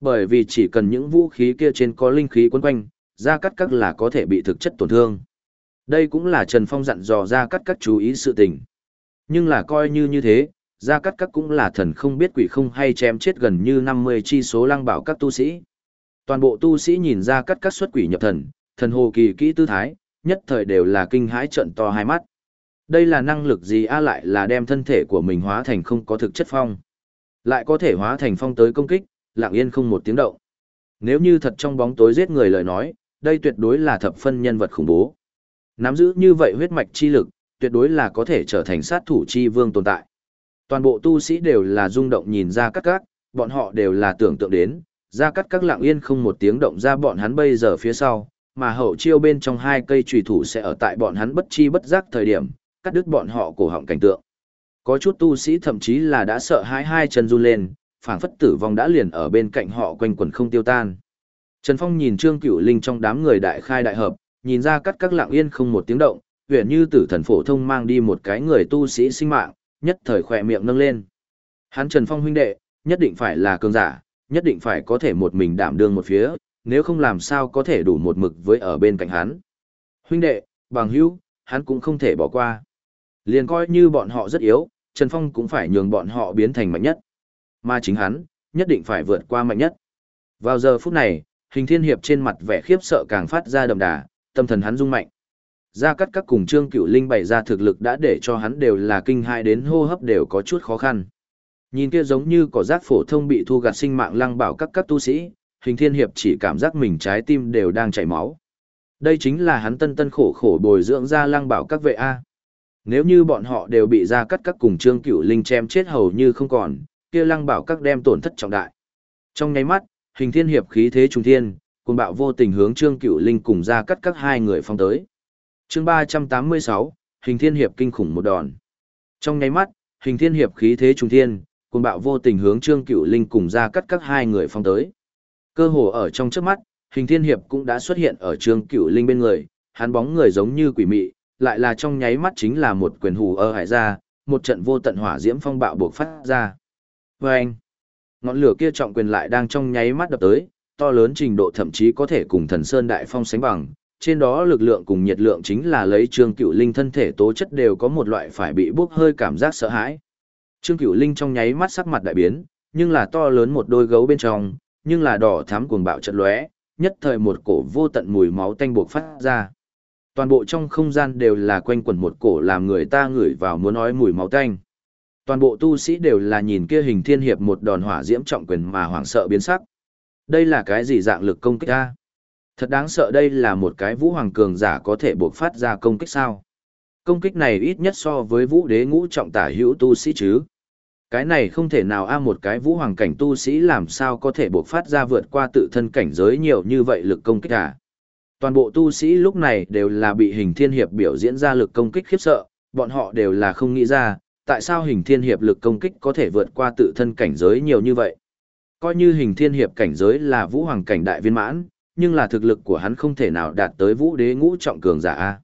Bởi vì chỉ cần những vũ khí kia trên có linh khí quấn quanh, Gia Cát Các là có thể bị thực chất tổn thương. Đây cũng là Trần Phong dặn dò Gia Cát Các chú ý sự tình. Nhưng là coi như như thế, Gia Cát Các cũng là thần không biết quỷ không hay chém chết gần như 50 chi số lăng bảo các tu sĩ. Toàn bộ tu sĩ nhìn Gia Cát Các xuất quỷ nhập thần, thần hồ kỳ kỹ tư thái, nhất thời đều là kinh hãi trận to hai mắt. Đây là năng lực gì a lại là đem thân thể của mình hóa thành không có thực chất phong. Lại có thể hóa thành phong tới công kích, lặng yên không một tiếng động. Nếu như thật trong bóng tối giết người lời nói, đây tuyệt đối là thập phân nhân vật khủng bố. Nắm giữ như vậy huyết mạch chi lực, tuyệt đối là có thể trở thành sát thủ chi vương tồn tại. Toàn bộ tu sĩ đều là rung động nhìn ra các các, bọn họ đều là tưởng tượng đến, ra cắt các lặng yên không một tiếng động ra bọn hắn bây giờ phía sau, mà hậu chiêu bên trong hai cây trùy thủ sẽ ở tại bọn hắn bất chi bất giác thời điểm, cắt đứt bọn họ cổ họng cảnh tượng. Có chút tu sĩ thậm chí là đã sợ hãi hai chân run lên, phảng phất tử vong đã liền ở bên cạnh họ quanh quẩn không tiêu tan. Trần Phong nhìn Trương Cửu Linh trong đám người đại khai đại hợp, nhìn ra cắt các lặng yên không một tiếng động, huyền như tử thần phổ thông mang đi một cái người tu sĩ sinh mạng, nhất thời khỏe miệng nâng lên. Hắn Trần Phong huynh đệ, nhất định phải là cường giả, nhất định phải có thể một mình đảm đương một phía, nếu không làm sao có thể đủ một mực với ở bên cạnh hắn. Huynh đệ, bằng hữu, hắn cũng không thể bỏ qua. Liền coi như bọn họ rất yếu, Trần Phong cũng phải nhường bọn họ biến thành mạnh nhất. Mà chính hắn, nhất định phải vượt qua mạnh nhất. Vào giờ phút này, hình thiên hiệp trên mặt vẻ khiếp sợ càng phát ra đậm đà, tâm thần hắn rung mạnh. Gia cắt các cùng Trương cựu Linh bày ra thực lực đã để cho hắn đều là kinh hại đến hô hấp đều có chút khó khăn. Nhìn kia giống như cỏ rác phổ thông bị thu gạt sinh mạng lăng bảo các các tu sĩ, hình thiên hiệp chỉ cảm giác mình trái tim đều đang chảy máu. Đây chính là hắn tân tân khổ khổ bồi dưỡng ra lăng bảo các vệ A. Nếu như bọn họ đều bị ra cắt các cùng Trương cựu Linh chém chết hầu như không còn, kia lăng bảo các đem tổn thất trọng đại. Trong nháy mắt, hình thiên hiệp khí thế trung thiên, cùng bạo vô tình hướng Trương Cửu Linh cùng ra cắt các hai người phong tới. chương 386, hình thiên hiệp kinh khủng một đòn. Trong nháy mắt, hình thiên hiệp khí thế trung thiên, cùng bạo vô tình hướng Trương Cửu Linh cùng ra cắt các hai người phong tới. Cơ hồ ở trong chớp mắt, hình thiên hiệp cũng đã xuất hiện ở Trương Cửu Linh bên người, hắn bóng người giống như quỷ mị, lại là trong nháy mắt chính là một quyền hù ơ hải ra, một trận vô tận hỏa diễm phong bạo buộc phát ra. Và anh, ngọn lửa kia trọng quyền lại đang trong nháy mắt đập tới, to lớn trình độ thậm chí có thể cùng thần sơn đại phong sánh bằng, trên đó lực lượng cùng nhiệt lượng chính là lấy trương cựu linh thân thể tố chất đều có một loại phải bị bốc hơi cảm giác sợ hãi. Trương cựu linh trong nháy mắt sắc mặt đại biến, nhưng là to lớn một đôi gấu bên trong, nhưng là đỏ thắm cuồng bạo chật lóe, nhất thời một cổ vô tận mùi máu tanh buộc phát ra. Toàn bộ trong không gian đều là quanh quẩn một cổ làm người ta ngửi vào muốn nói mùi máu tanh. Toàn bộ tu sĩ đều là nhìn kia hình thiên hiệp một đòn hỏa diễm trọng quyền mà hoảng sợ biến sắc. Đây là cái gì dạng lực công kích a? Thật đáng sợ đây là một cái vũ hoàng cường giả có thể buộc phát ra công kích sao? Công kích này ít nhất so với vũ đế ngũ trọng tả hữu tu sĩ chứ. Cái này không thể nào a một cái vũ hoàng cảnh tu sĩ làm sao có thể buộc phát ra vượt qua tự thân cảnh giới nhiều như vậy lực công kích à? Toàn bộ tu sĩ lúc này đều là bị hình thiên hiệp biểu diễn ra lực công kích khiếp sợ, bọn họ đều là không nghĩ ra, tại sao hình thiên hiệp lực công kích có thể vượt qua tự thân cảnh giới nhiều như vậy. Coi như hình thiên hiệp cảnh giới là vũ hoàng cảnh đại viên mãn, nhưng là thực lực của hắn không thể nào đạt tới vũ đế ngũ trọng cường giả.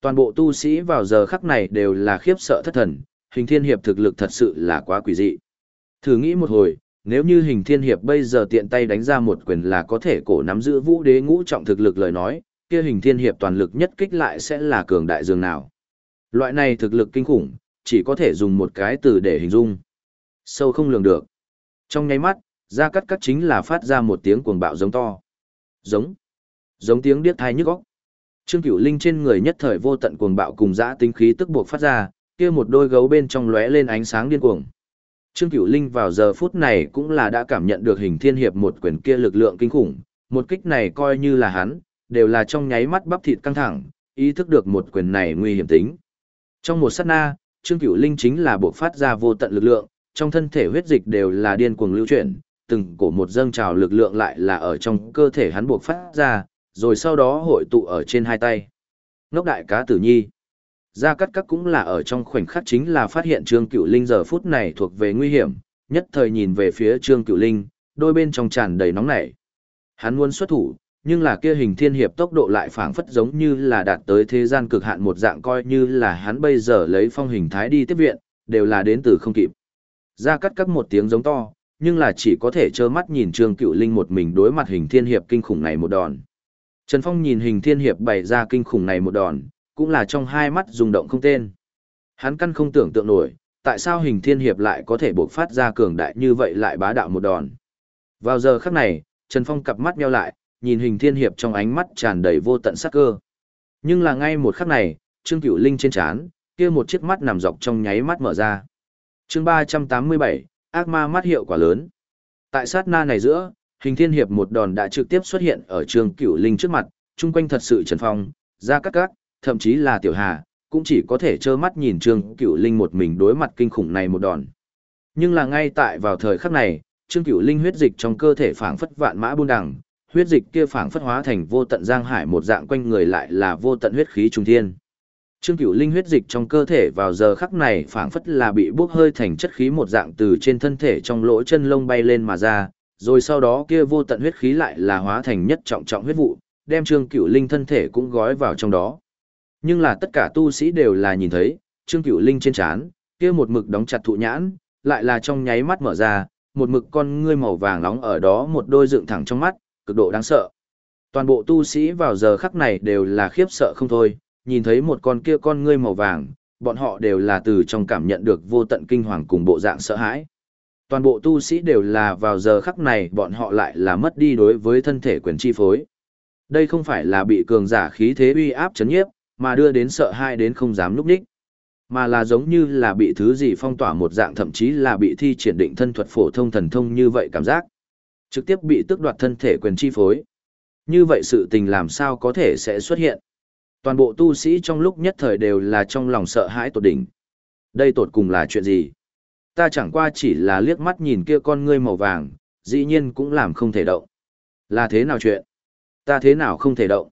Toàn bộ tu sĩ vào giờ khắc này đều là khiếp sợ thất thần, hình thiên hiệp thực lực thật sự là quá quỷ dị. Thử nghĩ một hồi, nếu như hình thiên hiệp bây giờ tiện tay đánh ra một quyền là có thể cổ nắm giữ vũ đế ngũ trọng thực lực lời nói, kia hình thiên hiệp toàn lực nhất kích lại sẽ là cường đại dường nào. Loại này thực lực kinh khủng, chỉ có thể dùng một cái từ để hình dung. Sâu không lường được. Trong nháy mắt, ra cắt cắt chính là phát ra một tiếng cuồng bạo giống to. Giống. Giống tiếng điếc thai nhức óc. Trương Cửu Linh trên người nhất thời vô tận cuồng bạo cùng dã tinh khí tức buộc phát ra, kia một đôi gấu bên trong lóe lên ánh sáng điên cuồng. Trương Cửu Linh vào giờ phút này cũng là đã cảm nhận được hình thiên hiệp một quyền kia lực lượng kinh khủng, một kích này coi như là hắn, đều là trong nháy mắt bắp thịt căng thẳng, ý thức được một quyền này nguy hiểm tính. Trong một sát na, Trương Cửu Linh chính là buộc phát ra vô tận lực lượng, trong thân thể huyết dịch đều là điên cuồng lưu chuyển, từng cổ một dâng trào lực lượng lại là ở trong cơ thể hắn buộc phát ra, rồi sau đó hội tụ ở trên hai tay. Ngốc đại cá tử nhi. Gia Cát Các cũng là ở trong khoảnh khắc chính là phát hiện Trương Cửu Linh giờ phút này thuộc về nguy hiểm, nhất thời nhìn về phía Trương Cửu Linh, đôi bên trong tràn đầy nóng nảy. Hắn muốn xuất thủ, nhưng là kia hình thiên hiệp tốc độ lại phảng phất giống như là đạt tới thế gian cực hạn một dạng coi như là hắn bây giờ lấy phong hình thái đi tiếp viện, đều là đến từ không kịp. Ra cắt cắt một tiếng giống to, nhưng là chỉ có thể trơ mắt nhìn Trương Cựu Linh một mình đối mặt hình thiên hiệp kinh khủng này một đòn. Trần Phong nhìn hình thiên hiệp bày ra kinh khủng này một đòn, cũng là trong hai mắt rung động không tên. Hắn căn không tưởng tượng nổi, tại sao hình thiên hiệp lại có thể bộc phát ra cường đại như vậy lại bá đạo một đòn. Vào giờ khắc này, Trần Phong cặp mắt nheo lại, nhìn hình thiên hiệp trong ánh mắt tràn đầy vô tận sắc cơ. Nhưng là ngay một khắc này, Trương Cửu Linh trên trán, kia một chiếc mắt nằm dọc trong nháy mắt mở ra. Chương 387, ác ma mắt hiệu quả lớn. Tại sát na này giữa, hình thiên hiệp một đòn đã trực tiếp xuất hiện ở Trương Cửu Linh trước mặt, chung quanh thật sự Trần Phong, ra các các, thậm chí là Tiểu Hà, cũng chỉ có thể trơ mắt nhìn Trương Cửu Linh một mình đối mặt kinh khủng này một đòn. Nhưng là ngay tại vào thời khắc này, Trương Cửu Linh huyết dịch trong cơ thể phảng phất vạn mã buôn đằng, huyết dịch kia phảng phất hóa thành vô tận giang hải một dạng quanh người lại là vô tận huyết khí trung thiên. Trương Cửu Linh huyết dịch trong cơ thể vào giờ khắc này phảng phất là bị bốc hơi thành chất khí một dạng từ trên thân thể trong lỗ chân lông bay lên mà ra, rồi sau đó kia vô tận huyết khí lại là hóa thành nhất trọng trọng huyết vụ, đem Trương Cửu Linh thân thể cũng gói vào trong đó. Nhưng là tất cả tu sĩ đều là nhìn thấy, Trương Cửu Linh trên trán, kia một mực đóng chặt thụ nhãn, lại là trong nháy mắt mở ra, một mực con ngươi màu vàng nóng ở đó một đôi dựng thẳng trong mắt, cực độ đáng sợ. Toàn bộ tu sĩ vào giờ khắc này đều là khiếp sợ không thôi, nhìn thấy một con kia con ngươi màu vàng, bọn họ đều là từ trong cảm nhận được vô tận kinh hoàng cùng bộ dạng sợ hãi. Toàn bộ tu sĩ đều là vào giờ khắc này bọn họ lại là mất đi đối với thân thể quyền chi phối. Đây không phải là bị cường giả khí thế uy áp chấn nhiếp, mà đưa đến sợ hãi đến không dám núp đích. Mà là giống như là bị thứ gì phong tỏa một dạng thậm chí là bị thi triển định thân thuật phổ thông thần thông như vậy cảm giác. Trực tiếp bị tước đoạt thân thể quyền chi phối. Như vậy sự tình làm sao có thể sẽ xuất hiện. Toàn bộ tu sĩ trong lúc nhất thời đều là trong lòng sợ hãi tột đỉnh. Đây tột cùng là chuyện gì? Ta chẳng qua chỉ là liếc mắt nhìn kia con ngươi màu vàng, dĩ nhiên cũng làm không thể động. Là thế nào chuyện? Ta thế nào không thể động?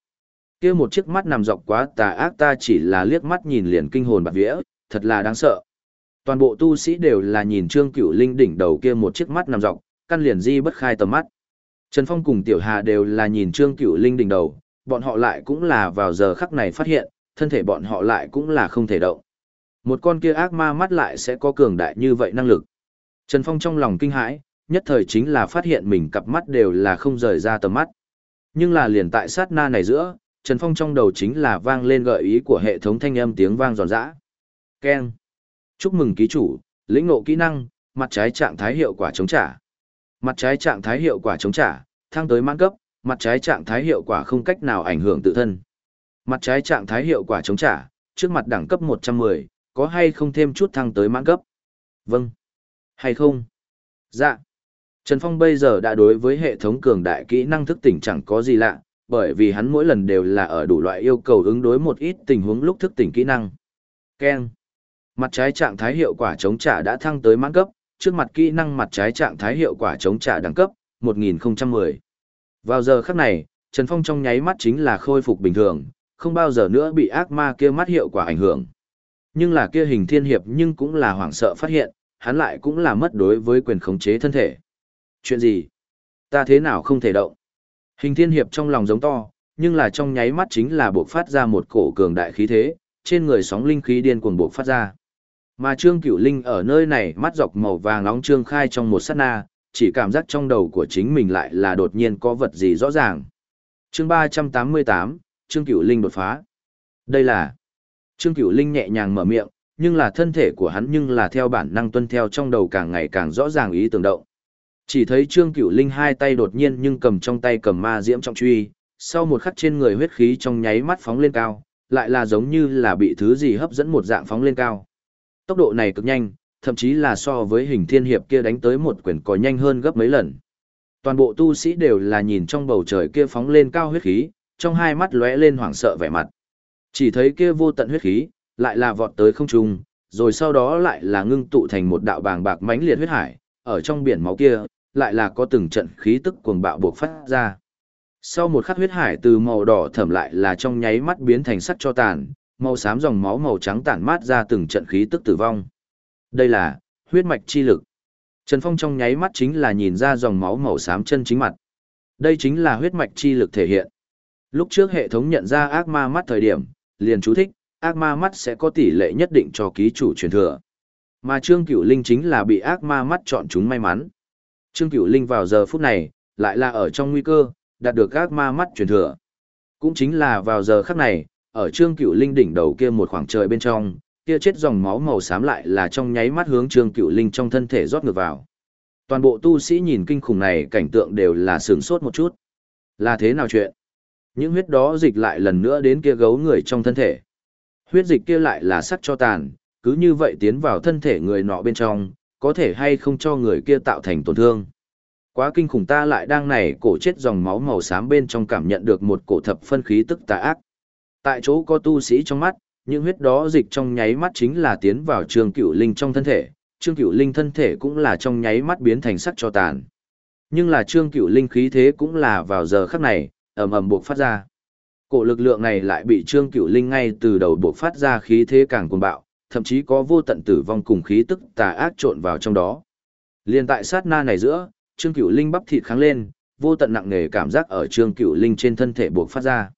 kia một chiếc mắt nằm dọc quá tà ác ta chỉ là liếc mắt nhìn liền kinh hồn bạc vía, thật là đáng sợ. Toàn bộ tu sĩ đều là nhìn Trương Cửu Linh đỉnh đầu kia một chiếc mắt nằm dọc, căn liền di bất khai tầm mắt. Trần Phong cùng Tiểu Hà đều là nhìn Trương Cửu Linh đỉnh đầu, bọn họ lại cũng là vào giờ khắc này phát hiện, thân thể bọn họ lại cũng là không thể động. Một con kia ác ma mắt lại sẽ có cường đại như vậy năng lực. Trần Phong trong lòng kinh hãi, nhất thời chính là phát hiện mình cặp mắt đều là không rời ra tầm mắt. Nhưng là liền tại sát na này giữa, Trần Phong trong đầu chính là vang lên gợi ý của hệ thống thanh âm tiếng vang giòn giã. Ken. Chúc mừng ký chủ, lĩnh ngộ kỹ năng, mặt trái trạng thái hiệu quả chống trả. Mặt trái trạng thái hiệu quả chống trả, thăng tới mãn cấp, mặt trái trạng thái hiệu quả không cách nào ảnh hưởng tự thân. Mặt trái trạng thái hiệu quả chống trả, trước mặt đẳng cấp 110, có hay không thêm chút thăng tới mãn cấp? Vâng. Hay không? Dạ. Trần Phong bây giờ đã đối với hệ thống cường đại kỹ năng thức tỉnh chẳng có gì lạ, bởi vì hắn mỗi lần đều là ở đủ loại yêu cầu ứng đối một ít tình huống lúc thức tỉnh kỹ năng. Ken. Mặt trái trạng thái hiệu quả chống trả đã thăng tới mãn cấp, trước mặt kỹ năng mặt trái trạng thái hiệu quả chống trả đẳng cấp 1010. Vào giờ khắc này, Trần Phong trong nháy mắt chính là khôi phục bình thường, không bao giờ nữa bị ác ma kia mắt hiệu quả ảnh hưởng. Nhưng là kia hình thiên hiệp nhưng cũng là hoảng sợ phát hiện, hắn lại cũng là mất đối với quyền khống chế thân thể. Chuyện gì? Ta thế nào không thể động? Hình thiên hiệp trong lòng giống to, nhưng là trong nháy mắt chính là buộc phát ra một cổ cường đại khí thế, trên người sóng linh khí điên cuồng buộc phát ra. Mà Trương Cửu Linh ở nơi này mắt dọc màu vàng nóng trương khai trong một sát na, chỉ cảm giác trong đầu của chính mình lại là đột nhiên có vật gì rõ ràng. Chương 388, Trương Cửu Linh đột phá. Đây là Trương Cửu Linh nhẹ nhàng mở miệng, nhưng là thân thể của hắn nhưng là theo bản năng tuân theo trong đầu càng ngày càng rõ ràng ý tưởng động. Chỉ thấy Trương Cửu Linh hai tay đột nhiên nhưng cầm trong tay cầm ma diễm trọng truy, sau một khắc trên người huyết khí trong nháy mắt phóng lên cao, lại là giống như là bị thứ gì hấp dẫn một dạng phóng lên cao. Tốc độ này cực nhanh, thậm chí là so với hình thiên hiệp kia đánh tới một quyển có nhanh hơn gấp mấy lần. Toàn bộ tu sĩ đều là nhìn trong bầu trời kia phóng lên cao huyết khí, trong hai mắt lóe lên hoảng sợ vẻ mặt. Chỉ thấy kia vô tận huyết khí, lại là vọt tới không trung, rồi sau đó lại là ngưng tụ thành một đạo bàng bạc mãnh liệt huyết hải, ở trong biển máu kia, lại là có từng trận khí tức cuồng bạo bộc phát ra. Sau một khắc huyết hải từ màu đỏ thẩm lại là trong nháy mắt biến thành sắt cho tàn, màu xám dòng máu màu trắng tản mát ra từng trận khí tức tử vong. Đây là huyết mạch chi lực. Trần Phong trong nháy mắt chính là nhìn ra dòng máu màu xám chân chính mặt. Đây chính là huyết mạch chi lực thể hiện. Lúc trước hệ thống nhận ra ác ma mắt thời điểm, liền chú thích, ác ma mắt sẽ có tỷ lệ nhất định cho ký chủ truyền thừa. Mà Trương Cửu Linh chính là bị ác ma mắt chọn chúng may mắn. Trương Cửu Linh vào giờ phút này, lại là ở trong nguy cơ, đạt được ác ma mắt truyền thừa. Cũng chính là vào giờ khắc này, ở Trương Cửu Linh đỉnh đầu kia một khoảng trời bên trong, kia chết dòng máu màu xám lại là trong nháy mắt hướng Trương Cửu Linh trong thân thể rót ngược vào. Toàn bộ tu sĩ nhìn kinh khủng này cảnh tượng đều là sửng sốt một chút. Là thế nào chuyện? Những huyết đó dịch lại lần nữa đến kia gấu người trong thân thể. Huyết dịch kia lại là sắc cho tàn, cứ như vậy tiến vào thân thể người nọ bên trong, có thể hay không cho người kia tạo thành tổn thương. Quá kinh khủng ta lại đang này cổ chết dòng máu màu xám bên trong cảm nhận được một cổ thập phân khí tức tà ác. Tại chỗ có tu sĩ trong mắt, những huyết đó dịch trong nháy mắt chính là tiến vào trường cửu linh trong thân thể, trương cửu linh thân thể cũng là trong nháy mắt biến thành sắc cho tàn. Nhưng là trương cửu linh khí thế cũng là vào giờ khắc này, ầm ầm buộc phát ra. Cổ lực lượng này lại bị trương cửu linh ngay từ đầu buộc phát ra khí thế càng cuồng bạo, thậm chí có vô tận tử vong cùng khí tức tà ác trộn vào trong đó. Liên tại sát na này giữa, trương cửu linh bắp thịt kháng lên, vô tận nặng nề cảm giác ở trương cửu linh trên thân thể buộc phát ra.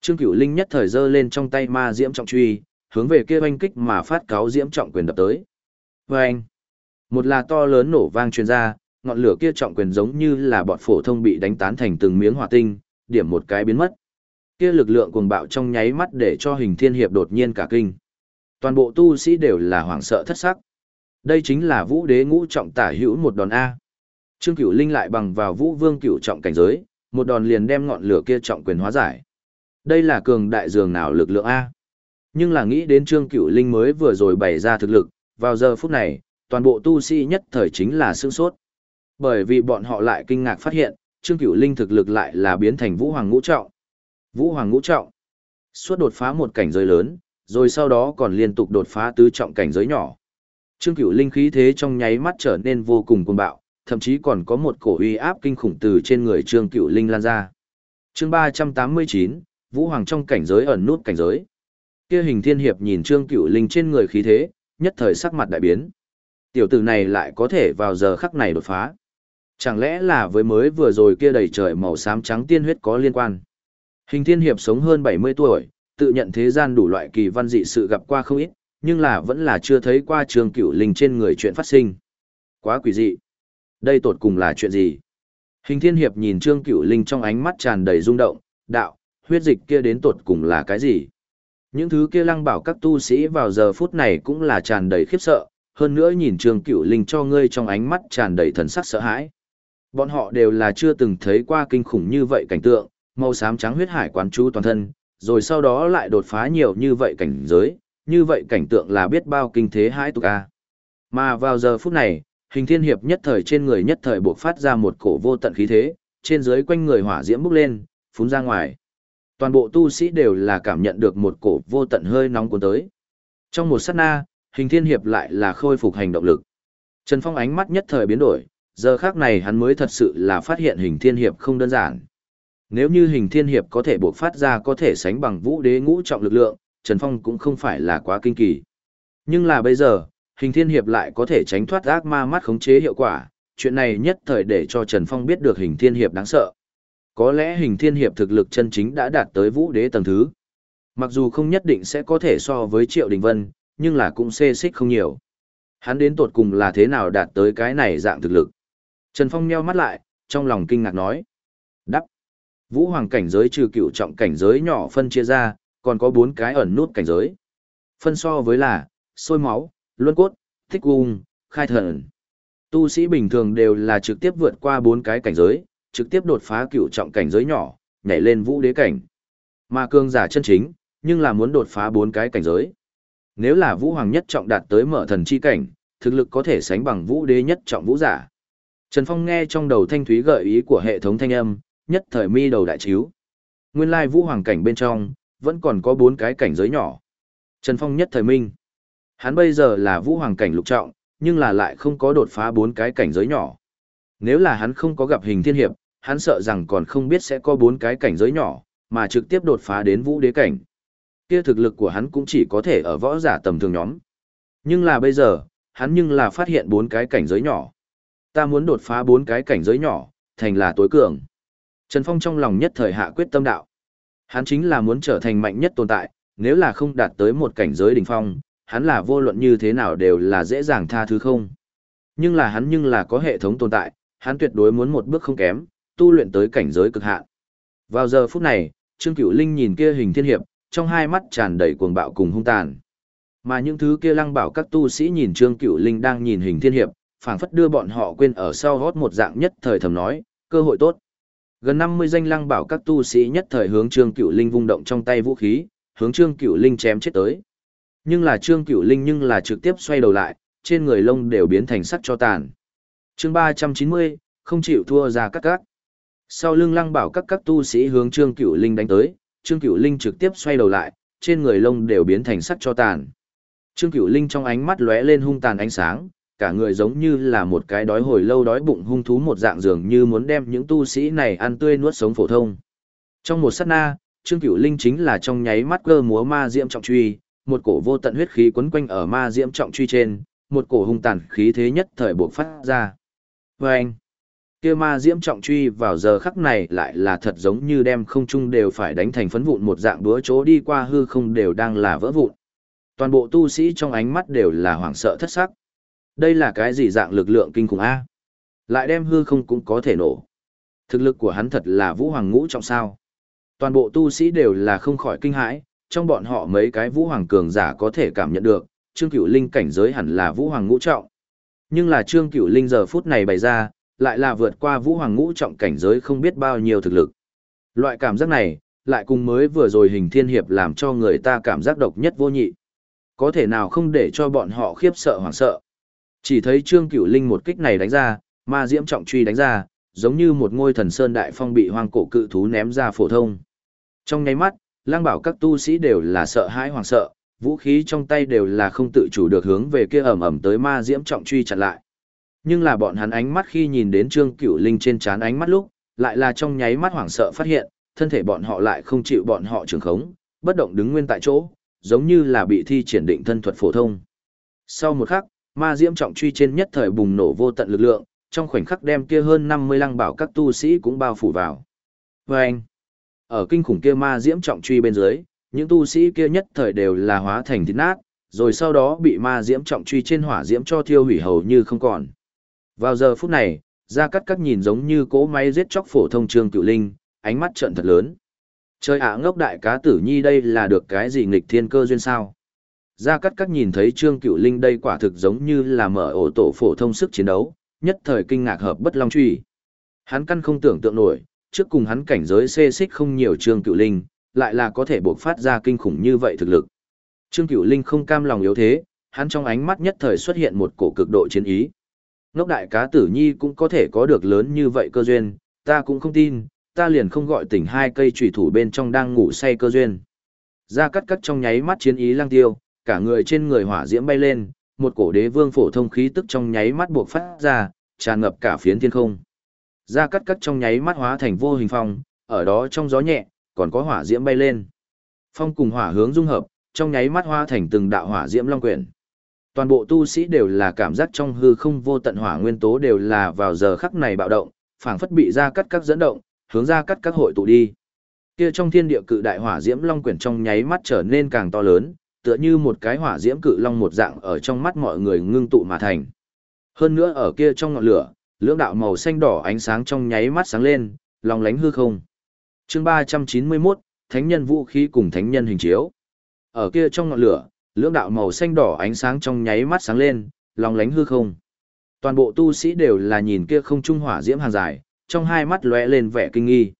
Trương cửu linh nhất thời giơ lên trong tay ma diễm trọng truy, hướng về kia oanh kích mà phát cáo diễm trọng quyền đập tới. Oanh! Một là to lớn nổ vang truyền ra, ngọn lửa kia trọng quyền giống như là bọn phổ thông bị đánh tán thành từng miếng hỏa tinh, điểm một cái biến mất. Kia lực lượng cuồng bạo trong nháy mắt để cho hình thiên hiệp đột nhiên cả kinh. Toàn bộ tu sĩ đều là hoảng sợ thất sắc. Đây chính là vũ đế ngũ trọng tả hữu một đòn A. Trương Cửu Linh lại bằng vào vũ vương cửu trọng cảnh giới, một đòn liền đem ngọn lửa kia trọng quyền hóa giải. Đây là cường đại dường nào lực lượng A. Nhưng là nghĩ đến Trương Cửu Linh mới vừa rồi bày ra thực lực, vào giờ phút này, toàn bộ tu sĩ nhất thời chính là sương sốt. Bởi vì bọn họ lại kinh ngạc phát hiện, Trương Cửu Linh thực lực lại là biến thành Vũ Hoàng Ngũ Trọng. Vũ Hoàng Ngũ Trọng. Suốt đột phá một cảnh giới lớn, rồi sau đó còn liên tục đột phá tứ trọng cảnh giới nhỏ. Trương Cửu Linh khí thế trong nháy mắt trở nên vô cùng cuồng bạo, thậm chí còn có một cổ uy áp kinh khủng từ trên người Trương Cửu Linh lan ra. Chương 389, Vũ Hoàng trong cảnh giới ẩn nút cảnh giới. Kia Hình Thiên Hiệp nhìn Trương Cửu Linh trên người khí thế, nhất thời sắc mặt đại biến. Tiểu tử này lại có thể vào giờ khắc này đột phá. Chẳng lẽ là với mới vừa rồi kia đầy trời màu xám trắng tiên huyết có liên quan? Hình Thiên Hiệp sống hơn 70 tuổi, tự nhận thế gian đủ loại kỳ văn dị sự gặp qua không ít, nhưng là vẫn là chưa thấy qua Trương cửu linh trên người chuyện phát sinh. Quá quỷ dị. Đây tột cùng là chuyện gì? Hình Thiên Hiệp nhìn Trương Cửu Linh trong ánh mắt tràn đầy rung động, đạo, huyết dịch kia đến tột cùng là cái gì? Những thứ kia lăng bảo các tu sĩ vào giờ phút này cũng là tràn đầy khiếp sợ, hơn nữa nhìn trường Cửu Linh cho ngươi trong ánh mắt tràn đầy thần sắc sợ hãi. Bọn họ đều là chưa từng thấy qua kinh khủng như vậy cảnh tượng, màu xám trắng huyết hải quán chú toàn thân, rồi sau đó lại đột phá nhiều như vậy cảnh giới, như vậy cảnh tượng là biết bao kinh thế hãi tục a. Mà vào giờ phút này, hình thiên hiệp nhất thời trên người nhất thời buộc phát ra một cổ vô tận khí thế, trên dưới quanh người hỏa diễm bốc lên, phun ra ngoài. Toàn bộ tu sĩ đều là cảm nhận được một cổ vô tận hơi nóng cuốn tới. Trong một sát na, hình thiên hiệp lại là khôi phục hành động lực. Trần Phong ánh mắt nhất thời biến đổi, giờ khác này hắn mới thật sự là phát hiện hình thiên hiệp không đơn giản. Nếu như hình thiên hiệp có thể buộc phát ra có thể sánh bằng vũ đế ngũ trọng lực lượng, Trần Phong cũng không phải là quá kinh kỳ. Nhưng là bây giờ, hình thiên hiệp lại có thể tránh thoát ác ma mắt khống chế hiệu quả, chuyện này nhất thời để cho Trần Phong biết được hình thiên hiệp đáng sợ. Có lẽ hình thiên hiệp thực lực chân chính đã đạt tới vũ đế tầng thứ. Mặc dù không nhất định sẽ có thể so với Triệu Đình Vân, nhưng là cũng xê xích không nhiều. Hắn đến tột cùng là thế nào đạt tới cái này dạng thực lực. Trần Phong nheo mắt lại, trong lòng kinh ngạc nói. Đắp. Vũ hoàng cảnh giới trừ cựu trọng cảnh giới nhỏ phân chia ra, còn có bốn cái ẩn nút cảnh giới. Phân so với là, sôi máu, luân cốt, thích cung, khai thần. Tu sĩ bình thường đều là trực tiếp vượt qua bốn cái cảnh giới, trực tiếp đột phá cựu trọng cảnh giới nhỏ, nhảy lên vũ đế cảnh. Mà cương giả chân chính, nhưng là muốn đột phá bốn cái cảnh giới. Nếu là vũ hoàng nhất trọng đạt tới mở thần chi cảnh, thực lực có thể sánh bằng vũ đế nhất trọng vũ giả. Trần Phong nghe trong đầu thanh thúy gợi ý của hệ thống thanh âm, nhất thời mi đầu đại chiếu. Nguyên lai vũ hoàng cảnh bên trong, vẫn còn có bốn cái cảnh giới nhỏ. Trần Phong nhất thời minh. Hắn bây giờ là vũ hoàng cảnh lục trọng, nhưng là lại không có đột phá bốn cái cảnh giới nhỏ. Nếu là hắn không có gặp hình thiên hiệp, hắn sợ rằng còn không biết sẽ có bốn cái cảnh giới nhỏ, mà trực tiếp đột phá đến vũ đế cảnh. Kia thực lực của hắn cũng chỉ có thể ở võ giả tầm thường nhóm. Nhưng là bây giờ, hắn nhưng là phát hiện bốn cái cảnh giới nhỏ. Ta muốn đột phá bốn cái cảnh giới nhỏ, thành là tối cường. Trần Phong trong lòng nhất thời hạ quyết tâm đạo. Hắn chính là muốn trở thành mạnh nhất tồn tại, nếu là không đạt tới một cảnh giới đỉnh phong, hắn là vô luận như thế nào đều là dễ dàng tha thứ không. Nhưng là hắn nhưng là có hệ thống tồn tại, hắn tuyệt đối muốn một bước không kém, tu luyện tới cảnh giới cực hạn. Vào giờ phút này, Trương Cửu Linh nhìn kia hình thiên hiệp, trong hai mắt tràn đầy cuồng bạo cùng hung tàn. Mà những thứ kia lăng bảo các tu sĩ nhìn Trương Cửu Linh đang nhìn hình thiên hiệp, phảng phất đưa bọn họ quên ở sau hót một dạng nhất thời thầm nói, cơ hội tốt. Gần 50 danh lăng bảo các tu sĩ nhất thời hướng Trương Cửu Linh vung động trong tay vũ khí, hướng Trương Cửu Linh chém chết tới. Nhưng là Trương Cửu Linh nhưng là trực tiếp xoay đầu lại, trên người lông đều biến thành sắt cho tàn. Chương 390, không chịu thua ra các các. Sau lưng lăng bảo các các tu sĩ hướng Trương Cửu Linh đánh tới, Trương Cửu Linh trực tiếp xoay đầu lại, trên người lông đều biến thành sắt cho tàn. Trương Cửu Linh trong ánh mắt lóe lên hung tàn ánh sáng, cả người giống như là một cái đói hồi lâu đói bụng hung thú một dạng dường như muốn đem những tu sĩ này ăn tươi nuốt sống phổ thông. Trong một sát na, Trương Cửu Linh chính là trong nháy mắt cơ múa ma diễm trọng truy, một cổ vô tận huyết khí quấn quanh ở ma diễm trọng truy trên, một cổ hung tàn khí thế nhất thời bộc phát ra. Và anh, kia ma diễm trọng truy vào giờ khắc này lại là thật giống như đem không trung đều phải đánh thành phấn vụn một dạng đúa chỗ đi qua hư không đều đang là vỡ vụn. Toàn bộ tu sĩ trong ánh mắt đều là hoảng sợ thất sắc. Đây là cái gì dạng lực lượng kinh khủng A? Lại đem hư không cũng có thể nổ. Thực lực của hắn thật là vũ hoàng ngũ trọng sao. Toàn bộ tu sĩ đều là không khỏi kinh hãi, trong bọn họ mấy cái vũ hoàng cường giả có thể cảm nhận được, Trương Cửu Linh cảnh giới hẳn là vũ hoàng ngũ trọng. Nhưng là Trương Cửu Linh giờ phút này bày ra, lại là vượt qua vũ hoàng ngũ trọng cảnh giới không biết bao nhiêu thực lực. Loại cảm giác này, lại cùng mới vừa rồi hình thiên hiệp làm cho người ta cảm giác độc nhất vô nhị. Có thể nào không để cho bọn họ khiếp sợ hoảng sợ. Chỉ thấy Trương Cửu Linh một kích này đánh ra, ma diễm trọng truy đánh ra, giống như một ngôi thần sơn đại phong bị hoang cổ cự thú ném ra phổ thông. Trong nháy mắt, lang bảo các tu sĩ đều là sợ hãi hoảng sợ, vũ khí trong tay đều là không tự chủ được hướng về kia ẩm ẩm tới ma diễm trọng truy chặn lại. Nhưng là bọn hắn ánh mắt khi nhìn đến Trương Cửu Linh trên trán ánh mắt lúc, lại là trong nháy mắt hoảng sợ phát hiện, thân thể bọn họ lại không chịu bọn họ trường khống, bất động đứng nguyên tại chỗ, giống như là bị thi triển định thân thuật phổ thông. Sau một khắc, ma diễm trọng truy trên nhất thời bùng nổ vô tận lực lượng, trong khoảnh khắc đem kia hơn 50 lăng bảo các tu sĩ cũng bao phủ vào. Và anh, ở kinh khủng kia ma diễm trọng truy bên dưới, những tu sĩ kia nhất thời đều là hóa thành thịt nát, rồi sau đó bị ma diễm trọng truy trên hỏa diễm cho thiêu hủy hầu như không còn. Vào giờ phút này, gia cát cát nhìn giống như cỗ máy giết chóc phổ thông trương cựu linh, ánh mắt trợn thật lớn. Trời ạ ngốc đại cá tử nhi đây là được cái gì nghịch thiên cơ duyên sao? Gia Cát Cát nhìn thấy Trương Cựu Linh đây quả thực giống như là mở ổ tổ phổ thông sức chiến đấu, nhất thời kinh ngạc hợp bất long truy. Hắn căn không tưởng tượng nổi, trước cùng hắn cảnh giới xê xích không nhiều Trương Cựu Linh, lại là có thể buộc phát ra kinh khủng như vậy thực lực. Trương Cựu Linh không cam lòng yếu thế, hắn trong ánh mắt nhất thời xuất hiện một cổ cực độ chiến ý. Ngốc đại cá tử nhi cũng có thể có được lớn như vậy cơ duyên, ta cũng không tin, ta liền không gọi tỉnh hai cây trùy thủ bên trong đang ngủ say cơ duyên. ra cắt cắt trong nháy mắt chiến ý lang tiêu, cả người trên người hỏa diễm bay lên, một cổ đế vương phổ thông khí tức trong nháy mắt buộc phát ra, tràn ngập cả phiến thiên không. Ra cắt cắt trong nháy mắt hóa thành vô hình phong, ở đó trong gió nhẹ, còn có hỏa diễm bay lên. Phong cùng hỏa hướng dung hợp, trong nháy mắt hóa thành từng đạo hỏa diễm long quyển. Toàn bộ tu sĩ đều là cảm giác trong hư không vô tận hỏa nguyên tố đều là vào giờ khắc này bạo động, phảng phất bị ra cắt các dẫn động, hướng ra cắt các hội tụ đi. Kia trong thiên địa cự đại hỏa diễm long quyển trong nháy mắt trở nên càng to lớn, tựa như một cái hỏa diễm cự long một dạng ở trong mắt mọi người ngưng tụ mà thành. Hơn nữa ở kia trong ngọn lửa, lưỡng đạo màu xanh đỏ ánh sáng trong nháy mắt sáng lên, lòng lánh hư không. Chương 391, Thánh nhân vũ khí cùng thánh nhân hình chiếu. Ở kia trong ngọn lửa, lưỡng đạo màu xanh đỏ ánh sáng trong nháy mắt sáng lên, lòng lánh hư không. Toàn bộ tu sĩ đều là nhìn kia không trung hỏa diễm hàng dài, trong hai mắt lóe lên vẻ kinh nghi.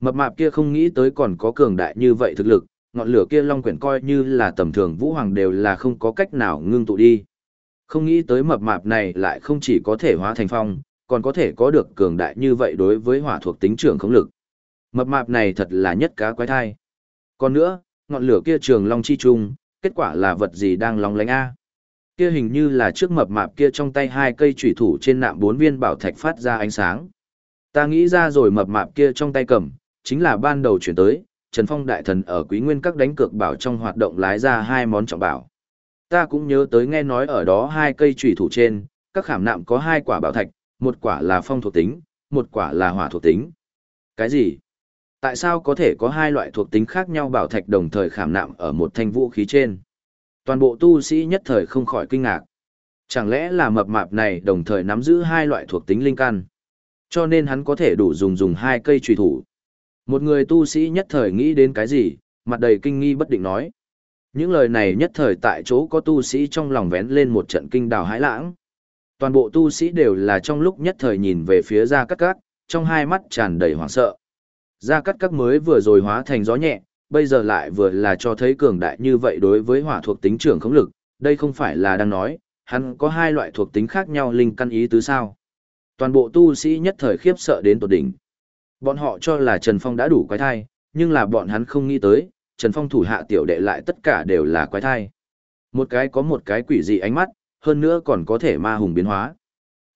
Mập mạp kia không nghĩ tới còn có cường đại như vậy thực lực, ngọn lửa kia long quyển coi như là tầm thường vũ hoàng đều là không có cách nào ngưng tụ đi. Không nghĩ tới mập mạp này lại không chỉ có thể hóa thành phong, còn có thể có được cường đại như vậy đối với hỏa thuộc tính trường không lực. Mập mạp này thật là nhất cá quái thai. Còn nữa, ngọn lửa kia trường long chi trung, kết quả là vật gì đang lóng lánh a? Kia hình như là trước mập mạp kia trong tay hai cây thủy thủ trên nạm bốn viên bảo thạch phát ra ánh sáng. Ta nghĩ ra rồi mập mạp kia trong tay cầm, chính là ban đầu chuyển tới, Trần Phong đại thần ở Quý Nguyên các đánh cược bảo trong hoạt động lái ra hai món trọng bảo. Ta cũng nhớ tới nghe nói ở đó hai cây thủy thủ trên, các khảm nạm có hai quả bảo thạch, một quả là phong thuộc tính, một quả là hỏa thuộc tính. Cái gì? Tại sao có thể có hai loại thuộc tính khác nhau bảo thạch đồng thời khảm nạm ở một thanh vũ khí trên? Toàn bộ tu sĩ nhất thời không khỏi kinh ngạc. Chẳng lẽ là mập mạp này đồng thời nắm giữ hai loại thuộc tính linh căn? Cho nên hắn có thể đủ dùng dùng hai cây trùy thủ. Một người tu sĩ nhất thời nghĩ đến cái gì, mặt đầy kinh nghi bất định nói. Những lời này nhất thời tại chỗ có tu sĩ trong lòng vén lên một trận kinh đào hãi lãng. Toàn bộ tu sĩ đều là trong lúc nhất thời nhìn về phía ra Cát Cát, trong hai mắt tràn đầy hoảng sợ. Gia Cát các mới vừa rồi hóa thành gió nhẹ, bây giờ lại vừa là cho thấy cường đại như vậy đối với hỏa thuộc tính trưởng không lực, đây không phải là đang nói, hắn có hai loại thuộc tính khác nhau linh căn ý tứ sao. Toàn bộ tu sĩ nhất thời khiếp sợ đến tột đỉnh. Bọn họ cho là Trần Phong đã đủ quái thai, nhưng là bọn hắn không nghĩ tới, Trần Phong thủ hạ tiểu đệ lại tất cả đều là quái thai. Một cái có một cái quỷ dị ánh mắt, hơn nữa còn có thể ma hùng biến hóa.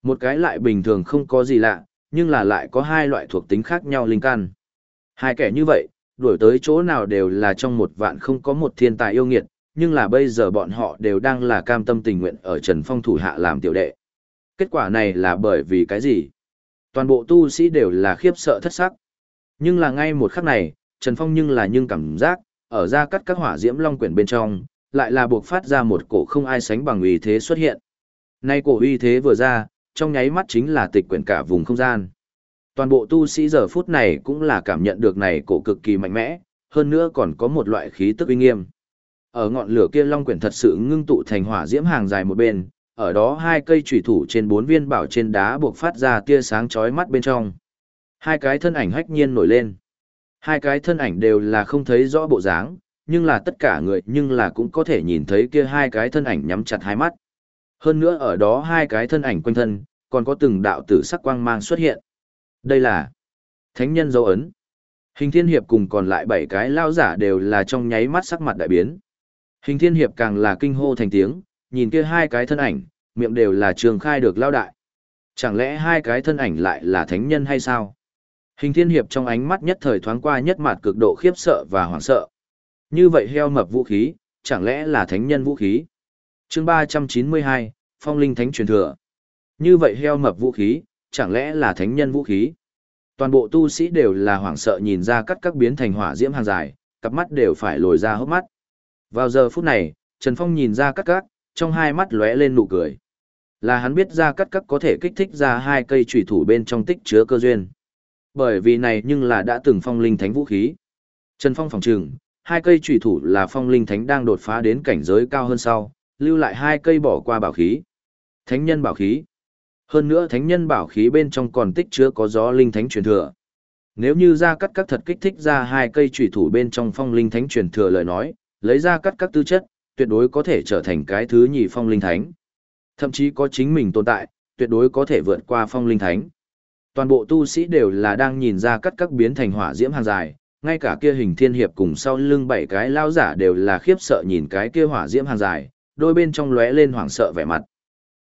Một cái lại bình thường không có gì lạ, nhưng là lại có hai loại thuộc tính khác nhau linh căn. Hai kẻ như vậy, đuổi tới chỗ nào đều là trong một vạn không có một thiên tài yêu nghiệt, nhưng là bây giờ bọn họ đều đang là cam tâm tình nguyện ở Trần Phong thủ hạ làm tiểu đệ. Kết quả này là bởi vì cái gì? Toàn bộ tu sĩ đều là khiếp sợ thất sắc. Nhưng là ngay một khắc này, Trần Phong nhưng là nhưng cảm giác, ở ra cắt các hỏa diễm long quyển bên trong, lại là buộc phát ra một cổ không ai sánh bằng uy thế xuất hiện. Nay cổ uy thế vừa ra, trong nháy mắt chính là tịch quyển cả vùng không gian. Toàn bộ tu sĩ giờ phút này cũng là cảm nhận được này cổ cực kỳ mạnh mẽ, hơn nữa còn có một loại khí tức uy nghiêm. Ở ngọn lửa kia long quyển thật sự ngưng tụ thành hỏa diễm hàng dài một bên, ở đó hai cây chủy thủ trên bốn viên bảo trên đá buộc phát ra tia sáng chói mắt bên trong. Hai cái thân ảnh hách nhiên nổi lên. Hai cái thân ảnh đều là không thấy rõ bộ dáng, nhưng là tất cả người nhưng là cũng có thể nhìn thấy kia hai cái thân ảnh nhắm chặt hai mắt. Hơn nữa ở đó hai cái thân ảnh quanh thân, còn có từng đạo tử sắc quang mang xuất hiện. Đây là Thánh nhân dấu ấn. Hình thiên hiệp cùng còn lại bảy cái lao giả đều là trong nháy mắt sắc mặt đại biến. Hình thiên hiệp càng là kinh hô thành tiếng, nhìn kia hai cái thân ảnh, miệng đều là trường khai được lao đại. Chẳng lẽ hai cái thân ảnh lại là thánh nhân hay sao? Hình thiên hiệp trong ánh mắt nhất thời thoáng qua nhất mặt cực độ khiếp sợ và hoảng sợ. Như vậy heo mập vũ khí, chẳng lẽ là thánh nhân vũ khí? chương 392, Phong Linh Thánh truyền thừa. Như vậy heo mập vũ khí, chẳng lẽ là thánh nhân vũ khí? Toàn bộ tu sĩ đều là hoảng sợ nhìn ra cắt các biến thành hỏa diễm hàng dài, cặp mắt đều phải lồi ra hốc mắt. Vào giờ phút này, Trần Phong nhìn ra cắt các, trong hai mắt lóe lên nụ cười. Là hắn biết ra cắt các có thể kích thích ra hai cây thủy thủ bên trong tích chứa cơ duyên. Bởi vì này nhưng là đã từng phong linh thánh vũ khí. Trần Phong phòng trừng, hai cây thủy thủ là phong linh thánh đang đột phá đến cảnh giới cao hơn sau, lưu lại hai cây bỏ qua bảo khí. Thánh nhân bảo khí. Hơn nữa thánh nhân bảo khí bên trong còn tích chứa có gió linh thánh truyền thừa. Nếu như ra cắt các thật kích thích ra hai cây chủy thủ bên trong phong linh thánh truyền thừa lời nói, lấy ra cắt các tư chất, tuyệt đối có thể trở thành cái thứ nhì phong linh thánh. Thậm chí có chính mình tồn tại, tuyệt đối có thể vượt qua phong linh thánh. Toàn bộ tu sĩ đều là đang nhìn ra cắt các biến thành hỏa diễm hàng dài, ngay cả kia hình thiên hiệp cùng sau lưng bảy cái lao giả đều là khiếp sợ nhìn cái kia hỏa diễm hàng dài, đôi bên trong lóe lên hoảng sợ vẻ mặt.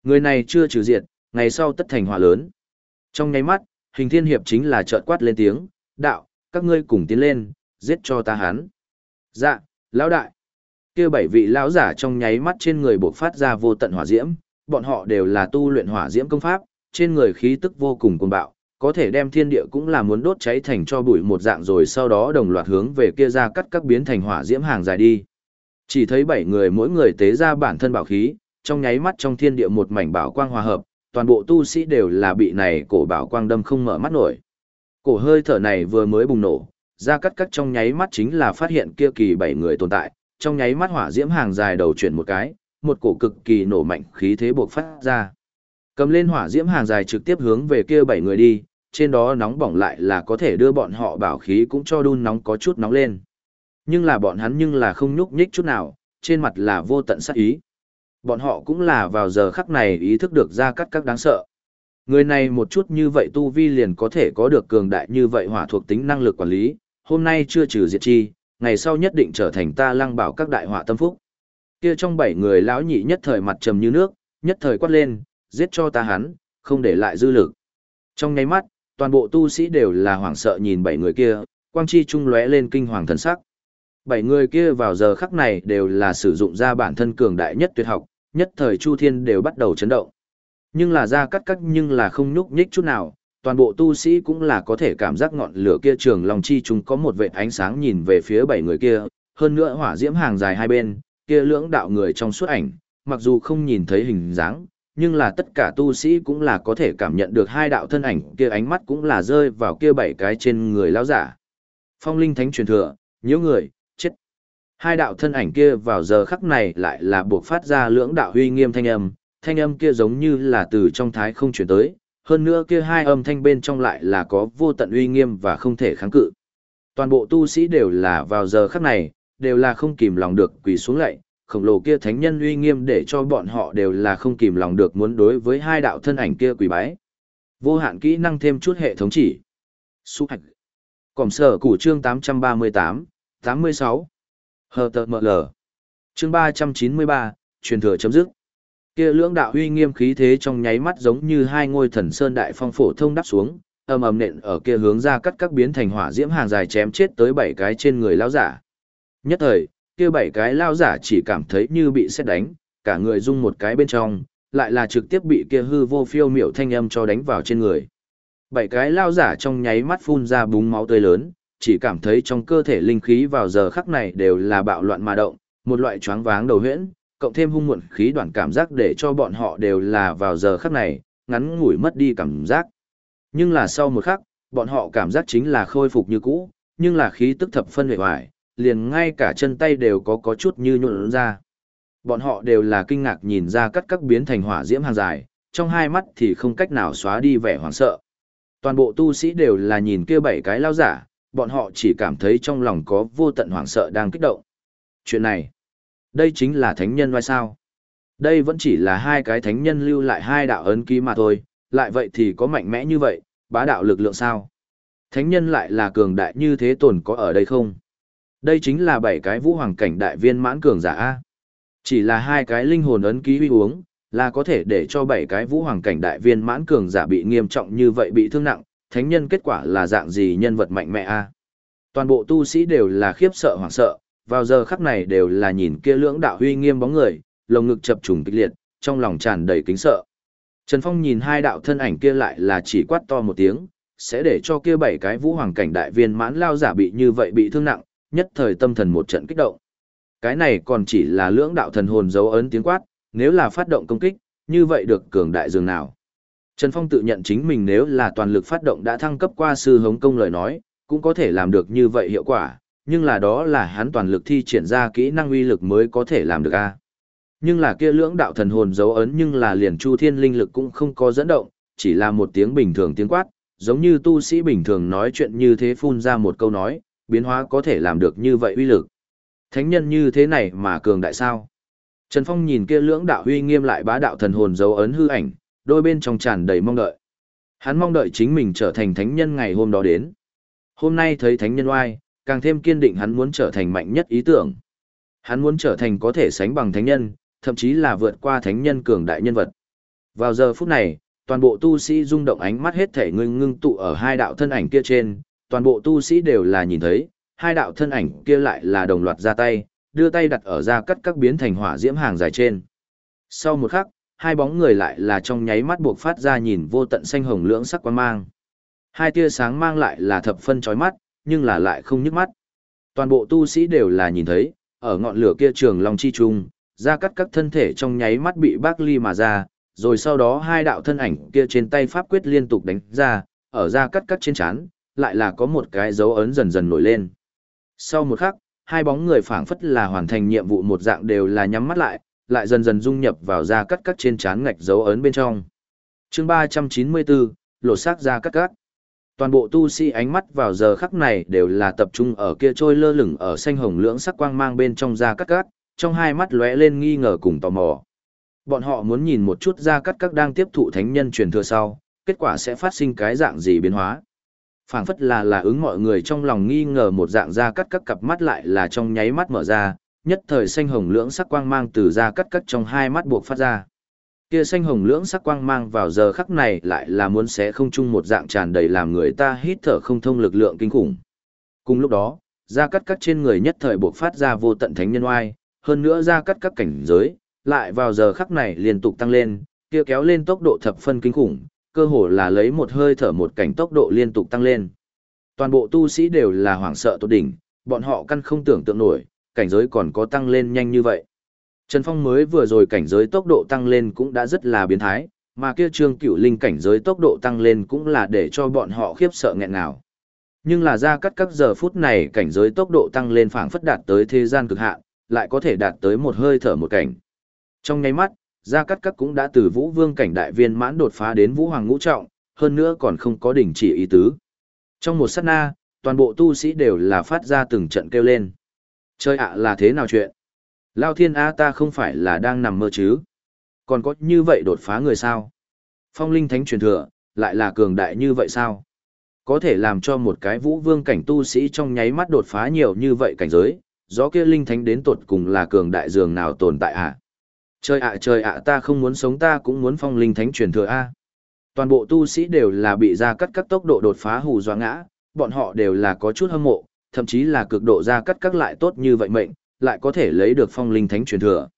Người này chưa trừ diệt, ngày sau tất thành hỏa lớn. Trong nháy mắt, hình thiên hiệp chính là trợt quát lên tiếng, đạo, các ngươi cùng tiến lên, giết cho ta hắn. Dạ, lão đại. Kia bảy vị lão giả trong nháy mắt trên người bộc phát ra vô tận hỏa diễm, bọn họ đều là tu luyện hỏa diễm công pháp, trên người khí tức vô cùng cuồng bạo, có thể đem thiên địa cũng là muốn đốt cháy thành cho bụi một dạng rồi sau đó đồng loạt hướng về kia ra cắt các biến thành hỏa diễm hàng dài đi. Chỉ thấy bảy người mỗi người tế ra bản thân bảo khí, trong nháy mắt trong thiên địa một mảnh bảo quang hòa hợp, toàn bộ tu sĩ đều là bị này cổ bảo quang đâm không mở mắt nổi. Cổ hơi thở này vừa mới bùng nổ, ra cắt cắt trong nháy mắt chính là phát hiện kia kỳ bảy người tồn tại, trong nháy mắt hỏa diễm hàng dài đầu chuyển một cái, một cổ cực kỳ nổ mạnh khí thế buộc phát ra. Cầm lên hỏa diễm hàng dài trực tiếp hướng về kia bảy người đi, trên đó nóng bỏng lại là có thể đưa bọn họ bảo khí cũng cho đun nóng có chút nóng lên. Nhưng là bọn hắn nhưng là không nhúc nhích chút nào, trên mặt là vô tận sát ý. Bọn họ cũng là vào giờ khắc này ý thức được ra cắt các đáng sợ. Người này một chút như vậy tu vi liền có thể có được cường đại như vậy hỏa thuộc tính năng lực quản lý, hôm nay chưa trừ diệt chi, ngày sau nhất định trở thành ta lăng bảo các đại họa tâm phúc. Kia trong bảy người lão nhị nhất thời mặt trầm như nước, nhất thời quát lên, giết cho ta hắn, không để lại dư lực. Trong nháy mắt, toàn bộ tu sĩ đều là hoảng sợ nhìn bảy người kia, quang chi trung lóe lên kinh hoàng thần sắc. Bảy người kia vào giờ khắc này đều là sử dụng ra bản thân cường đại nhất tuyệt học, nhất thời Chu Thiên đều bắt đầu chấn động. Nhưng là ra cắt cắt nhưng là không nhúc nhích chút nào, toàn bộ tu sĩ cũng là có thể cảm giác ngọn lửa kia trường lòng chi chúng có một vệt ánh sáng nhìn về phía bảy người kia, hơn nữa hỏa diễm hàng dài hai bên, kia lưỡng đạo người trong suốt ảnh, mặc dù không nhìn thấy hình dáng, nhưng là tất cả tu sĩ cũng là có thể cảm nhận được hai đạo thân ảnh kia ánh mắt cũng là rơi vào kia bảy cái trên người lão giả. Phong linh thánh truyền thừa, nhiễu người. Hai đạo thân ảnh kia vào giờ khắc này lại là buộc phát ra lưỡng đạo huy nghiêm thanh âm, thanh âm kia giống như là từ trong thái không chuyển tới, hơn nữa kia hai âm thanh bên trong lại là có vô tận uy nghiêm và không thể kháng cự. Toàn bộ tu sĩ đều là vào giờ khắc này, đều là không kìm lòng được quỳ xuống lạy, khổng lồ kia thánh nhân uy nghiêm để cho bọn họ đều là không kìm lòng được muốn đối với hai đạo thân ảnh kia quỳ bái. Vô hạn kỹ năng thêm chút hệ thống chỉ. Xúc hạch. Cổng sở củ chương 838, 86. Hờ tờ mờ lờ. Chương 393, truyền thừa chấm dứt. Kia lưỡng đạo uy nghiêm khí thế trong nháy mắt giống như hai ngôi thần sơn đại phong phổ thông đắp xuống, ầm ầm nện ở kia hướng ra cắt các biến thành hỏa diễm hàng dài chém chết tới bảy cái trên người lão giả. Nhất thời, kia bảy cái lão giả chỉ cảm thấy như bị xét đánh, cả người rung một cái bên trong, lại là trực tiếp bị kia hư vô phiêu miểu thanh âm cho đánh vào trên người. Bảy cái lão giả trong nháy mắt phun ra búng máu tươi lớn, chỉ cảm thấy trong cơ thể linh khí vào giờ khắc này đều là bạo loạn mà động, một loại choáng váng đầu huyễn, cộng thêm hung muộn khí đoạn cảm giác để cho bọn họ đều là vào giờ khắc này, ngắn ngủi mất đi cảm giác. Nhưng là sau một khắc, bọn họ cảm giác chính là khôi phục như cũ, nhưng là khí tức thập phân hề hoài, liền ngay cả chân tay đều có có chút như nhuộn ra. Bọn họ đều là kinh ngạc nhìn ra cắt các biến thành hỏa diễm hàng dài, trong hai mắt thì không cách nào xóa đi vẻ hoảng sợ. Toàn bộ tu sĩ đều là nhìn kia bảy cái lao giả, bọn họ chỉ cảm thấy trong lòng có vô tận hoảng sợ đang kích động. Chuyện này, đây chính là thánh nhân vai sao. Đây vẫn chỉ là hai cái thánh nhân lưu lại hai đạo ấn ký mà thôi, lại vậy thì có mạnh mẽ như vậy, bá đạo lực lượng sao? Thánh nhân lại là cường đại như thế tồn có ở đây không? Đây chính là bảy cái vũ hoàng cảnh đại viên mãn cường giả A. Chỉ là hai cái linh hồn ấn ký huy uống, là có thể để cho bảy cái vũ hoàng cảnh đại viên mãn cường giả bị nghiêm trọng như vậy bị thương nặng, thánh nhân kết quả là dạng gì nhân vật mạnh mẽ A. Toàn bộ tu sĩ đều là khiếp sợ hoảng sợ, vào giờ khắc này đều là nhìn kia lưỡng đạo huy nghiêm bóng người, lồng ngực chập trùng kịch liệt, trong lòng tràn đầy kính sợ. Trần Phong nhìn hai đạo thân ảnh kia lại là chỉ quát to một tiếng, sẽ để cho kia bảy cái vũ hoàng cảnh đại viên mãn lao giả bị như vậy bị thương nặng, nhất thời tâm thần một trận kích động. Cái này còn chỉ là lưỡng đạo thần hồn dấu ấn tiếng quát, nếu là phát động công kích, như vậy được cường đại dường nào. Trần Phong tự nhận chính mình nếu là toàn lực phát động đã thăng cấp qua sư hống công lời nói, cũng có thể làm được như vậy hiệu quả, nhưng là đó là hắn toàn lực thi triển ra kỹ năng uy lực mới có thể làm được a. Nhưng là kia lưỡng đạo thần hồn dấu ấn nhưng là liền chu thiên linh lực cũng không có dẫn động, chỉ là một tiếng bình thường tiếng quát, giống như tu sĩ bình thường nói chuyện như thế phun ra một câu nói, biến hóa có thể làm được như vậy uy lực. Thánh nhân như thế này mà cường đại sao? Trần Phong nhìn kia lưỡng đạo huy nghiêm lại bá đạo thần hồn dấu ấn hư ảnh, đôi bên trong tràn đầy mong đợi. Hắn mong đợi chính mình trở thành thánh nhân ngày hôm đó đến. Hôm nay thấy thánh nhân oai, càng thêm kiên định hắn muốn trở thành mạnh nhất ý tưởng. Hắn muốn trở thành có thể sánh bằng thánh nhân, thậm chí là vượt qua thánh nhân cường đại nhân vật. Vào giờ phút này, toàn bộ tu sĩ rung động ánh mắt hết thể ngưng ngưng tụ ở hai đạo thân ảnh kia trên, toàn bộ tu sĩ đều là nhìn thấy, hai đạo thân ảnh kia lại là đồng loạt ra tay, đưa tay đặt ở ra cắt các biến thành hỏa diễm hàng dài trên. Sau một khắc, hai bóng người lại là trong nháy mắt buộc phát ra nhìn vô tận xanh hồng lưỡng sắc quang mang. Hai tia sáng mang lại là thập phân chói mắt, nhưng là lại không nhức mắt. Toàn bộ tu sĩ đều là nhìn thấy, ở ngọn lửa kia trường long chi trung, ra cắt các thân thể trong nháy mắt bị bác ly mà ra, rồi sau đó hai đạo thân ảnh kia trên tay pháp quyết liên tục đánh ra, ở ra cắt cắt trên chán, lại là có một cái dấu ấn dần dần nổi lên. Sau một khắc, hai bóng người phảng phất là hoàn thành nhiệm vụ một dạng đều là nhắm mắt lại, lại dần dần dung nhập vào da cắt cắt trên chán ngạch dấu ấn bên trong. chương 394, lột xác da cắt cắt. Toàn bộ tu sĩ ánh mắt vào giờ khắc này đều là tập trung ở kia trôi lơ lửng ở xanh hồng lưỡng sắc quang mang bên trong da cắt cắt, trong hai mắt lóe lên nghi ngờ cùng tò mò. Bọn họ muốn nhìn một chút da cắt cắt đang tiếp thụ thánh nhân truyền thừa sau, kết quả sẽ phát sinh cái dạng gì biến hóa phảng phất là là ứng mọi người trong lòng nghi ngờ một dạng da cắt cắt cặp mắt lại là trong nháy mắt mở ra, nhất thời xanh hồng lưỡng sắc quang mang từ ra cắt cắt trong hai mắt buộc phát ra. Kia xanh hồng lưỡng sắc quang mang vào giờ khắc này lại là muốn xé không chung một dạng tràn đầy làm người ta hít thở không thông lực lượng kinh khủng. Cùng lúc đó, ra cắt cắt trên người nhất thời buộc phát ra vô tận thánh nhân oai, hơn nữa ra cắt các cảnh giới, lại vào giờ khắc này liên tục tăng lên, kia kéo lên tốc độ thập phân kinh khủng, cơ hồ là lấy một hơi thở một cảnh tốc độ liên tục tăng lên. Toàn bộ tu sĩ đều là hoảng sợ tột đỉnh, bọn họ căn không tưởng tượng nổi, cảnh giới còn có tăng lên nhanh như vậy. Trần Phong mới vừa rồi cảnh giới tốc độ tăng lên cũng đã rất là biến thái, mà kia Trương Cửu Linh cảnh giới tốc độ tăng lên cũng là để cho bọn họ khiếp sợ nghẹn nào. Nhưng là ra cắt các giờ phút này cảnh giới tốc độ tăng lên phảng phất đạt tới thế gian cực hạn, lại có thể đạt tới một hơi thở một cảnh. Trong nháy mắt, Gia Cát Cát cũng đã từ Vũ Vương cảnh đại viên mãn đột phá đến Vũ Hoàng ngũ trọng, hơn nữa còn không có đỉnh chỉ ý tứ. Trong một sát na, toàn bộ tu sĩ đều là phát ra từng trận kêu lên. Chơi ạ là thế nào chuyện? Lao thiên A ta không phải là đang nằm mơ chứ? Còn có như vậy đột phá người sao? Phong linh thánh truyền thừa, lại là cường đại như vậy sao? Có thể làm cho một cái vũ vương cảnh tu sĩ trong nháy mắt đột phá nhiều như vậy cảnh giới, gió kia linh thánh đến tột cùng là cường đại dường nào tồn tại ạ? Trời ạ trời ạ ta không muốn sống ta cũng muốn phong linh thánh truyền thừa A. Toàn bộ tu sĩ đều là bị ra cắt các tốc độ đột phá hù doa ngã, bọn họ đều là có chút hâm mộ, thậm chí là cực độ ra cắt các lại tốt như vậy mệnh, lại có thể lấy được phong linh thánh truyền thừa.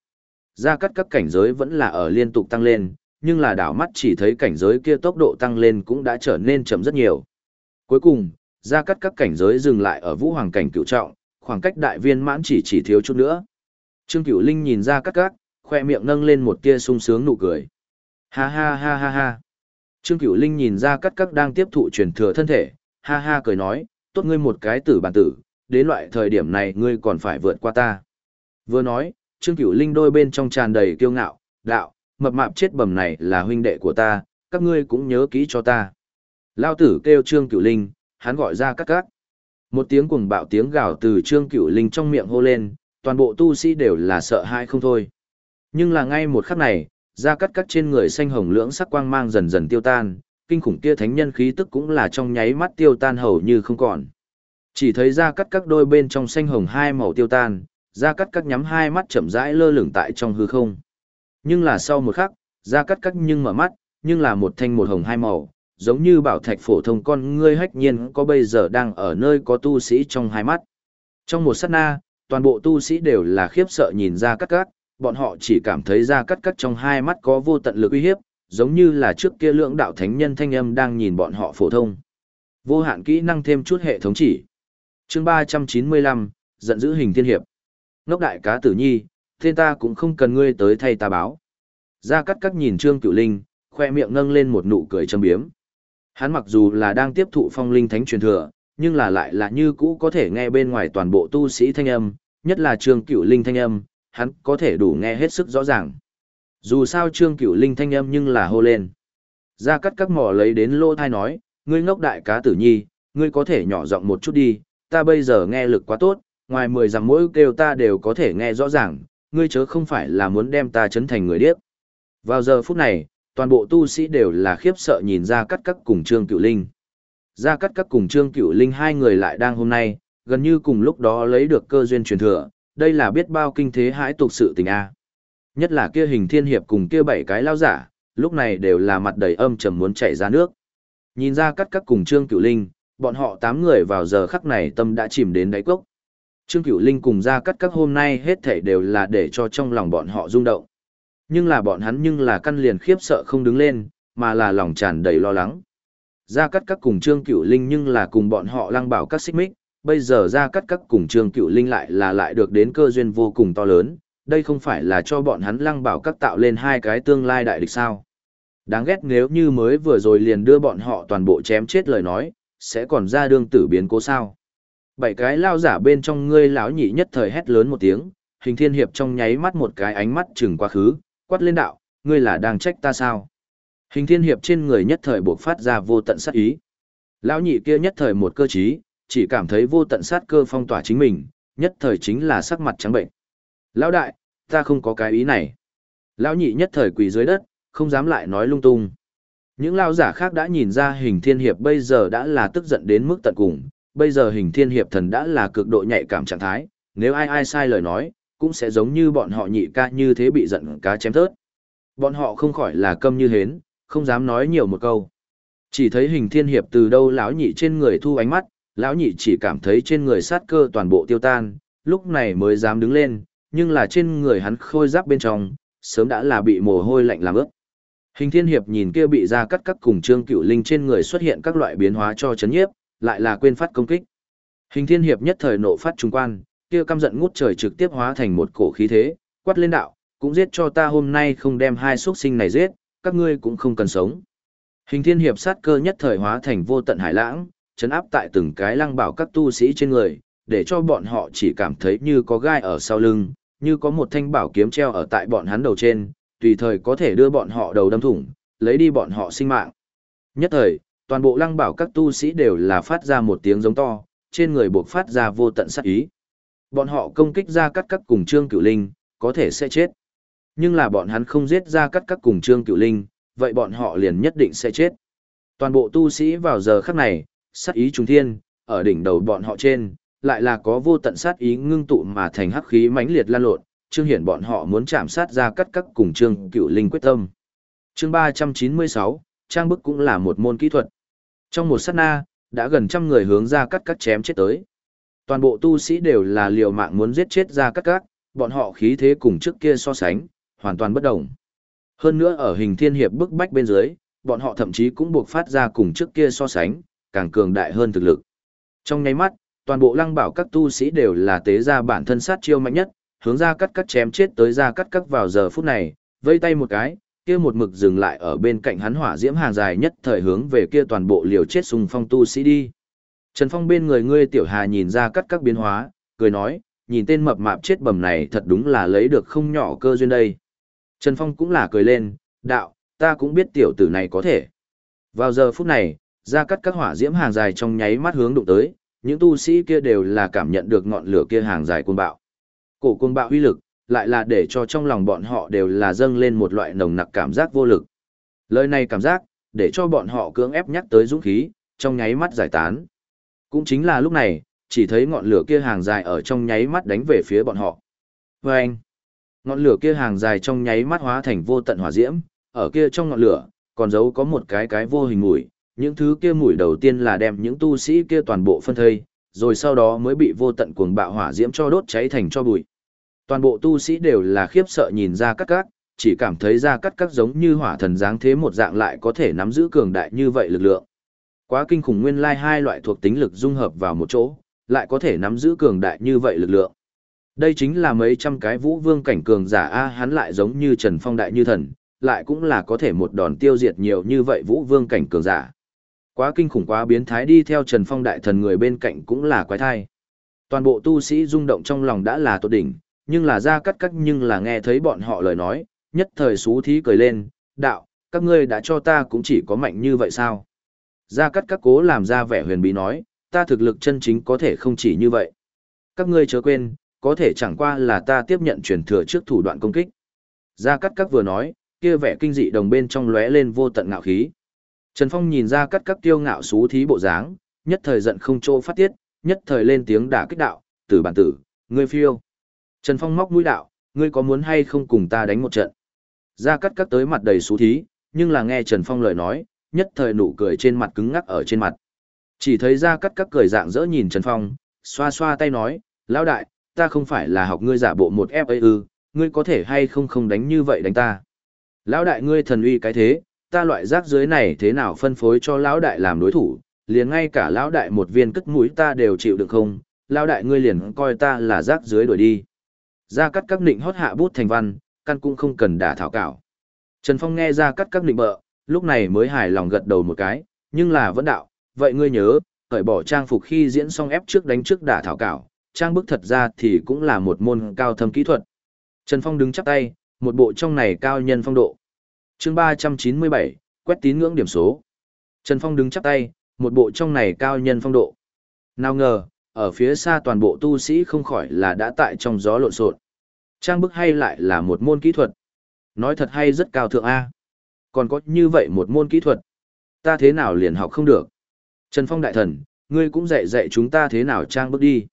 Ra cắt các cảnh giới vẫn là ở liên tục tăng lên, nhưng là đảo mắt chỉ thấy cảnh giới kia tốc độ tăng lên cũng đã trở nên chậm rất nhiều. Cuối cùng, ra cắt các cảnh giới dừng lại ở vũ hoàng cảnh cựu trọng, khoảng cách đại viên mãn chỉ chỉ thiếu chút nữa. Trương Cửu Linh nhìn ra cắt các, khoe miệng nâng lên một tia sung sướng nụ cười. Ha ha ha ha ha. Trương Cửu Linh nhìn ra cắt các đang tiếp thụ truyền thừa thân thể, ha ha cười nói, tốt ngươi một cái tử bản tử, đến loại thời điểm này ngươi còn phải vượt qua ta. Vừa nói, Trương Cửu Linh đôi bên trong tràn đầy kiêu ngạo, đạo, mập mạp chết bầm này là huynh đệ của ta, các ngươi cũng nhớ kỹ cho ta. Lao tử kêu Trương Cửu Linh, hắn gọi ra cắt cắt. Một tiếng cuồng bạo tiếng gào từ Trương Cửu Linh trong miệng hô lên, toàn bộ tu sĩ đều là sợ hãi không thôi. Nhưng là ngay một khắc này, ra cắt cắt trên người xanh hồng lưỡng sắc quang mang dần dần tiêu tan, kinh khủng kia thánh nhân khí tức cũng là trong nháy mắt tiêu tan hầu như không còn. Chỉ thấy ra cắt các đôi bên trong xanh hồng hai màu tiêu tan, ra cắt các nhắm hai mắt chậm rãi lơ lửng tại trong hư không. Nhưng là sau một khắc, ra cắt các nhưng mở mắt, nhưng là một thanh một hồng hai màu, giống như bảo thạch phổ thông con ngươi hách nhiên có bây giờ đang ở nơi có tu sĩ trong hai mắt. Trong một sát na, toàn bộ tu sĩ đều là khiếp sợ nhìn ra cắt cắt, bọn họ chỉ cảm thấy ra cắt cắt trong hai mắt có vô tận lực uy hiếp, giống như là trước kia lượng đạo thánh nhân thanh âm đang nhìn bọn họ phổ thông. Vô hạn kỹ năng thêm chút hệ thống chỉ. chương 395, giận dữ hình thiên hiệp. Ngốc đại cá tử nhi, thế ta cũng không cần ngươi tới thay ta báo. Ra cắt cắt nhìn Trương Cửu Linh, khoe miệng nâng lên một nụ cười châm biếm. Hắn mặc dù là đang tiếp thụ phong linh thánh truyền thừa, nhưng là lại là như cũ có thể nghe bên ngoài toàn bộ tu sĩ thanh âm, nhất là Trương Cửu Linh thanh âm, hắn có thể đủ nghe hết sức rõ ràng. Dù sao Trương Cửu Linh thanh âm nhưng là hô lên. gia cắt các mỏ lấy đến lô thai nói, ngươi ngốc đại cá tử nhi, ngươi có thể nhỏ giọng một chút đi, ta bây giờ nghe lực quá tốt, ngoài mười dặm mỗi kêu ta đều có thể nghe rõ ràng, ngươi chớ không phải là muốn đem ta chấn thành người điếc. Vào giờ phút này, toàn bộ tu sĩ đều là khiếp sợ nhìn gia cắt các cùng Trương Cửu Linh. gia cắt các cùng Trương Cửu Linh hai người lại đang hôm nay, gần như cùng lúc đó lấy được cơ duyên truyền thừa, đây là biết bao kinh thế hãi tục sự tình a. Nhất là kia hình thiên hiệp cùng kia bảy cái lao giả, lúc này đều là mặt đầy âm trầm muốn chảy ra nước. Nhìn ra cắt các cùng Trương Cửu Linh, bọn họ tám người vào giờ khắc này tâm đã chìm đến đáy cốc. Trương Cửu Linh cùng ra cắt các hôm nay hết thảy đều là để cho trong lòng bọn họ rung động. Nhưng là bọn hắn nhưng là căn liền khiếp sợ không đứng lên, mà là lòng tràn đầy lo lắng. Ra cắt các cùng Trương Cửu Linh nhưng là cùng bọn họ lăng bảo các xích mích, bây giờ ra cắt các cùng Trương Cửu Linh lại là lại được đến cơ duyên vô cùng to lớn, đây không phải là cho bọn hắn lăng bảo các tạo lên hai cái tương lai đại địch sao. Đáng ghét nếu như mới vừa rồi liền đưa bọn họ toàn bộ chém chết lời nói, sẽ còn ra đương tử biến cố sao. Bảy cái lao giả bên trong ngươi lão nhị nhất thời hét lớn một tiếng, hình thiên hiệp trong nháy mắt một cái ánh mắt chừng quá khứ, quát lên đạo, ngươi là đang trách ta sao? Hình thiên hiệp trên người nhất thời buộc phát ra vô tận sát ý. Lão nhị kia nhất thời một cơ trí, chỉ cảm thấy vô tận sát cơ phong tỏa chính mình, nhất thời chính là sắc mặt trắng bệnh. Lão đại, ta không có cái ý này. Lão nhị nhất thời quỳ dưới đất, không dám lại nói lung tung. Những lão giả khác đã nhìn ra hình thiên hiệp bây giờ đã là tức giận đến mức tận cùng, bây giờ hình thiên hiệp thần đã là cực độ nhạy cảm trạng thái, nếu ai ai sai lời nói, cũng sẽ giống như bọn họ nhị ca như thế bị giận cá chém thớt. Bọn họ không khỏi là câm như hến, không dám nói nhiều một câu. Chỉ thấy hình thiên hiệp từ đâu lão nhị trên người thu ánh mắt, lão nhị chỉ cảm thấy trên người sát cơ toàn bộ tiêu tan, lúc này mới dám đứng lên, nhưng là trên người hắn khôi giáp bên trong, sớm đã là bị mồ hôi lạnh làm ướt. Hình thiên hiệp nhìn kia bị ra cắt cắt cùng trương cửu linh trên người xuất hiện các loại biến hóa cho chấn nhiếp, lại là quên phát công kích. Hình thiên hiệp nhất thời nộ phát trung quan, kia căm giận ngút trời trực tiếp hóa thành một cổ khí thế, quát lên đạo, cũng giết cho ta hôm nay không đem hai xuất sinh này giết, các ngươi cũng không cần sống. Hình thiên hiệp sát cơ nhất thời hóa thành vô tận hải lãng, chấn áp tại từng cái lăng bảo các tu sĩ trên người, để cho bọn họ chỉ cảm thấy như có gai ở sau lưng, như có một thanh bảo kiếm treo ở tại bọn hắn đầu trên, tùy thời có thể đưa bọn họ đầu đâm thủng, lấy đi bọn họ sinh mạng. Nhất thời, toàn bộ lăng bảo các tu sĩ đều là phát ra một tiếng giống to, trên người buộc phát ra vô tận sát ý. Bọn họ công kích ra cắt cắt cùng Trương Cửu Linh, có thể sẽ chết. Nhưng là bọn hắn không giết ra cắt cắt cùng Trương Cửu Linh, vậy bọn họ liền nhất định sẽ chết. Toàn bộ tu sĩ vào giờ khắc này, sát ý trùng thiên, ở đỉnh đầu bọn họ trên, lại là có vô tận sát ý ngưng tụ mà thành hắc khí mãnh liệt lan lộn, trương hiển bọn họ muốn chạm sát ra cắt cắt cùng trương cựu linh quyết tâm. Chương 396, trang bức cũng là một môn kỹ thuật. Trong một sát na, đã gần trăm người hướng ra cắt cắt chém chết tới. Toàn bộ tu sĩ đều là liều mạng muốn giết chết ra cắt cắt, bọn họ khí thế cùng trước kia so sánh, hoàn toàn bất động. Hơn nữa ở hình thiên hiệp bức bách bên dưới, bọn họ thậm chí cũng buộc phát ra cùng trước kia so sánh, càng cường đại hơn thực lực. Trong nháy mắt, toàn bộ lăng bảo các tu sĩ đều là tế ra bản thân sát chiêu mạnh nhất, hướng ra cắt cắt chém chết tới ra cắt cắt vào giờ phút này, vây tay một cái, kia một mực dừng lại ở bên cạnh hắn hỏa diễm hàng dài nhất thời hướng về kia toàn bộ liều chết xung phong tu sĩ đi. Trần Phong bên người ngươi tiểu hà nhìn ra cắt các biến hóa, cười nói, nhìn tên mập mạp chết bầm này thật đúng là lấy được không nhỏ cơ duyên đây. Trần Phong cũng là cười lên, đạo, ta cũng biết tiểu tử này có thể. Vào giờ phút này, ra cắt các hỏa diễm hàng dài trong nháy mắt hướng đụng tới, những tu sĩ kia đều là cảm nhận được ngọn lửa kia hàng dài cuồng bạo. Cổ cuồng bạo uy lực, lại là để cho trong lòng bọn họ đều là dâng lên một loại nồng nặc cảm giác vô lực. Lời này cảm giác, để cho bọn họ cưỡng ép nhắc tới dũng khí, trong nháy mắt giải tán. Cũng chính là lúc này, chỉ thấy ngọn lửa kia hàng dài ở trong nháy mắt đánh về phía bọn họ. Và anh, ngọn lửa kia hàng dài trong nháy mắt hóa thành vô tận hỏa diễm, ở kia trong ngọn lửa, còn giấu có một cái cái vô hình mùi, những thứ kia mũi đầu tiên là đem những tu sĩ kia toàn bộ phân thây, rồi sau đó mới bị vô tận cuồng bạo hỏa diễm cho đốt cháy thành cho bụi. Toàn bộ tu sĩ đều là khiếp sợ nhìn ra cắt cắt, chỉ cảm thấy ra cắt cắt giống như hỏa thần dáng thế một dạng lại có thể nắm giữ cường đại như vậy lực lượng. Quá kinh khủng nguyên lai hai loại thuộc tính lực dung hợp vào một chỗ, lại có thể nắm giữ cường đại như vậy lực lượng. Đây chính là mấy trăm cái vũ vương cảnh cường giả A hắn lại giống như Trần Phong đại như thần, lại cũng là có thể một đòn tiêu diệt nhiều như vậy vũ vương cảnh cường giả. Quá kinh khủng quá biến thái đi theo Trần Phong đại thần người bên cạnh cũng là quái thai. Toàn bộ tu sĩ rung động trong lòng đã là tốt đỉnh, nhưng là ra cắt cắt nhưng là nghe thấy bọn họ lời nói, nhất thời xú thí cười lên, đạo, các ngươi đã cho ta cũng chỉ có mạnh như vậy sao? Ra cắt các cố làm ra vẻ huyền bí nói, ta thực lực chân chính có thể không chỉ như vậy. Các ngươi chớ quên, có thể chẳng qua là ta tiếp nhận truyền thừa trước thủ đoạn công kích. Ra cắt các vừa nói, kia vẻ kinh dị đồng bên trong lóe lên vô tận ngạo khí. Trần Phong nhìn ra cắt các tiêu ngạo xú thí bộ dáng, nhất thời giận không chỗ phát tiết, nhất thời lên tiếng đả kích đạo, tử bản tử, ngươi phiêu. Trần Phong móc mũi đạo, ngươi có muốn hay không cùng ta đánh một trận? Ra cắt các tới mặt đầy xú thí, nhưng là nghe Trần Phong lời nói, nhất thời nụ cười trên mặt cứng ngắc ở trên mặt. Chỉ thấy ra cắt các cười dạng dỡ nhìn Trần Phong, xoa xoa tay nói, lão đại, ta không phải là học ngươi giả bộ một FAU, ư, ngươi có thể hay không không đánh như vậy đánh ta. Lão đại ngươi thần uy cái thế, ta loại rác dưới này thế nào phân phối cho lão đại làm đối thủ, liền ngay cả lão đại một viên cất mũi ta đều chịu được không, lão đại ngươi liền coi ta là rác dưới đuổi đi. Ra cắt các nịnh hót hạ bút thành văn, căn cũng không cần đả thảo cảo. Trần Phong nghe ra cắt các nịnh bợ, lúc này mới hài lòng gật đầu một cái, nhưng là vẫn đạo, vậy ngươi nhớ, cởi bỏ trang phục khi diễn xong ép trước đánh trước đả thảo cảo, trang bức thật ra thì cũng là một môn cao thâm kỹ thuật. Trần Phong đứng chắp tay, một bộ trong này cao nhân phong độ chương ba trăm chín mươi bảy, quét tín ngưỡng điểm số. Trần phong đứng chắp tay, một bộ trong này cao nhân phong độ. Nào ngờ, ở phía xa toàn bộ tu sĩ không khỏi là đã tại trong gió lộn xộn. Trang bức hay lại là một môn kỹ thuật? Nói thật hay rất cao thượng a? Còn có như vậy một môn kỹ thuật? Ta thế nào liền học không được? Trần phong đại thần, ngươi cũng dạy dạy chúng ta thế nào trang bức đi.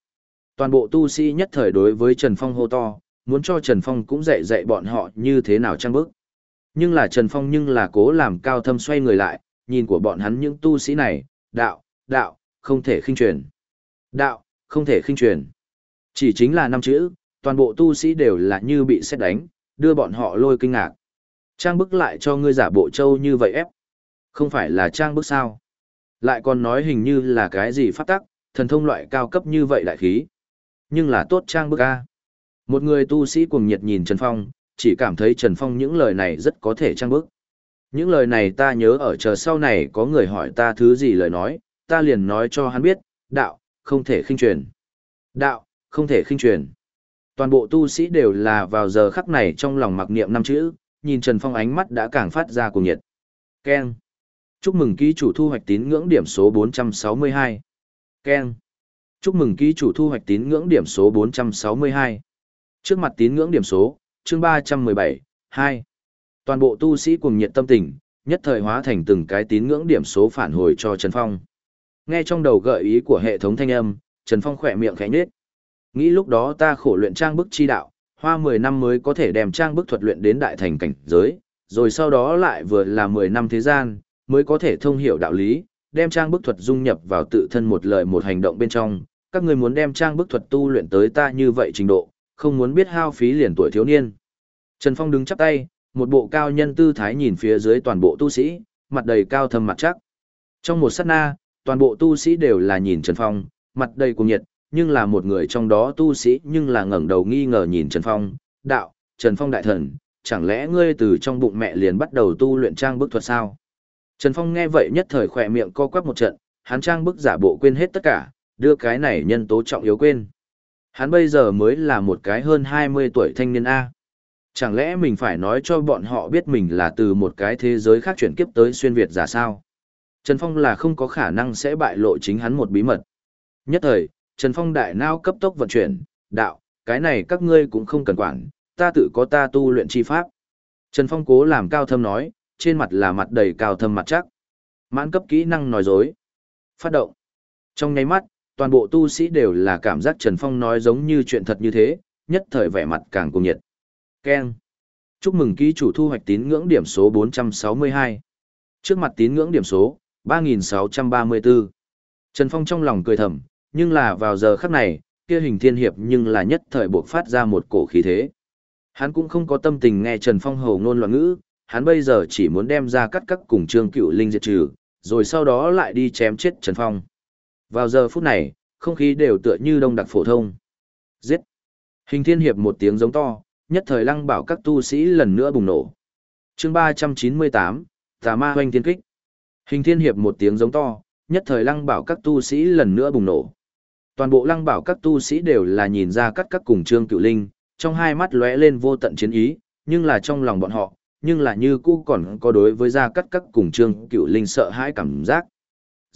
Toàn bộ tu sĩ nhất thời đối với trần phong hô to, muốn cho trần phong cũng dạy dạy bọn họ như thế nào trang bức nhưng là Trần Phong nhưng là cố làm cao thâm xoay người lại, nhìn của bọn hắn những tu sĩ này, đạo, đạo, không thể khinh truyền. Đạo, không thể khinh truyền. Chỉ chính là năm chữ, toàn bộ tu sĩ đều là như bị xét đánh, đưa bọn họ lôi kinh ngạc. Trang bức lại cho ngươi giả bộ châu như vậy ép. Không phải là trang bức sao. Lại còn nói hình như là cái gì phát tắc, thần thông loại cao cấp như vậy đại khí. Nhưng là tốt trang bức a. Một người tu sĩ cuồng nhiệt nhìn Trần Phong, chỉ cảm thấy Trần Phong những lời này rất có thể trang bức. Những lời này ta nhớ ở chờ sau này có người hỏi ta thứ gì lời nói, ta liền nói cho hắn biết, đạo, không thể khinh truyền. Đạo, không thể khinh truyền. Toàn bộ tu sĩ đều là vào giờ khắc này trong lòng mặc niệm năm chữ, nhìn Trần Phong ánh mắt đã càng phát ra cùng nhiệt. Ken. Chúc mừng ký chủ thu hoạch tín ngưỡng điểm số 462. Ken. Chúc mừng ký chủ thu hoạch tín ngưỡng điểm số 462. Trước mặt tín ngưỡng điểm số, chương 317, 2. Toàn bộ tu sĩ cùng nhiệt tâm tình, nhất thời hóa thành từng cái tín ngưỡng điểm số phản hồi cho Trần Phong. Nghe trong đầu gợi ý của hệ thống thanh âm, Trần Phong khỏe miệng khẽ nhếch. Nghĩ lúc đó ta khổ luyện trang bức chi đạo, hoa 10 năm mới có thể đem trang bức thuật luyện đến đại thành cảnh giới, rồi sau đó lại vừa là 10 năm thế gian, mới có thể thông hiểu đạo lý, đem trang bức thuật dung nhập vào tự thân một lời một hành động bên trong. Các người muốn đem trang bức thuật tu luyện tới ta như vậy trình độ, không muốn biết hao phí liền tuổi thiếu niên. Trần Phong đứng chắp tay, một bộ cao nhân tư thái nhìn phía dưới toàn bộ tu sĩ, mặt đầy cao thâm mặt chắc. Trong một sát na, toàn bộ tu sĩ đều là nhìn Trần Phong, mặt đầy cuồng nhiệt, nhưng là một người trong đó tu sĩ nhưng là ngẩng đầu nghi ngờ nhìn Trần Phong, đạo, Trần Phong đại thần, chẳng lẽ ngươi từ trong bụng mẹ liền bắt đầu tu luyện trang bức thuật sao? Trần Phong nghe vậy nhất thời khỏe miệng co quắp một trận, hắn trang bức giả bộ quên hết tất cả, đưa cái này nhân tố trọng yếu quên. Hắn bây giờ mới là một cái hơn 20 tuổi thanh niên A. Chẳng lẽ mình phải nói cho bọn họ biết mình là từ một cái thế giới khác chuyển kiếp tới xuyên Việt giả sao? Trần Phong là không có khả năng sẽ bại lộ chính hắn một bí mật. Nhất thời, Trần Phong đại nao cấp tốc vận chuyển, đạo, cái này các ngươi cũng không cần quản, ta tự có ta tu luyện chi pháp. Trần Phong cố làm cao thâm nói, trên mặt là mặt đầy cao thâm mặt chắc. Mãn cấp kỹ năng nói dối. Phát động. Trong nháy mắt, toàn bộ tu sĩ đều là cảm giác Trần Phong nói giống như chuyện thật như thế, nhất thời vẻ mặt càng cùng nhiệt. Ken. Chúc mừng ký chủ thu hoạch tín ngưỡng điểm số 462. Trước mặt tín ngưỡng điểm số, 3634. Trần Phong trong lòng cười thầm, nhưng là vào giờ khắc này, kia hình thiên hiệp nhưng là nhất thời buộc phát ra một cổ khí thế. Hắn cũng không có tâm tình nghe Trần Phong hầu ngôn loạn ngữ, hắn bây giờ chỉ muốn đem ra cắt cắt cùng Trương Cựu Linh diệt trừ, rồi sau đó lại đi chém chết Trần Phong. Vào giờ phút này, không khí đều tựa như đông đặc phổ thông. Giết! Hình thiên hiệp một tiếng giống to, nhất thời lăng bảo các tu sĩ lần nữa bùng nổ. chương 398, Tà Ma Hoanh Thiên Kích. Hình thiên hiệp một tiếng giống to, nhất thời lăng bảo các tu sĩ lần nữa bùng nổ. Toàn bộ lăng bảo các tu sĩ đều là nhìn ra cắt các cùng trương cựu linh, trong hai mắt lóe lên vô tận chiến ý, nhưng là trong lòng bọn họ, nhưng là như cũ còn có đối với gia cắt các cùng trương cựu linh sợ hãi cảm giác.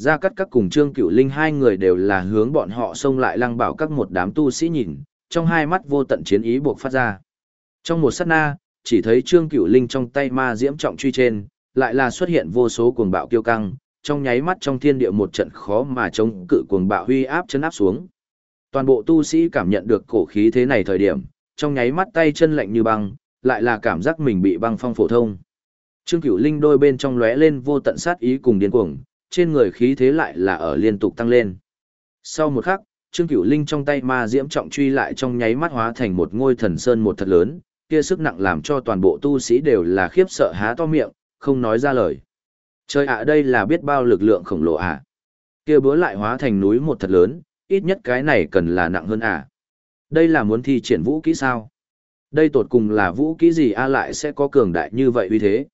Gia cắt các cùng trương cửu linh hai người đều là hướng bọn họ xông lại lăng bảo các một đám tu sĩ nhìn, trong hai mắt vô tận chiến ý buộc phát ra. Trong một sát na, chỉ thấy trương cửu linh trong tay ma diễm trọng truy trên, lại là xuất hiện vô số cuồng bạo kiêu căng, trong nháy mắt trong thiên địa một trận khó mà chống cự cuồng bạo huy áp chân áp xuống. Toàn bộ tu sĩ cảm nhận được cổ khí thế này thời điểm, trong nháy mắt tay chân lạnh như băng, lại là cảm giác mình bị băng phong phổ thông. Trương Cửu Linh đôi bên trong lóe lên vô tận sát ý cùng điên cuồng, trên người khí thế lại là ở liên tục tăng lên. Sau một khắc, Trương Cửu Linh trong tay ma diễm trọng truy lại trong nháy mắt hóa thành một ngôi thần sơn một thật lớn, kia sức nặng làm cho toàn bộ tu sĩ đều là khiếp sợ há to miệng, không nói ra lời. Trời ạ đây là biết bao lực lượng khổng lồ ạ. À. Kia búa lại hóa thành núi một thật lớn, ít nhất cái này cần là nặng hơn à. Đây là muốn thi triển vũ kỹ sao? Đây tột cùng là vũ kỹ gì a lại sẽ có cường đại như vậy uy thế?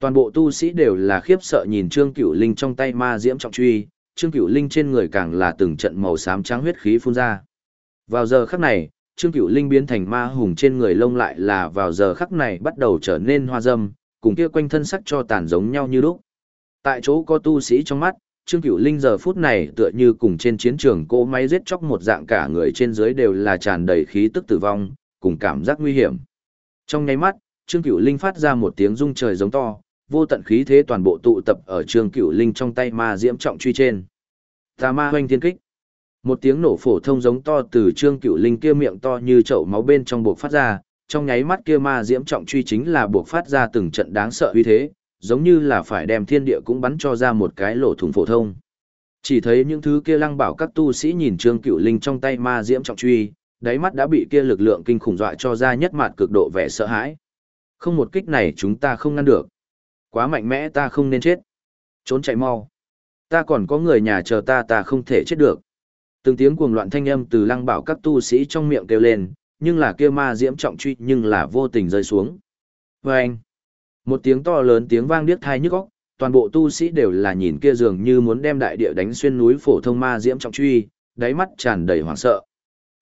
Toàn bộ tu sĩ đều là khiếp sợ nhìn Trương Cửu Linh trong tay ma diễm trọng truy, Trương Cửu Linh trên người càng là từng trận màu xám trắng huyết khí phun ra. Vào giờ khắc này, Trương Cửu Linh biến thành ma hùng trên người lông lại là vào giờ khắc này bắt đầu trở nên hoa dâm, cùng kia quanh thân sắc cho tàn giống nhau như lúc. Tại chỗ có tu sĩ trong mắt, Trương Cửu Linh giờ phút này tựa như cùng trên chiến trường cỗ máy giết chóc một dạng cả người trên dưới đều là tràn đầy khí tức tử vong, cùng cảm giác nguy hiểm. Trong nháy mắt, Trương Cửu Linh phát ra một tiếng rung trời giống to, vô tận khí thế toàn bộ tụ tập ở Trương Cửu Linh trong tay ma diễm trọng truy trên. Tà ma hoanh thiên kích. Một tiếng nổ phổ thông giống to từ Trương Cửu Linh kia miệng to như chậu máu bên trong buộc phát ra, trong nháy mắt kia ma diễm trọng truy chính là buộc phát ra từng trận đáng sợ uy thế, giống như là phải đem thiên địa cũng bắn cho ra một cái lỗ thủng phổ thông. Chỉ thấy những thứ kia lăng bảo các tu sĩ nhìn Trương Cửu Linh trong tay ma diễm trọng truy, đáy mắt đã bị kia lực lượng kinh khủng dọa cho ra nhất mặt cực độ vẻ sợ hãi. Không một kích này chúng ta không ngăn được. Quá mạnh mẽ ta không nên chết. Trốn chạy mau. Ta còn có người nhà chờ ta ta không thể chết được. Từng tiếng cuồng loạn thanh âm từ lăng bảo các tu sĩ trong miệng kêu lên, nhưng là kia ma diễm trọng truy nhưng là vô tình rơi xuống. vê anh, một tiếng to lớn tiếng vang điếc thai nhức óc, toàn bộ tu sĩ đều là nhìn kia dường như muốn đem đại địa đánh xuyên núi phổ thông ma diễm trọng truy, đáy mắt tràn đầy hoảng sợ.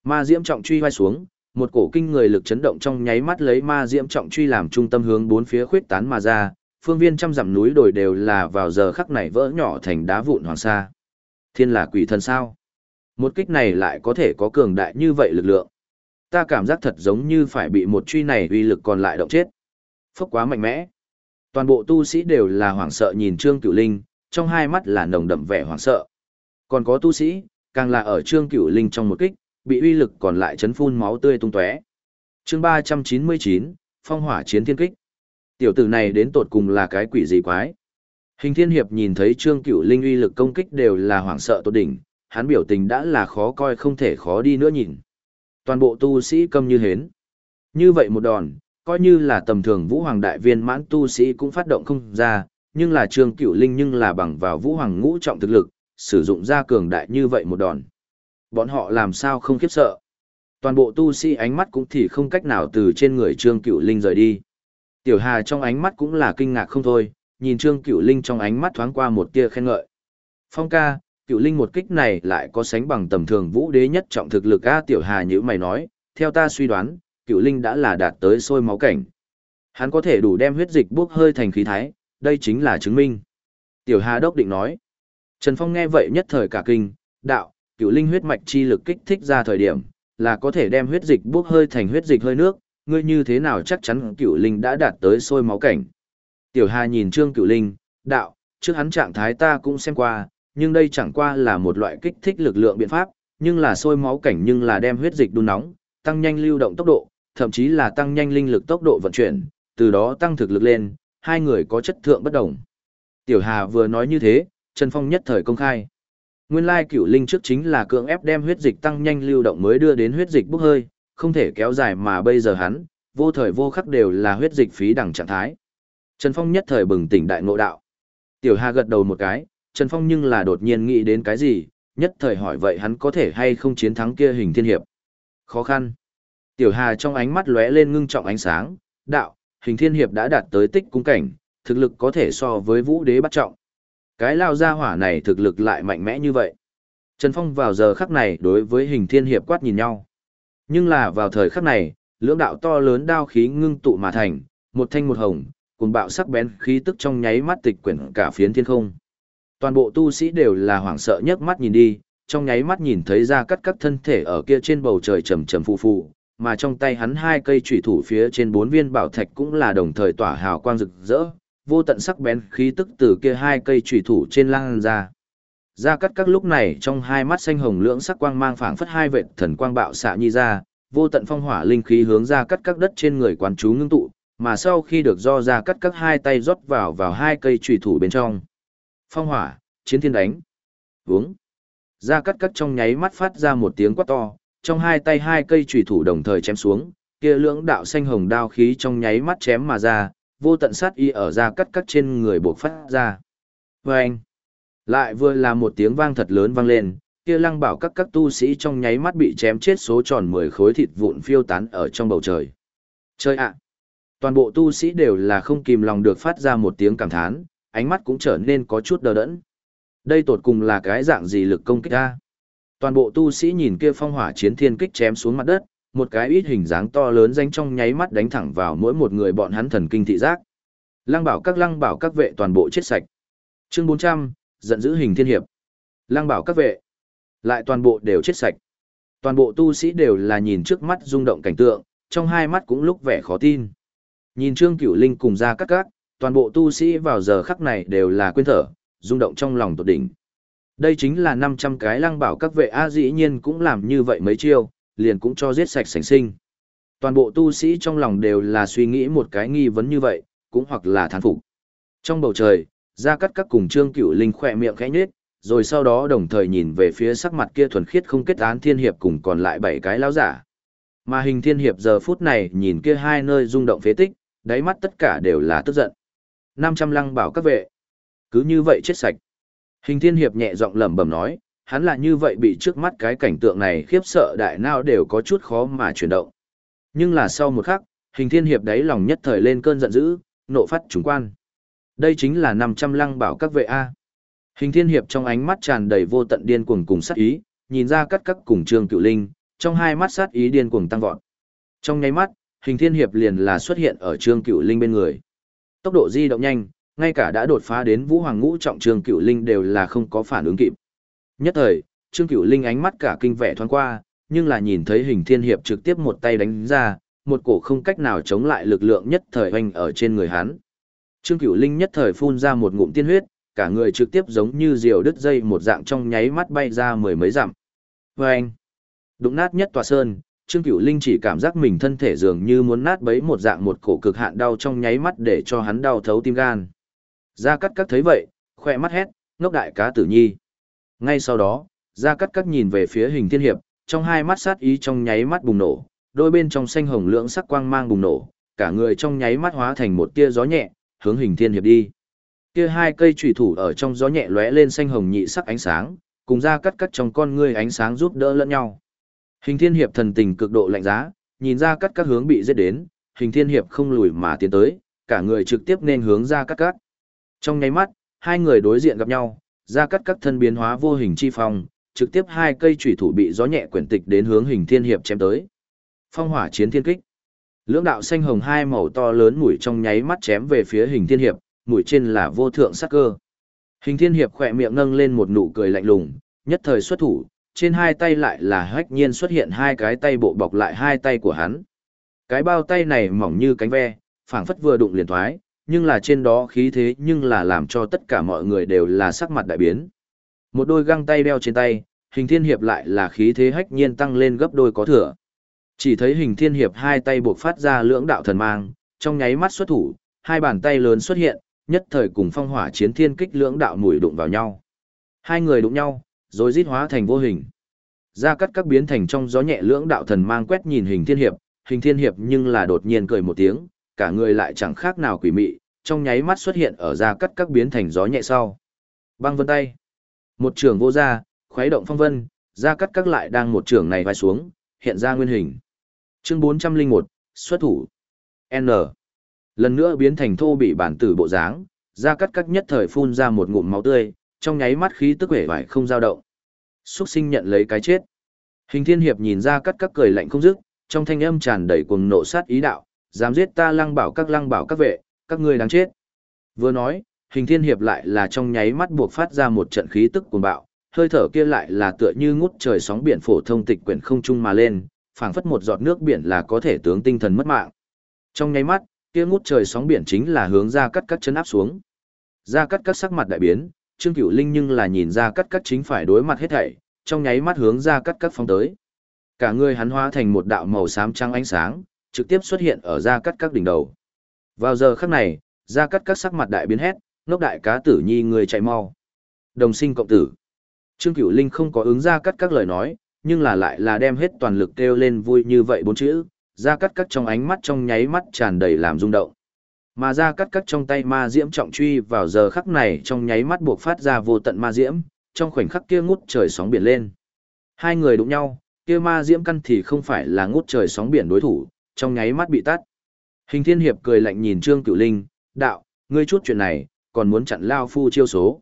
Ma diễm trọng truy vai xuống, một cổ kinh người lực chấn động trong nháy mắt lấy ma diễm trọng truy làm trung tâm hướng bốn phía khuyết tán mà ra, phương viên trăm dặm núi đồi đều là vào giờ khắc này vỡ nhỏ thành đá vụn hoàng sa. Thiên là quỷ thần sao? Một kích này lại có thể có cường đại như vậy lực lượng. Ta cảm giác thật giống như phải bị một truy này uy lực còn lại động chết. Phốc quá mạnh mẽ. Toàn bộ tu sĩ đều là hoảng sợ nhìn Trương Cửu Linh, trong hai mắt là nồng đậm vẻ hoảng sợ. Còn có tu sĩ, càng là ở Trương Cửu Linh trong một kích, bị uy lực còn lại chấn phun máu tươi tung tóe. Chương 399, Phong Hỏa Chiến Thiên Kích. Tiểu tử này đến tột cùng là cái quỷ gì quái? Hình Thiên Hiệp nhìn thấy Trương Cửu Linh uy lực công kích đều là hoảng sợ tột đỉnh, hắn biểu tình đã là khó coi không thể khó đi nữa nhìn. Toàn bộ tu sĩ câm như hến. Như vậy một đòn, coi như là tầm thường Vũ Hoàng đại viên mãn tu sĩ cũng phát động không ra, nhưng là Trương Cửu Linh nhưng là bằng vào Vũ Hoàng ngũ trọng thực lực, sử dụng ra cường đại như vậy một đòn. Bọn họ làm sao không khiếp sợ? Toàn bộ tu sĩ ánh mắt cũng thì không cách nào từ trên người Trương Cửu Linh rời đi. Tiểu Hà trong ánh mắt cũng là kinh ngạc không thôi, nhìn Trương Cửu Linh trong ánh mắt thoáng qua một tia khen ngợi. Phong ca, Cửu Linh một kích này lại có sánh bằng tầm thường vũ đế nhất trọng thực lực a Tiểu Hà như mày nói, theo ta suy đoán, Cửu Linh đã là đạt tới sôi máu cảnh. Hắn có thể đủ đem huyết dịch bốc hơi thành khí thái, đây chính là chứng minh. Tiểu Hà đốc định nói. Trần Phong nghe vậy nhất thời cả kinh, đạo, Cửu Linh huyết mạch chi lực kích thích ra thời điểm, là có thể đem huyết dịch bốc hơi thành huyết dịch hơi nước, ngươi như thế nào chắc chắn cựu linh đã đạt tới sôi máu cảnh. Tiểu Hà nhìn Trương Cựu Linh, đạo, trước hắn trạng thái ta cũng xem qua, nhưng đây chẳng qua là một loại kích thích lực lượng biện pháp, nhưng là sôi máu cảnh nhưng là đem huyết dịch đun nóng, tăng nhanh lưu động tốc độ, thậm chí là tăng nhanh linh lực tốc độ vận chuyển, từ đó tăng thực lực lên, hai người có chất thượng bất đồng. Tiểu Hà vừa nói như thế, Trần Phong nhất thời công khai. Nguyên lai cửu linh trước chính là cưỡng ép đem huyết dịch tăng nhanh lưu động mới đưa đến huyết dịch bốc hơi, không thể kéo dài mà bây giờ hắn, vô thời vô khắc đều là huyết dịch phí đẳng trạng thái. Trần Phong nhất thời bừng tỉnh đại ngộ đạo. Tiểu Hà gật đầu một cái, Trần Phong nhưng là đột nhiên nghĩ đến cái gì, nhất thời hỏi vậy hắn có thể hay không chiến thắng kia hình thiên hiệp. Khó khăn. Tiểu Hà trong ánh mắt lóe lên ngưng trọng ánh sáng, đạo, hình thiên hiệp đã đạt tới tích cung cảnh, thực lực có thể so với vũ đế bắt trọng. Cái lao ra hỏa này thực lực lại mạnh mẽ như vậy. Trần Phong vào giờ khắc này đối với hình thiên hiệp quát nhìn nhau. Nhưng là vào thời khắc này, lưỡng đạo to lớn đao khí ngưng tụ mà thành, một thanh một hồng, cùng bạo sắc bén khí tức trong nháy mắt tịch quyển cả phiến thiên không. Toàn bộ tu sĩ đều là hoảng sợ nhấc mắt nhìn đi, trong nháy mắt nhìn thấy ra cắt các thân thể ở kia trên bầu trời trầm trầm phù phù, mà trong tay hắn hai cây chủy thủ phía trên bốn viên bảo thạch cũng là đồng thời tỏa hào quang rực rỡ, vô tận sắc bén khí tức từ kia hai cây chủy thủ trên lăng ra gia cắt các lúc này trong hai mắt xanh hồng lưỡng sắc quang mang phảng phất hai vệt thần quang bạo xạ nhi ra, vô tận phong hỏa linh khí hướng ra cắt các đất trên người quán chú ngưng tụ, mà sau khi được do ra cắt các hai tay rót vào vào hai cây chủy thủ bên trong. Phong hỏa, chiến thiên đánh. Vướng. Ra cắt các trong nháy mắt phát ra một tiếng quát to, trong hai tay hai cây chủy thủ đồng thời chém xuống, kia lưỡng đạo xanh hồng đao khí trong nháy mắt chém mà ra, vô tận sát y ở ra cắt các trên người buộc phát ra. Vâng! Lại vừa là một tiếng vang thật lớn vang lên, kia lăng bảo các các tu sĩ trong nháy mắt bị chém chết số tròn 10 khối thịt vụn phiêu tán ở trong bầu trời. Chơi ạ! Toàn bộ tu sĩ đều là không kìm lòng được phát ra một tiếng cảm thán, ánh mắt cũng trở nên có chút đờ đẫn. Đây tột cùng là cái dạng gì lực công kích ra? Toàn bộ tu sĩ nhìn kia phong hỏa chiến thiên kích chém xuống mặt đất, một cái ít hình dáng to lớn danh trong nháy mắt đánh thẳng vào mỗi một người bọn hắn thần kinh thị giác. Lăng bảo các lăng bảo các vệ toàn bộ chết sạch. Chương 400, giận dữ hình thiên hiệp. Lăng bảo các vệ, lại toàn bộ đều chết sạch. Toàn bộ tu sĩ đều là nhìn trước mắt rung động cảnh tượng, trong hai mắt cũng lúc vẻ khó tin. Nhìn Trương Cửu Linh cùng ra các các, toàn bộ tu sĩ vào giờ khắc này đều là quên thở, rung động trong lòng tột đỉnh. Đây chính là 500 cái lăng bảo các vệ A dĩ nhiên cũng làm như vậy mấy chiêu, liền cũng cho giết sạch sành sinh. Toàn bộ tu sĩ trong lòng đều là suy nghĩ một cái nghi vấn như vậy, cũng hoặc là thán phục. Trong bầu trời, Gia cắt các cùng Trương cựu Linh khỏe miệng khẽ nhếch, rồi sau đó đồng thời nhìn về phía sắc mặt kia thuần khiết không kết án thiên hiệp cùng còn lại bảy cái lão giả. Mà hình thiên hiệp giờ phút này nhìn kia hai nơi rung động phế tích, đáy mắt tất cả đều là tức giận. 500 lăng bảo các vệ. Cứ như vậy chết sạch. Hình thiên hiệp nhẹ giọng lẩm bẩm nói, hắn là như vậy bị trước mắt cái cảnh tượng này khiếp sợ đại nao đều có chút khó mà chuyển động. Nhưng là sau một khắc, hình thiên hiệp đáy lòng nhất thời lên cơn giận dữ, nộ phát trúng quan. Đây chính là 500 lăng bảo các vệ A. Hình thiên hiệp trong ánh mắt tràn đầy vô tận điên cuồng cùng sát ý, nhìn ra cắt cắt cùng trương cựu linh, trong hai mắt sát ý điên cuồng tăng vọt. Trong nháy mắt, hình thiên hiệp liền là xuất hiện ở trương cựu linh bên người. Tốc độ di động nhanh, ngay cả đã đột phá đến vũ hoàng ngũ trọng trương cựu linh đều là không có phản ứng kịp. Nhất thời, trương cựu linh ánh mắt cả kinh vẻ thoáng qua, nhưng là nhìn thấy hình thiên hiệp trực tiếp một tay đánh ra, một cổ không cách nào chống lại lực lượng nhất thời hoành ở trên người hắn. Trương Cửu Linh nhất thời phun ra một ngụm tiên huyết, cả người trực tiếp giống như diều đứt dây một dạng trong nháy mắt bay ra mười mấy dặm. Vâng! Đụng nát nhất tòa sơn, Trương Cửu Linh chỉ cảm giác mình thân thể dường như muốn nát bấy một dạng một cổ cực hạn đau trong nháy mắt để cho hắn đau thấu tim gan. Gia Cát Cát thấy vậy, khỏe mắt hét, ngốc đại cá tử nhi. Ngay sau đó, Gia Cát Cát nhìn về phía hình thiên hiệp, trong hai mắt sát ý trong nháy mắt bùng nổ, đôi bên trong xanh hồng lưỡng sắc quang mang bùng nổ, cả người trong nháy mắt hóa thành một tia gió nhẹ, hướng hình thiên hiệp đi. Kia hai cây chủy thủ ở trong gió nhẹ lóe lên xanh hồng nhị sắc ánh sáng, cùng ra cắt cắt trong con ngươi ánh sáng giúp đỡ lẫn nhau. Hình thiên hiệp thần tình cực độ lạnh giá, nhìn ra cắt các hướng bị giết đến, hình thiên hiệp không lùi mà tiến tới, cả người trực tiếp nên hướng ra cắt cắt. Trong nháy mắt, hai người đối diện gặp nhau, ra cắt các thân biến hóa vô hình chi phong, trực tiếp hai cây chủy thủ bị gió nhẹ quyển tịch đến hướng hình thiên hiệp chém tới. Phong hỏa chiến thiên kích. Lưỡng đạo xanh hồng hai màu to lớn mũi trong nháy mắt chém về phía hình thiên hiệp, mũi trên là vô thượng sắc cơ. Hình thiên hiệp khỏe miệng nâng lên một nụ cười lạnh lùng, nhất thời xuất thủ, trên hai tay lại là hách nhiên xuất hiện hai cái tay bộ bọc lại hai tay của hắn. Cái bao tay này mỏng như cánh ve, phảng phất vừa đụng liền thoái, nhưng là trên đó khí thế nhưng là làm cho tất cả mọi người đều là sắc mặt đại biến. Một đôi găng tay đeo trên tay, hình thiên hiệp lại là khí thế hách nhiên tăng lên gấp đôi có thừa. Chỉ thấy hình thiên hiệp hai tay buộc phát ra lưỡng đạo thần mang, trong nháy mắt xuất thủ, hai bàn tay lớn xuất hiện, nhất thời cùng phong hỏa chiến thiên kích lưỡng đạo mùi đụng vào nhau. Hai người đụng nhau, rồi rít hóa thành vô hình. Ra cắt các biến thành trong gió nhẹ lưỡng đạo thần mang quét nhìn hình thiên hiệp, hình thiên hiệp nhưng là đột nhiên cười một tiếng, cả người lại chẳng khác nào quỷ mị, trong nháy mắt xuất hiện ở ra cắt các biến thành gió nhẹ sau. Băng vân tay. Một trường vô ra, khuấy động phong vân, ra cắt các lại đang một trường này vai xuống, hiện ra nguyên hình. Chương 401, xuất thủ. N. Lần nữa biến thành thô bị bản tử bộ dáng, ra cắt cắt nhất thời phun ra một ngụm máu tươi, trong nháy mắt khí tức vẻ vải không dao động. Xuất sinh nhận lấy cái chết. Hình thiên hiệp nhìn ra cắt cắt cười lạnh không dứt, trong thanh âm tràn đầy cuồng nộ sát ý đạo, dám giết ta lăng bảo các lăng bảo các vệ, các ngươi đáng chết. Vừa nói, hình thiên hiệp lại là trong nháy mắt buộc phát ra một trận khí tức cuồng bạo, hơi thở kia lại là tựa như ngút trời sóng biển phổ thông tịch quyển không trung mà lên, phảng phất một giọt nước biển là có thể tướng tinh thần mất mạng. Trong nháy mắt, kia ngút trời sóng biển chính là hướng ra cắt cắt chân áp xuống. Ra cắt cắt sắc mặt đại biến, Trương Cửu Linh nhưng là nhìn ra cắt cắt chính phải đối mặt hết thảy, trong nháy mắt hướng ra cắt cắt phóng tới. Cả người hắn hóa thành một đạo màu xám trắng ánh sáng, trực tiếp xuất hiện ở ra cắt cắt đỉnh đầu. Vào giờ khắc này, ra cắt cắt sắc mặt đại biến hét, ngốc đại cá tử nhi người chạy mau. Đồng sinh cộng tử. Trương Cửu Linh không có ứng ra cắt các lời nói, nhưng là lại là đem hết toàn lực kêu lên vui như vậy bốn chữ, ra cắt cắt trong ánh mắt trong nháy mắt tràn đầy làm rung động. Mà ra cắt cắt trong tay ma diễm trọng truy vào giờ khắc này trong nháy mắt buộc phát ra vô tận ma diễm, trong khoảnh khắc kia ngút trời sóng biển lên. Hai người đụng nhau, kia ma diễm căn thì không phải là ngút trời sóng biển đối thủ, trong nháy mắt bị tắt. Hình thiên hiệp cười lạnh nhìn Trương Cửu Linh, đạo, ngươi chút chuyện này, còn muốn chặn lao phu chiêu số.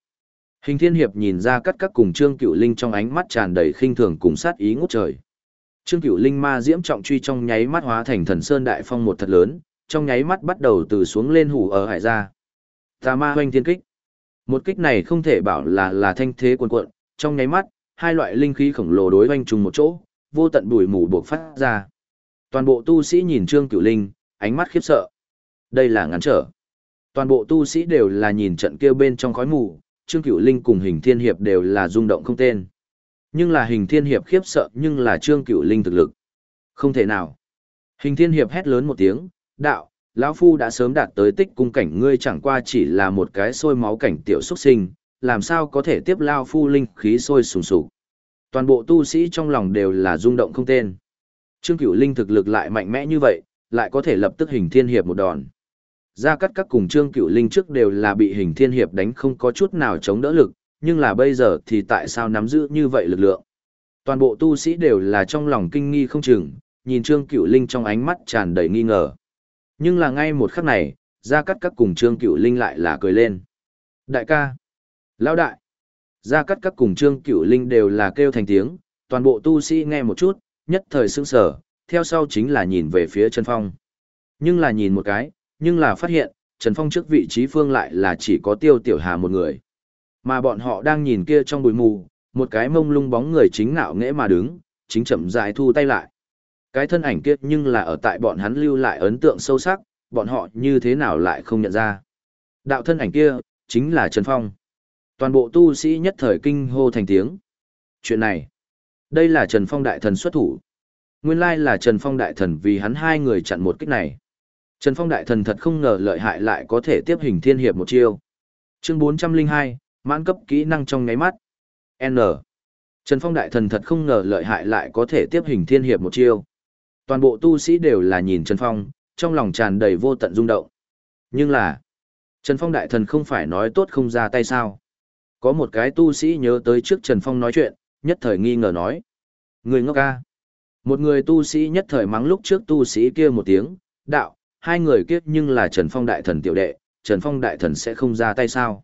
Hình thiên hiệp nhìn ra cắt các cùng Trương Cửu Linh trong ánh mắt tràn đầy khinh thường cùng sát ý ngút trời. Trương Cửu Linh ma diễm trọng truy trong nháy mắt hóa thành thần sơn đại phong một thật lớn, trong nháy mắt bắt đầu từ xuống lên hủ ở hải ra. Tà ma hoanh thiên kích. Một kích này không thể bảo là là thanh thế cuồn cuộn, trong nháy mắt, hai loại linh khí khổng lồ đối hoanh trùng một chỗ, vô tận bùi mù buộc phát ra. Toàn bộ tu sĩ nhìn Trương Cửu Linh, ánh mắt khiếp sợ. Đây là ngắn trở. Toàn bộ tu sĩ đều là nhìn trận kia bên trong khói mù, Trương Cửu Linh cùng Hình Thiên Hiệp đều là rung động không tên. Nhưng là Hình Thiên Hiệp khiếp sợ nhưng là Trương Cửu Linh thực lực. Không thể nào. Hình Thiên Hiệp hét lớn một tiếng, đạo, lão Phu đã sớm đạt tới tích cung cảnh ngươi chẳng qua chỉ là một cái sôi máu cảnh tiểu xuất sinh, làm sao có thể tiếp Lao Phu linh khí sôi sùng sục. Toàn bộ tu sĩ trong lòng đều là rung động không tên. Trương Cửu Linh thực lực lại mạnh mẽ như vậy, lại có thể lập tức Hình Thiên Hiệp một đòn. Gia Cát các cùng Trương Cựu Linh trước đều là bị hình thiên hiệp đánh không có chút nào chống đỡ lực, nhưng là bây giờ thì tại sao nắm giữ như vậy lực lượng? Toàn bộ tu sĩ đều là trong lòng kinh nghi không chừng, nhìn Trương Cửu Linh trong ánh mắt tràn đầy nghi ngờ. Nhưng là ngay một khắc này, Gia Cát Các cùng Trương Cửu Linh lại là cười lên. Đại ca! Lão đại! Gia Cát Các cùng Trương Cửu Linh đều là kêu thành tiếng, toàn bộ tu sĩ nghe một chút, nhất thời sững sờ, theo sau chính là nhìn về phía Trần Phong. Nhưng là nhìn một cái, nhưng là phát hiện, Trần Phong trước vị trí phương lại là chỉ có Tiêu Tiểu Hà một người. Mà bọn họ đang nhìn kia trong bụi mù, một cái mông lung bóng người chính ngạo nghễ mà đứng, chính chậm rãi thu tay lại. Cái thân ảnh kia nhưng là ở tại bọn hắn lưu lại ấn tượng sâu sắc, bọn họ như thế nào lại không nhận ra. Đạo thân ảnh kia, chính là Trần Phong. Toàn bộ tu sĩ nhất thời kinh hô thành tiếng. Chuyện này, đây là Trần Phong đại thần xuất thủ. Nguyên lai là Trần Phong đại thần vì hắn hai người chặn một kích này. Trần Phong đại thần thật không ngờ lợi hại lại có thể tiếp hình thiên hiệp một chiêu. Chương 402, mãn cấp kỹ năng trong ngáy mắt. N. Trần Phong đại thần thật không ngờ lợi hại lại có thể tiếp hình thiên hiệp một chiêu. Toàn bộ tu sĩ đều là nhìn Trần Phong, trong lòng tràn đầy vô tận rung động. Nhưng là, Trần Phong đại thần không phải nói tốt không ra tay sao. Có một cái tu sĩ nhớ tới trước Trần Phong nói chuyện, nhất thời nghi ngờ nói. Người ngốc ca. Một người tu sĩ nhất thời mắng lúc trước tu sĩ kia một tiếng, đạo, hai người kiếp nhưng là Trần Phong đại thần tiểu đệ, Trần Phong đại thần sẽ không ra tay sao.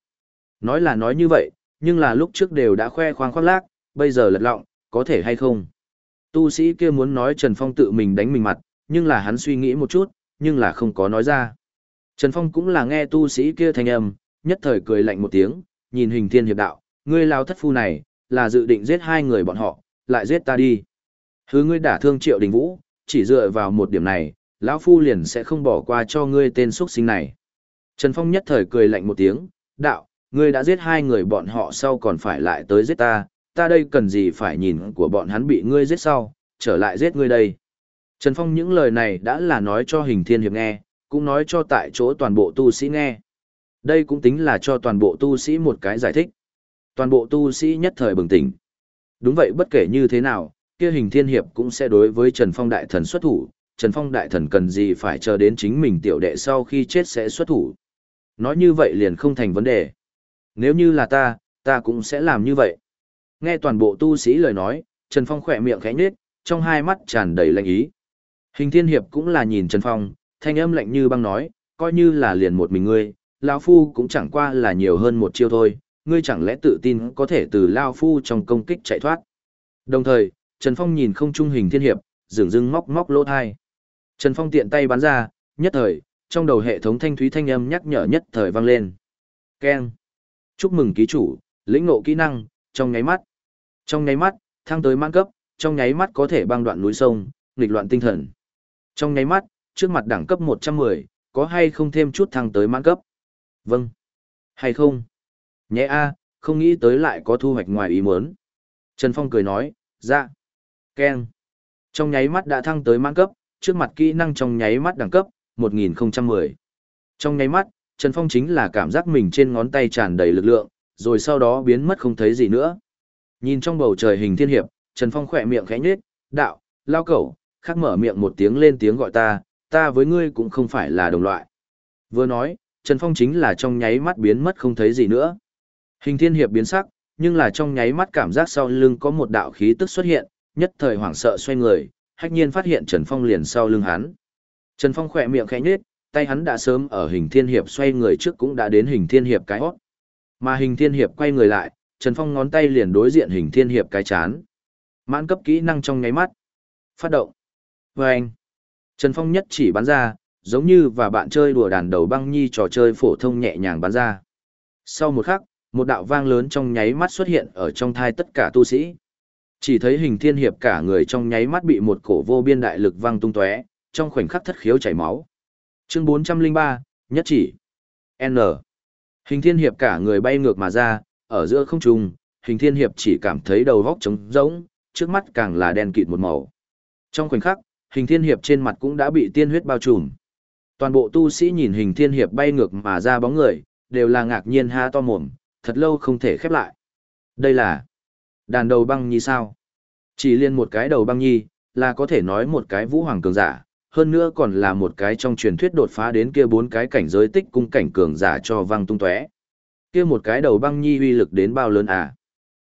Nói là nói như vậy, nhưng là lúc trước đều đã khoe khoang khoác lác, bây giờ lật lọng, có thể hay không. Tu sĩ kia muốn nói Trần Phong tự mình đánh mình mặt, nhưng là hắn suy nghĩ một chút, nhưng là không có nói ra. Trần Phong cũng là nghe tu sĩ kia thanh âm, nhất thời cười lạnh một tiếng, nhìn hình thiên hiệp đạo, ngươi lao thất phu này, là dự định giết hai người bọn họ, lại giết ta đi. Hứa ngươi đả thương triệu đình vũ, chỉ dựa vào một điểm này, lão phu liền sẽ không bỏ qua cho ngươi tên xuất sinh này. Trần Phong nhất thời cười lạnh một tiếng, đạo, ngươi đã giết hai người bọn họ sau còn phải lại tới giết ta, ta đây cần gì phải nhìn của bọn hắn bị ngươi giết sau, trở lại giết ngươi đây. Trần Phong những lời này đã là nói cho hình thiên hiệp nghe, cũng nói cho tại chỗ toàn bộ tu sĩ nghe. Đây cũng tính là cho toàn bộ tu sĩ một cái giải thích. Toàn bộ tu sĩ nhất thời bừng tỉnh. Đúng vậy bất kể như thế nào, kia hình thiên hiệp cũng sẽ đối với Trần Phong đại thần xuất thủ, Trần Phong đại thần cần gì phải chờ đến chính mình tiểu đệ sau khi chết sẽ xuất thủ. Nói như vậy liền không thành vấn đề. Nếu như là ta, ta cũng sẽ làm như vậy. Nghe toàn bộ tu sĩ lời nói, Trần Phong khỏe miệng khẽ nhếch, trong hai mắt tràn đầy lạnh ý. Hình Thiên Hiệp cũng là nhìn Trần Phong, thanh âm lạnh như băng nói, coi như là liền một mình ngươi, lão phu cũng chẳng qua là nhiều hơn một chiêu thôi, ngươi chẳng lẽ tự tin có thể từ lão phu trong công kích chạy thoát. Đồng thời, Trần Phong nhìn không trung Hình Thiên Hiệp, dường dưng móc móc lỗ tai. Trần Phong tiện tay bắn ra, nhất thời, trong đầu hệ thống thanh thúy thanh âm nhắc nhở nhất thời vang lên. Keng. Chúc mừng ký chủ, lĩnh ngộ kỹ năng, trong nháy mắt. Trong nháy mắt, thăng tới mãn cấp, trong nháy mắt có thể băng đoạn núi sông, nghịch loạn tinh thần. Trong nháy mắt, trước mặt đẳng cấp 110, có hay không thêm chút thăng tới mãn cấp? Vâng. Hay không? Nhé a, không nghĩ tới lại có thu hoạch ngoài ý muốn. Trần Phong cười nói, dạ. Ken. Trong nháy mắt đã thăng tới mãn cấp, trước mặt kỹ năng trong nháy mắt đẳng cấp, 1010. Trong nháy mắt, Trần Phong chính là cảm giác mình trên ngón tay tràn đầy lực lượng, rồi sau đó biến mất không thấy gì nữa. Nhìn trong bầu trời hình thiên hiệp, Trần Phong khỏe miệng khẽ nhếch, đạo, lao cẩu, khắc mở miệng một tiếng lên tiếng gọi ta, ta với ngươi cũng không phải là đồng loại. Vừa nói, Trần Phong chính là trong nháy mắt biến mất không thấy gì nữa. Hình thiên hiệp biến sắc, nhưng là trong nháy mắt cảm giác sau lưng có một đạo khí tức xuất hiện, nhất thời hoảng sợ xoay người, hách nhiên phát hiện Trần Phong liền sau lưng hắn. Trần Phong khỏe miệng khẽ nhếch, tay hắn đã sớm ở hình thiên hiệp xoay người trước cũng đã đến hình thiên hiệp cái hót. Mà hình thiên hiệp quay người lại, Trần Phong ngón tay liền đối diện hình thiên hiệp cái chán. Mãn cấp kỹ năng trong nháy mắt. Phát động. Và anh. Trần Phong nhất chỉ bắn ra, giống như và bạn chơi đùa đàn đầu băng nhi trò chơi phổ thông nhẹ nhàng bắn ra. Sau một khắc, một đạo vang lớn trong nháy mắt xuất hiện ở trong thai tất cả tu sĩ. Chỉ thấy hình thiên hiệp cả người trong nháy mắt bị một cổ vô biên đại lực vang tung tóe, trong khoảnh khắc thất khiếu chảy máu. Chương 403, nhất chỉ. N. Hình thiên hiệp cả người bay ngược mà ra, ở giữa không trung, hình thiên hiệp chỉ cảm thấy đầu góc trống rỗng, trước mắt càng là đen kịt một màu. Trong khoảnh khắc, hình thiên hiệp trên mặt cũng đã bị tiên huyết bao trùm. Toàn bộ tu sĩ nhìn hình thiên hiệp bay ngược mà ra bóng người, đều là ngạc nhiên ha to mồm, thật lâu không thể khép lại. Đây là đàn đầu băng nhi sao? Chỉ liên một cái đầu băng nhi, là có thể nói một cái vũ hoàng cường giả, hơn nữa còn là một cái trong truyền thuyết đột phá đến kia bốn cái cảnh giới tích cung cảnh cường giả cho văng tung tóe. Kia một cái đầu băng nhi uy lực đến bao lớn à?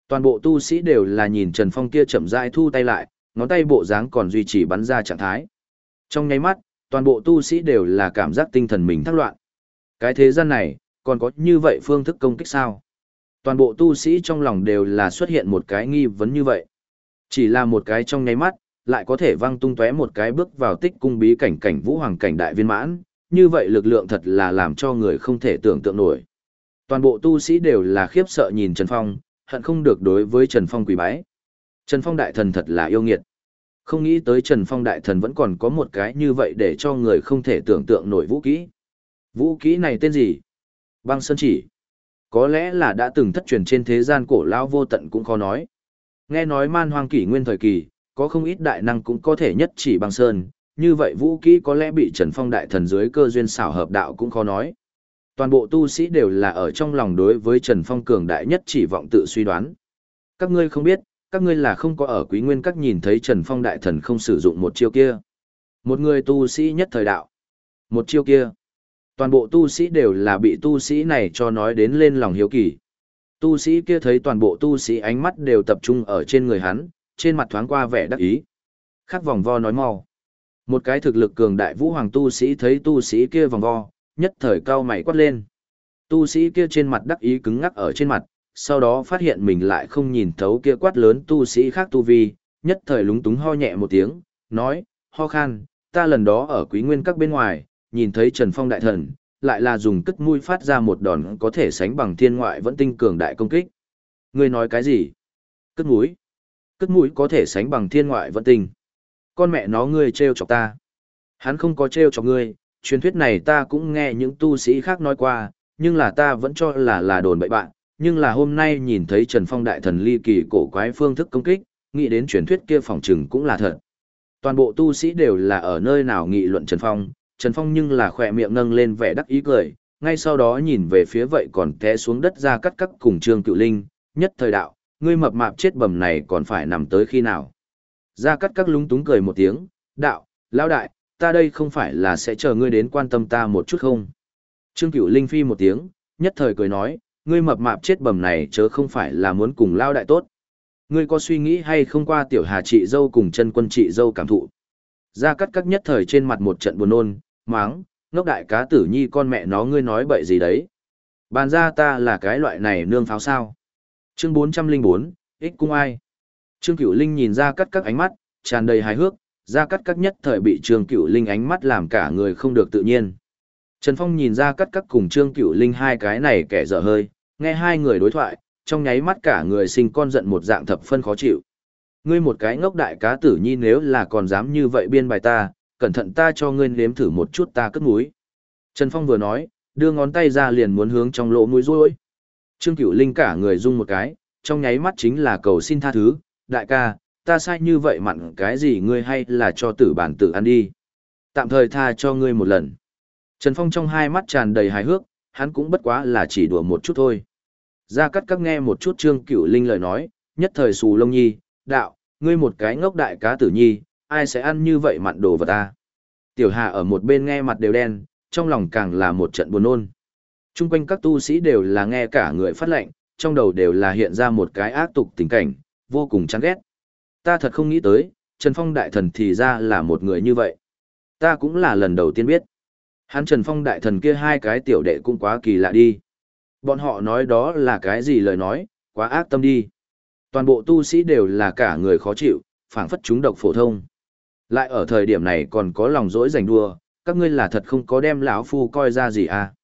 Toàn bộ tu sĩ đều là nhìn Trần Phong kia chậm rãi thu tay lại, ngón tay bộ dáng còn duy trì bắn ra trạng thái. Trong nháy mắt, toàn bộ tu sĩ đều là cảm giác tinh thần mình thắc loạn. Cái thế gian này, còn có như vậy phương thức công kích sao? Toàn bộ tu sĩ trong lòng đều là xuất hiện một cái nghi vấn như vậy. Chỉ là một cái trong nháy mắt, lại có thể văng tung tóe một cái bước vào tích cung bí cảnh cảnh vũ hoàng cảnh đại viên mãn, như vậy lực lượng thật là làm cho người không thể tưởng tượng nổi. Toàn bộ tu sĩ đều là khiếp sợ nhìn Trần Phong, hận không được đối với Trần Phong quỳ bái. Trần Phong đại thần thật là yêu nghiệt. Không nghĩ tới Trần Phong đại thần vẫn còn có một cái như vậy để cho người không thể tưởng tượng nổi vũ kỹ. Vũ kỹ này tên gì? Băng Sơn Chỉ. Có lẽ là đã từng thất truyền trên thế gian cổ lão vô tận cũng khó nói. Nghe nói man hoang kỷ nguyên thời kỳ, có không ít đại năng cũng có thể nhất chỉ băng sơn, như vậy vũ kỹ có lẽ bị Trần Phong đại thần dưới cơ duyên xảo hợp đạo cũng khó nói. Toàn bộ tu sĩ đều là ở trong lòng đối với Trần Phong cường đại nhất chỉ vọng tự suy đoán. Các ngươi không biết, các ngươi là không có ở quý nguyên các nhìn thấy Trần Phong đại thần không sử dụng một chiêu kia. Một người tu sĩ nhất thời đạo. Một chiêu kia. Toàn bộ tu sĩ đều là bị tu sĩ này cho nói đến lên lòng hiếu kỳ. Tu sĩ kia thấy toàn bộ tu sĩ ánh mắt đều tập trung ở trên người hắn, trên mặt thoáng qua vẻ đắc ý. Khắc vòng vo nói mau. Một cái thực lực cường đại vũ hoàng tu sĩ thấy tu sĩ kia vòng vo, nhất thời cao mày quát lên. Tu sĩ kia trên mặt đắc ý cứng ngắc ở trên mặt, sau đó phát hiện mình lại không nhìn thấu kia quát lớn tu sĩ khác tu vi, nhất thời lúng túng ho nhẹ một tiếng, nói, ho khan, ta lần đó ở quý nguyên các bên ngoài, nhìn thấy Trần Phong đại thần, lại là dùng cất mũi phát ra một đòn có thể sánh bằng thiên ngoại vẫn tinh cường đại công kích. Ngươi nói cái gì? Cất mũi? Cất mũi có thể sánh bằng thiên ngoại vẫn tinh. Con mẹ nó ngươi trêu chọc ta. Hắn không có trêu chọc ngươi, truyền thuyết này ta cũng nghe những tu sĩ khác nói qua, nhưng là ta vẫn cho là là đồn bậy bạn, nhưng là hôm nay nhìn thấy Trần Phong đại thần ly kỳ cổ quái phương thức công kích, nghĩ đến truyền thuyết kia phòng trừng cũng là thật. Toàn bộ tu sĩ đều là ở nơi nào nghị luận Trần Phong, Trần Phong nhưng là khỏe miệng nâng lên vẻ đắc ý cười, ngay sau đó nhìn về phía vậy còn té xuống đất ra cắt cắt cùng Trương Cựu Linh, nhất thời đạo, ngươi mập mạp chết bầm này còn phải nằm tới khi nào. Ra cắt cắt lúng túng cười một tiếng, đạo, lão đại, ta đây không phải là sẽ chờ ngươi đến quan tâm ta một chút không. Trương Cựu Linh phi một tiếng, nhất thời cười nói, ngươi mập mạp chết bầm này chớ không phải là muốn cùng lao đại tốt. Ngươi có suy nghĩ hay không qua tiểu hà chị dâu cùng chân quân chị dâu cảm thụ. Ra cắt cắt nhất thời trên mặt một trận buồn nôn, máng, ngốc đại cá tử nhi con mẹ nó ngươi nói bậy gì đấy. Bàn ra ta là cái loại này nương pháo sao. Chương 404, ích cung ai. Trương Cửu Linh nhìn ra cắt các ánh mắt, tràn đầy hài hước, ra cắt các nhất thời bị Trương Cửu Linh ánh mắt làm cả người không được tự nhiên. Trần Phong nhìn ra cắt các cùng Trương Cửu Linh hai cái này kẻ dở hơi, nghe hai người đối thoại, trong nháy mắt cả người sinh con giận một dạng thập phân khó chịu. Ngươi một cái ngốc đại cá tử nhi nếu là còn dám như vậy biên bài ta, cẩn thận ta cho ngươi nếm thử một chút ta cất mũi. Trần Phong vừa nói, đưa ngón tay ra liền muốn hướng trong lỗ mũi rối. Trương Cửu Linh cả người rung một cái, trong nháy mắt chính là cầu xin tha thứ, đại ca, ta sai như vậy mặn cái gì ngươi hay là cho tử bản tử ăn đi. Tạm thời tha cho ngươi một lần. Trần Phong trong hai mắt tràn đầy hài hước, hắn cũng bất quá là chỉ đùa một chút thôi. Ra cắt các nghe một chút Trương Cửu Linh lời nói, nhất thời xù lông nhi, đạo, ngươi một cái ngốc đại cá tử nhi, ai sẽ ăn như vậy mặn đồ vật ta. Tiểu Hà ở một bên nghe mặt đều đen, trong lòng càng là một trận buồn nôn. Trung quanh các tu sĩ đều là nghe cả người phát lệnh, trong đầu đều là hiện ra một cái ác tục tình cảnh, vô cùng chán ghét. Ta thật không nghĩ tới, Trần Phong đại thần thì ra là một người như vậy. Ta cũng là lần đầu tiên biết. Hắn Trần Phong đại thần kia hai cái tiểu đệ cũng quá kỳ lạ đi. Bọn họ nói đó là cái gì lời nói, quá ác tâm đi. Toàn bộ tu sĩ đều là cả người khó chịu, phảng phất chúng độc phổ thông. Lại ở thời điểm này còn có lòng dỗi giành đua, các ngươi là thật không có đem lão phu coi ra gì à.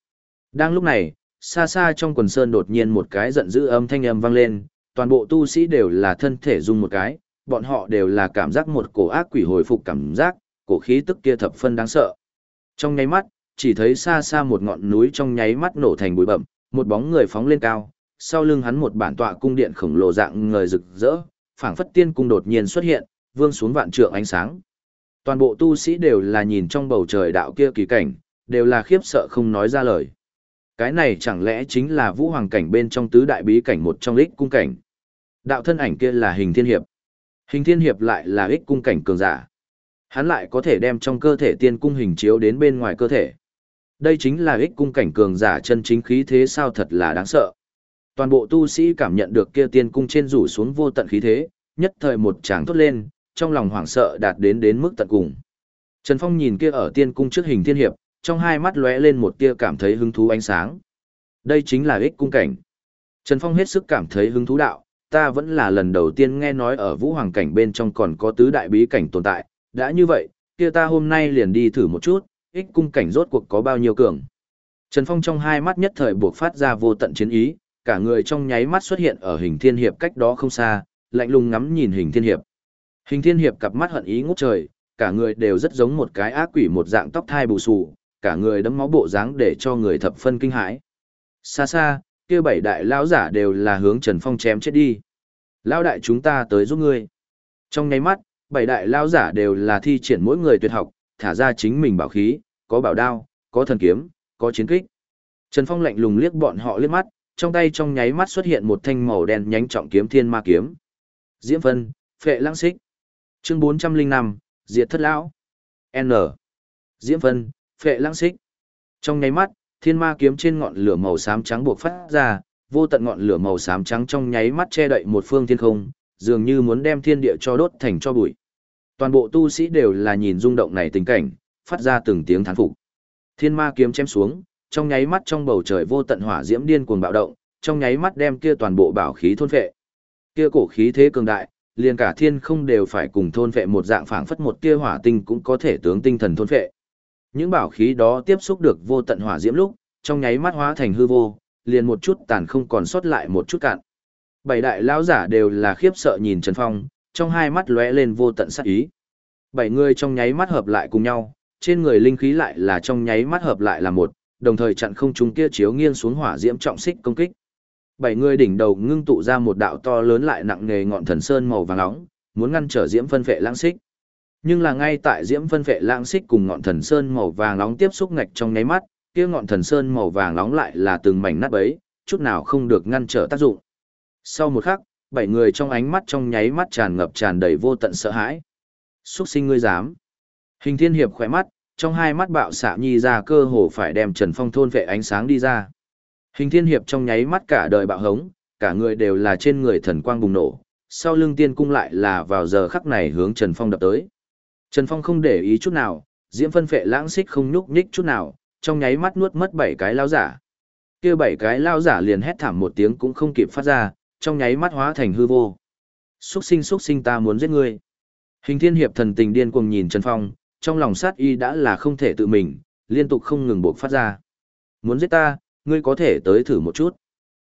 Đang lúc này, xa xa trong quần sơn đột nhiên một cái giận dữ âm thanh âm vang lên, toàn bộ tu sĩ đều là thân thể rung một cái, bọn họ đều là cảm giác một cổ ác quỷ hồi phục cảm giác, cổ khí tức kia thập phân đáng sợ. Trong nháy mắt, chỉ thấy xa xa một ngọn núi trong nháy mắt nổ thành bụi bậm, một bóng người phóng lên cao, sau lưng hắn một bản tọa cung điện khổng lồ dạng người rực rỡ, phảng phất tiên cung đột nhiên xuất hiện, vương xuống vạn trượng ánh sáng. Toàn bộ tu sĩ đều là nhìn trong bầu trời đạo kia kỳ cảnh, đều là khiếp sợ không nói ra lời. Cái này chẳng lẽ chính là vũ hoàng cảnh bên trong tứ đại bí cảnh một trong ích cung cảnh. Đạo thân ảnh kia là hình thiên hiệp. Hình thiên hiệp lại là ích cung cảnh cường giả. Hắn lại có thể đem trong cơ thể tiên cung hình chiếu đến bên ngoài cơ thể. Đây chính là ích cung cảnh cường giả chân chính khí thế sao thật là đáng sợ. Toàn bộ tu sĩ cảm nhận được kia tiên cung trên rủ xuống vô tận khí thế, nhất thời một tràng thốt lên, trong lòng hoảng sợ đạt đến đến mức tận cùng. Trần Phong nhìn kia ở tiên cung trước hình thiên hiệp, trong hai mắt lóe lên một tia cảm thấy hứng thú ánh sáng. Đây chính là ích cung cảnh. Trần Phong hết sức cảm thấy hứng thú đạo, ta vẫn là lần đầu tiên nghe nói ở vũ hoàng cảnh bên trong còn có tứ đại bí cảnh tồn tại, đã như vậy, kia ta hôm nay liền đi thử một chút, ích cung cảnh rốt cuộc có bao nhiêu cường. Trần Phong trong hai mắt nhất thời buộc phát ra vô tận chiến ý, cả người trong nháy mắt xuất hiện ở hình thiên hiệp cách đó không xa, lạnh lùng ngắm nhìn hình thiên hiệp. Hình thiên hiệp cặp mắt hận ý ngút trời, cả người đều rất giống một cái ác quỷ một dạng tóc thai bù xù, cả người đấm máu bộ dáng để cho người thập phân kinh hãi. Xa xa, kia bảy đại lão giả đều là hướng Trần Phong chém chết đi. Lão đại chúng ta tới giúp ngươi. Trong nháy mắt, bảy đại lão giả đều là thi triển mỗi người tuyệt học, thả ra chính mình bảo khí, có bảo đao, có thần kiếm, có chiến kích. Trần Phong lạnh lùng liếc bọn họ liếc mắt, trong tay trong nháy mắt xuất hiện một thanh màu đen nhánh trọng kiếm thiên ma kiếm. Diễm Vân, Phệ Lãng Xích. Chương 405, Diệt Thất Lão. N. Diễm Vân, Phệ Lãng Xích. Trong nháy mắt, thiên ma kiếm trên ngọn lửa màu xám trắng buộc phát ra, vô tận ngọn lửa màu xám trắng trong nháy mắt che đậy một phương thiên không, dường như muốn đem thiên địa cho đốt thành cho bụi. Toàn bộ tu sĩ đều là nhìn rung động này tình cảnh, phát ra từng tiếng thán phục. Thiên ma kiếm chém xuống, trong nháy mắt trong bầu trời vô tận hỏa diễm điên cuồng bạo động, trong nháy mắt đem kia toàn bộ bảo khí thôn phệ. Kia cổ khí thế cường đại, liền cả thiên không đều phải cùng thôn vệ một dạng phảng phất một tia hỏa tinh cũng có thể tướng tinh thần thôn vệ Những bảo khí đó tiếp xúc được vô tận hỏa diễm lúc, trong nháy mắt hóa thành hư vô, liền một chút tàn không còn sót lại một chút cạn. Bảy đại lão giả đều là khiếp sợ nhìn Trần Phong, trong hai mắt lóe lên vô tận sát ý. Bảy người trong nháy mắt hợp lại cùng nhau, trên người linh khí lại là trong nháy mắt hợp lại là một, đồng thời chặn không trung kia chiếu nghiêng xuống hỏa diễm trọng xích công kích. Bảy người đỉnh đầu ngưng tụ ra một đạo to lớn lại nặng nề ngọn thần sơn màu vàng nóng, muốn ngăn trở diễm phân phệ lãng xích. Nhưng là ngay tại diễm phân phệ lãng xích cùng ngọn thần sơn màu vàng nóng tiếp xúc ngạch trong nháy mắt, kia ngọn thần sơn màu vàng nóng lại là từng mảnh nát bấy, chút nào không được ngăn trở tác dụng. Sau một khắc, bảy người trong ánh mắt trong nháy mắt tràn ngập tràn đầy vô tận sợ hãi. Xuất sinh ngươi dám. Hình thiên hiệp khỏe mắt, trong hai mắt bạo xạ nhi ra cơ hồ phải đem Trần Phong thôn vệ ánh sáng đi ra. Hình thiên hiệp trong nháy mắt cả đời bạo hống, cả người đều là trên người thần quang bùng nổ, sau lưng tiên cung lại là vào giờ khắc này hướng Trần Phong đập tới. Trần Phong không để ý chút nào, diễm phân phệ lãng xích không nhúc nhích chút nào, trong nháy mắt nuốt mất bảy cái lao giả. kia bảy cái lao giả liền hét thảm một tiếng cũng không kịp phát ra, trong nháy mắt hóa thành hư vô. Xuất sinh xuất sinh ta muốn giết ngươi. Hình thiên hiệp thần tình điên cuồng nhìn Trần Phong, trong lòng sát y đã là không thể tự mình, liên tục không ngừng buộc phát ra. Muốn giết ta, ngươi có thể tới thử một chút.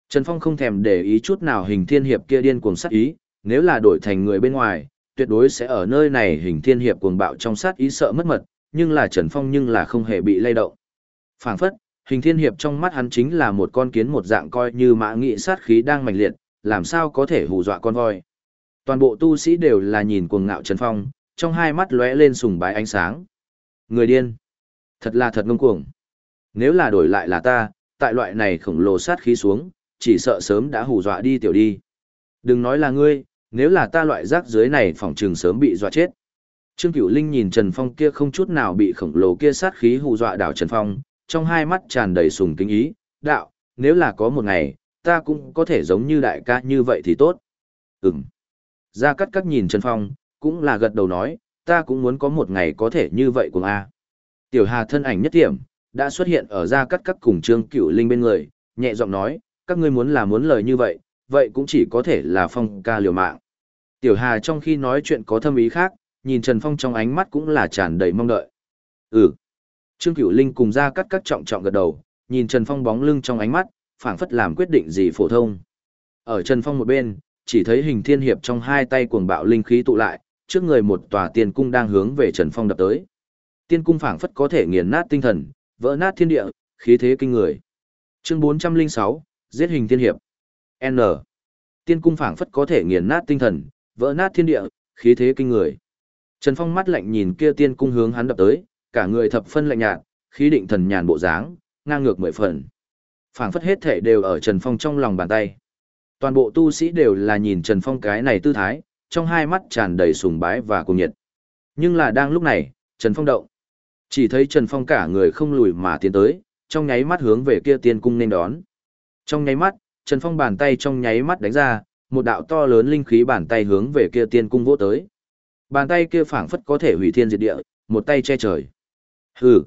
Trần Phong không thèm để ý chút nào hình thiên hiệp kia điên cuồng sát ý, nếu là đổi thành người bên ngoài, tuyệt đối sẽ ở nơi này hình thiên hiệp cuồng bạo trong sát ý sợ mất mật, nhưng là Trần Phong nhưng là không hề bị lay động. Phảng phất, hình thiên hiệp trong mắt hắn chính là một con kiến một dạng coi như mã nghị sát khí đang mạnh liệt, làm sao có thể hù dọa con voi. Toàn bộ tu sĩ đều là nhìn cuồng ngạo Trần Phong, trong hai mắt lóe lên sùng bái ánh sáng. Người điên. Thật là thật ngông cuồng. Nếu là đổi lại là ta, tại loại này khổng lồ sát khí xuống, chỉ sợ sớm đã hù dọa đi tiểu đi. Đừng nói là ngươi, nếu là ta loại rác dưới này phòng trường sớm bị dọa chết. Trương Cửu Linh nhìn Trần Phong kia không chút nào bị khổng lồ kia sát khí hù dọa đảo Trần Phong, trong hai mắt tràn đầy sùng kính ý, đạo, nếu là có một ngày, ta cũng có thể giống như đại ca như vậy thì tốt. Ừm. Gia Cát Cát nhìn Trần Phong, cũng là gật đầu nói, ta cũng muốn có một ngày có thể như vậy cùng A. Tiểu Hà thân ảnh nhất điểm, đã xuất hiện ở Gia Cát Cát cùng Trương Cửu Linh bên người, nhẹ giọng nói, các ngươi muốn là muốn lời như vậy, vậy cũng chỉ có thể là Phong ca liều mạng. Tiểu Hà trong khi nói chuyện có thâm ý khác, nhìn Trần Phong trong ánh mắt cũng là tràn đầy mong đợi. Ừ. Trương Cửu Linh cùng Gia Cát Cát trọng trọng gật đầu, nhìn Trần Phong bóng lưng trong ánh mắt, phảng phất làm quyết định gì phổ thông. Ở Trần Phong một bên, chỉ thấy hình thiên hiệp trong hai tay cuồng bạo linh khí tụ lại, trước người một tòa tiên cung đang hướng về Trần Phong đập tới. Tiên cung phảng phất có thể nghiền nát tinh thần, vỡ nát thiên địa, khí thế kinh người. Chương 406, giết hình thiên hiệp. N. Tiên cung phảng phất có thể nghiền nát tinh thần, vỡ nát thiên địa, khí thế kinh người. Trần Phong mắt lạnh nhìn kia tiên cung hướng hắn đập tới, cả người thập phân lạnh nhạt, khí định thần nhàn bộ dáng, ngang ngược mười phần. Phảng phất hết thể đều ở Trần Phong trong lòng bàn tay. Toàn bộ tu sĩ đều là nhìn Trần Phong cái này tư thái, trong hai mắt tràn đầy sùng bái và cuồng nhiệt. Nhưng là đang lúc này, Trần Phong động. Chỉ thấy Trần Phong cả người không lùi mà tiến tới, trong nháy mắt hướng về kia tiên cung nên đón. Trong nháy mắt, Trần Phong bàn tay trong nháy mắt đánh ra, một đạo to lớn linh khí bàn tay hướng về kia tiên cung vỗ tới. Bàn tay kia phảng phất có thể hủy thiên diệt địa, một tay che trời. Hừ.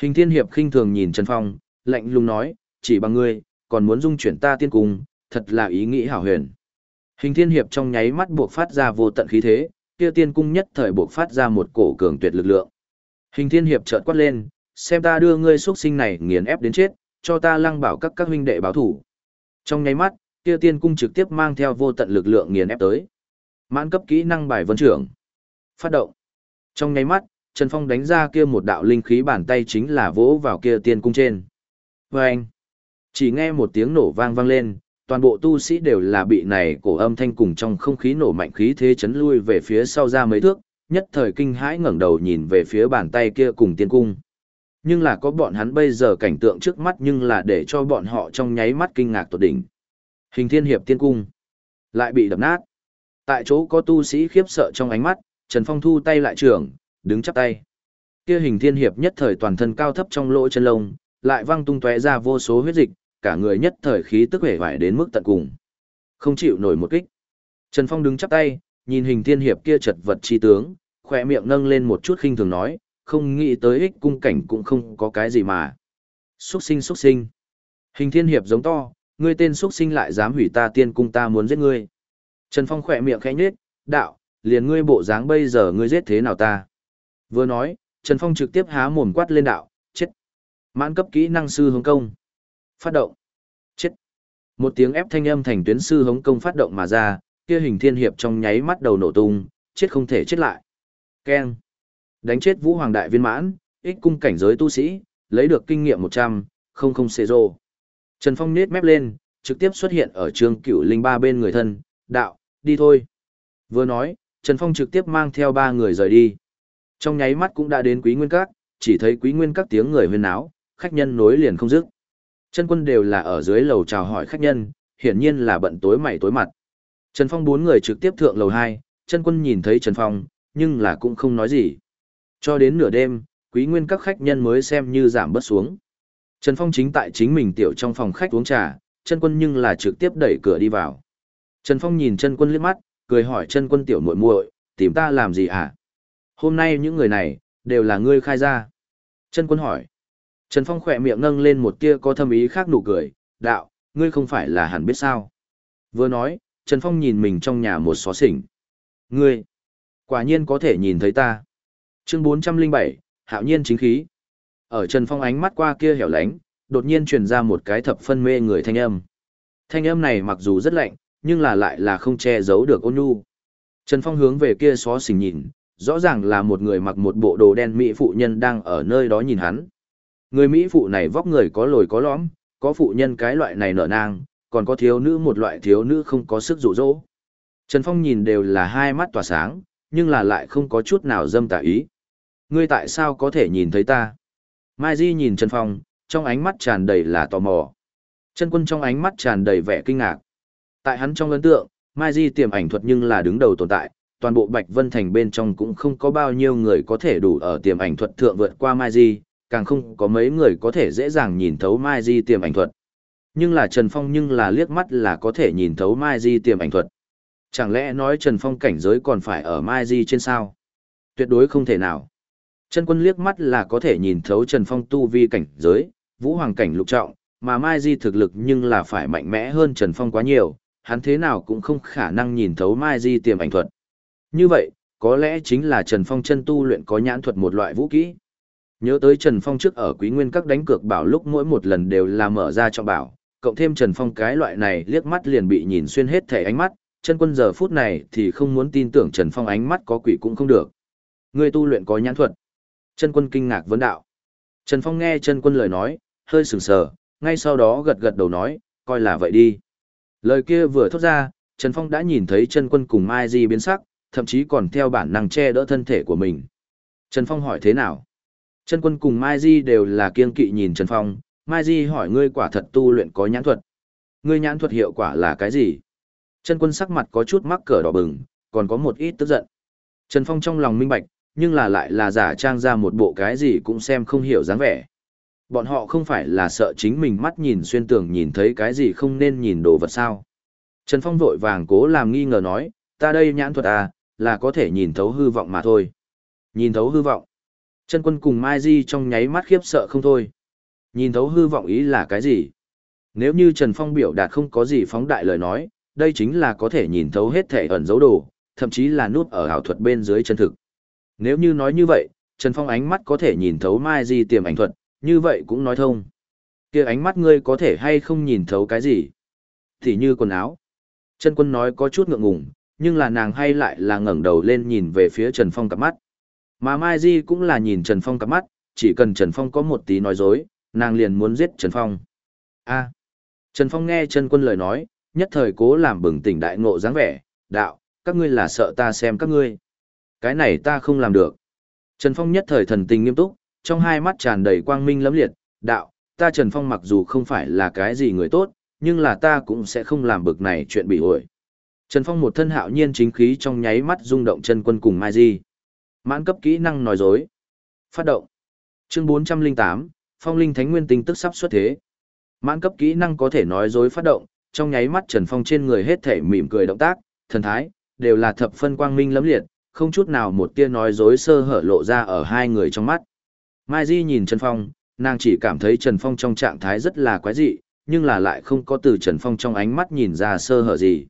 Hình thiên hiệp khinh thường nhìn Trần Phong, lạnh lùng nói, chỉ bằng ngươi, còn muốn dung chuyển ta tiên cung, thật là ý nghĩ hảo huyền. Hình thiên hiệp trong nháy mắt buộc phát ra vô tận khí thế, kia tiên cung nhất thời buộc phát ra một cổ cường tuyệt lực lượng. Hình thiên hiệp chợt quát lên, xem ta đưa ngươi xuất sinh này nghiền ép đến chết, cho ta lăng bảo các các huynh đệ báo thủ. Trong nháy mắt, kia tiên cung trực tiếp mang theo vô tận lực lượng nghiền ép tới. Mãn cấp kỹ năng bài vân trưởng. Phát động. Trong nháy mắt, Trần Phong đánh ra kia một đạo linh khí bàn tay chính là vỗ vào kia tiên cung trên. Vâng! Chỉ nghe một tiếng nổ vang vang lên, toàn bộ tu sĩ đều là bị này cổ âm thanh cùng trong không khí nổ mạnh khí thế chấn lui về phía sau ra mấy thước, nhất thời kinh hãi ngẩng đầu nhìn về phía bàn tay kia cùng tiên cung. Nhưng là có bọn hắn bây giờ cảnh tượng trước mắt nhưng là để cho bọn họ trong nháy mắt kinh ngạc tột đỉnh. Hình thiên hiệp tiên cung lại bị đập nát. Tại chỗ có tu sĩ khiếp sợ trong ánh mắt, Trần Phong thu tay lại trường, đứng chắp tay. Kia hình thiên hiệp nhất thời toàn thân cao thấp trong lỗ chân lông, lại văng tung tóe ra vô số huyết dịch, cả người nhất thời khí tức vẻ vải đến mức tận cùng. Không chịu nổi một kích. Trần Phong đứng chắp tay, nhìn hình thiên hiệp kia chật vật chi tướng, khỏe miệng nâng lên một chút khinh thường nói, không nghĩ tới ích cung cảnh cũng không có cái gì mà. Xuất sinh xuất sinh. Hình thiên hiệp giống to, ngươi tên xuất sinh lại dám hủy ta tiên cung ta muốn giết ngươi. Trần Phong khỏe miệng khẽ nhếch, đạo, liền ngươi bộ dáng bây giờ ngươi giết thế nào ta. Vừa nói, Trần Phong trực tiếp há mồm quát lên đạo, chết. Mãn cấp kỹ năng sư hướng công. Phát động. Chết. Một tiếng ép thanh âm thành tuyến sư hống công phát động mà ra, kia hình thiên hiệp trong nháy mắt đầu nổ tung, chết không thể chết lại. Keng. Đánh chết vũ hoàng đại viên mãn, ích cung cảnh giới tu sĩ, lấy được kinh nghiệm 100, không không xê rô. Trần Phong nết mép lên, trực tiếp xuất hiện ở trường cửu linh ba bên người thân, đạo, đi thôi. Vừa nói, Trần Phong trực tiếp mang theo ba người rời đi. Trong nháy mắt cũng đã đến quý nguyên các, chỉ thấy quý nguyên các tiếng người huyên náo, khách nhân nối liền không dứt. Chân quân đều là ở dưới lầu chào hỏi khách nhân, hiển nhiên là bận tối mày tối mặt. Trần Phong bốn người trực tiếp thượng lầu hai, chân quân nhìn thấy Trần Phong, nhưng là cũng không nói gì. Cho đến nửa đêm, quý nguyên các khách nhân mới xem như giảm bớt xuống. Trần Phong chính tại chính mình tiểu trong phòng khách uống trà, chân quân nhưng là trực tiếp đẩy cửa đi vào. Trần Phong nhìn chân quân liếc mắt, cười hỏi chân quân tiểu muội muội, tìm ta làm gì hả? Hôm nay những người này, đều là ngươi khai ra. Chân quân hỏi. Trần Phong khỏe miệng ngâng lên một tia có thâm ý khác nụ cười, đạo, ngươi không phải là hẳn biết sao. Vừa nói, Trần Phong nhìn mình trong nhà một xó xỉnh. Ngươi, quả nhiên có thể nhìn thấy ta. Chương 407, hạo nhiên chính khí. Ở Trần Phong ánh mắt qua kia hẻo lánh, đột nhiên truyền ra một cái thập phân mê người thanh âm. Thanh âm này mặc dù rất lạnh, nhưng là lại là không che giấu được ôn nhu. Trần Phong hướng về kia xó xỉnh nhìn, rõ ràng là một người mặc một bộ đồ đen mỹ phụ nhân đang ở nơi đó nhìn hắn. Người Mỹ phụ này vóc người có lồi có lõm, có phụ nhân cái loại này nở nang, còn có thiếu nữ một loại thiếu nữ không có sức dụ dỗ. Trần Phong nhìn đều là hai mắt tỏa sáng, nhưng là lại không có chút nào dâm tà ý. Ngươi tại sao có thể nhìn thấy ta? Mai Di nhìn Trần Phong, trong ánh mắt tràn đầy là tò mò. Trần Quân trong ánh mắt tràn đầy vẻ kinh ngạc. Tại hắn trong ấn tượng, Mai Di tiềm ảnh thuật nhưng là đứng đầu tồn tại, toàn bộ Bạch Vân Thành bên trong cũng không có bao nhiêu người có thể đủ ở tiềm ảnh thuật thượng vượt qua Mai Di, càng không có mấy người có thể dễ dàng nhìn thấu Mai Di tiềm ảnh thuật. Nhưng là Trần Phong nhưng là liếc mắt là có thể nhìn thấu Mai Di tiềm ảnh thuật. Chẳng lẽ nói Trần Phong cảnh giới còn phải ở Mai Di trên sao? Tuyệt đối không thể nào. Trần quân liếc mắt là có thể nhìn thấu Trần Phong tu vi cảnh giới, vũ hoàng cảnh lục trọng, mà Mai Di thực lực nhưng là phải mạnh mẽ hơn Trần Phong quá nhiều, hắn thế nào cũng không khả năng nhìn thấu Mai Di tiềm ảnh thuật. Như vậy, có lẽ chính là Trần Phong chân tu luyện có nhãn thuật một loại vũ kỹ. Nhớ tới Trần Phong trước ở Quý Nguyên các đánh cược bảo lúc mỗi một lần đều là mở ra cho bảo, cộng thêm Trần Phong cái loại này liếc mắt liền bị nhìn xuyên hết thể ánh mắt, chân quân giờ phút này thì không muốn tin tưởng Trần Phong ánh mắt có quỷ cũng không được. Người tu luyện có nhãn thuật. Chân quân kinh ngạc vấn đạo. Trần Phong nghe chân quân lời nói, hơi sừng sờ, ngay sau đó gật gật đầu nói, coi là vậy đi. Lời kia vừa thốt ra, Trần Phong đã nhìn thấy chân quân cùng Mai Di biến sắc, thậm chí còn theo bản năng che đỡ thân thể của mình. Trần Phong hỏi thế nào? Trần quân cùng Mai Di đều là kiên kỵ nhìn Trần Phong, Mai Di hỏi ngươi quả thật tu luyện có nhãn thuật. Ngươi nhãn thuật hiệu quả là cái gì? Trần quân sắc mặt có chút mắc cỡ đỏ bừng, còn có một ít tức giận. Trần Phong trong lòng minh bạch, nhưng là lại là giả trang ra một bộ cái gì cũng xem không hiểu dáng vẻ. Bọn họ không phải là sợ chính mình mắt nhìn xuyên tường nhìn thấy cái gì không nên nhìn đồ vật sao. Trần Phong vội vàng cố làm nghi ngờ nói, ta đây nhãn thuật à, là có thể nhìn thấu hư vọng mà thôi. Nhìn thấu hư vọng. Chân quân cùng Mai Di trong nháy mắt khiếp sợ không thôi. Nhìn thấu hư vọng ý là cái gì? Nếu như Trần Phong biểu đạt không có gì phóng đại lời nói, đây chính là có thể nhìn thấu hết thể ẩn dấu đồ, thậm chí là nút ở ảo thuật bên dưới chân thực. Nếu như nói như vậy, Trần Phong ánh mắt có thể nhìn thấu Mai Di tiềm ảnh thuật, như vậy cũng nói thông. kia ánh mắt ngươi có thể hay không nhìn thấu cái gì? Thì như quần áo. Trần quân nói có chút ngượng ngùng, nhưng là nàng hay lại là ngẩng đầu lên nhìn về phía Trần Phong cặp mắt. Mà Mai Di cũng là nhìn Trần Phong cặp mắt, chỉ cần Trần Phong có một tí nói dối, nàng liền muốn giết Trần Phong. A. Trần Phong nghe Trần quân lời nói, nhất thời cố làm bừng tỉnh đại ngộ dáng vẻ, đạo, các ngươi là sợ ta xem các ngươi. Cái này ta không làm được. Trần Phong nhất thời thần tình nghiêm túc, trong hai mắt tràn đầy quang minh lẫm liệt, đạo, ta Trần Phong mặc dù không phải là cái gì người tốt, nhưng là ta cũng sẽ không làm bực này chuyện bị ổi. Trần Phong một thân hạo nhiên chính khí trong nháy mắt rung động chân quân cùng Mai Di. Mãn cấp kỹ năng nói dối. Phát động. Chương 408, Phong Linh Thánh Nguyên tinh tức sắp xuất thế. Mãn cấp kỹ năng có thể nói dối phát động, trong nháy mắt Trần Phong trên người hết thể mỉm cười động tác, thần thái, đều là thập phân quang minh lẫm liệt, không chút nào một tia nói dối sơ hở lộ ra ở hai người trong mắt. Mai Di nhìn Trần Phong, nàng chỉ cảm thấy Trần Phong trong trạng thái rất là quái dị, nhưng là lại không có từ Trần Phong trong ánh mắt nhìn ra sơ hở gì.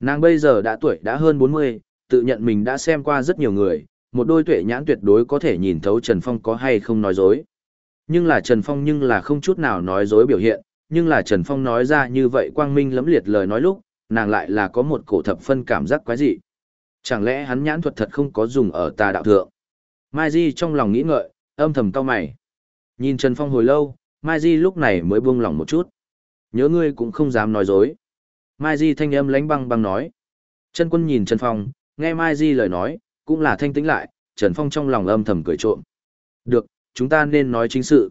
Nàng bây giờ đã tuổi đã hơn 40, tự nhận mình đã xem qua rất nhiều người, một đôi tuệ nhãn tuyệt đối có thể nhìn thấu Trần Phong có hay không nói dối. Nhưng là Trần Phong nhưng là không chút nào nói dối biểu hiện, nhưng là Trần Phong nói ra như vậy quang minh lẫm liệt lời nói lúc, nàng lại là có một cổ thập phân cảm giác quái dị. Chẳng lẽ hắn nhãn thuật thật không có dùng ở tà đạo thượng? Mai Di trong lòng nghĩ ngợi, âm thầm cau mày. Nhìn Trần Phong hồi lâu, Mai Di lúc này mới buông lòng một chút. Nhớ ngươi cũng không dám nói dối. Mai Di thanh âm lánh băng băng nói. Trần quân nhìn Trần Phong, nghe Mai Di lời nói, cũng là thanh tĩnh lại, Trần Phong trong lòng âm thầm cười trộm. Được, chúng ta nên nói chính sự.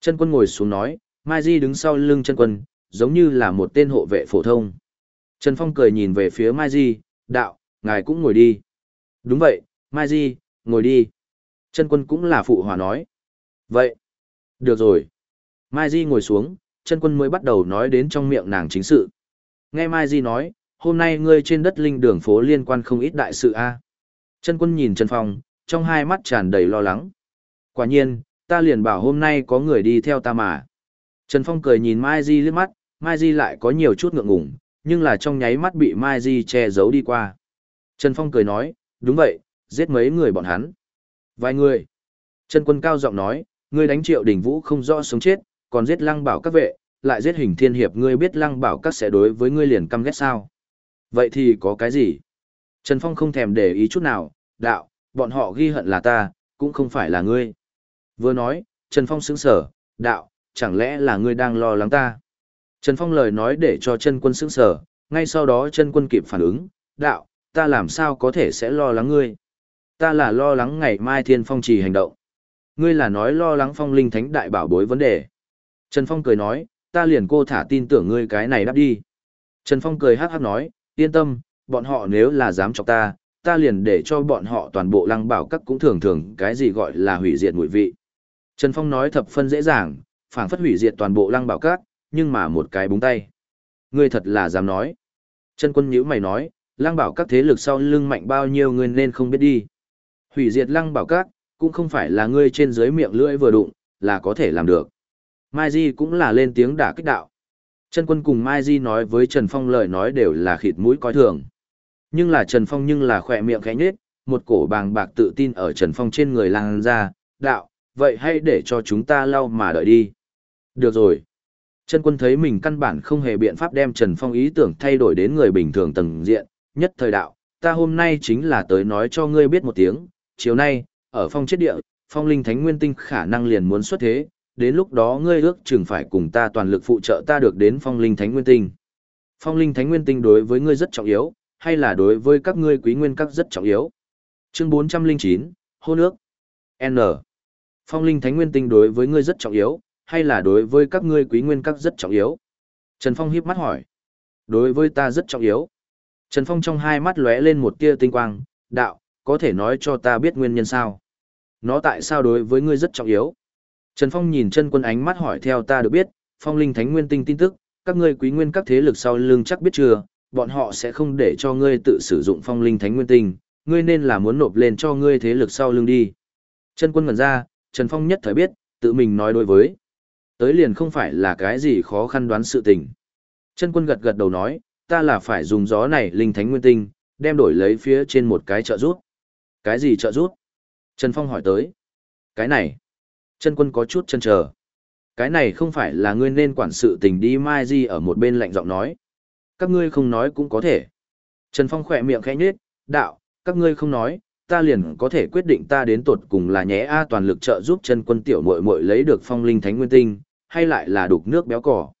Trần quân ngồi xuống nói, Mai Di đứng sau lưng Trần quân, giống như là một tên hộ vệ phổ thông. Trần Phong cười nhìn về phía Mai Di, đạo, ngài cũng ngồi đi. Đúng vậy, Mai Di, ngồi đi. Trần quân cũng là phụ hòa nói. Vậy, được rồi. Mai Di ngồi xuống, Trần quân mới bắt đầu nói đến trong miệng nàng chính sự. Nghe Mai Di nói, hôm nay ngươi trên đất linh đường phố liên quan không ít đại sự a. Trần quân nhìn Trần Phong, trong hai mắt tràn đầy lo lắng. Quả nhiên, ta liền bảo hôm nay có người đi theo ta mà. Trần Phong cười nhìn Mai Di liếc mắt, Mai Di lại có nhiều chút ngượng ngùng, nhưng là trong nháy mắt bị Mai Di che giấu đi qua. Trần Phong cười nói, đúng vậy, giết mấy người bọn hắn. Vài người. Trần Quân cao giọng nói, ngươi đánh triệu đỉnh vũ không rõ sống chết, còn giết lăng bảo các vệ, lại giết hình thiên hiệp ngươi biết lăng bảo các sẽ đối với ngươi liền căm ghét sao. Vậy thì có cái gì? Trần Phong không thèm để ý chút nào, đạo, bọn họ ghi hận là ta, cũng không phải là ngươi. Vừa nói, Trần Phong sững sở, đạo, chẳng lẽ là ngươi đang lo lắng ta? Trần Phong lời nói để cho chân quân sững sở, ngay sau đó chân quân kịp phản ứng, đạo, ta làm sao có thể sẽ lo lắng ngươi? Ta là lo lắng ngày mai thiên phong trì hành động. Ngươi là nói lo lắng phong linh thánh đại bảo bối vấn đề. Trần Phong cười nói, ta liền cô thả tin tưởng ngươi cái này đáp đi. Trần Phong cười hát hát nói, yên tâm, bọn họ nếu là dám chọc ta, ta liền để cho bọn họ toàn bộ lăng bảo các cũng thường thường cái gì gọi là hủy diệt mùi vị. Trần Phong nói thập phân dễ dàng, phảng phất hủy diệt toàn bộ lăng bảo Cát, nhưng mà một cái búng tay. Ngươi thật là dám nói. Trần quân nhữ mày nói, lăng bảo các thế lực sau lưng mạnh bao nhiêu ngươi nên không biết đi. Hủy diệt lăng bảo các, cũng không phải là ngươi trên dưới miệng lưỡi vừa đụng, là có thể làm được. Mai Di cũng là lên tiếng đả kích đạo. Trần quân cùng Mai Di nói với Trần Phong lời nói đều là khịt mũi coi thường. Nhưng là Trần Phong nhưng là khỏe miệng khẽ nhết, một cổ bàng bạc tự tin ở Trần Phong trên người lan ra, đạo, vậy hay để cho chúng ta lau mà đợi đi. Được rồi. chân quân thấy mình căn bản không hề biện pháp đem Trần Phong ý tưởng thay đổi đến người bình thường tầng diện, nhất thời đạo, ta hôm nay chính là tới nói cho ngươi biết một tiếng, chiều nay, ở phong chết địa, phong linh thánh nguyên tinh khả năng liền muốn xuất thế, đến lúc đó ngươi ước chừng phải cùng ta toàn lực phụ trợ ta được đến phong linh thánh nguyên tinh. Phong linh thánh nguyên tinh đối với ngươi rất trọng yếu, hay là đối với các ngươi quý nguyên các rất trọng yếu. Chương 409, hôn nước. N. Phong linh thánh nguyên tinh đối với ngươi rất trọng yếu, hay là đối với các ngươi quý nguyên các rất trọng yếu? Trần Phong hiếp mắt hỏi. Đối với ta rất trọng yếu. Trần Phong trong hai mắt lóe lên một tia tinh quang, đạo, có thể nói cho ta biết nguyên nhân sao? Nó tại sao đối với ngươi rất trọng yếu? Trần Phong nhìn chân quân ánh mắt hỏi theo ta được biết, phong linh thánh nguyên tinh tin tức, các ngươi quý nguyên các thế lực sau lưng chắc biết chưa, bọn họ sẽ không để cho ngươi tự sử dụng phong linh thánh nguyên tinh, ngươi nên là muốn nộp lên cho ngươi thế lực sau lưng đi. Chân quân ngẩn ra, Trần Phong nhất thời biết, tự mình nói đối với. Tới liền không phải là cái gì khó khăn đoán sự tình. Chân quân gật gật đầu nói, ta là phải dùng gió này linh thánh nguyên tinh, đem đổi lấy phía trên một cái trợ rút. Cái gì trợ rút? Trần Phong hỏi tới. Cái này. Chân quân có chút chân chờ. Cái này không phải là ngươi nên quản sự tình đi Mai Di ở một bên lạnh giọng nói. Các ngươi không nói cũng có thể. Trần Phong khỏe miệng khẽ nhếch, đạo, các ngươi không nói, ta liền có thể quyết định ta đến tột cùng là nhé A toàn lực trợ giúp chân quân tiểu muội muội lấy được phong linh thánh nguyên tinh, hay lại là đục nước béo cỏ.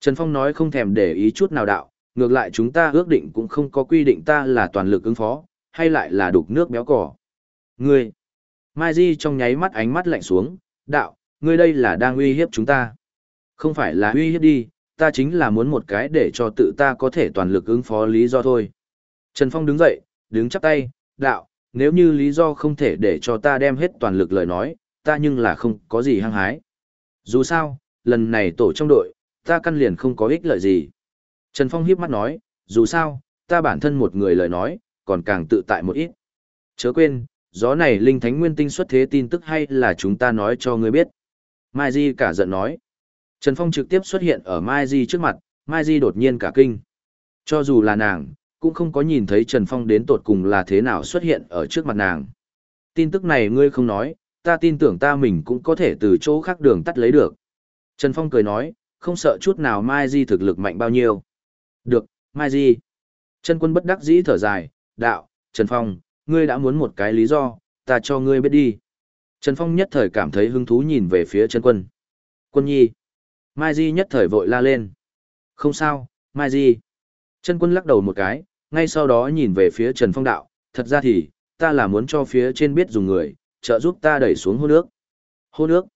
Trần Phong nói không thèm để ý chút nào đạo, ngược lại chúng ta ước định cũng không có quy định ta là toàn lực ứng phó, hay lại là đục nước béo cỏ. Ngươi! Mai Di trong nháy mắt ánh mắt lạnh xuống, đạo, ngươi đây là đang uy hiếp chúng ta. Không phải là uy hiếp đi, ta chính là muốn một cái để cho tự ta có thể toàn lực ứng phó lý do thôi. Trần Phong đứng dậy, đứng chắp tay, đạo, nếu như lý do không thể để cho ta đem hết toàn lực lời nói, ta nhưng là không có gì hăng hái. Dù sao, lần này tổ trong đội, ta căn liền không có ích lợi gì. Trần Phong hiếp mắt nói, dù sao, ta bản thân một người lời nói, còn càng tự tại một ít. Chớ quên, gió này linh thánh nguyên tinh xuất thế tin tức hay là chúng ta nói cho ngươi biết. Mai Di cả giận nói. Trần Phong trực tiếp xuất hiện ở Mai Di trước mặt, Mai Di đột nhiên cả kinh. Cho dù là nàng, cũng không có nhìn thấy Trần Phong đến tột cùng là thế nào xuất hiện ở trước mặt nàng. Tin tức này ngươi không nói, ta tin tưởng ta mình cũng có thể từ chỗ khác đường tắt lấy được. Trần Phong cười nói, không sợ chút nào Mai Di thực lực mạnh bao nhiêu. Được, Mai Di. Trần quân bất đắc dĩ thở dài, đạo, Trần Phong, ngươi đã muốn một cái lý do, ta cho ngươi biết đi. Trần Phong nhất thời cảm thấy hứng thú nhìn về phía Trần quân. Quân nhi. Mai Di nhất thời vội la lên. Không sao, Mai Di. Trần quân lắc đầu một cái, ngay sau đó nhìn về phía Trần Phong đạo, thật ra thì, ta là muốn cho phía trên biết dùng người, trợ giúp ta đẩy xuống hô nước. Hô nước.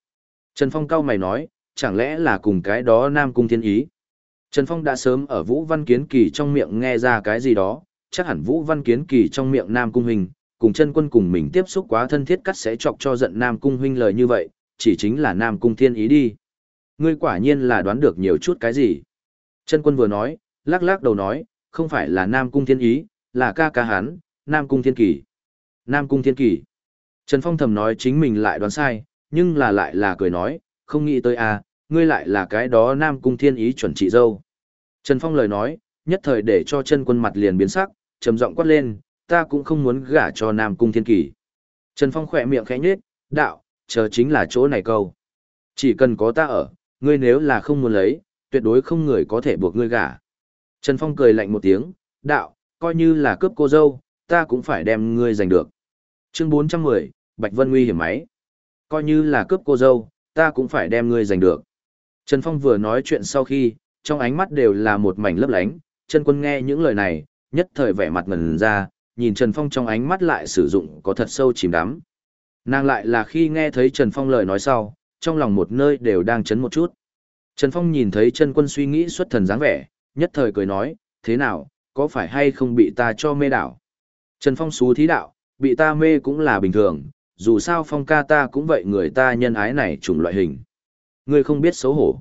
Trần Phong cao mày nói, chẳng lẽ là cùng cái đó Nam Cung Thiên Ý. Trần Phong đã sớm ở Vũ Văn Kiến Kỳ trong miệng nghe ra cái gì đó, chắc hẳn Vũ Văn Kiến Kỳ trong miệng Nam Cung Huynh, cùng chân quân cùng mình tiếp xúc quá thân thiết cắt sẽ chọc cho giận Nam Cung Huynh lời như vậy, chỉ chính là Nam Cung Thiên Ý đi. Ngươi quả nhiên là đoán được nhiều chút cái gì. Chân quân vừa nói, lắc lắc đầu nói, không phải là Nam Cung Thiên Ý, là ca ca hán Nam Cung Thiên Kỳ. Nam Cung Thiên Kỳ. Trần Phong thầm nói chính mình lại đoán sai, nhưng là lại là cười nói, không nghĩ tới à, ngươi lại là cái đó Nam Cung Thiên Ý chuẩn trị dâu. Trần Phong lời nói, nhất thời để cho chân quân mặt liền biến sắc, trầm giọng quát lên, ta cũng không muốn gả cho Nam Cung Thiên Kỳ. Trần Phong khỏe miệng khẽ nhếch, đạo, chờ chính là chỗ này câu. Chỉ cần có ta ở, ngươi nếu là không muốn lấy, tuyệt đối không người có thể buộc ngươi gả. Trần Phong cười lạnh một tiếng, đạo, coi như là cướp cô dâu, ta cũng phải đem ngươi giành được. Chương 410, Bạch Vân nguy hiểm máy. Coi như là cướp cô dâu, ta cũng phải đem ngươi giành được. Trần Phong vừa nói chuyện sau khi, trong ánh mắt đều là một mảnh lấp lánh, Trần Quân nghe những lời này, nhất thời vẻ mặt ngần ra, nhìn Trần Phong trong ánh mắt lại sử dụng có thật sâu chìm đắm. Nàng lại là khi nghe thấy Trần Phong lời nói sau, trong lòng một nơi đều đang chấn một chút. Trần Phong nhìn thấy Trần Quân suy nghĩ xuất thần dáng vẻ, nhất thời cười nói, thế nào, có phải hay không bị ta cho mê đảo? Trần Phong xú thí đạo, bị ta mê cũng là bình thường, dù sao Phong ca ta cũng vậy người ta nhân ái này trùng loại hình. Ngươi không biết xấu hổ.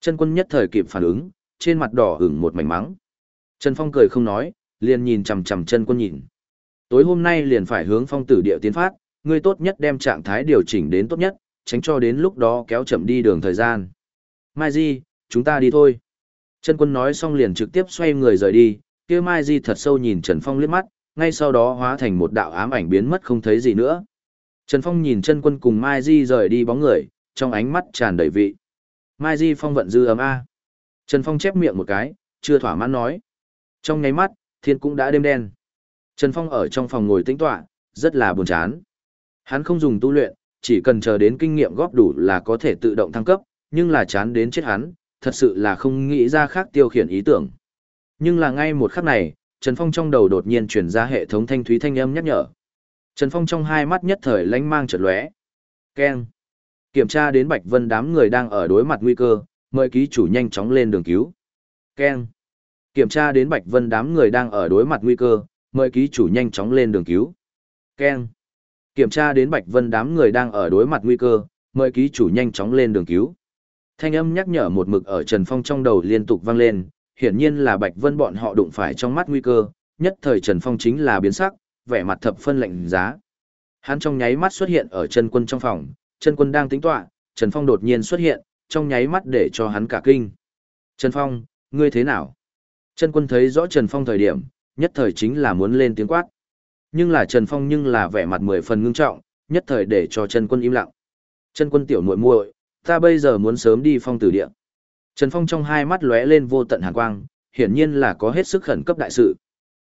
Trần Quân nhất thời kịp phản ứng, trên mặt đỏ ửng một mảnh mắng. Trần Phong cười không nói, liền nhìn chằm chằm Trần Quân nhìn. Tối hôm nay liền phải hướng phong tử địa tiến phát, ngươi tốt nhất đem trạng thái điều chỉnh đến tốt nhất, tránh cho đến lúc đó kéo chậm đi đường thời gian. Mai Di, chúng ta đi thôi. Trần quân nói xong liền trực tiếp xoay người rời đi, kia Mai Di thật sâu nhìn Trần Phong liếc mắt, ngay sau đó hóa thành một đạo ám ảnh biến mất không thấy gì nữa. Trần Phong nhìn chân quân cùng Mai Di rời đi bóng người, trong ánh mắt tràn đầy vị. Mai Di phong vận dư ấm A. Trần Phong chép miệng một cái, chưa thỏa mãn nói. Trong nháy mắt, thiên cũng đã đêm đen. Trần Phong ở trong phòng ngồi tĩnh tọa, rất là buồn chán. Hắn không dùng tu luyện, chỉ cần chờ đến kinh nghiệm góp đủ là có thể tự động thăng cấp, nhưng là chán đến chết hắn, thật sự là không nghĩ ra khác tiêu khiển ý tưởng. Nhưng là ngay một khắc này, Trần Phong trong đầu đột nhiên truyền ra hệ thống thanh thúy thanh âm nhắc nhở. Trần Phong trong hai mắt nhất thời lánh mang chợt lóe. Keng. Kiểm tra đến Bạch Vân đám người đang ở đối mặt nguy cơ, mời ký chủ nhanh chóng lên đường cứu. Keng. Kiểm tra đến Bạch Vân đám người đang ở đối mặt nguy cơ, mời ký chủ nhanh chóng lên đường cứu. Keng. Kiểm tra đến Bạch Vân đám người đang ở đối mặt nguy cơ, mời ký chủ nhanh chóng lên đường cứu. Thanh âm nhắc nhở một mực ở Trần Phong trong đầu liên tục vang lên, hiển nhiên là Bạch Vân bọn họ đụng phải trong mắt nguy cơ, nhất thời Trần Phong chính là biến sắc, vẻ mặt thập phân lạnh giá. Hắn trong nháy mắt xuất hiện ở chân quân trong phòng, chân quân đang tính tọa, Trần Phong đột nhiên xuất hiện, trong nháy mắt để cho hắn cả kinh. Trần Phong, ngươi thế nào? Chân quân thấy rõ Trần Phong thời điểm, nhất thời chính là muốn lên tiếng quát. Nhưng là Trần Phong nhưng là vẻ mặt mười phần ngưng trọng, nhất thời để cho chân quân im lặng. Chân quân tiểu muội muội, ta bây giờ muốn sớm đi phong tử địa. Trần Phong trong hai mắt lóe lên vô tận hàn quang, hiển nhiên là có hết sức khẩn cấp đại sự.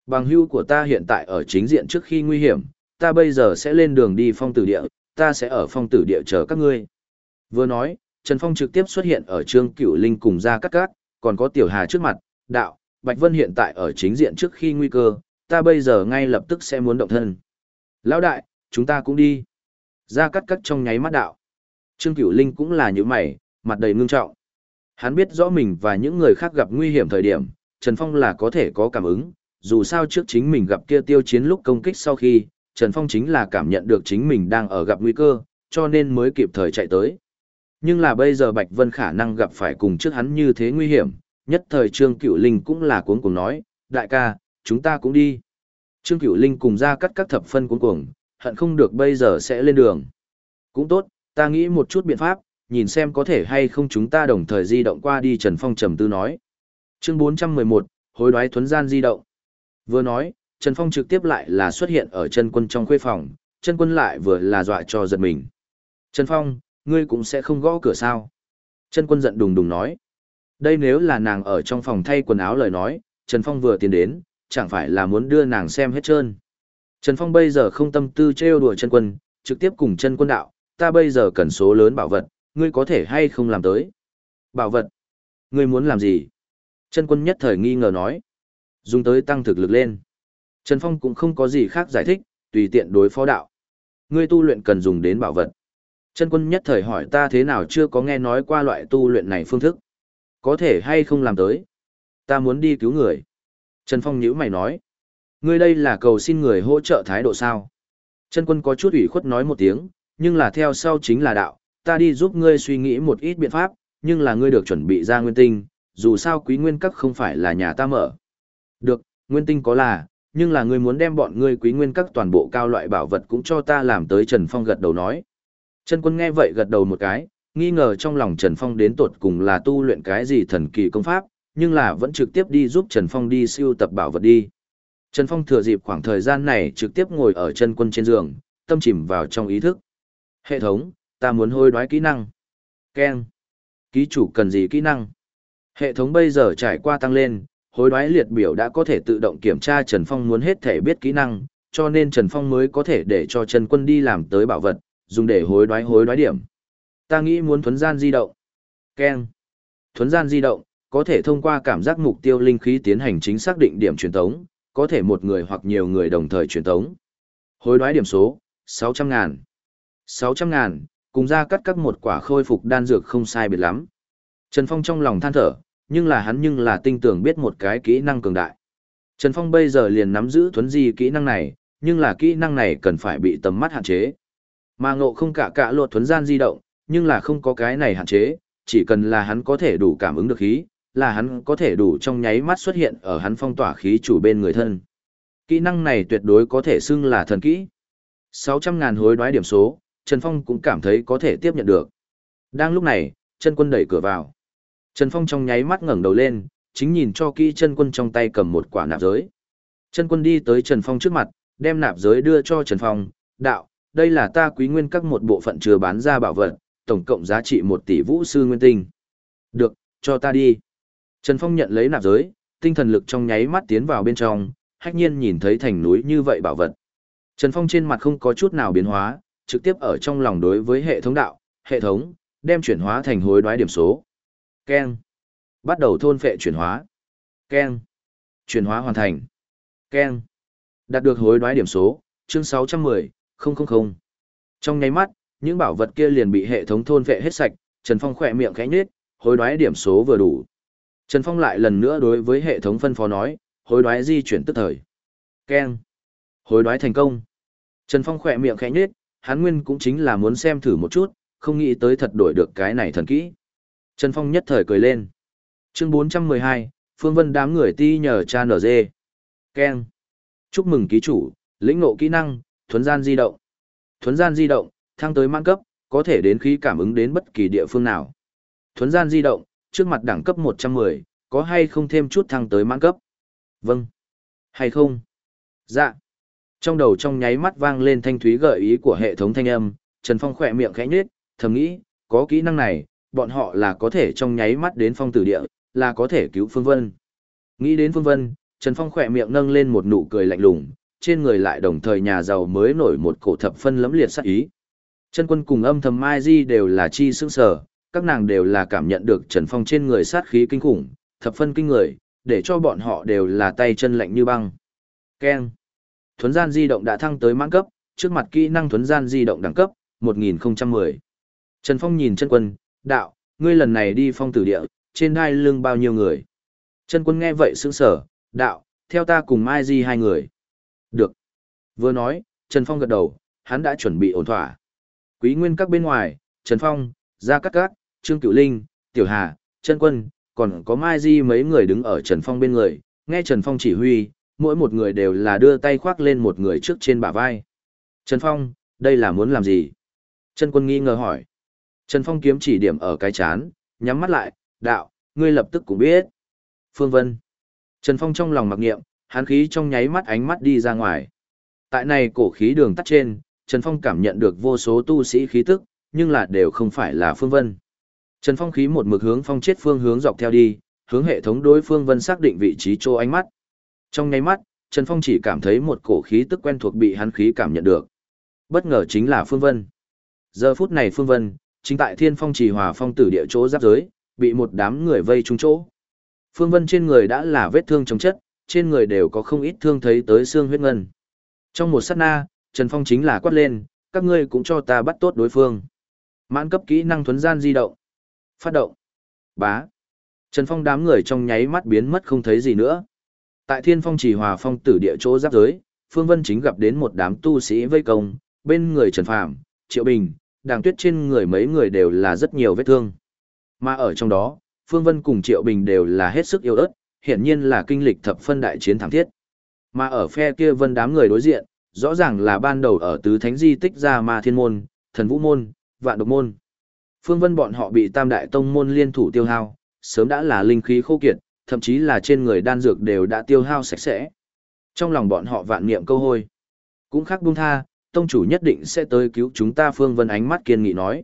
Bằng hưu của ta hiện tại ở chính diện trước khi nguy hiểm, ta bây giờ sẽ lên đường đi phong tử địa, ta sẽ ở phong tử địa chờ các ngươi. Vừa nói, Trần Phong trực tiếp xuất hiện ở Trương Cửu Linh cùng ra cắt cát, còn có Tiểu Hà trước mặt, đạo, Bạch Vân hiện tại ở chính diện trước khi nguy cơ, ta bây giờ ngay lập tức sẽ muốn động thân. Lão đại, chúng ta cũng đi. Ra cắt cắt trong nháy mắt đạo. Trương Cửu Linh cũng là như mày, mặt đầy ngưng trọng. Hắn biết rõ mình và những người khác gặp nguy hiểm thời điểm, Trần Phong là có thể có cảm ứng, dù sao trước chính mình gặp kia tiêu chiến lúc công kích sau khi, Trần Phong chính là cảm nhận được chính mình đang ở gặp nguy cơ, cho nên mới kịp thời chạy tới. Nhưng là bây giờ Bạch Vân khả năng gặp phải cùng trước hắn như thế nguy hiểm, nhất thời Trương Cửu Linh cũng là cuống cuồng nói, đại ca, chúng ta cũng đi. Trương Cửu Linh cùng ra cắt các thập phân cuống cuồng, hận không được bây giờ sẽ lên đường. Cũng tốt, ta nghĩ một chút biện pháp, nhìn xem có thể hay không chúng ta đồng thời di động qua đi Trần Phong trầm tư nói. Chương 411, hối đoái thuấn gian di động. Vừa nói, Trần Phong trực tiếp lại là xuất hiện ở chân quân trong khuê phòng, chân quân lại vừa là dọa cho giật mình. Trần Phong, ngươi cũng sẽ không gõ cửa sao. Chân quân giận đùng đùng nói. Đây nếu là nàng ở trong phòng thay quần áo lời nói, Trần Phong vừa tiến đến, chẳng phải là muốn đưa nàng xem hết trơn. Trần Phong bây giờ không tâm tư trêu đùa chân quân, trực tiếp cùng chân quân đạo, ta bây giờ cần số lớn bảo vật, ngươi có thể hay không làm tới. Bảo vật? Ngươi muốn làm gì? Chân quân nhất thời nghi ngờ nói. Dùng tới tăng thực lực lên. Trần Phong cũng không có gì khác giải thích, tùy tiện đối phó đạo. Ngươi tu luyện cần dùng đến bảo vật. Chân quân nhất thời hỏi ta thế nào chưa có nghe nói qua loại tu luyện này phương thức. Có thể hay không làm tới. Ta muốn đi cứu người. Trần Phong nhữ mày nói. Ngươi đây là cầu xin người hỗ trợ thái độ sao. Chân quân có chút ủy khuất nói một tiếng, nhưng là theo sau chính là đạo. Ta đi giúp ngươi suy nghĩ một ít biện pháp, nhưng là ngươi được chuẩn bị ra nguyên tinh, dù sao quý nguyên các không phải là nhà ta mở. Được, nguyên tinh có là, nhưng là ngươi muốn đem bọn ngươi quý nguyên các toàn bộ cao loại bảo vật cũng cho ta làm tới Trần Phong gật đầu nói. Trần quân nghe vậy gật đầu một cái, nghi ngờ trong lòng Trần Phong đến tột cùng là tu luyện cái gì thần kỳ công pháp, nhưng là vẫn trực tiếp đi giúp Trần Phong đi siêu tập bảo vật đi. Trần Phong thừa dịp khoảng thời gian này trực tiếp ngồi ở chân quân trên giường, tâm chìm vào trong ý thức. Hệ thống, ta muốn hôi đoái kỹ năng. Ken. Ký chủ cần gì kỹ năng? Hệ thống bây giờ trải qua tăng lên, hối đoái liệt biểu đã có thể tự động kiểm tra Trần Phong muốn hết thể biết kỹ năng, cho nên Trần Phong mới có thể để cho Trần Quân đi làm tới bảo vật, dùng để hối đoái hối đoái điểm. Ta nghĩ muốn thuấn gian di động. Ken. Thuấn gian di động, có thể thông qua cảm giác mục tiêu linh khí tiến hành chính xác định điểm truyền tống, có thể một người hoặc nhiều người đồng thời truyền tống. Hối đoái điểm số, 600 ngàn. 600 ngàn, cùng ra cắt các một quả khôi phục đan dược không sai biệt lắm. Trần Phong trong lòng than thở, nhưng là hắn nhưng là tinh tưởng biết một cái kỹ năng cường đại. Trần Phong bây giờ liền nắm giữ thuấn di kỹ năng này, nhưng là kỹ năng này cần phải bị tầm mắt hạn chế. Mà ngộ không cả cả luật thuấn gian di động, nhưng là không có cái này hạn chế, chỉ cần là hắn có thể đủ cảm ứng được khí, là hắn có thể đủ trong nháy mắt xuất hiện ở hắn phong tỏa khí chủ bên người thân. Kỹ năng này tuyệt đối có thể xưng là thần kỹ. 600.000 hối đoái điểm số, Trần Phong cũng cảm thấy có thể tiếp nhận được. Đang lúc này, chân quân đẩy cửa vào. Trần Phong trong nháy mắt ngẩng đầu lên, chính nhìn cho kỹ chân quân trong tay cầm một quả nạp giới. Chân quân đi tới Trần Phong trước mặt, đem nạp giới đưa cho Trần Phong, đạo, đây là ta quý nguyên các một bộ phận chưa bán ra bảo vật, tổng cộng giá trị một tỷ vũ sư nguyên tinh. Được, cho ta đi. Trần Phong nhận lấy nạp giới, tinh thần lực trong nháy mắt tiến vào bên trong, hách nhiên nhìn thấy thành núi như vậy bảo vật. Trần Phong trên mặt không có chút nào biến hóa, trực tiếp ở trong lòng đối với hệ thống đạo, hệ thống, đem chuyển hóa thành hối đoái điểm số. Ken. Bắt đầu thôn phệ chuyển hóa. Ken. Chuyển hóa hoàn thành. Ken. Đạt được hối đoái điểm số, chương 610, 000. Trong nháy mắt, những bảo vật kia liền bị hệ thống thôn phệ hết sạch, Trần Phong khỏe miệng khẽ nhếch, hối đoái điểm số vừa đủ. Trần Phong lại lần nữa đối với hệ thống phân phó nói, hối đoái di chuyển tức thời. Ken. Hối đoái thành công. Trần Phong khỏe miệng khẽ nhếch, hắn nguyên cũng chính là muốn xem thử một chút, không nghĩ tới thật đổi được cái này thần kỹ. Trần Phong nhất thời cười lên. Chương 412, Phương Vân đám người ti nhờ cha nở dê. Ken. Chúc mừng ký chủ, Lĩnh ngộ kỹ năng, thuấn gian di động. Thuấn gian di động, thăng tới mãn cấp, có thể đến khi cảm ứng đến bất kỳ địa phương nào. Thuấn gian di động, trước mặt đẳng cấp 110, có hay không thêm chút thăng tới mãn cấp? Vâng. Hay không? Dạ. Trong đầu trong nháy mắt vang lên thanh thúy gợi ý của hệ thống thanh âm, Trần Phong khỏe miệng khẽ nhếch, thầm nghĩ, có kỹ năng này, bọn họ là có thể trong nháy mắt đến phong tử địa, là có thể cứu Phương Vân. Nghĩ đến Phương Vân, Trần Phong khỏe miệng nâng lên một nụ cười lạnh lùng, trên người lại đồng thời nhà giàu mới nổi một cổ thập phân lẫm liệt sát ý. Chân quân cùng âm thầm Mai Di đều là chi sững sở, các nàng đều là cảm nhận được Trần Phong trên người sát khí kinh khủng, thập phân kinh người, để cho bọn họ đều là tay chân lạnh như băng. Keng. Thuấn gian di động đã thăng tới mãn cấp, trước mặt kỹ năng thuấn gian di động đẳng cấp, 1010. Trần Phong nhìn chân quân, đạo, ngươi lần này đi phong tử địa, trên đai lưng bao nhiêu người? Chân quân nghe vậy sững sở, đạo, theo ta cùng Mai Di hai người. Được. Vừa nói, Trần Phong gật đầu, hắn đã chuẩn bị ổn thỏa. Quý nguyên các bên ngoài, Trần Phong, Gia Cát Cát, Trương Cửu Linh, Tiểu Hà, Trân Quân, còn có Mai Di mấy người đứng ở Trần Phong bên người, nghe Trần Phong chỉ huy, mỗi một người đều là đưa tay khoác lên một người trước trên bả vai. Trần Phong, đây là muốn làm gì? Trân Quân nghi ngờ hỏi. Trần Phong kiếm chỉ điểm ở cái chán, nhắm mắt lại, đạo, ngươi lập tức cũng biết. Phương Vân. Trần Phong trong lòng mặc niệm, hán khí trong nháy mắt ánh mắt đi ra ngoài. Tại này cổ khí đường tắt trên, Trần Phong cảm nhận được vô số tu sĩ khí tức, nhưng là đều không phải là Phương Vân. Trần Phong khí một mực hướng phong chết phương hướng dọc theo đi, hướng hệ thống đối phương Vân xác định vị trí chỗ ánh mắt. Trong nháy mắt, Trần Phong chỉ cảm thấy một cổ khí tức quen thuộc bị hắn khí cảm nhận được. Bất ngờ chính là Phương Vân. Giờ phút này Phương Vân, chính tại Thiên Phong Trì Hòa Phong tử địa chỗ giáp giới, bị một đám người vây trúng chỗ. Phương Vân trên người đã là vết thương chống chất, trên người đều có không ít thương thấy tới xương huyết ngân. Trong một sát na, Trần Phong chính là quát lên, các ngươi cũng cho ta bắt tốt đối phương. Mãn cấp kỹ năng thuấn gian di động. Phát động. Bá. Trần Phong đám người trong nháy mắt biến mất không thấy gì nữa. Tại Thiên Phong Trì Hòa Phong tử địa chỗ giáp giới, Phương Vân chính gặp đến một đám tu sĩ vây công, bên người Trần Phàm, Triệu Bình, Đàng Tuyết trên người mấy người đều là rất nhiều vết thương. Mà ở trong đó, Phương Vân cùng Triệu Bình đều là hết sức yêu ớt, hiển nhiên là kinh lịch thập phân đại chiến thảm thiết. Mà ở phe kia Vân đám người đối diện, rõ ràng là ban đầu ở tứ thánh di tích ra ma thiên môn, thần vũ môn, vạn độc môn. Phương Vân bọn họ bị tam đại tông môn liên thủ tiêu hao, sớm đã là linh khí khô kiệt, thậm chí là trên người đan dược đều đã tiêu hao sạch sẽ. Trong lòng bọn họ vạn niệm câu hôi. Cũng khác buông tha, tông chủ nhất định sẽ tới cứu chúng ta Phương Vân ánh mắt kiên nghị nói.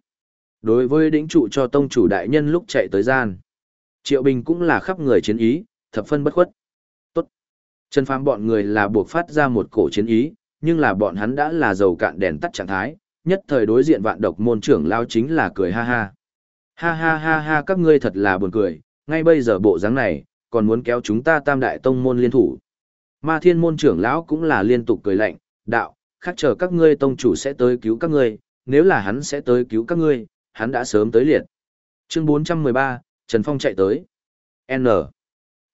Đối với đỉnh trụ cho tông chủ đại nhân lúc chạy tới gian. Triệu Bình cũng là khắp người chiến ý, thập phân bất khuất. Tốt. Trần Phàm bọn người là buộc phát ra một cổ chiến ý, nhưng là bọn hắn đã là dầu cạn đèn tắt trạng thái, nhất thời đối diện vạn độc môn trưởng lao chính là cười ha ha. Ha ha ha ha các ngươi thật là buồn cười, ngay bây giờ bộ dáng này, còn muốn kéo chúng ta tam đại tông môn liên thủ. Ma thiên môn trưởng lão cũng là liên tục cười lạnh, đạo, khác chờ các ngươi tông chủ sẽ tới cứu các ngươi, nếu là hắn sẽ tới cứu các ngươi, hắn đã sớm tới liệt. Chương 413, Trần Phong chạy tới. N.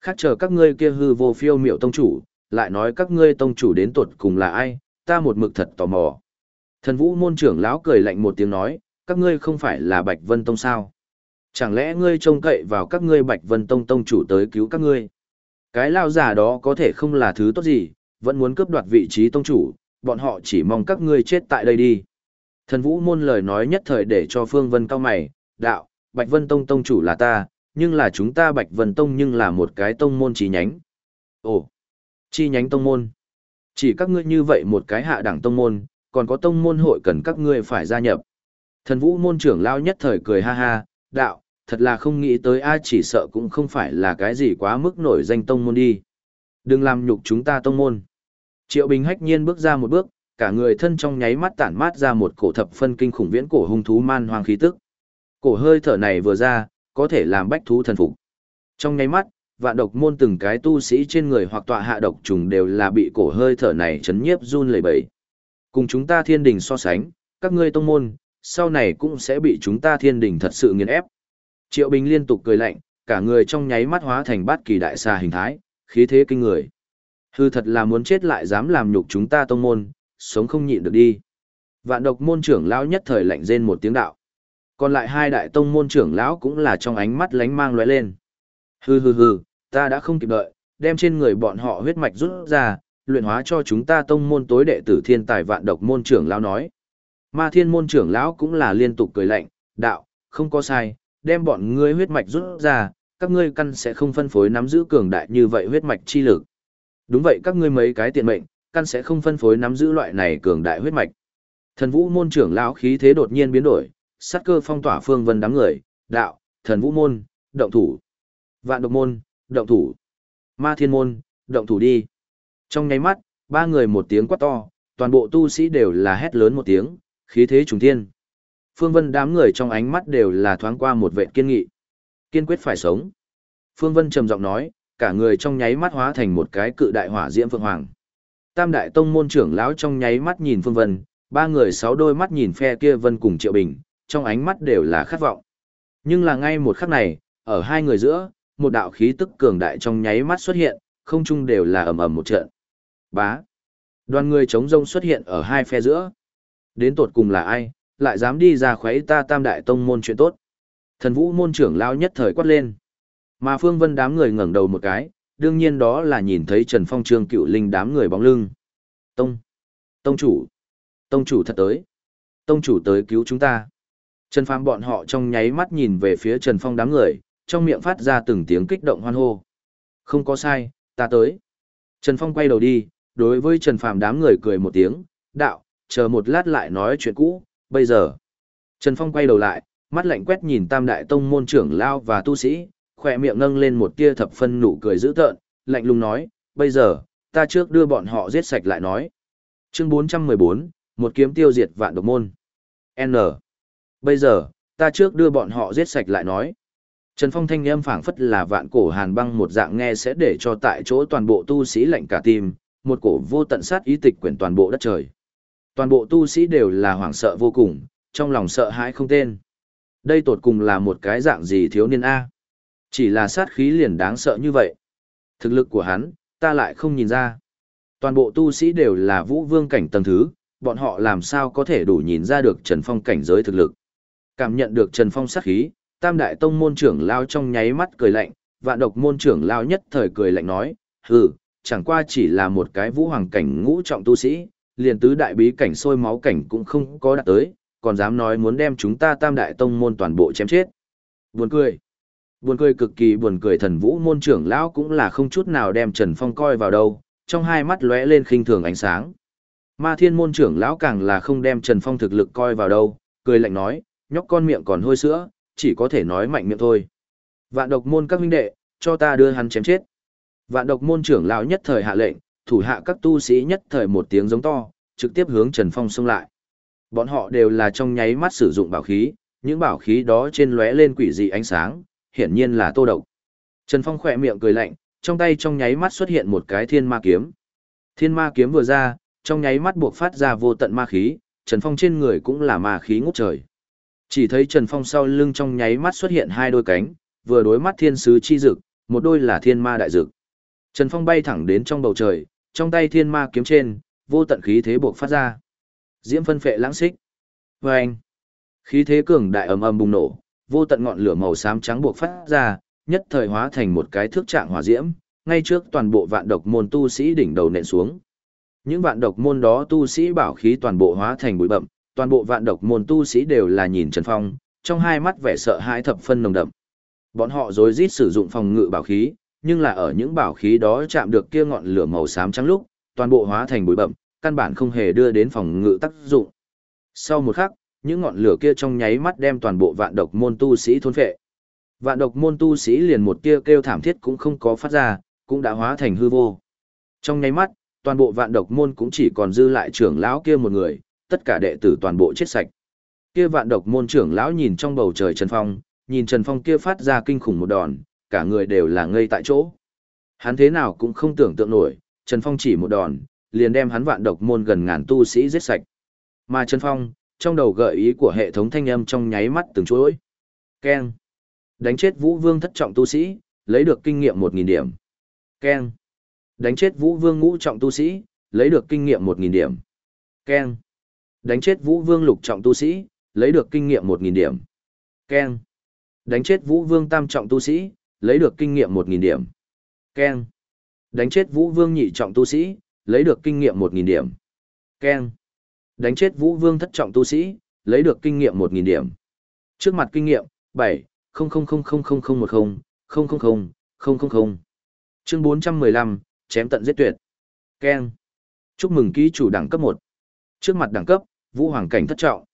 Khác chờ các ngươi kia hư vô phiêu miệu tông chủ, lại nói các ngươi tông chủ đến tuột cùng là ai, ta một mực thật tò mò. Thần vũ môn trưởng lão cười lạnh một tiếng nói, các ngươi không phải là Bạch Vân Tông sao? Chẳng lẽ ngươi trông cậy vào các ngươi Bạch Vân Tông tông chủ tới cứu các ngươi? Cái lao giả đó có thể không là thứ tốt gì, vẫn muốn cướp đoạt vị trí tông chủ, bọn họ chỉ mong các ngươi chết tại đây đi. Thần vũ môn lời nói nhất thời để cho Phương Vân cao mày, đạo, Bạch Vân Tông tông chủ là ta, nhưng là chúng ta Bạch Vân Tông nhưng là một cái tông môn chi nhánh. Ồ, chi nhánh tông môn. Chỉ các ngươi như vậy một cái hạ đẳng tông môn, còn có tông môn hội cần các ngươi phải gia nhập. Thần vũ môn trưởng lao nhất thời cười ha ha, đạo, thật là không nghĩ tới ai chỉ sợ cũng không phải là cái gì quá mức nổi danh tông môn đi. Đừng làm nhục chúng ta tông môn. Triệu Bình hách nhiên bước ra một bước, cả người thân trong nháy mắt tản mát ra một cổ thập phân kinh khủng viễn cổ hung thú man hoang khí tức. Cổ hơi thở này vừa ra, có thể làm bách thú thần phục. Trong nháy mắt, vạn độc môn từng cái tu sĩ trên người hoặc tọa hạ độc trùng đều là bị cổ hơi thở này chấn nhiếp run lẩy bẩy. Cùng chúng ta thiên đình so sánh, các ngươi tông môn, sau này cũng sẽ bị chúng ta thiên đình thật sự nghiền ép. Triệu Bình liên tục cười lạnh, cả người trong nháy mắt hóa thành bát kỳ đại xà hình thái, khí thế kinh người. Hư thật là muốn chết lại dám làm nhục chúng ta tông môn, sống không nhịn được đi. Vạn độc môn trưởng lão nhất thời lạnh rên một tiếng đạo. Còn lại hai đại tông môn trưởng lão cũng là trong ánh mắt lánh mang lóe lên. Hừ hừ hừ, ta đã không kịp đợi, đem trên người bọn họ huyết mạch rút ra, luyện hóa cho chúng ta tông môn tối đệ tử thiên tài vạn độc môn trưởng lão nói. Ma thiên môn trưởng lão cũng là liên tục cười lạnh, đạo, không có sai, đem bọn ngươi huyết mạch rút ra, các ngươi căn sẽ không phân phối nắm giữ cường đại như vậy huyết mạch chi lực. Đúng vậy các ngươi mấy cái tiện mệnh, căn sẽ không phân phối nắm giữ loại này cường đại huyết mạch. Thần vũ môn trưởng lão khí thế đột nhiên biến đổi, sát cơ phong tỏa phương vân đám người, đạo, thần vũ môn, động thủ. Vạn độc môn, động thủ. Ma thiên môn, động thủ đi. Trong nháy mắt, ba người một tiếng quát to, toàn bộ tu sĩ đều là hét lớn một tiếng, khí thế trùng thiên. Phương Vân đám người trong ánh mắt đều là thoáng qua một vệ kiên nghị. Kiên quyết phải sống. Phương Vân trầm giọng nói, cả người trong nháy mắt hóa thành một cái cự đại hỏa diễm phượng hoàng. Tam đại tông môn trưởng lão trong nháy mắt nhìn Phương Vân, ba người sáu đôi mắt nhìn phe kia Vân cùng Triệu Bình, trong ánh mắt đều là khát vọng. Nhưng là ngay một khắc này, ở hai người giữa, một đạo khí tức cường đại trong nháy mắt xuất hiện, không chung đều là ầm ầm một trận. Bá. Đoàn người chống rông xuất hiện ở hai phe giữa. Đến tột cùng là ai, lại dám đi ra khuấy ta tam đại tông môn chuyện tốt. Thần vũ môn trưởng lao nhất thời quát lên. Mà phương vân đám người ngẩng đầu một cái, đương nhiên đó là nhìn thấy Trần Phong trương cựu linh đám người bóng lưng. Tông! Tông chủ! Tông chủ thật tới! Tông chủ tới cứu chúng ta! Trần Phàm bọn họ trong nháy mắt nhìn về phía Trần Phong đám người, trong miệng phát ra từng tiếng kích động hoan hô. Không có sai, ta tới. Trần Phong quay đầu đi, đối với Trần Phàm đám người cười một tiếng, đạo, chờ một lát lại nói chuyện cũ, bây giờ. Trần Phong quay đầu lại, mắt lạnh quét nhìn tam đại tông môn trưởng lao và tu sĩ, khỏe miệng nâng lên một tia thập phân nụ cười dữ tợn, lạnh lùng nói, bây giờ, ta trước đưa bọn họ giết sạch lại nói. Chương 414, một kiếm tiêu diệt vạn độc môn. N. Bây giờ, ta trước đưa bọn họ giết sạch lại nói. Trần Phong thanh âm phảng phất là vạn cổ hàn băng một dạng nghe sẽ để cho tại chỗ toàn bộ tu sĩ lạnh cả tim, một cổ vô tận sát ý tịch quyển toàn bộ đất trời. Toàn bộ tu sĩ đều là hoảng sợ vô cùng, trong lòng sợ hãi không tên. Đây tột cùng là một cái dạng gì thiếu niên A. Chỉ là sát khí liền đáng sợ như vậy. Thực lực của hắn, ta lại không nhìn ra. Toàn bộ tu sĩ đều là vũ vương cảnh tầng thứ, bọn họ làm sao có thể đủ nhìn ra được Trần Phong cảnh giới thực lực. Cảm nhận được Trần Phong sát khí, tam đại tông môn trưởng lao trong nháy mắt cười lạnh, vạn độc môn trưởng lao nhất thời cười lạnh nói, hừ, chẳng qua chỉ là một cái vũ hoàng cảnh ngũ trọng tu sĩ, liền tứ đại bí cảnh sôi máu cảnh cũng không có đạt tới, còn dám nói muốn đem chúng ta tam đại tông môn toàn bộ chém chết. Buồn cười. Buồn cười cực kỳ buồn cười thần vũ môn trưởng lão cũng là không chút nào đem Trần Phong coi vào đâu, trong hai mắt lóe lên khinh thường ánh sáng. Ma thiên môn trưởng lão càng là không đem Trần Phong thực lực coi vào đâu, cười lạnh nói, nhóc con miệng còn hôi sữa, chỉ có thể nói mạnh miệng thôi. Vạn độc môn các huynh đệ, cho ta đưa hắn chém chết. Vạn độc môn trưởng lão nhất thời hạ lệnh, thủ hạ các tu sĩ nhất thời một tiếng giống to, trực tiếp hướng Trần Phong xông lại. Bọn họ đều là trong nháy mắt sử dụng bảo khí, những bảo khí đó trên lóe lên quỷ dị ánh sáng, hiển nhiên là tô độc. Trần Phong khỏe miệng cười lạnh, trong tay trong nháy mắt xuất hiện một cái thiên ma kiếm. Thiên ma kiếm vừa ra, trong nháy mắt buộc phát ra vô tận ma khí, Trần Phong trên người cũng là ma khí ngút trời. Chỉ thấy Trần Phong sau lưng trong nháy mắt xuất hiện hai đôi cánh, vừa đối mắt thiên sứ chi dực, một đôi là thiên ma đại dực. Trần Phong bay thẳng đến trong bầu trời, trong tay thiên ma kiếm trên, vô tận khí thế buộc phát ra. Diễm phân phệ lãng xích. Vâng! khí thế cường đại ầm ầm bùng nổ, vô tận ngọn lửa màu xám trắng buộc phát ra, nhất thời hóa thành một cái thước trạng hỏa diễm, ngay trước toàn bộ vạn độc môn tu sĩ đỉnh đầu nện xuống. Những vạn độc môn đó tu sĩ bảo khí toàn bộ hóa thành bụi bậm, toàn bộ vạn độc môn tu sĩ đều là nhìn Trần Phong, trong hai mắt vẻ sợ hãi thập phân nồng đậm. Bọn họ rối rít sử dụng phòng ngự bảo khí, nhưng là ở những bảo khí đó chạm được kia ngọn lửa màu xám trắng lúc, toàn bộ hóa thành bụi bậm, căn bản không hề đưa đến phòng ngự tác dụng. Sau một khắc, những ngọn lửa kia trong nháy mắt đem toàn bộ vạn độc môn tu sĩ thôn phệ. Vạn độc môn tu sĩ liền một tia kêu thảm thiết cũng không có phát ra, cũng đã hóa thành hư vô. Trong nháy mắt, toàn bộ vạn độc môn cũng chỉ còn dư lại trưởng lão kia một người, tất cả đệ tử toàn bộ chết sạch. Kia vạn độc môn trưởng lão nhìn trong bầu trời Trần Phong, nhìn Trần Phong kia phát ra kinh khủng một đòn, cả người đều là ngây tại chỗ. Hắn thế nào cũng không tưởng tượng nổi, Trần Phong chỉ một đòn, liền đem hắn vạn độc môn gần ngàn tu sĩ giết sạch. Mà Trần Phong, trong đầu gợi ý của hệ thống thanh âm trong nháy mắt từng chuỗi. Keng. Đánh chết Vũ Vương thất trọng tu sĩ, lấy được kinh nghiệm 1000 điểm. Keng. Đánh chết Vũ Vương ngũ trọng tu sĩ, lấy được kinh nghiệm 1000 điểm. Keng. Đánh chết Vũ Vương lục trọng tu sĩ, lấy được kinh nghiệm 1000 điểm. Keng. Đánh chết Vũ Vương tam trọng tu sĩ, lấy được kinh nghiệm 1000 điểm. Keng. Đánh chết Vũ Vương nhị trọng tu sĩ, lấy được kinh nghiệm 1.000 điểm. Ken. Đánh chết vũ vương thất trọng tu sĩ, lấy được kinh nghiệm 1.000 điểm. Trước mặt kinh nghiệm, 7, 0000010, 000, Chương 415, chém tận giết tuyệt. Ken. Chúc mừng ký chủ đẳng cấp 1. Trước mặt đẳng cấp, vũ hoàng cảnh thất trọng.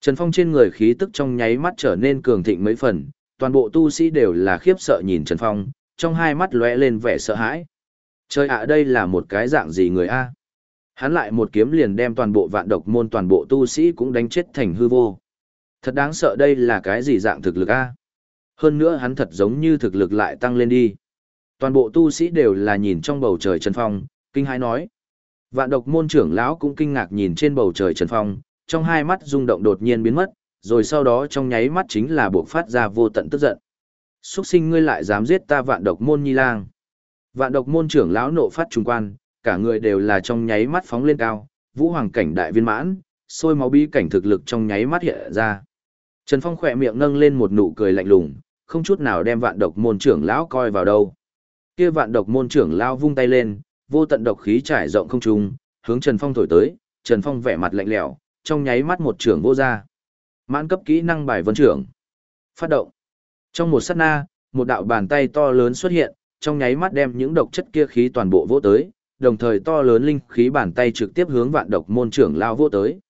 Trần Phong trên người khí tức trong nháy mắt trở nên cường thịnh mấy phần, toàn bộ tu sĩ đều là khiếp sợ nhìn Trần Phong, trong hai mắt lóe lên vẻ sợ hãi. Trời ạ đây là một cái dạng gì người a? Hắn lại một kiếm liền đem toàn bộ vạn độc môn toàn bộ tu sĩ cũng đánh chết thành hư vô. Thật đáng sợ đây là cái gì dạng thực lực a? Hơn nữa hắn thật giống như thực lực lại tăng lên đi. Toàn bộ tu sĩ đều là nhìn trong bầu trời Trần Phong, kinh hãi nói. Vạn độc môn trưởng lão cũng kinh ngạc nhìn trên bầu trời Trần Phong, trong hai mắt rung động đột nhiên biến mất, rồi sau đó trong nháy mắt chính là buộc phát ra vô tận tức giận. Xuất sinh ngươi lại dám giết ta vạn độc môn nhi lang. Vạn độc môn trưởng lão nộ phát trùng quan, cả người đều là trong nháy mắt phóng lên cao, vũ hoàng cảnh đại viên mãn, sôi máu bi cảnh thực lực trong nháy mắt hiện ra. Trần Phong khỏe miệng nâng lên một nụ cười lạnh lùng, không chút nào đem vạn độc môn trưởng lão coi vào đâu. Kia vạn độc môn trưởng lão vung tay lên, vô tận độc khí trải rộng không trung, hướng Trần Phong thổi tới, Trần Phong vẻ mặt lạnh lẽo, trong nháy mắt một trưởng vô ra. Mãn cấp kỹ năng bài vân trưởng. Phát động. Trong một sát na, một đạo bàn tay to lớn xuất hiện, trong nháy mắt đem những độc chất kia khí toàn bộ vỗ tới, đồng thời to lớn linh khí bàn tay trực tiếp hướng vạn độc môn trưởng lao vỗ tới.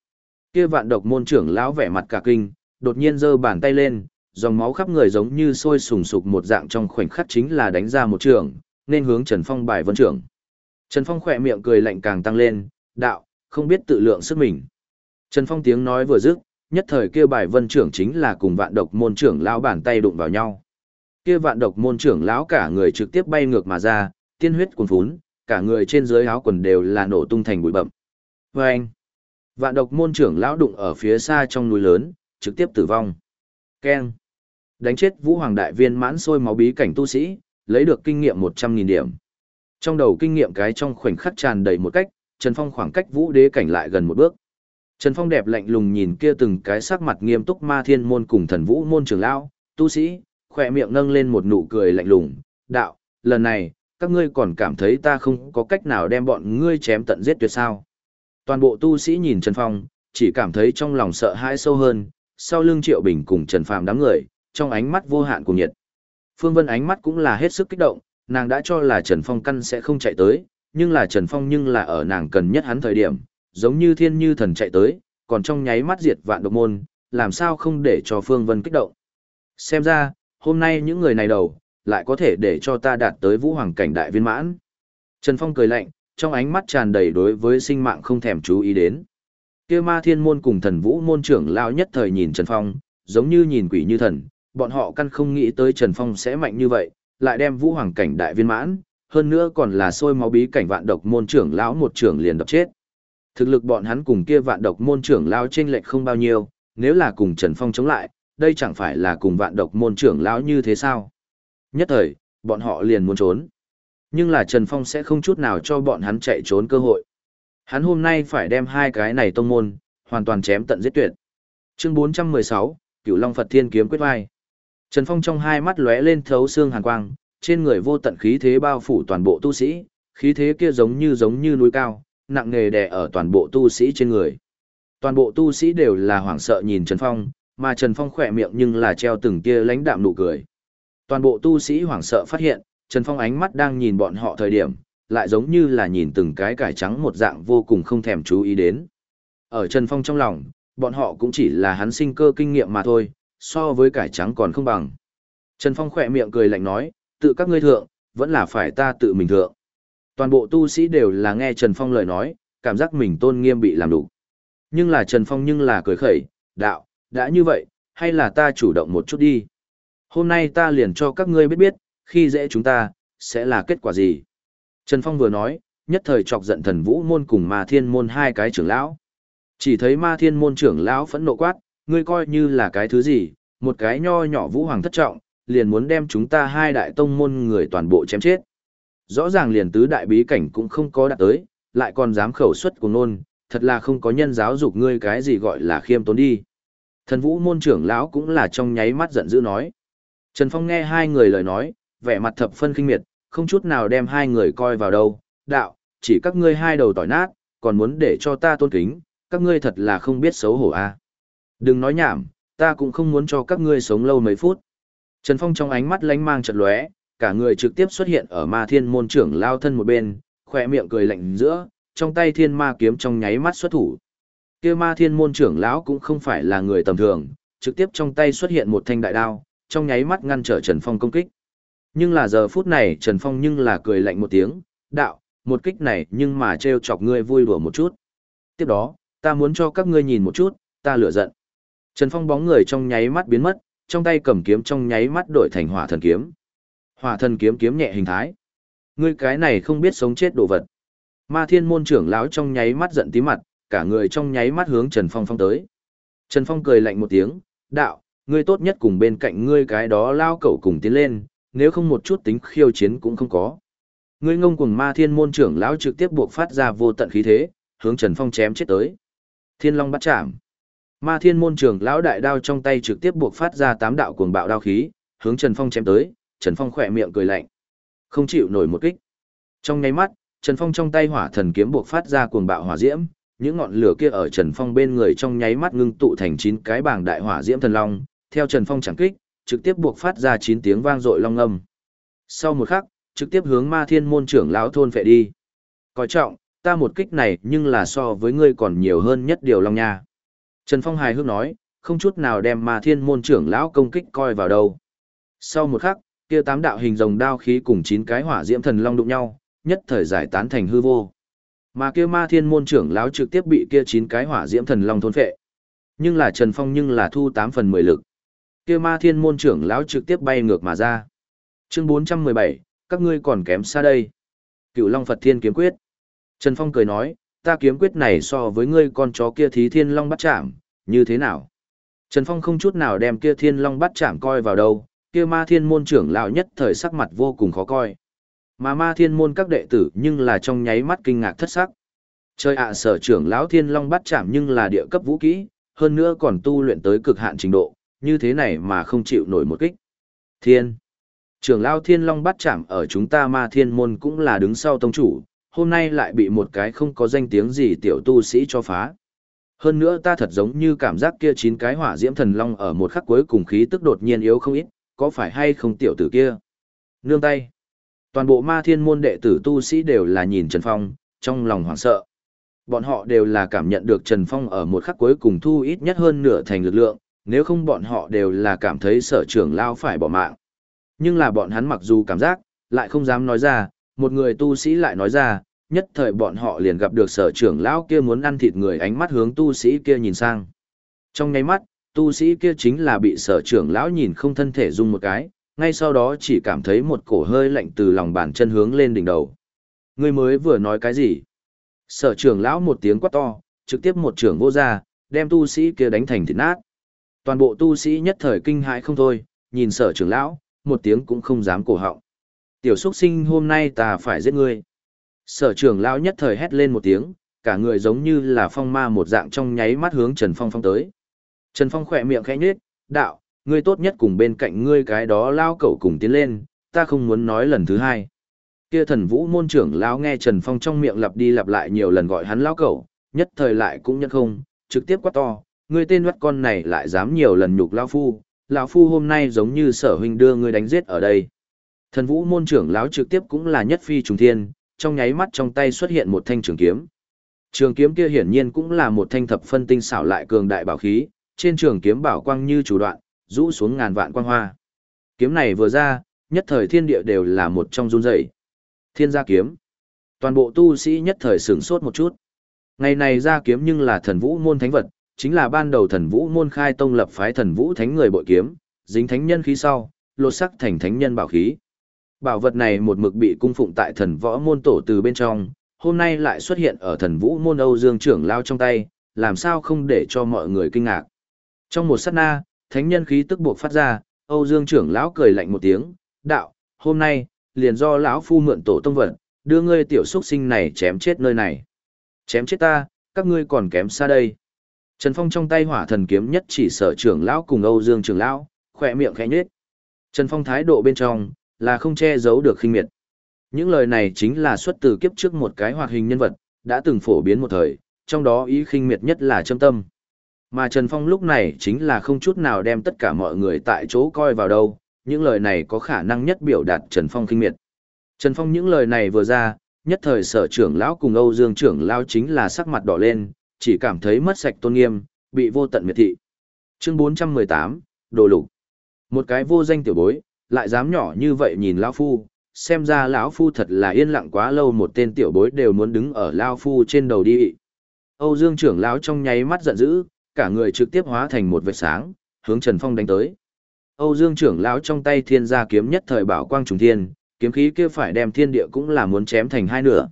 Kia vạn độc môn trưởng lão vẻ mặt cả kinh, đột nhiên giơ bàn tay lên, dòng máu khắp người giống như sôi sùng sục một dạng trong khoảnh khắc chính là đánh ra một trường, nên hướng Trần Phong bài vân trưởng. Trần Phong khỏe miệng cười lạnh càng tăng lên, đạo, không biết tự lượng sức mình. Trần Phong tiếng nói vừa dứt, nhất thời kia bài vân trưởng chính là cùng vạn độc môn trưởng lão bàn tay đụng vào nhau. Kia vạn độc môn trưởng lão cả người trực tiếp bay ngược mà ra, tiên huyết cuồn phún, cả người trên dưới áo quần đều là nổ tung thành bụi bậm. Và anh, vạn độc môn trưởng lão đụng ở phía xa trong núi lớn, trực tiếp tử vong. Keng. Đánh chết vũ hoàng đại viên mãn sôi máu bí cảnh tu sĩ, lấy được kinh nghiệm 100.000 điểm. Trong đầu kinh nghiệm cái trong khoảnh khắc tràn đầy một cách, Trần Phong khoảng cách vũ đế cảnh lại gần một bước. Trần Phong đẹp lạnh lùng nhìn kia từng cái sắc mặt nghiêm túc ma thiên môn cùng thần vũ môn trưởng lão, tu sĩ, khỏe miệng nâng lên một nụ cười lạnh lùng, đạo, lần này, các ngươi còn cảm thấy ta không có cách nào đem bọn ngươi chém tận giết tuyệt sao. Toàn bộ tu sĩ nhìn Trần Phong, chỉ cảm thấy trong lòng sợ hãi sâu hơn, sau lưng Triệu Bình cùng Trần Phàm đám người, trong ánh mắt vô hạn cùng nhiệt. Phương Vân ánh mắt cũng là hết sức kích động, nàng đã cho là Trần Phong căn sẽ không chạy tới, nhưng là Trần Phong nhưng là ở nàng cần nhất hắn thời điểm, giống như thiên như thần chạy tới, còn trong nháy mắt diệt vạn độc môn, làm sao không để cho Phương Vân kích động. Xem ra, hôm nay những người này đầu, lại có thể để cho ta đạt tới vũ hoàng cảnh đại viên mãn. Trần Phong cười lạnh, trong ánh mắt tràn đầy đối với sinh mạng không thèm chú ý đến. Kia ma thiên môn cùng thần vũ môn trưởng lao nhất thời nhìn Trần Phong, giống như nhìn quỷ như thần, bọn họ căn không nghĩ tới Trần Phong sẽ mạnh như vậy, lại đem vũ hoàng cảnh đại viên mãn, hơn nữa còn là sôi máu bí cảnh vạn độc môn trưởng lão một trưởng liền đập chết. Thực lực bọn hắn cùng kia vạn độc môn trưởng lão chênh lệch không bao nhiêu, nếu là cùng Trần Phong chống lại, đây chẳng phải là cùng vạn độc môn trưởng lão như thế sao? Nhất thời, bọn họ liền muốn trốn. Nhưng là Trần Phong sẽ không chút nào cho bọn hắn chạy trốn cơ hội. Hắn hôm nay phải đem hai cái này tông môn, hoàn toàn chém tận giết tuyệt. Chương 416, Cửu Long Phật Thiên kiếm quyết vai. Trần Phong trong hai mắt lóe lên thấu xương hàn quang, trên người vô tận khí thế bao phủ toàn bộ tu sĩ, khí thế kia giống như giống như núi cao, nặng nề đè ở toàn bộ tu sĩ trên người. Toàn bộ tu sĩ đều là hoảng sợ nhìn Trần Phong, mà Trần Phong khỏe miệng nhưng là treo từng kia lãnh đạm nụ cười. Toàn bộ tu sĩ hoảng sợ phát hiện, Trần Phong ánh mắt đang nhìn bọn họ thời điểm, lại giống như là nhìn từng cái cải trắng một dạng vô cùng không thèm chú ý đến. Ở Trần Phong trong lòng, bọn họ cũng chỉ là hắn sinh cơ kinh nghiệm mà thôi, so với cải trắng còn không bằng. Trần Phong khỏe miệng cười lạnh nói, tự các ngươi thượng, vẫn là phải ta tự mình thượng. Toàn bộ tu sĩ đều là nghe Trần Phong lời nói, cảm giác mình tôn nghiêm bị làm đủ. Nhưng là Trần Phong nhưng là cười khẩy, đạo, đã như vậy, hay là ta chủ động một chút đi. Hôm nay ta liền cho các ngươi biết biết, khi dễ chúng ta, sẽ là kết quả gì. Trần Phong vừa nói, nhất thời chọc giận thần vũ môn cùng ma thiên môn hai cái trưởng lão. Chỉ thấy ma thiên môn trưởng lão phẫn nộ quát, ngươi coi như là cái thứ gì, một cái nho nhỏ vũ hoàng thất trọng, liền muốn đem chúng ta hai đại tông môn người toàn bộ chém chết. Rõ ràng liền tứ đại bí cảnh cũng không có đạt tới, lại còn dám khẩu xuất của nôn, thật là không có nhân giáo dục ngươi cái gì gọi là khiêm tốn đi. Thần vũ môn trưởng lão cũng là trong nháy mắt giận dữ nói. Trần Phong nghe hai người lời nói, vẻ mặt thập phân kinh miệt, không chút nào đem hai người coi vào đâu. Đạo, chỉ các ngươi hai đầu tỏi nát, còn muốn để cho ta tôn kính, các ngươi thật là không biết xấu hổ a. À. Đừng nói nhảm, ta cũng không muốn cho các ngươi sống lâu mấy phút. Trần Phong trong ánh mắt lánh mang chật lóe, cả người trực tiếp xuất hiện ở ma thiên môn trưởng lao thân một bên, khỏe miệng cười lạnh giữa, trong tay thiên ma kiếm trong nháy mắt xuất thủ. kia ma thiên môn trưởng lão cũng không phải là người tầm thường, trực tiếp trong tay xuất hiện một thanh đại đao, trong nháy mắt ngăn trở Trần Phong công kích. Nhưng là giờ phút này Trần Phong nhưng là cười lạnh một tiếng, đạo, một kích này nhưng mà trêu chọc ngươi vui đùa một chút. Tiếp đó, ta muốn cho các ngươi nhìn một chút, ta lửa giận. Trần Phong bóng người trong nháy mắt biến mất, trong tay cầm kiếm trong nháy mắt đổi thành hỏa thần kiếm. Hỏa thần kiếm kiếm nhẹ hình thái. Ngươi cái này không biết sống chết đồ vật. Ma Thiên môn trưởng lão trong nháy mắt giận tí mặt, cả người trong nháy mắt hướng Trần Phong phong tới. Trần Phong cười lạnh một tiếng, đạo, ngươi tốt nhất cùng bên cạnh ngươi cái đó lao cẩu cùng tiến lên, nếu không một chút tính khiêu chiến cũng không có. Ngươi ngông cuồng ma thiên môn trưởng lão trực tiếp buộc phát ra vô tận khí thế, hướng Trần Phong chém chết tới. Thiên Long bắt chạm. Ma thiên môn trưởng lão đại đao trong tay trực tiếp buộc phát ra tám đạo cuồng bạo đao khí, hướng Trần Phong chém tới, Trần Phong khỏe miệng cười lạnh. Không chịu nổi một kích. Trong nháy mắt, Trần Phong trong tay hỏa thần kiếm buộc phát ra cuồng bạo hỏa diễm, những ngọn lửa kia ở Trần Phong bên người trong nháy mắt ngưng tụ thành chín cái bảng đại hỏa diễm thần long, theo Trần Phong chẳng kích, trực tiếp buộc phát ra chín tiếng vang dội long âm. Sau một khắc, trực tiếp hướng Ma Thiên môn trưởng lão thôn phệ đi. Coi trọng, ta một kích này nhưng là so với ngươi còn nhiều hơn nhất điều long nha. Trần Phong hài hước nói, không chút nào đem Ma Thiên môn trưởng lão công kích coi vào đâu. Sau một khắc, kia tám đạo hình rồng đao khí cùng chín cái hỏa diễm thần long đụng nhau, nhất thời giải tán thành hư vô. Mà kia Ma Thiên môn trưởng lão trực tiếp bị kia chín cái hỏa diễm thần long thôn phệ. Nhưng là Trần Phong nhưng là thu 8 phần 10 lực. Kia Ma Thiên môn trưởng lão trực tiếp bay ngược mà ra. Chương 417, các ngươi còn kém xa đây. Cựu Long Phật Thiên kiếm quyết. Trần Phong cười nói, ta kiếm quyết này so với ngươi con chó kia thí thiên long bắt chạm, như thế nào? Trần Phong không chút nào đem kia thiên long bắt chạm coi vào đâu, kia ma thiên môn trưởng lão nhất thời sắc mặt vô cùng khó coi. Mà ma thiên môn các đệ tử nhưng là trong nháy mắt kinh ngạc thất sắc. Trời ạ sở trưởng lão thiên long bắt chạm nhưng là địa cấp vũ kỹ, hơn nữa còn tu luyện tới cực hạn trình độ, như thế này mà không chịu nổi một kích. Thiên. Trưởng lao thiên long bắt chạm ở chúng ta ma thiên môn cũng là đứng sau tông chủ, hôm nay lại bị một cái không có danh tiếng gì tiểu tu sĩ cho phá. Hơn nữa ta thật giống như cảm giác kia chín cái hỏa diễm thần long ở một khắc cuối cùng khí tức đột nhiên yếu không ít, có phải hay không tiểu tử kia? Nương tay. Toàn bộ ma thiên môn đệ tử tu sĩ đều là nhìn Trần Phong, trong lòng hoảng sợ. Bọn họ đều là cảm nhận được Trần Phong ở một khắc cuối cùng thu ít nhất hơn nửa thành lực lượng, nếu không bọn họ đều là cảm thấy sở trưởng lao phải bỏ mạng. Nhưng là bọn hắn mặc dù cảm giác, lại không dám nói ra, một người tu sĩ lại nói ra, nhất thời bọn họ liền gặp được sở trưởng lão kia muốn ăn thịt người ánh mắt hướng tu sĩ kia nhìn sang. Trong ngay mắt, tu sĩ kia chính là bị sở trưởng lão nhìn không thân thể rung một cái, ngay sau đó chỉ cảm thấy một cổ hơi lạnh từ lòng bàn chân hướng lên đỉnh đầu. Người mới vừa nói cái gì? Sở trưởng lão một tiếng quát to, trực tiếp một trưởng vô ra, đem tu sĩ kia đánh thành thịt nát. Toàn bộ tu sĩ nhất thời kinh hãi không thôi, nhìn sở trưởng lão, một tiếng cũng không dám cổ họng. Tiểu xuất sinh hôm nay ta phải giết ngươi. Sở trưởng lão nhất thời hét lên một tiếng, cả người giống như là phong ma một dạng trong nháy mắt hướng Trần Phong phong tới. Trần Phong khỏe miệng khẽ nhếch, đạo, ngươi tốt nhất cùng bên cạnh ngươi cái đó lao cậu cùng tiến lên, ta không muốn nói lần thứ hai. Kia thần vũ môn trưởng lão nghe Trần Phong trong miệng lặp đi lặp lại nhiều lần gọi hắn lao cậu, nhất thời lại cũng nhất không, trực tiếp quát to, ngươi tên mắt con này lại dám nhiều lần nhục lao phu, lão phu hôm nay giống như sở huynh đưa ngươi đánh giết ở đây. Thần vũ môn trưởng lão trực tiếp cũng là nhất phi trùng thiên, trong nháy mắt trong tay xuất hiện một thanh trường kiếm. Trường kiếm kia hiển nhiên cũng là một thanh thập phân tinh xảo lại cường đại bảo khí, trên trường kiếm bảo quang như chủ đoạn, rũ xuống ngàn vạn quang hoa. Kiếm này vừa ra, nhất thời thiên địa đều là một trong run rẩy. Thiên gia kiếm. Toàn bộ tu sĩ nhất thời sửng sốt một chút. Ngày này ra kiếm nhưng là thần vũ môn thánh vật, chính là ban đầu thần vũ môn khai tông lập phái thần vũ thánh người bội kiếm, dính thánh nhân khí sau, lột sắc thành thánh nhân bảo khí. Bảo vật này một mực bị cung phụng tại thần võ môn tổ từ bên trong, hôm nay lại xuất hiện ở thần vũ môn Âu Dương trưởng lao trong tay, làm sao không để cho mọi người kinh ngạc. Trong một sát na, thánh nhân khí tức buộc phát ra, Âu Dương trưởng lão cười lạnh một tiếng, đạo, hôm nay, liền do lão phu mượn tổ tông vật, đưa ngươi tiểu xuất sinh này chém chết nơi này. Chém chết ta, các ngươi còn kém xa đây. Trần Phong trong tay hỏa thần kiếm nhất chỉ sở trưởng lão cùng Âu Dương trưởng lão, khỏe miệng khẽ nhếch. Trần Phong thái độ bên trong là không che giấu được khinh miệt. Những lời này chính là xuất từ kiếp trước một cái hoạt hình nhân vật, đã từng phổ biến một thời, trong đó ý khinh miệt nhất là châm tâm. Mà Trần Phong lúc này chính là không chút nào đem tất cả mọi người tại chỗ coi vào đâu, những lời này có khả năng nhất biểu đạt Trần Phong khinh miệt. Trần Phong những lời này vừa ra, nhất thời sở trưởng lão cùng Âu Dương trưởng lão chính là sắc mặt đỏ lên, chỉ cảm thấy mất sạch tôn nghiêm, bị vô tận miệt thị. Chương 418, Đồ lục. Một cái vô danh tiểu bối, lại dám nhỏ như vậy nhìn lão phu, xem ra lão phu thật là yên lặng quá lâu một tên tiểu bối đều muốn đứng ở lão phu trên đầu đi. Âu Dương trưởng lão trong nháy mắt giận dữ, cả người trực tiếp hóa thành một vệt sáng, hướng Trần Phong đánh tới. Âu Dương trưởng lão trong tay thiên gia kiếm nhất thời bảo quang trùng thiên, kiếm khí kia phải đem thiên địa cũng là muốn chém thành hai nửa.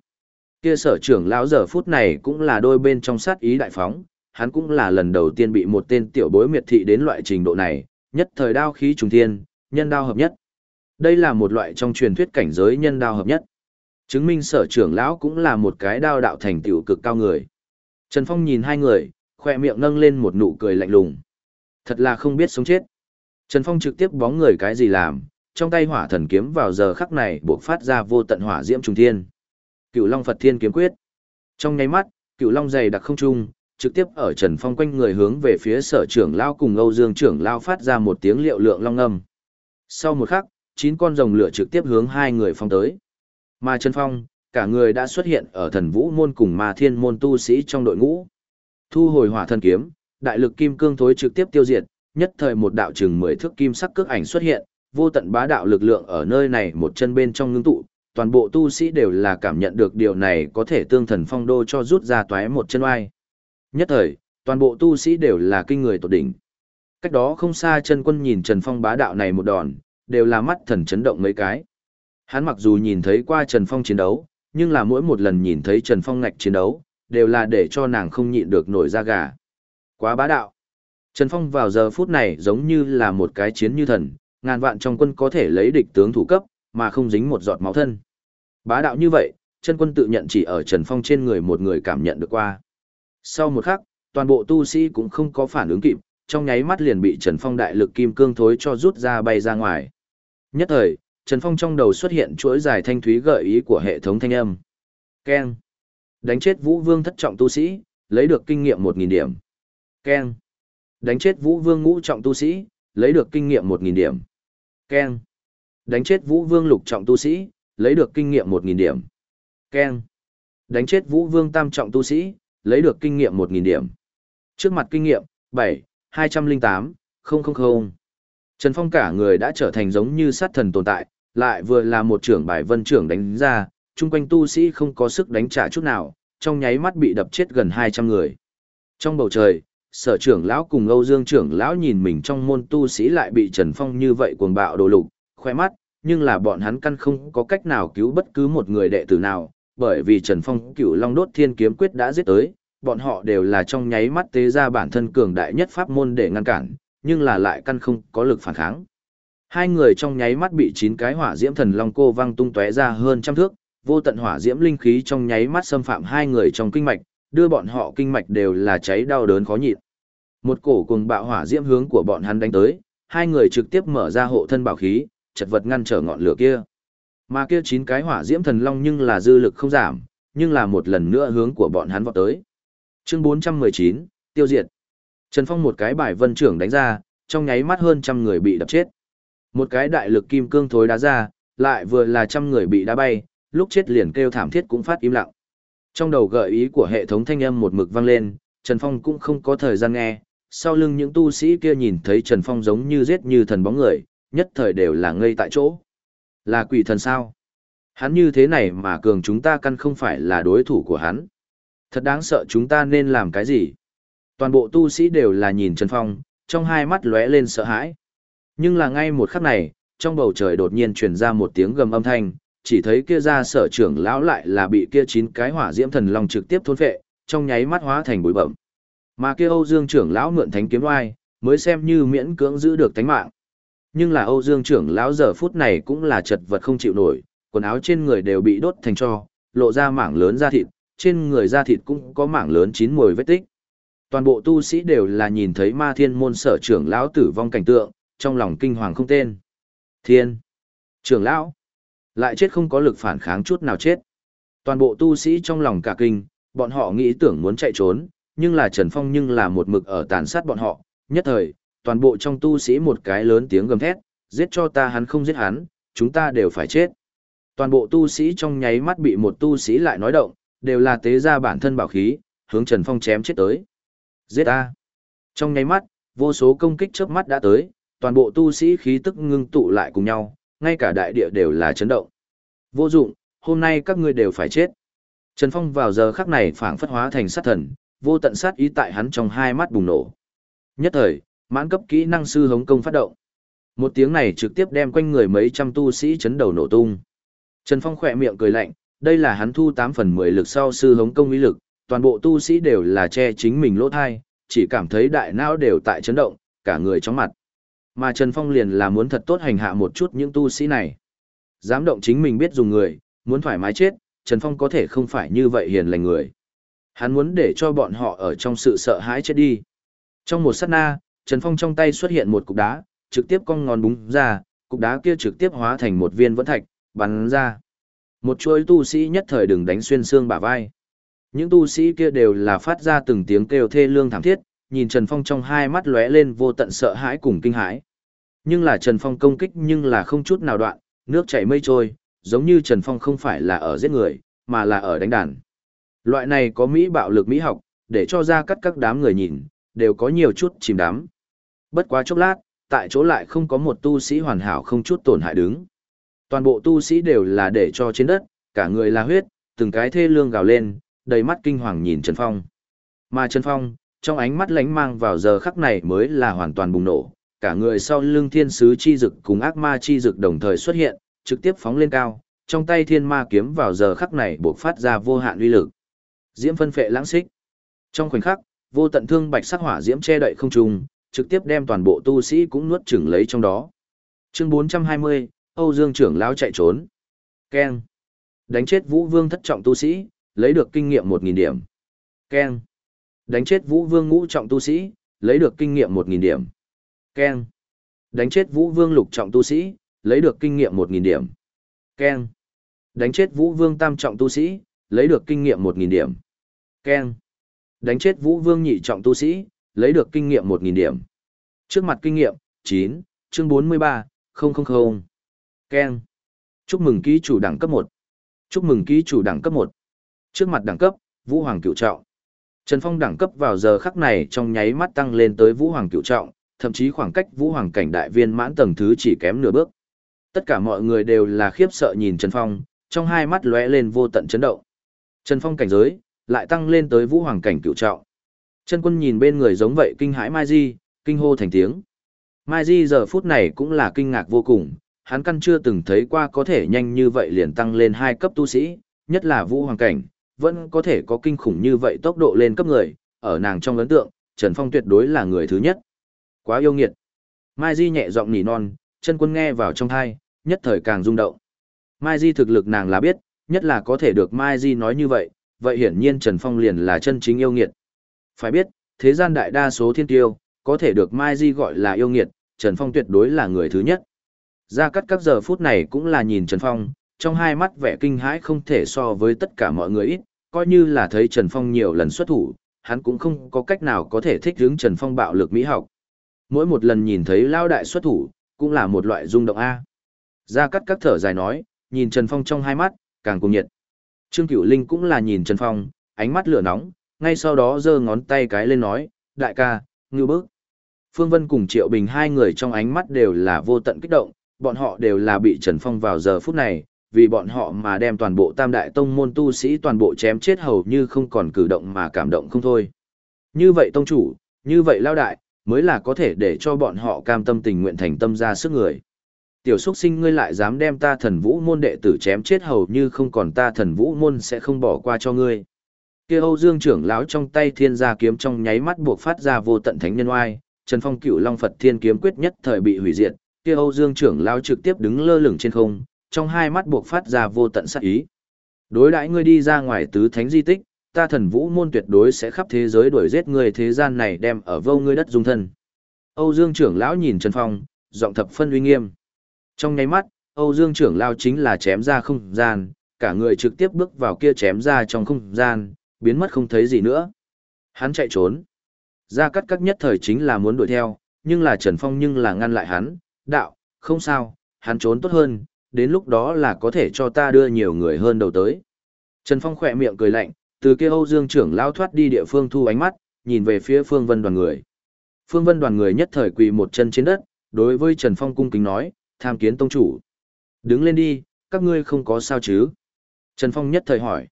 Kia sở trưởng lão giờ phút này cũng là đôi bên trong sát ý đại phóng, hắn cũng là lần đầu tiên bị một tên tiểu bối miệt thị đến loại trình độ này, nhất thời đao khí trùng thiên, nhân đao hợp nhất. Đây là một loại trong truyền thuyết cảnh giới nhân đao hợp nhất. Chứng minh sở trưởng lão cũng là một cái đao đạo thành tựu cực cao người. Trần Phong nhìn hai người, khoe miệng nâng lên một nụ cười lạnh lùng. Thật là không biết sống chết. Trần Phong trực tiếp bóng người cái gì làm, trong tay hỏa thần kiếm vào giờ khắc này buộc phát ra vô tận hỏa diễm trùng thiên. Cựu Long Phật Thiên kiếm quyết. Trong nháy mắt, Cựu Long dày đặc không trung, trực tiếp ở Trần Phong quanh người hướng về phía Sở trưởng lao cùng Âu Dương trưởng lao phát ra một tiếng liệu lượng long âm. Sau một khắc, chín con rồng lửa trực tiếp hướng hai người phong tới. Mà Trần Phong, cả người đã xuất hiện ở Thần Vũ môn cùng Ma Thiên môn tu sĩ trong đội ngũ. Thu hồi hỏa thần kiếm, đại lực kim cương thối trực tiếp tiêu diệt, nhất thời một đạo chừng mười thước kim sắc cước ảnh xuất hiện, vô tận bá đạo lực lượng ở nơi này một chân bên trong ngưng tụ, toàn bộ tu sĩ đều là cảm nhận được điều này có thể tương thần phong đô cho rút ra toái một chân oai. Nhất thời, toàn bộ tu sĩ đều là kinh người tột đỉnh. Cách đó không xa chân quân nhìn Trần Phong bá đạo này một đòn, đều là mắt thần chấn động mấy cái. Hắn mặc dù nhìn thấy qua Trần Phong chiến đấu, nhưng là mỗi một lần nhìn thấy Trần Phong ngạch chiến đấu, đều là để cho nàng không nhịn được nổi da gà. Quá bá đạo. Trần Phong vào giờ phút này giống như là một cái chiến như thần, ngàn vạn trong quân có thể lấy địch tướng thủ cấp, mà không dính một giọt máu thân. Bá đạo như vậy, chân quân tự nhận chỉ ở Trần Phong trên người một người cảm nhận được qua. Sau một khắc, toàn bộ tu sĩ cũng không có phản ứng kịp, trong nháy mắt liền bị Trần Phong đại lực kim cương thối cho rút ra bay ra ngoài. Nhất thời, Trần Phong trong đầu xuất hiện chuỗi dài thanh thúy gợi ý của hệ thống thanh âm. Keng. Đánh chết Vũ Vương thất trọng tu sĩ, lấy được kinh nghiệm 1.000 điểm. Keng. Đánh chết Vũ Vương ngũ trọng tu sĩ, lấy được kinh nghiệm 1.000 điểm. Keng. Đánh chết Vũ Vương lục trọng tu sĩ, lấy được kinh nghiệm 1.000 điểm. Keng. Đánh chết Vũ Vương tam trọng tu sĩ, lấy được kinh nghiệm 1.000 điểm. Trước mặt kinh nghiệm, 7, 208, 000. Trần Phong cả người đã trở thành giống như sát thần tồn tại, lại vừa là một trưởng bài vân trưởng đánh ra, chung quanh tu sĩ không có sức đánh trả chút nào, trong nháy mắt bị đập chết gần 200 người. Trong bầu trời, sở trưởng lão cùng Âu Dương trưởng lão nhìn mình trong môn tu sĩ lại bị Trần Phong như vậy cuồng bạo đồ lục, khoe mắt, nhưng là bọn hắn căn không có cách nào cứu bất cứ một người đệ tử nào, bởi vì Trần Phong cựu Long Đốt Thiên Kiếm Quyết đã giết tới, bọn họ đều là trong nháy mắt tế ra bản thân cường đại nhất pháp môn để ngăn cản, nhưng là lại căn không có lực phản kháng. Hai người trong nháy mắt bị chín cái hỏa diễm thần long cô văng tung tóe ra hơn trăm thước, vô tận hỏa diễm linh khí trong nháy mắt xâm phạm hai người trong kinh mạch, đưa bọn họ kinh mạch đều là cháy đau đớn khó nhịn. Một cổ cùng bạo hỏa diễm hướng của bọn hắn đánh tới, hai người trực tiếp mở ra hộ thân bảo khí, chật vật ngăn trở ngọn lửa kia. Mà kia chín cái hỏa diễm thần long nhưng là dư lực không giảm, nhưng là một lần nữa hướng của bọn hắn vọt tới. Chương 419, tiêu diệt. Trần Phong một cái bài vân trưởng đánh ra, trong nháy mắt hơn trăm người bị đập chết. Một cái đại lực kim cương thối đá ra, lại vừa là trăm người bị đá bay, lúc chết liền kêu thảm thiết cũng phát im lặng. Trong đầu gợi ý của hệ thống thanh âm một mực vang lên, Trần Phong cũng không có thời gian nghe, sau lưng những tu sĩ kia nhìn thấy Trần Phong giống như giết như thần bóng người, nhất thời đều là ngây tại chỗ. Là quỷ thần sao? Hắn như thế này mà cường chúng ta căn không phải là đối thủ của hắn. Thật đáng sợ chúng ta nên làm cái gì? Toàn bộ tu sĩ đều là nhìn Trần Phong, trong hai mắt lóe lên sợ hãi. Nhưng là ngay một khắc này, trong bầu trời đột nhiên truyền ra một tiếng gầm âm thanh, chỉ thấy kia ra sở trưởng lão lại là bị kia chín cái hỏa diễm thần long trực tiếp thôn phệ, trong nháy mắt hóa thành bụi bậm. Mà kia Âu Dương trưởng lão mượn thánh kiếm oai, mới xem như miễn cưỡng giữ được tánh mạng. Nhưng là Âu Dương trưởng lão giờ phút này cũng là chật vật không chịu nổi, quần áo trên người đều bị đốt thành tro, lộ ra mảng lớn da thịt, trên người da thịt cũng có mảng lớn chín mùi vết tích. Toàn bộ tu sĩ đều là nhìn thấy ma thiên môn sở trưởng lão tử vong cảnh tượng, trong lòng kinh hoàng không tên. Thiên! Trưởng lão! Lại chết không có lực phản kháng chút nào chết. Toàn bộ tu sĩ trong lòng cả kinh, bọn họ nghĩ tưởng muốn chạy trốn, nhưng là Trần Phong nhưng là một mực ở tàn sát bọn họ. Nhất thời, toàn bộ trong tu sĩ một cái lớn tiếng gầm thét, giết cho ta hắn không giết hắn, chúng ta đều phải chết. Toàn bộ tu sĩ trong nháy mắt bị một tu sĩ lại nói động, đều là tế ra bản thân bảo khí, hướng Trần Phong chém chết tới. Giết ta! Trong nháy mắt, vô số công kích chớp mắt đã tới, toàn bộ tu sĩ khí tức ngưng tụ lại cùng nhau, ngay cả đại địa đều là chấn động. Vô dụng, hôm nay các ngươi đều phải chết. Trần Phong vào giờ khắc này phảng phất hóa thành sát thần, vô tận sát ý tại hắn trong hai mắt bùng nổ. Nhất thời, mãn cấp kỹ năng sư hống công phát động. Một tiếng này trực tiếp đem quanh người mấy trăm tu sĩ chấn đầu nổ tung. Trần Phong khỏe miệng cười lạnh, đây là hắn thu 8 phần 10 lực sau sư hống công uy lực, toàn bộ tu sĩ đều là che chính mình lỗ thai, chỉ cảm thấy đại não đều tại chấn động, cả người chóng mặt. Mà Trần Phong liền là muốn thật tốt hành hạ một chút những tu sĩ này. Dám động chính mình biết dùng người, muốn thoải mái chết, Trần Phong có thể không phải như vậy hiền lành người. Hắn muốn để cho bọn họ ở trong sự sợ hãi chết đi. Trong một sát na, Trần Phong trong tay xuất hiện một cục đá, trực tiếp cong ngón búng ra, cục đá kia trực tiếp hóa thành một viên vẫn thạch, bắn ra. Một chuỗi tu sĩ nhất thời đừng đánh xuyên xương bả vai. Những tu sĩ kia đều là phát ra từng tiếng kêu thê lương thảm thiết, nhìn Trần Phong trong hai mắt lóe lên vô tận sợ hãi cùng kinh hãi. Nhưng là Trần Phong công kích nhưng là không chút nào đoạn, nước chảy mây trôi, giống như Trần Phong không phải là ở giết người, mà là ở đánh đàn. Loại này có Mỹ bạo lực Mỹ học, để cho ra cắt các đám người nhìn, đều có nhiều chút chìm đắm. Bất quá chốc lát, tại chỗ lại không có một tu sĩ hoàn hảo không chút tổn hại đứng. Toàn bộ tu sĩ đều là để cho trên đất, cả người là huyết, từng cái thê lương gào lên, đầy mắt kinh hoàng nhìn Trần Phong. Mà Trần Phong, trong ánh mắt lánh mang vào giờ khắc này mới là hoàn toàn bùng nổ, cả người sau lưng thiên sứ chi dực cùng ác ma chi dực đồng thời xuất hiện, trực tiếp phóng lên cao, trong tay thiên ma kiếm vào giờ khắc này bộc phát ra vô hạn uy lực. Diễm phân phệ lãng xích. Trong khoảnh khắc, vô tận thương bạch sắc hỏa diễm che đậy không trung, trực tiếp đem toàn bộ tu sĩ cũng nuốt chửng lấy trong đó. Chương 420, Âu Dương trưởng lão chạy trốn. Keng. Đánh chết Vũ Vương thất trọng tu sĩ, lấy được kinh nghiệm 1000 điểm. Keng. Đánh chết Vũ Vương ngũ trọng tu sĩ, lấy được kinh nghiệm 1000 điểm. Keng. Đánh chết Vũ Vương lục trọng tu sĩ, lấy được kinh nghiệm 1000 điểm. Keng. Đánh chết Vũ Vương tam trọng tu sĩ, lấy được kinh nghiệm 1000 điểm. Keng. Đánh chết Vũ Vương nhị trọng tu sĩ, lấy được kinh nghiệm 1000 điểm. Trước mặt kinh nghiệm, 9, chương 43, 000. Ken. Chúc mừng ký chủ đẳng cấp 1. Chúc mừng ký chủ đẳng cấp 1. Trước mặt đẳng cấp, Vũ Hoàng cựu trọng. Trần Phong đẳng cấp vào giờ khắc này trong nháy mắt tăng lên tới Vũ Hoàng cựu trọng, thậm chí khoảng cách Vũ Hoàng cảnh đại viên mãn tầng thứ chỉ kém nửa bước. Tất cả mọi người đều là khiếp sợ nhìn Trần Phong, trong hai mắt lóe lên vô tận chấn động. Trần Phong cảnh giới lại tăng lên tới Vũ Hoàng cảnh cựu trọng. Chân Quân nhìn bên người giống vậy kinh hãi Mai Di, kinh hô thành tiếng. Mai Di giờ phút này cũng là kinh ngạc vô cùng, hắn căn chưa từng thấy qua có thể nhanh như vậy liền tăng lên hai cấp tu sĩ, nhất là vũ hoàng cảnh, vẫn có thể có kinh khủng như vậy tốc độ lên cấp người, ở nàng trong ấn tượng, Trần Phong tuyệt đối là người thứ nhất. Quá yêu nghiệt. Mai Di nhẹ giọng nỉ non, chân quân nghe vào trong thai, nhất thời càng rung động. Mai Di thực lực nàng là biết, nhất là có thể được Mai Di nói như vậy, vậy hiển nhiên Trần Phong liền là chân chính yêu nghiệt. Phải biết, thế gian đại đa số thiên tiêu, có thể được Mai Di gọi là yêu nghiệt, Trần Phong tuyệt đối là người thứ nhất. Gia Cát các giờ phút này cũng là nhìn Trần Phong, trong hai mắt vẻ kinh hãi không thể so với tất cả mọi người ít, coi như là thấy Trần Phong nhiều lần xuất thủ, hắn cũng không có cách nào có thể thích ứng Trần Phong bạo lực mỹ học. Mỗi một lần nhìn thấy lao đại xuất thủ, cũng là một loại rung động A. Gia Cát các thở dài nói, nhìn Trần Phong trong hai mắt, càng cùng nhiệt. Trương Cửu Linh cũng là nhìn Trần Phong, ánh mắt lửa nóng, ngay sau đó giơ ngón tay cái lên nói, đại ca, ngư bức. Phương Vân cùng Triệu Bình hai người trong ánh mắt đều là vô tận kích động, bọn họ đều là bị Trần Phong vào giờ phút này, vì bọn họ mà đem toàn bộ tam đại tông môn tu sĩ toàn bộ chém chết hầu như không còn cử động mà cảm động không thôi. Như vậy tông chủ, như vậy lao đại, mới là có thể để cho bọn họ cam tâm tình nguyện thành tâm ra sức người. Tiểu xuất sinh ngươi lại dám đem ta thần vũ môn đệ tử chém chết hầu như không còn ta thần vũ môn sẽ không bỏ qua cho ngươi. Kia Âu Dương trưởng lão trong tay thiên gia kiếm trong nháy mắt buộc phát ra vô tận thánh nhân oai, Trần Phong cựu Long Phật Thiên kiếm quyết nhất thời bị hủy diệt, kia Âu Dương trưởng lão trực tiếp đứng lơ lửng trên không, trong hai mắt buộc phát ra vô tận sát ý. Đối đãi ngươi đi ra ngoài tứ thánh di tích, ta thần vũ môn tuyệt đối sẽ khắp thế giới đuổi giết ngươi thế gian này đem ở vô ngươi đất dung thân. Âu Dương trưởng lão nhìn Trần Phong, giọng thập phân uy nghiêm. Trong nháy mắt, Âu Dương trưởng lão chính là chém ra không gian, cả người trực tiếp bước vào kia chém ra trong không gian, biến mất không thấy gì nữa. Hắn chạy trốn. Gia Cát Các nhất thời chính là muốn đuổi theo, nhưng là Trần Phong nhưng là ngăn lại hắn, đạo, không sao, hắn trốn tốt hơn, đến lúc đó là có thể cho ta đưa nhiều người hơn đầu tới. Trần Phong khỏe miệng cười lạnh, từ kia Âu Dương trưởng lao thoát đi địa phương thu ánh mắt, nhìn về phía Phương Vân đoàn người. Phương Vân đoàn người nhất thời quỳ một chân trên đất, đối với Trần Phong cung kính nói, tham kiến tông chủ. Đứng lên đi, các ngươi không có sao chứ? Trần Phong nhất thời hỏi.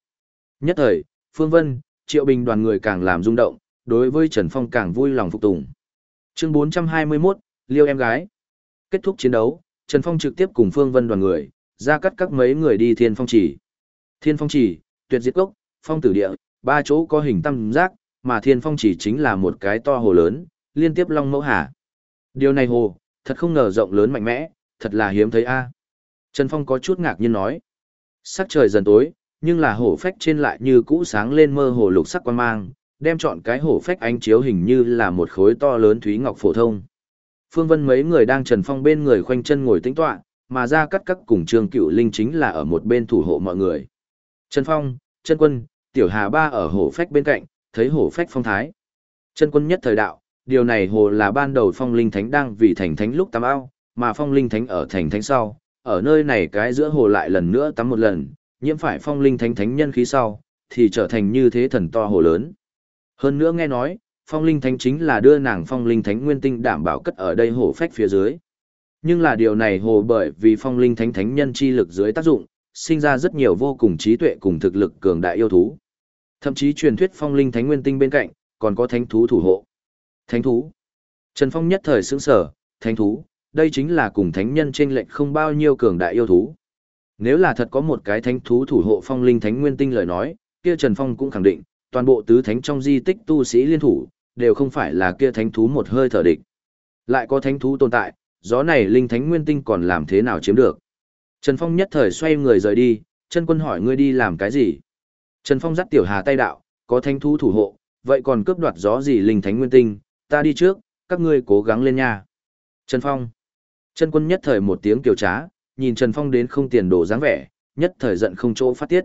Nhất thời, Phương Vân, Triệu Bình đoàn người càng làm rung động, đối với Trần Phong càng vui lòng phục tùng. Chương 421, Liêu em gái. Kết thúc chiến đấu, Trần Phong trực tiếp cùng Phương Vân đoàn người, ra cắt các mấy người đi Thiên Phong Chỉ. Thiên Phong Chỉ, Tuyệt Diệt Cốc, Phong Tử Địa, ba chỗ có hình tam giác, mà Thiên Phong Chỉ chính là một cái to hồ lớn, liên tiếp long mẫu hà. Điều này hồ, thật không ngờ rộng lớn mạnh mẽ, thật là hiếm thấy a. Trần Phong có chút ngạc nhiên nói. Sắc trời dần tối, nhưng là hổ phách trên lại như cũ sáng lên mơ hồ lục sắc quan mang, đem chọn cái hổ phách ánh chiếu hình như là một khối to lớn thúy ngọc phổ thông. Phương Vân mấy người đang Trần Phong bên người khoanh chân ngồi tĩnh tọa, mà ra cắt các cùng Trương Cựu Linh chính là ở một bên thủ hộ mọi người. Trần Phong, trần Quân, Tiểu Hà Ba ở hổ phách bên cạnh, thấy hổ phách phong thái. trần Quân nhất thời đạo, điều này hồ là ban đầu Phong Linh Thánh đang vì thành thánh lúc tắm ao, mà Phong Linh Thánh ở thành thánh sau, ở nơi này cái giữa hồ lại lần nữa tắm một lần, nhiễm phải Phong Linh Thánh thánh nhân khí sau, thì trở thành như thế thần to hồ lớn. Hơn nữa nghe nói, phong linh thánh chính là đưa nàng phong linh thánh nguyên tinh đảm bảo cất ở đây hồ phách phía dưới. Nhưng là điều này hồ bởi vì phong linh thánh thánh nhân chi lực dưới tác dụng, sinh ra rất nhiều vô cùng trí tuệ cùng thực lực cường đại yêu thú. Thậm chí truyền thuyết phong linh thánh nguyên tinh bên cạnh, còn có thánh thú thủ hộ. Thánh thú. Trần Phong nhất thời sững sở, thánh thú, đây chính là cùng thánh nhân trên lệnh không bao nhiêu cường đại yêu thú. Nếu là thật có một cái thánh thú thủ hộ phong linh thánh nguyên tinh lời nói, kia Trần Phong cũng khẳng định, toàn bộ tứ thánh trong di tích tu sĩ liên thủ, đều không phải là kia thánh thú một hơi thở địch. Lại có thánh thú tồn tại, gió này linh thánh nguyên tinh còn làm thế nào chiếm được. Trần Phong nhất thời xoay người rời đi, chân quân hỏi ngươi đi làm cái gì. Trần Phong dắt tiểu hà tay đạo, có thánh thú thủ hộ, vậy còn cướp đoạt gió gì linh thánh nguyên tinh, ta đi trước, các ngươi cố gắng lên nha. Trần Phong. Chân quân nhất thời một tiếng kiều trá, nhìn Trần Phong đến không tiền đồ dáng vẻ, nhất thời giận không chỗ phát tiết.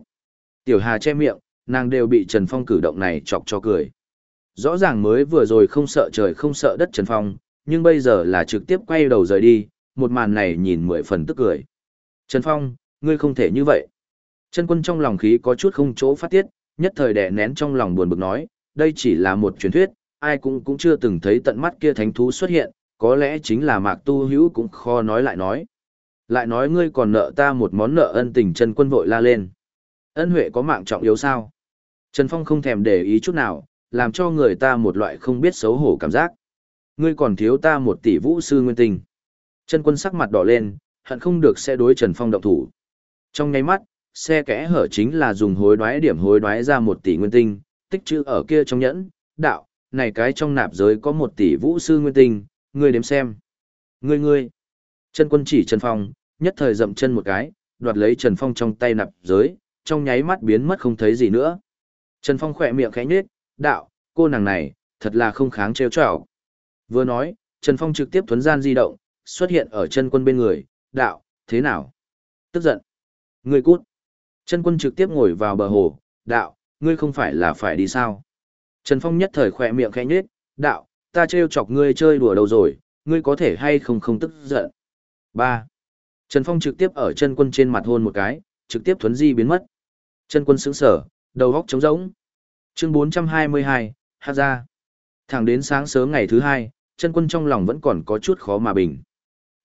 Tiểu Hà che miệng, nàng đều bị Trần Phong cử động này chọc cho cười. Rõ ràng mới vừa rồi không sợ trời không sợ đất Trần Phong, nhưng bây giờ là trực tiếp quay đầu rời đi, một màn này nhìn mười phần tức cười. Trần Phong, ngươi không thể như vậy. Trần quân trong lòng khí có chút không chỗ phát tiết, nhất thời đè nén trong lòng buồn bực nói, đây chỉ là một truyền thuyết, ai cũng cũng chưa từng thấy tận mắt kia thánh thú xuất hiện, có lẽ chính là mạc tu hữu cũng khó nói lại nói. Lại nói ngươi còn nợ ta một món nợ ân tình Trần quân vội la lên. Ân huệ có mạng trọng yếu sao? Trần Phong không thèm để ý chút nào, làm cho người ta một loại không biết xấu hổ cảm giác. Ngươi còn thiếu ta một tỷ vũ sư nguyên tinh. Trần quân sắc mặt đỏ lên, hận không được sẽ đối Trần Phong động thủ. Trong nháy mắt, xe kẽ hở chính là dùng hối đoái điểm hối đoái ra một tỷ nguyên tinh, tích chữ ở kia trong nhẫn, đạo, này cái trong nạp giới có một tỷ vũ sư nguyên tinh, ngươi đếm xem. Ngươi ngươi. Trần quân chỉ Trần Phong, nhất thời dậm chân một cái, đoạt lấy Trần Phong trong tay nạp giới, trong nháy mắt biến mất không thấy gì nữa. Trần Phong khỏe miệng khẽ nhếch, đạo, cô nàng này, thật là không kháng trêu chọc. Vừa nói, Trần Phong trực tiếp thuấn gian di động, xuất hiện ở chân quân bên người, đạo, thế nào? Tức giận. Ngươi cút. Chân quân trực tiếp ngồi vào bờ hồ, đạo, ngươi không phải là phải đi sao? Trần Phong nhất thời khỏe miệng khẽ nhếch, đạo, ta trêu chọc ngươi chơi đùa đâu rồi, ngươi có thể hay không không tức giận. 3. Trần Phong trực tiếp ở chân quân trên mặt hôn một cái, trực tiếp thuấn di biến mất. Chân quân sững sở, đầu góc trống rỗng. Chương 422, hát ra. Thẳng đến sáng sớm ngày thứ hai, chân quân trong lòng vẫn còn có chút khó mà bình.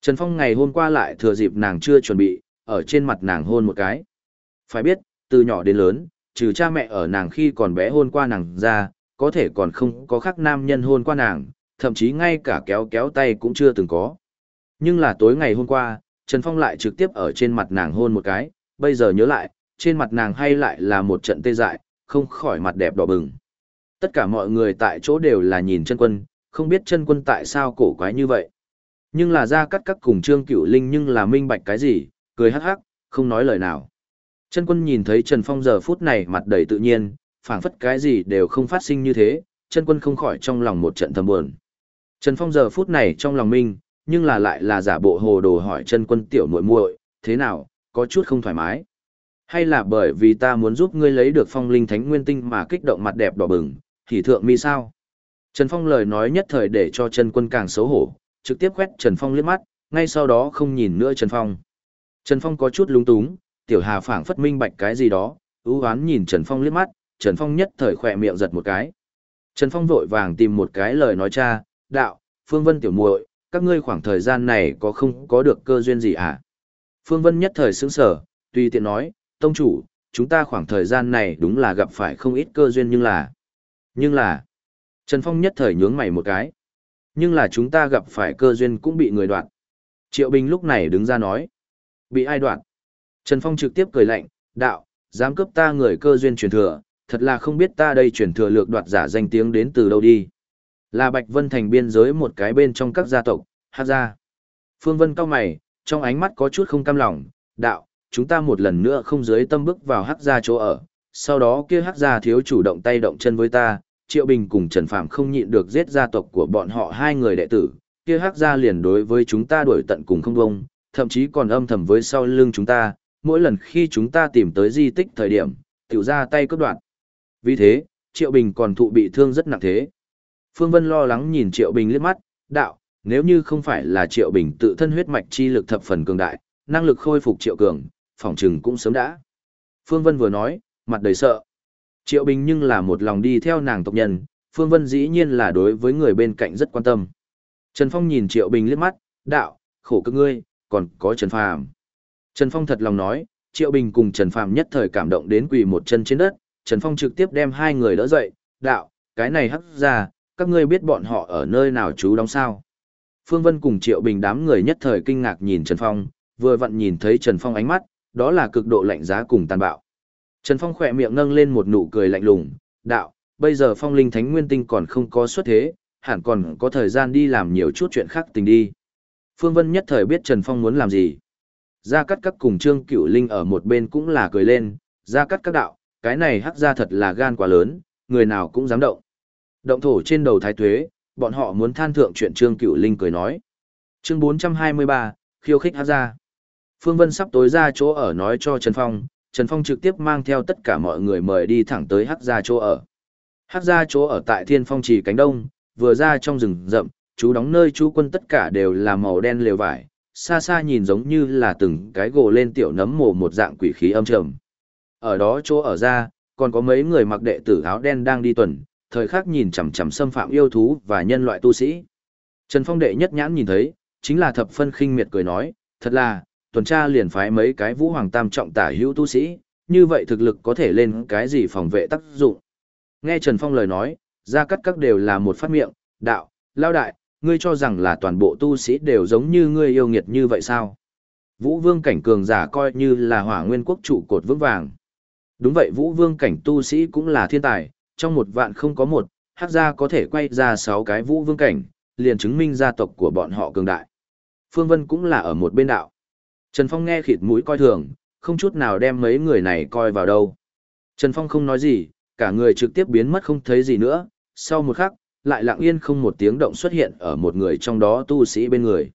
Trần Phong ngày hôm qua lại thừa dịp nàng chưa chuẩn bị, ở trên mặt nàng hôn một cái. Phải biết, từ nhỏ đến lớn, trừ cha mẹ ở nàng khi còn bé hôn qua nàng ra, có thể còn không có khác nam nhân hôn qua nàng, thậm chí ngay cả kéo kéo tay cũng chưa từng có. Nhưng là tối ngày hôm qua, Trần Phong lại trực tiếp ở trên mặt nàng hôn một cái, bây giờ nhớ lại, trên mặt nàng hay lại là một trận tê dại, không khỏi mặt đẹp đỏ bừng. Tất cả mọi người tại chỗ đều là nhìn chân quân, không biết chân quân tại sao cổ quái như vậy. Nhưng là ra cắt các cùng trương cửu linh nhưng là minh bạch cái gì, cười hắc hắc, không nói lời nào. Chân quân nhìn thấy Trần Phong giờ phút này mặt đầy tự nhiên, phảng phất cái gì đều không phát sinh như thế, chân quân không khỏi trong lòng một trận thầm buồn. Trần Phong giờ phút này trong lòng minh, nhưng là lại là giả bộ hồ đồ hỏi chân quân tiểu muội muội, Thế nào, có chút không thoải mái? Hay là bởi vì ta muốn giúp ngươi lấy được phong linh thánh nguyên tinh mà kích động mặt đẹp đỏ bừng, thì thượng mi sao? Trần Phong lời nói nhất thời để cho Trần Quân càng xấu hổ, trực tiếp quét Trần Phong liếc mắt, ngay sau đó không nhìn nữa Trần Phong. Trần Phong có chút lúng túng, Tiểu Hà phảng phất minh bạch cái gì đó, ưu oán nhìn Trần Phong liếc mắt, Trần Phong nhất thời khỏe miệng giật một cái. Trần Phong vội vàng tìm một cái lời nói cha, đạo, Phương Vân tiểu muội, các ngươi khoảng thời gian này có không có được cơ duyên gì à? Phương Vân nhất thời sững sở, tùy tiện nói, tông chủ, chúng ta khoảng thời gian này đúng là gặp phải không ít cơ duyên nhưng là... Nhưng là... Trần Phong nhất thời nhướng mày một cái. Nhưng là chúng ta gặp phải cơ duyên cũng bị người đoạn. Triệu Bình lúc này đứng ra nói. Bị ai đoạn? Trần Phong trực tiếp cười lạnh, đạo, dám cướp ta người cơ duyên truyền thừa, thật là không biết ta đây truyền thừa lược đoạt giả danh tiếng đến từ đâu đi. Là Bạch Vân thành biên giới một cái bên trong các gia tộc, hát gia. Phương Vân cao mày, trong ánh mắt có chút không cam lòng, đạo, chúng ta một lần nữa không dưới tâm bước vào hát gia chỗ ở, sau đó kia hát gia thiếu chủ động tay động chân với ta, Triệu Bình cùng Trần Phạm không nhịn được giết gia tộc của bọn họ hai người đệ tử, kia hát gia liền đối với chúng ta đuổi tận cùng không bông, thậm chí còn âm thầm với sau lưng chúng ta, mỗi lần khi chúng ta tìm tới di tích thời điểm, tiểu ra tay cướp đoạn. Vì thế, Triệu Bình còn thụ bị thương rất nặng thế. Phương Vân lo lắng nhìn Triệu Bình liếc mắt, đạo, nếu như không phải là Triệu Bình tự thân huyết mạch chi lực thập phần cường đại, năng lực khôi phục Triệu Cường, phỏng trừng cũng sớm đã. Phương Vân vừa nói, mặt đầy sợ. Triệu Bình nhưng là một lòng đi theo nàng tộc nhân, Phương Vân dĩ nhiên là đối với người bên cạnh rất quan tâm. Trần Phong nhìn Triệu Bình liếc mắt, đạo, khổ cực ngươi, còn có Trần Phàm. Trần Phong thật lòng nói, Triệu Bình cùng Trần Phàm nhất thời cảm động đến quỳ một chân trên đất, Trần Phong trực tiếp đem hai người đỡ dậy, đạo, cái này hắc ra, các ngươi biết bọn họ ở nơi nào trú đóng sao. Phương Vân cùng Triệu Bình đám người nhất thời kinh ngạc nhìn Trần Phong, vừa vặn nhìn thấy Trần Phong ánh mắt, đó là cực độ lạnh giá cùng tàn bạo. Trần Phong khỏe miệng nâng lên một nụ cười lạnh lùng, đạo, bây giờ phong linh thánh nguyên tinh còn không có xuất thế, hẳn còn có thời gian đi làm nhiều chút chuyện khác tình đi. Phương Vân nhất thời biết Trần Phong muốn làm gì. Gia Cát Các cùng Trương Cửu Linh ở một bên cũng là cười lên, Gia Cát Các đạo, cái này hắc ra thật là gan quá lớn, người nào cũng dám động. Động thổ trên đầu thái tuế, bọn họ muốn than thượng chuyện Trương Cửu Linh cười nói. Chương 423, khiêu khích hắc ra. Phương Vân sắp tối ra chỗ ở nói cho Trần Phong, Trần Phong trực tiếp mang theo tất cả mọi người mời đi thẳng tới hắc ra chỗ ở. Hắc ra chỗ ở tại Thiên Phong Trì cánh đông, vừa ra trong rừng rậm, chú đóng nơi chú quân tất cả đều là màu đen lều vải, xa xa nhìn giống như là từng cái gồ lên tiểu nấm mồ một dạng quỷ khí âm trầm. Ở đó chỗ ở ra, còn có mấy người mặc đệ tử áo đen đang đi tuần, thời khắc nhìn chằm chằm xâm phạm yêu thú và nhân loại tu sĩ. Trần Phong đệ nhất nhãn nhìn thấy, chính là thập phân khinh miệt cười nói, thật là, tuần tra liền phái mấy cái vũ hoàng tam trọng tả hữu tu sĩ, như vậy thực lực có thể lên cái gì phòng vệ tác dụng. Nghe Trần Phong lời nói, ra cắt các đều là một phát miệng, đạo, lao đại, ngươi cho rằng là toàn bộ tu sĩ đều giống như ngươi yêu nghiệt như vậy sao? Vũ vương cảnh cường giả coi như là hỏa nguyên quốc trụ cột vững vàng. Đúng vậy vũ vương cảnh tu sĩ cũng là thiên tài, trong một vạn không có một, hắc gia có thể quay ra sáu cái vũ vương cảnh, liền chứng minh gia tộc của bọn họ cường đại. Phương Vân cũng là ở một bên đạo. Trần Phong nghe khịt mũi coi thường, không chút nào đem mấy người này coi vào đâu. Trần Phong không nói gì, cả người trực tiếp biến mất không thấy gì nữa, sau một khắc, lại lặng yên không một tiếng động xuất hiện ở một người trong đó tu sĩ bên người.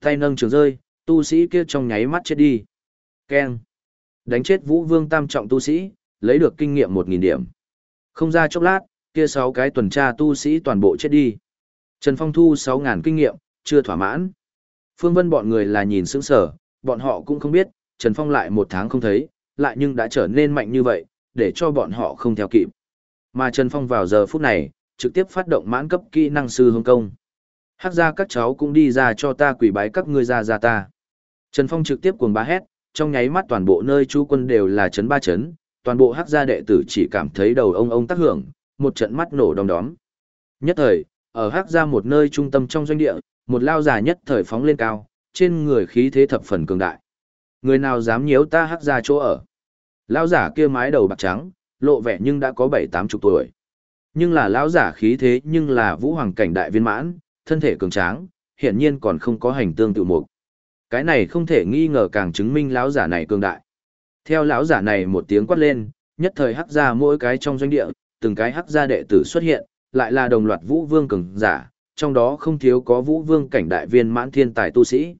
Tay nâng trường rơi, tu sĩ kia trong nháy mắt chết đi. Keng. Đánh chết vũ vương tam trọng tu sĩ, lấy được kinh nghiệm 1.000 điểm. Không ra chốc lát, kia 6 cái tuần tra tu sĩ toàn bộ chết đi. Trần Phong thu 6.000 kinh nghiệm, chưa thỏa mãn. Phương Vân bọn người là nhìn sững sở, bọn họ cũng không biết, Trần Phong lại một tháng không thấy, lại nhưng đã trở nên mạnh như vậy, để cho bọn họ không theo kịp. Mà Trần Phong vào giờ phút này, trực tiếp phát động mãn cấp kỹ năng sư hương công. Hắc ra các cháu cũng đi ra cho ta quỷ bái các ngươi ra ra ta. Trần Phong trực tiếp cuồng bá hét, trong nháy mắt toàn bộ nơi chú quân đều là chấn ba chấn, toàn bộ hắc gia đệ tử chỉ cảm thấy đầu ông ông tác hưởng, một trận mắt nổ đom đóm. Nhất thời, ở hắc gia một nơi trung tâm trong doanh địa, một lao giả nhất thời phóng lên cao, trên người khí thế thập phần cường đại. Người nào dám nhiễu ta hắc gia chỗ ở? Lao giả kia mái đầu bạc trắng, lộ vẻ nhưng đã có bảy tám chục tuổi. Nhưng là lão giả khí thế nhưng là vũ hoàng cảnh đại viên mãn, thân thể cường tráng, hiển nhiên còn không có hành tương tự mục. Cái này không thể nghi ngờ càng chứng minh lão giả này cường đại. Theo lão giả này một tiếng quát lên, nhất thời hắc ra mỗi cái trong doanh địa, từng cái hắc ra đệ tử xuất hiện, lại là đồng loạt vũ vương cường giả, trong đó không thiếu có vũ vương cảnh đại viên mãn thiên tài tu sĩ.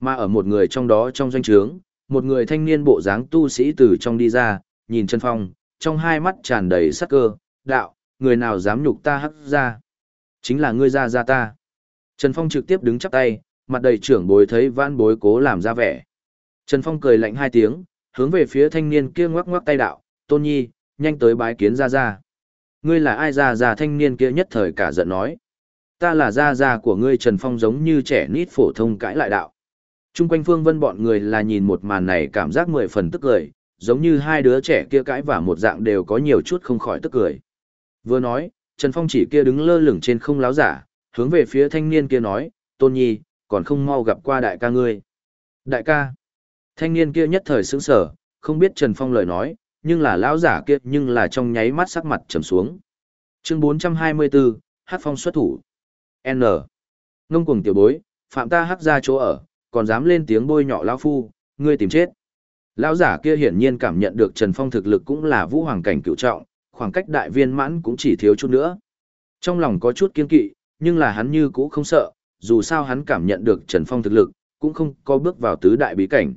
Mà ở một người trong đó trong doanh trướng, một người thanh niên bộ dáng tu sĩ từ trong đi ra, nhìn Trần Phong, trong hai mắt tràn đầy sắc cơ, đạo, người nào dám nhục ta hắc ra. Chính là ngươi ra ra ta. Trần Phong trực tiếp đứng chắp tay, mặt đầy trưởng bối thấy vãn bối cố làm ra vẻ. Trần Phong cười lạnh hai tiếng, hướng về phía thanh niên kia ngoắc ngoắc tay đạo, tôn nhi, nhanh tới bái kiến ra ra. Ngươi là ai ra ra thanh niên kia nhất thời cả giận nói. Ta là ra ra của ngươi Trần Phong giống như trẻ nít phổ thông cãi lại đạo. Trung quanh phương vân bọn người là nhìn một màn này cảm giác mười phần tức cười, giống như hai đứa trẻ kia cãi và một dạng đều có nhiều chút không khỏi tức cười. Vừa nói, Trần Phong chỉ kia đứng lơ lửng trên không láo giả, hướng về phía thanh niên kia nói, Tôn Nhi, còn không mau gặp qua đại ca ngươi. Đại ca. Thanh niên kia nhất thời sững sờ, không biết Trần Phong lời nói, nhưng là lão giả kia nhưng là trong nháy mắt sắc mặt trầm xuống. Chương 424, Hát Phong xuất thủ. N. Ngông cuồng tiểu bối, phạm ta hắc ra chỗ ở, còn dám lên tiếng bôi nhọ lão phu, ngươi tìm chết. Lão giả kia hiển nhiên cảm nhận được Trần Phong thực lực cũng là vũ hoàng cảnh cựu trọng, khoảng cách đại viên mãn cũng chỉ thiếu chút nữa. Trong lòng có chút kiên kỵ, nhưng là hắn như cũ không sợ, dù sao hắn cảm nhận được Trần Phong thực lực, cũng không có bước vào tứ đại bí cảnh.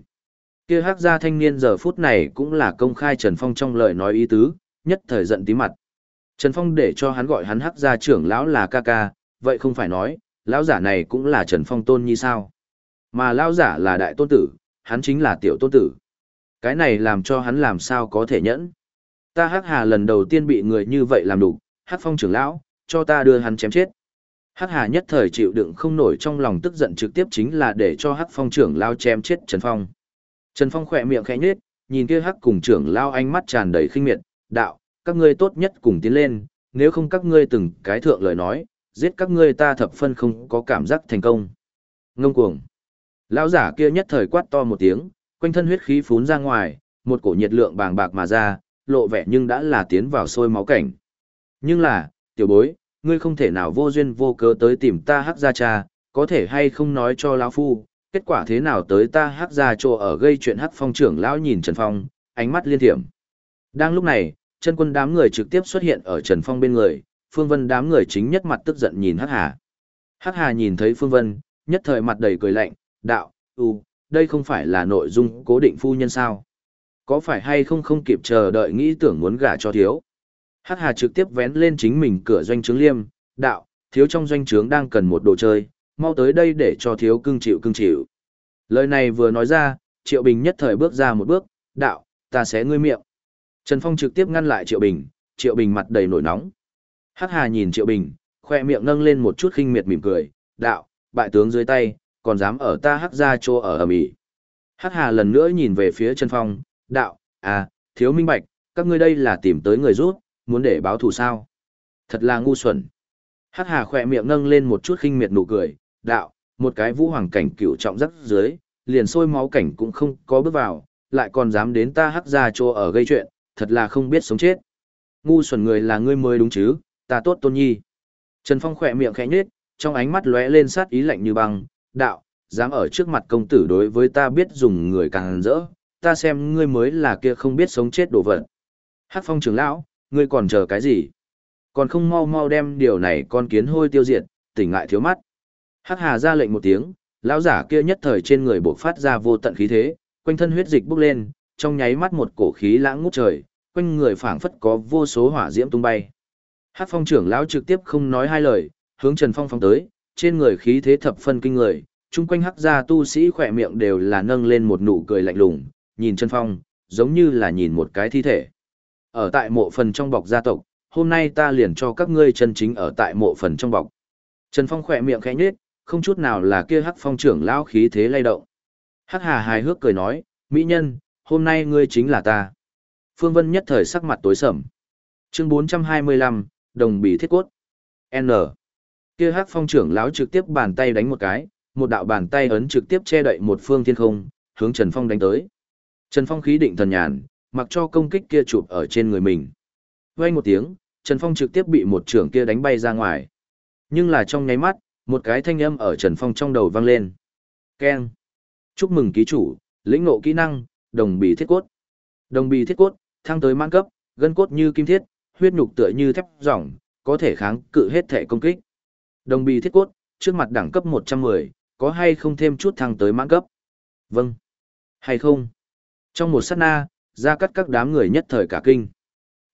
Kia hắc gia thanh niên giờ phút này cũng là công khai Trần Phong trong lời nói ý tứ, nhất thời giận tí mặt. Trần Phong để cho hắn gọi hắn hắc gia trưởng lão là ca ca, vậy không phải nói, lão giả này cũng là Trần Phong tôn như sao. Mà lão giả là đại tôn tử, hắn chính là tiểu tôn tử. Cái này làm cho hắn làm sao có thể nhẫn. Ta hắc hà lần đầu tiên bị người như vậy làm đủ, hắc phong trưởng lão, cho ta đưa hắn chém chết. Hắc hà nhất thời chịu đựng không nổi trong lòng tức giận trực tiếp chính là để cho hắc phong trưởng lão chém chết Trần Phong. Trần Phong khỏe miệng khẽ nhếch, nhìn kia hắc cùng trưởng lao ánh mắt tràn đầy khinh miệt, đạo, các ngươi tốt nhất cùng tiến lên, nếu không các ngươi từng cái thượng lời nói, giết các ngươi ta thập phân không có cảm giác thành công. Ngông cuồng. Lão giả kia nhất thời quát to một tiếng, quanh thân huyết khí phún ra ngoài, một cổ nhiệt lượng bàng bạc mà ra, lộ vẻ nhưng đã là tiến vào sôi máu cảnh. Nhưng là, tiểu bối, ngươi không thể nào vô duyên vô cớ tới tìm ta hắc gia cha, có thể hay không nói cho lão phu, kết quả thế nào tới ta hắc gia chỗ ở gây chuyện hắc phong trưởng lão nhìn Trần Phong, ánh mắt liên thiểm. Đang lúc này, chân quân đám người trực tiếp xuất hiện ở Trần Phong bên người, Phương Vân đám người chính nhất mặt tức giận nhìn Hắc Hà. Hắc Hà nhìn thấy Phương Vân, nhất thời mặt đầy cười lạnh, đạo, u, đây không phải là nội dung cố định phu nhân sao? Có phải hay không không kịp chờ đợi nghĩ tưởng muốn gả cho thiếu? Hắc Hà trực tiếp vén lên chính mình cửa doanh trướng liêm, đạo, thiếu trong doanh trướng đang cần một đồ chơi, mau tới đây để cho thiếu cưng chịu cưng chịu. Lời này vừa nói ra, Triệu Bình nhất thời bước ra một bước, đạo, ta sẽ ngươi miệng. Trần Phong trực tiếp ngăn lại Triệu Bình, Triệu Bình mặt đầy nổi nóng. Hắc Hà nhìn Triệu Bình, khoe miệng nâng lên một chút khinh miệt mỉm cười, đạo, bại tướng dưới tay, còn dám ở ta hắc ra chỗ ở ẩm ĩ. Hắc Hà lần nữa nhìn về phía Trần Phong, đạo, à, thiếu minh bạch, các ngươi đây là tìm tới người rút, muốn để báo thù sao? Thật là ngu xuẩn. Hắc Hà khoe miệng nâng lên một chút khinh miệt nụ cười, đạo, một cái vũ hoàng cảnh cựu trọng rất dưới, liền sôi máu cảnh cũng không có bước vào, lại còn dám đến ta hắc ra chỗ ở gây chuyện, thật là không biết sống chết. Ngu xuẩn người là ngươi mới đúng chứ, ta tốt tôn nhi. Trần Phong khỏe miệng khẽ nhếch, trong ánh mắt lóe lên sát ý lạnh như băng, đạo, dám ở trước mặt công tử đối với ta biết dùng người càng rỡ, ta xem ngươi mới là kia không biết sống chết đồ vật. Hắc phong trưởng lão, ngươi còn chờ cái gì? Còn không mau mau đem điều này con kiến hôi tiêu diệt, tỉnh ngại thiếu mắt. Hắc hà ra lệnh một tiếng, lão giả kia nhất thời trên người bộc phát ra vô tận khí thế, quanh thân huyết dịch bốc lên, trong nháy mắt một cổ khí lãng ngút trời, quanh người phảng phất có vô số hỏa diễm tung bay. Hắc phong trưởng lão trực tiếp không nói hai lời, hướng Trần Phong phong tới, trên người khí thế thập phân kinh người, chung quanh hắc gia tu sĩ khỏe miệng đều là nâng lên một nụ cười lạnh lùng, nhìn Trần Phong, giống như là nhìn một cái thi thể. Ở tại mộ phần trong bọc gia tộc, hôm nay ta liền cho các ngươi chân chính ở tại mộ phần trong bọc. Trần Phong khỏe miệng khẽ nhếch, không chút nào là kia hắc phong trưởng lão khí thế lay động. Hắc hà hài hước cười nói, mỹ nhân, hôm nay ngươi chính là ta. Phương Vân nhất thời sắc mặt tối sầm. Chương 425, đồng bị thiết cốt. N. Kia hắc phong trưởng lão trực tiếp bàn tay đánh một cái, một đạo bàn tay ấn trực tiếp che đậy một phương thiên không, hướng Trần Phong đánh tới. Trần Phong khí định thần nhàn, mặc cho công kích kia chụp ở trên người mình. Vang một tiếng, Trần Phong trực tiếp bị một trưởng kia đánh bay ra ngoài. Nhưng là trong nháy mắt, một cái thanh âm ở Trần Phong trong đầu vang lên. Keng. Chúc mừng ký chủ, lĩnh ngộ kỹ năng, đồng bì thiết cốt. Đồng bì thiết cốt, thăng tới mãn cấp, gân cốt như kim thiết, huyết nhục tựa như thép ròng, có thể kháng cự hết thể công kích. Đồng bì thiết cốt, trước mặt đẳng cấp 110, có hay không thêm chút thăng tới mãn cấp? Vâng. Hay không? Trong một sát na, ra cắt các đám người nhất thời cả kinh.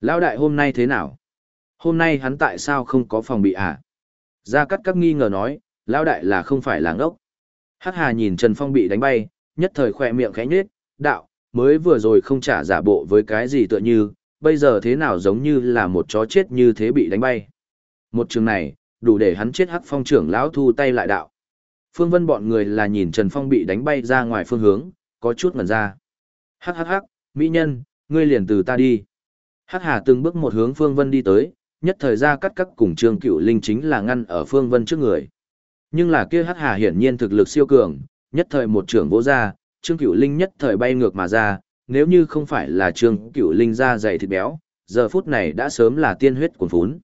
Lão đại hôm nay thế nào? Hôm nay hắn tại sao không có phòng bị à? Gia cắt Cát nghi ngờ nói, lão đại là không phải là ngốc. Hắc Hà nhìn Trần Phong bị đánh bay, nhất thời khỏe miệng khẽ nhếch, đạo, mới vừa rồi không trả giả bộ với cái gì tựa như, bây giờ thế nào giống như là một chó chết như thế bị đánh bay. Một trường này, đủ để hắn chết Hắc Phong trưởng lão thu tay lại đạo. Phương Vân bọn người là nhìn Trần Phong bị đánh bay ra ngoài phương hướng, có chút ngẩn ra. Hắc hắc hắc, mỹ nhân, ngươi liền từ ta đi. Hắc Hà từng bước một hướng Phương Vân đi tới, nhất thời ra cắt cắt cùng Trương Cựu Linh chính là ngăn ở Phương Vân trước người. Nhưng là kia Hắc Hà hiển nhiên thực lực siêu cường, nhất thời một trưởng vỗ ra, Trương Cựu Linh nhất thời bay ngược mà ra, nếu như không phải là Trương Cựu Linh ra dày thịt béo, giờ phút này đã sớm là tiên huyết cuồn phún.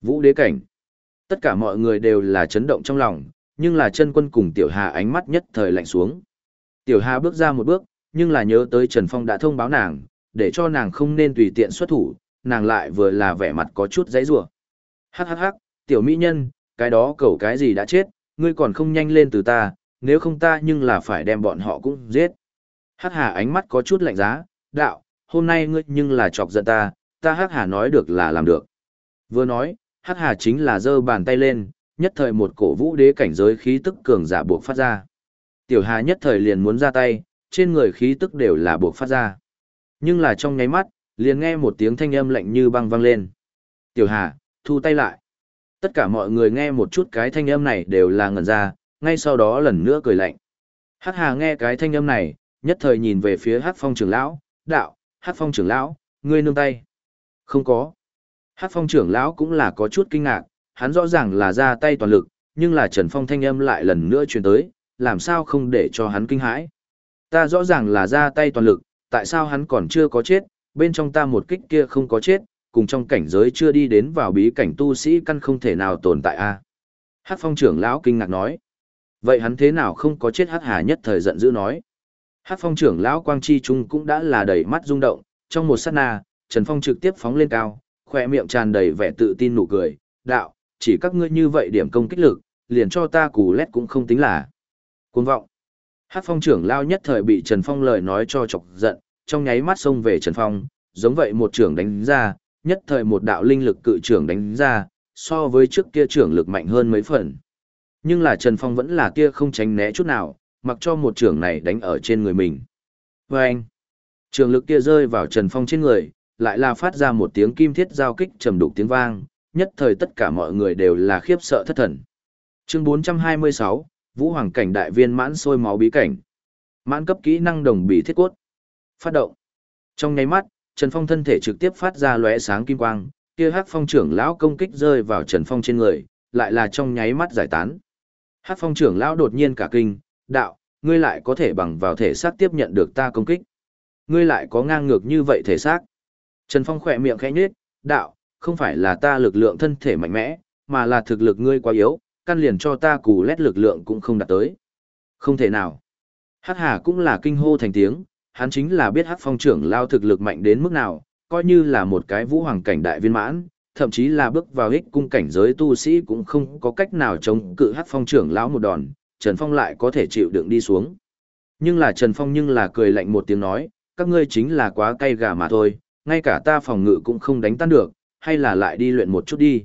Vũ đế cảnh. Tất cả mọi người đều là chấn động trong lòng, nhưng là chân quân cùng Tiểu Hà ánh mắt nhất thời lạnh xuống. Tiểu Hà bước ra một bước, nhưng là nhớ tới Trần Phong đã thông báo nàng, để cho nàng không nên tùy tiện xuất thủ, nàng lại vừa là vẻ mặt có chút dãy rủa. Hắc hắc hắc, tiểu mỹ nhân, cái đó cầu cái gì đã chết, ngươi còn không nhanh lên từ ta, nếu không ta nhưng là phải đem bọn họ cũng giết. Hắc hà ánh mắt có chút lạnh giá, đạo, hôm nay ngươi nhưng là chọc giận ta, ta hắc hà nói được là làm được. Vừa nói, hắc hà chính là giơ bàn tay lên, nhất thời một cổ vũ đế cảnh giới khí tức cường giả buộc phát ra. Tiểu hà nhất thời liền muốn ra tay, trên người khí tức đều là buộc phát ra. Nhưng là trong nháy mắt, liền nghe một tiếng thanh âm lạnh như băng vang lên. Tiểu Hà, thu tay lại. Tất cả mọi người nghe một chút cái thanh âm này đều là ngẩn ra, ngay sau đó lần nữa cười lạnh. Hắc Hà nghe cái thanh âm này, nhất thời nhìn về phía Hắc Phong trưởng lão, đạo, Hắc Phong trưởng lão, ngươi nương tay. Không có. Hắc Phong trưởng lão cũng là có chút kinh ngạc, hắn rõ ràng là ra tay toàn lực, nhưng là Trần Phong thanh âm lại lần nữa truyền tới, làm sao không để cho hắn kinh hãi. Ta rõ ràng là ra tay toàn lực, tại sao hắn còn chưa có chết, bên trong ta một kích kia không có chết, cùng trong cảnh giới chưa đi đến vào bí cảnh tu sĩ căn không thể nào tồn tại a. À? Hắc Phong trưởng lão kinh ngạc nói. Vậy hắn thế nào không có chết Hắc Hà nhất thời giận dữ nói. Hắc Phong trưởng lão Quang Chi Trung cũng đã là đầy mắt rung động, trong một sát na, Trần Phong trực tiếp phóng lên cao, khỏe miệng tràn đầy vẻ tự tin nụ cười, đạo, chỉ các ngươi như vậy điểm công kích lực, liền cho ta cù lét cũng không tính là. Cuồng vọng. Hát phong trưởng lao nhất thời bị Trần Phong lời nói cho chọc giận, trong nháy mắt xông về Trần Phong, giống vậy một trưởng đánh ra, nhất thời một đạo linh lực cự trưởng đánh ra, so với trước kia trưởng lực mạnh hơn mấy phần. Nhưng là Trần Phong vẫn là kia không tránh né chút nào, mặc cho một trưởng này đánh ở trên người mình. Và anh, trường lực kia rơi vào Trần Phong trên người, lại là phát ra một tiếng kim thiết giao kích trầm đục tiếng vang, nhất thời tất cả mọi người đều là khiếp sợ thất thần. Chương 426, Vũ Hoàng cảnh đại viên mãn sôi máu bí cảnh. Mãn cấp kỹ năng đồng bị thiết cốt. Phát động. Trong nháy mắt, Trần Phong thân thể trực tiếp phát ra lóe sáng kim quang, kia Hắc Phong trưởng lão công kích rơi vào Trần Phong trên người, lại là trong nháy mắt giải tán. Hắc Phong trưởng lão đột nhiên cả kinh, đạo, ngươi lại có thể bằng vào thể xác tiếp nhận được ta công kích. Ngươi lại có ngang ngược như vậy thể xác. Trần Phong khỏe miệng khẽ nhếch, đạo, không phải là ta lực lượng thân thể mạnh mẽ, mà là thực lực ngươi quá yếu, căn liền cho ta cù lét lực lượng cũng không đạt tới. Không thể nào. Hắc Hà cũng là kinh hô thành tiếng, hắn chính là biết Hắc Phong trưởng lao thực lực mạnh đến mức nào, coi như là một cái vũ hoàng cảnh đại viên mãn, thậm chí là bước vào ích cung cảnh giới tu sĩ cũng không có cách nào chống cự Hắc Phong trưởng lão một đòn, Trần Phong lại có thể chịu đựng đi xuống. Nhưng là Trần Phong nhưng là cười lạnh một tiếng nói, các ngươi chính là quá cay gà mà thôi, ngay cả ta phòng ngự cũng không đánh tan được, hay là lại đi luyện một chút đi.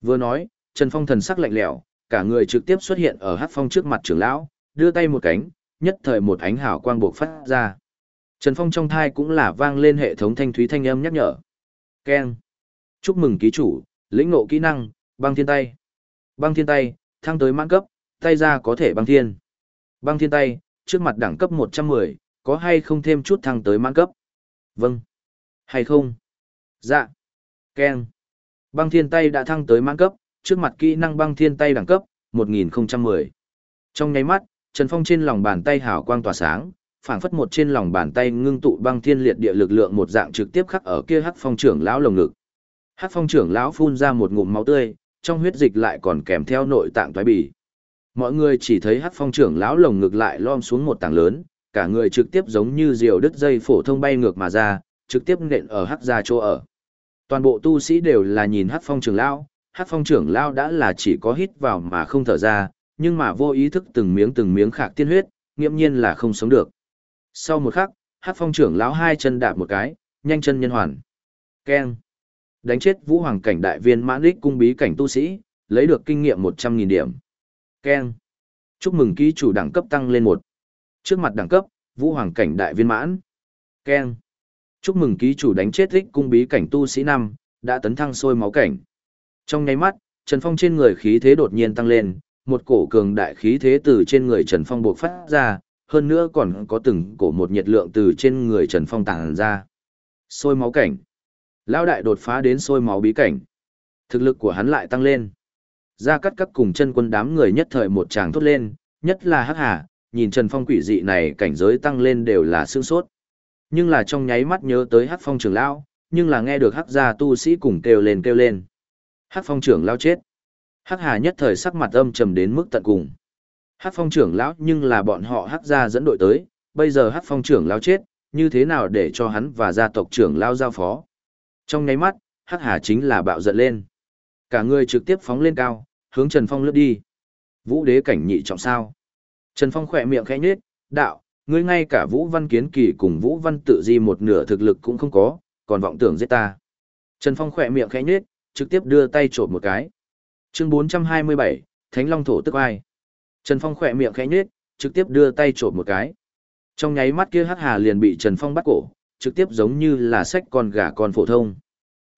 Vừa nói, Trần Phong thần sắc lạnh lẽo, cả người trực tiếp xuất hiện ở Hắc Phong trước mặt trưởng lão, đưa tay một cánh, nhất thời một ánh hào quang bộc phát ra. Trần Phong trong thai cũng là vang lên hệ thống thanh thúy thanh âm nhắc nhở. Keng. Chúc mừng ký chủ, lĩnh ngộ kỹ năng, băng thiên tay. Băng thiên tay, thăng tới mãn cấp, tay ra có thể băng thiên. Băng thiên tay, trước mặt đẳng cấp 110, có hay không thêm chút thăng tới mãn cấp? Vâng. Hay không? Dạ. Keng. Băng thiên tay đã thăng tới mãn cấp, trước mặt kỹ năng băng thiên tay đẳng cấp 1010. Trong nháy mắt, Trần Phong trên lòng bàn tay hào quang tỏa sáng, phảng phất một trên lòng bàn tay ngưng tụ băng thiên liệt địa lực lượng một dạng trực tiếp khắc ở kia Hắc Phong trưởng lão lồng ngực. Hắc Phong trưởng lão phun ra một ngụm máu tươi, trong huyết dịch lại còn kèm theo nội tạng thoái bì. Mọi người chỉ thấy Hắc Phong trưởng lão lồng ngực lại lom xuống một tảng lớn, cả người trực tiếp giống như diều đứt dây phổ thông bay ngược mà ra, trực tiếp nện ở Hắc gia chỗ ở. Toàn bộ tu sĩ đều là nhìn Hắc Phong trưởng lão, hát phong trưởng lao đã là chỉ có hít vào mà không thở ra, nhưng mà vô ý thức từng miếng từng miếng khạc tiên huyết, nghiễm nhiên là không sống được. Sau một khắc, Hát Phong trưởng lão hai chân đạp một cái, nhanh chân nhân hoàn. Keng. Đánh chết Vũ Hoàng cảnh đại viên mãn đích cung bí cảnh tu sĩ, lấy được kinh nghiệm 100.000 điểm. Keng. Chúc mừng ký chủ đẳng cấp tăng lên một. Trước mặt đẳng cấp, Vũ Hoàng cảnh đại viên mãn. Keng. Chúc mừng ký chủ đánh chết đích cung bí cảnh tu sĩ năm, đã tấn thăng sôi máu cảnh. Trong nháy mắt, Trần Phong trên người khí thế đột nhiên tăng lên, một cổ cường đại khí thế từ trên người Trần Phong bộc phát ra, hơn nữa còn có từng cổ một nhiệt lượng từ trên người Trần Phong tàng ra. Sôi máu cảnh. Lão đại đột phá đến sôi máu bí cảnh. Thực lực của hắn lại tăng lên. Ra cắt các cùng chân quân đám người nhất thời một tràng thốt lên, nhất là hắc hà, nhìn Trần Phong quỷ dị này cảnh giới tăng lên đều là sương sốt. Nhưng là trong nháy mắt nhớ tới hắc phong trưởng lão, nhưng là nghe được hắc gia tu sĩ cùng kêu lên kêu lên. Hắc phong trưởng lão chết. Hắc hà nhất thời sắc mặt âm trầm đến mức tận cùng. Hắc phong trưởng lão nhưng là bọn họ hắc gia dẫn đội tới, bây giờ hắc phong trưởng lão chết, như thế nào để cho hắn và gia tộc trưởng lão giao phó. Trong nháy mắt, hắc hà chính là bạo giận lên. Cả người trực tiếp phóng lên cao, hướng Trần Phong lướt đi. Vũ đế cảnh nhị trọng sao. Trần Phong khỏe miệng khẽ nhếch, đạo, ngươi ngay cả Vũ Văn Kiến Kỳ cùng Vũ Văn Tự Di một nửa thực lực cũng không có, còn vọng tưởng giết ta. Trần Phong khỏe miệng khẽ nhếch, trực tiếp đưa tay trộm một cái. Chương 427, Thánh Long thổ tức ai? Trần Phong khỏe miệng khẽ nhếch, trực tiếp đưa tay trộm một cái. Trong nháy mắt kia Hắc Hà liền bị Trần Phong bắt cổ, trực tiếp giống như là sách con gà con phổ thông.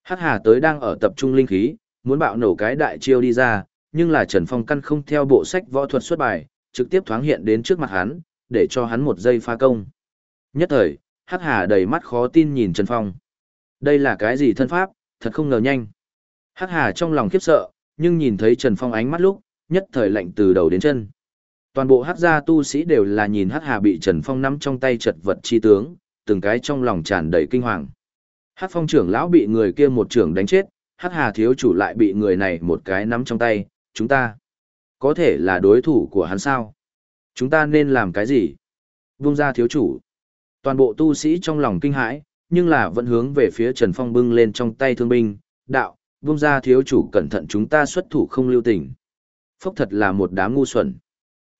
Hắc Hà tới đang ở tập trung linh khí, muốn bạo nổ cái đại chiêu đi ra, nhưng là Trần Phong căn không theo bộ sách võ thuật xuất bài, trực tiếp thoáng hiện đến trước mặt hắn, để cho hắn một giây pha công. Nhất thời, Hắc Hà đầy mắt khó tin nhìn Trần Phong. Đây là cái gì thân pháp, thật không ngờ nhanh. Hắc Hà trong lòng khiếp sợ, nhưng nhìn thấy Trần Phong ánh mắt lúc, nhất thời lạnh từ đầu đến chân. Toàn bộ hát gia tu sĩ đều là nhìn hát Hà bị Trần Phong nắm trong tay chật vật chi tướng, từng cái trong lòng tràn đầy kinh hoàng. Hát Phong trưởng lão bị người kia một trưởng đánh chết, hát Hà thiếu chủ lại bị người này một cái nắm trong tay, chúng ta có thể là đối thủ của hắn sao? Chúng ta nên làm cái gì? Vung ra thiếu chủ. Toàn bộ tu sĩ trong lòng kinh hãi, nhưng là vẫn hướng về phía Trần Phong bưng lên trong tay thương binh, đạo, vung ra thiếu chủ cẩn thận chúng ta xuất thủ không lưu tình. Phốc thật là một đám ngu xuẩn.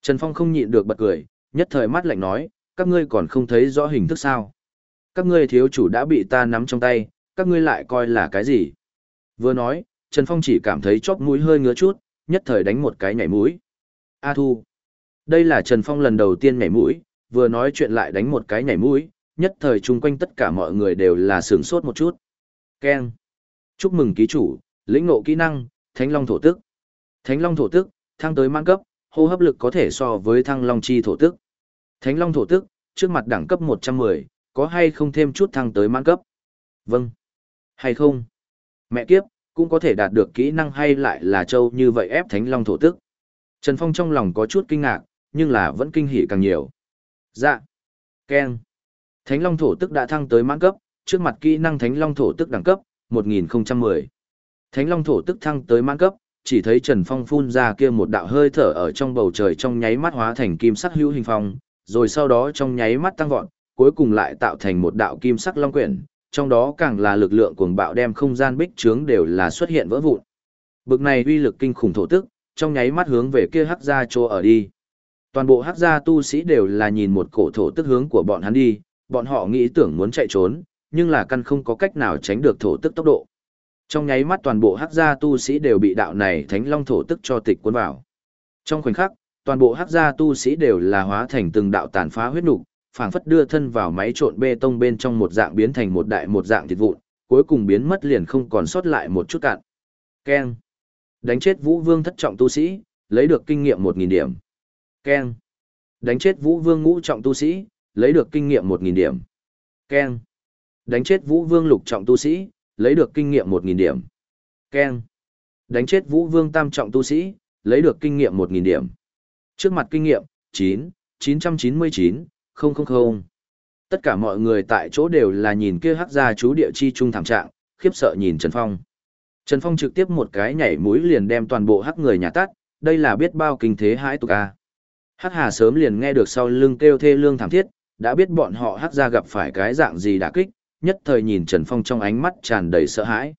Trần Phong không nhịn được bật cười, nhất thời mắt lạnh nói, các ngươi còn không thấy rõ hình thức sao. Các ngươi thiếu chủ đã bị ta nắm trong tay, các ngươi lại coi là cái gì? Vừa nói, Trần Phong chỉ cảm thấy chóp mũi hơi ngứa chút, nhất thời đánh một cái nhảy mũi. A Thu. Đây là Trần Phong lần đầu tiên nhảy mũi, vừa nói chuyện lại đánh một cái nhảy mũi, nhất thời chung quanh tất cả mọi người đều là sướng sốt một chút. Ken. Chúc mừng ký chủ, lĩnh ngộ kỹ năng, Thánh Long thổ tức. Thánh Long thổ tức, thăng tới mãn cấp, hô hấp lực có thể so với Thăng Long chi thổ tức. Thánh Long thổ tức, trước mặt đẳng cấp 110, có hay không thêm chút thăng tới mãn cấp? Vâng. Hay không? Mẹ kiếp, cũng có thể đạt được kỹ năng hay lại là châu như vậy ép Thánh Long thổ tức. Trần Phong trong lòng có chút kinh ngạc, nhưng là vẫn kinh hỉ càng nhiều. Dạ. Ken. Thánh Long thổ tức đã thăng tới mãn cấp, trước mặt kỹ năng Thánh Long thổ tức đẳng cấp 1010. Thánh Long thổ tức thăng tới mãn cấp, chỉ thấy Trần Phong phun ra kia một đạo hơi thở ở trong bầu trời trong nháy mắt hóa thành kim sắc hữu hình phong, rồi sau đó trong nháy mắt tăng vọt, cuối cùng lại tạo thành một đạo kim sắc long quyển, trong đó càng là lực lượng cuồng bạo đem không gian bích trướng đều là xuất hiện vỡ vụn. Bực này uy lực kinh khủng thổ tức, trong nháy mắt hướng về kia hắc gia chỗ ở đi. Toàn bộ hắc gia tu sĩ đều là nhìn một cổ thổ tức hướng của bọn hắn đi, bọn họ nghĩ tưởng muốn chạy trốn, nhưng là căn không có cách nào tránh được thổ tức tốc độ. Trong nháy mắt toàn bộ hắc gia tu sĩ đều bị đạo này thánh long thổ tức cho tịch cuốn vào. Trong khoảnh khắc, toàn bộ hắc gia tu sĩ đều là hóa thành từng đạo tàn phá huyết nục, phảng phất đưa thân vào máy trộn bê tông bên trong một dạng biến thành một đại một dạng thịt vụn, cuối cùng biến mất liền không còn sót lại một chút cạn. Keng. Đánh chết Vũ Vương thất trọng tu sĩ, lấy được kinh nghiệm 1000 điểm. Keng. Đánh chết Vũ Vương ngũ trọng tu sĩ, lấy được kinh nghiệm 1000 điểm. Keng. Đánh chết Vũ Vương lục trọng tu sĩ, lấy được kinh nghiệm 1000 điểm. Keng. Đánh chết Vũ Vương tam trọng tu sĩ, lấy được kinh nghiệm 1000 điểm. Trước mặt kinh nghiệm, 9, 999, 000. Tất cả mọi người tại chỗ đều là nhìn kia hắc gia chú địa chi trung thảm trạng, khiếp sợ nhìn Trần Phong. Trần Phong trực tiếp một cái nhảy mũi liền đem toàn bộ hắc người nhà tắt, đây là biết bao kinh thế hãi tục a. Hắc Hà sớm liền nghe được sau lưng kêu thê lương thảm thiết, đã biết bọn họ hắc gia gặp phải cái dạng gì đả kích, nhất thời nhìn Trần Phong trong ánh mắt tràn đầy sợ hãi.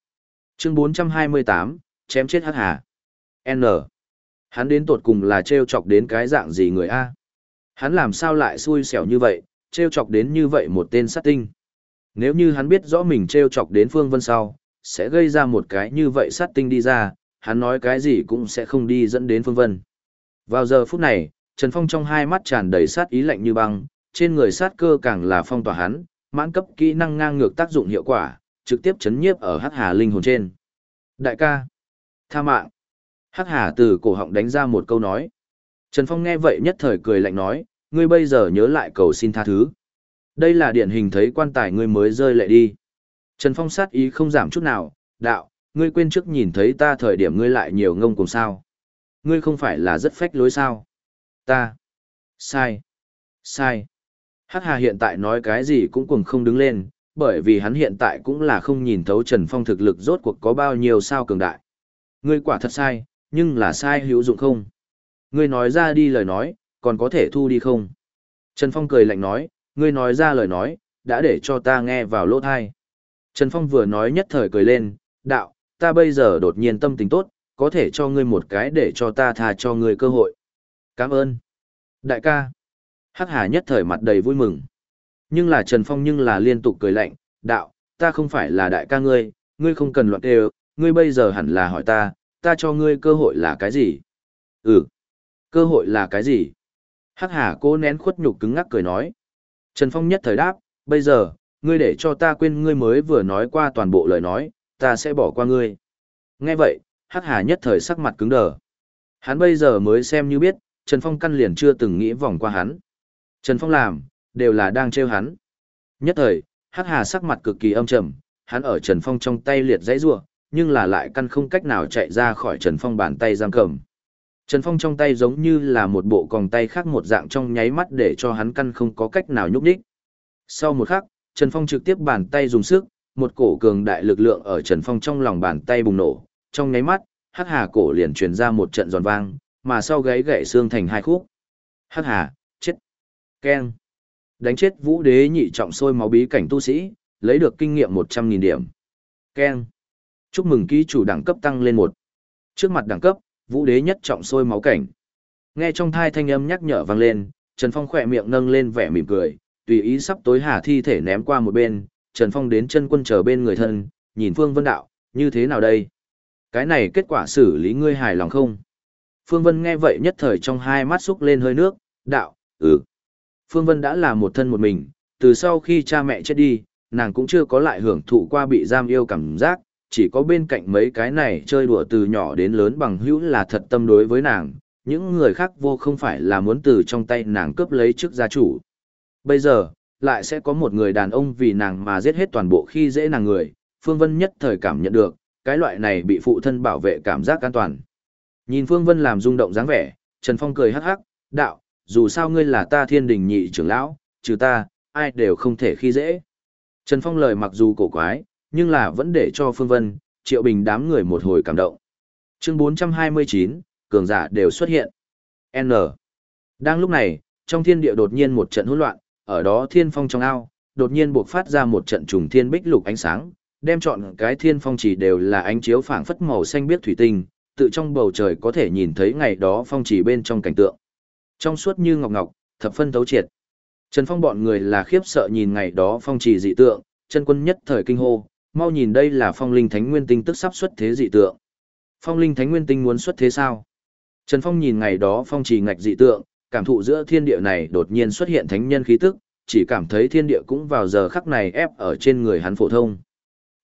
Chương 428, chém chết Hắc Hà. N. Hắn đến tột cùng là trêu chọc đến cái dạng gì người A. Hắn làm sao lại xui xẻo như vậy, trêu chọc đến như vậy một tên sát tinh. Nếu như hắn biết rõ mình trêu chọc đến Phương Vân sau, sẽ gây ra một cái như vậy sát tinh đi ra, hắn nói cái gì cũng sẽ không đi dẫn đến Phương Vân. Vào giờ phút này, Trần Phong trong hai mắt tràn đầy sát ý lạnh như băng, trên người sát cơ càng là phong tỏa hắn, mãn cấp kỹ năng ngang ngược tác dụng hiệu quả, trực tiếp chấn nhiếp ở Hắc Hà linh hồn trên. Đại ca, tha mạng. Hắc Hà từ cổ họng đánh ra một câu nói. Trần Phong nghe vậy nhất thời cười lạnh nói, ngươi bây giờ nhớ lại cầu xin tha thứ. Đây là điển hình thấy quan tài ngươi mới rơi lệ đi. Trần Phong sát ý không giảm chút nào, đạo, ngươi quên trước nhìn thấy ta thời điểm ngươi lại nhiều ngông cùng sao. Ngươi không phải là rất phách lối sao. Ta. Sai. Sai. Hắc Hà hiện tại nói cái gì cũng cùng không đứng lên, bởi vì hắn hiện tại cũng là không nhìn thấu Trần Phong thực lực rốt cuộc có bao nhiêu sao cường đại. Ngươi quả thật sai, nhưng là sai hữu dụng không? Ngươi nói ra đi lời nói, còn có thể thu đi không? Trần Phong cười lạnh nói, ngươi nói ra lời nói, đã để cho ta nghe vào lỗ thai. Trần Phong vừa nói nhất thời cười lên, đạo, ta bây giờ đột nhiên tâm tình tốt, có thể cho ngươi một cái để cho ta tha cho ngươi cơ hội. Cảm ơn. Đại ca. Hắc Hà nhất thời mặt đầy vui mừng. Nhưng là Trần Phong nhưng là liên tục cười lạnh, đạo, ta không phải là đại ca ngươi, ngươi không cần loạn đều, ngươi bây giờ hẳn là hỏi ta, ta cho ngươi cơ hội là cái gì? Ừ, cơ hội là cái gì? Hắc Hà cố nén khuất nhục cứng ngắc cười nói. Trần Phong nhất thời đáp, bây giờ, ngươi để cho ta quên ngươi mới vừa nói qua toàn bộ lời nói, ta sẽ bỏ qua ngươi. Nghe vậy, Hắc Hà nhất thời sắc mặt cứng đờ. Hắn bây giờ mới xem như biết, Trần Phong căn liền chưa từng nghĩ vòng qua hắn. Trần Phong làm, đều là đang trêu hắn. Nhất thời, Hắc Hà sắc mặt cực kỳ âm trầm, hắn ở Trần Phong trong tay liệt dãy rủa, nhưng là lại căn không cách nào chạy ra khỏi Trần Phong bàn tay giam cầm. Trần Phong trong tay giống như là một bộ còng tay khác một dạng trong nháy mắt để cho hắn căn không có cách nào nhúc nhích. Sau một khắc, Trần Phong trực tiếp bàn tay dùng sức, một cổ cường đại lực lượng ở Trần Phong trong lòng bàn tay bùng nổ, trong nháy mắt, Hắc Hà cổ liền truyền ra một trận giòn vang, mà sau gáy gãy xương thành hai khúc. Hắc Hà. Keng. Đánh chết Vũ Đế nhị trọng sôi máu bí cảnh tu sĩ, lấy được kinh nghiệm 100.000 điểm. Keng. Chúc mừng ký chủ đẳng cấp tăng lên một. Trước mặt đẳng cấp, Vũ Đế nhất trọng sôi máu cảnh. Nghe trong thai thanh âm nhắc nhở vang lên, Trần Phong khỏe miệng nâng lên vẻ mỉm cười, tùy ý sắp tối hà thi thể ném qua một bên, Trần Phong đến chân quân chờ bên người thân, nhìn Phương Vân đạo, như thế nào đây? Cái này kết quả xử lý ngươi hài lòng không? Phương Vân nghe vậy nhất thời trong hai mắt xúc lên hơi nước, đạo, ừ. Phương Vân đã là một thân một mình, từ sau khi cha mẹ chết đi, nàng cũng chưa có lại hưởng thụ qua bị giam yêu cảm giác, chỉ có bên cạnh mấy cái này chơi đùa từ nhỏ đến lớn bằng hữu là thật tâm đối với nàng, những người khác vô không phải là muốn từ trong tay nàng cướp lấy chức gia chủ. Bây giờ, lại sẽ có một người đàn ông vì nàng mà giết hết toàn bộ khi dễ nàng người, Phương Vân nhất thời cảm nhận được, cái loại này bị phụ thân bảo vệ cảm giác an toàn. Nhìn Phương Vân làm rung động dáng vẻ, Trần Phong cười hắc hắc, đạo, dù sao ngươi là ta thiên đình nhị trưởng lão, trừ ta, ai đều không thể khi dễ. Trần Phong lời mặc dù cổ quái, nhưng là vẫn để cho Phương Vân, Triệu Bình đám người một hồi cảm động. Chương 429, cường giả đều xuất hiện. N. Đang lúc này, trong thiên địa đột nhiên một trận hỗn loạn, ở đó thiên phong trong ao, đột nhiên buộc phát ra một trận trùng thiên bích lục ánh sáng, đem chọn cái thiên phong chỉ đều là ánh chiếu phảng phất màu xanh biếc thủy tinh, tự trong bầu trời có thể nhìn thấy ngày đó phong chỉ bên trong cảnh tượng. Trong suốt như ngọc ngọc, thập phân tấu triệt. Trần Phong bọn người là khiếp sợ nhìn ngày đó phong trì dị tượng, chân quân nhất thời kinh hô, mau nhìn đây là phong linh thánh nguyên tinh tức sắp xuất thế dị tượng. Phong linh thánh nguyên tinh muốn xuất thế sao? Trần Phong nhìn ngày đó phong trì ngạch dị tượng, cảm thụ giữa thiên địa này đột nhiên xuất hiện thánh nhân khí tức, chỉ cảm thấy thiên địa cũng vào giờ khắc này ép ở trên người hắn phổ thông.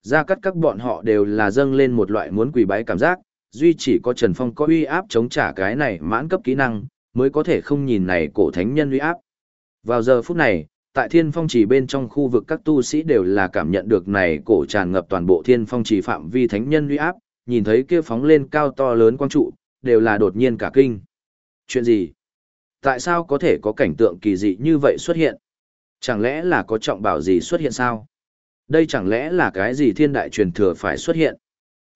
Ra cắt các bọn họ đều là dâng lên một loại muốn quỳ bái cảm giác, duy chỉ có Trần Phong có uy áp chống trả cái này mãn cấp kỹ năng, mới có thể không nhìn này cổ thánh nhân uy áp. Vào giờ phút này, tại thiên phong trì bên trong khu vực các tu sĩ đều là cảm nhận được này cổ tràn ngập toàn bộ thiên phong trì phạm vi thánh nhân uy áp, nhìn thấy kia phóng lên cao to lớn quang trụ, đều là đột nhiên cả kinh. Chuyện gì? Tại sao có thể có cảnh tượng kỳ dị như vậy xuất hiện? Chẳng lẽ là có trọng bảo gì xuất hiện sao? Đây chẳng lẽ là cái gì thiên đại truyền thừa phải xuất hiện?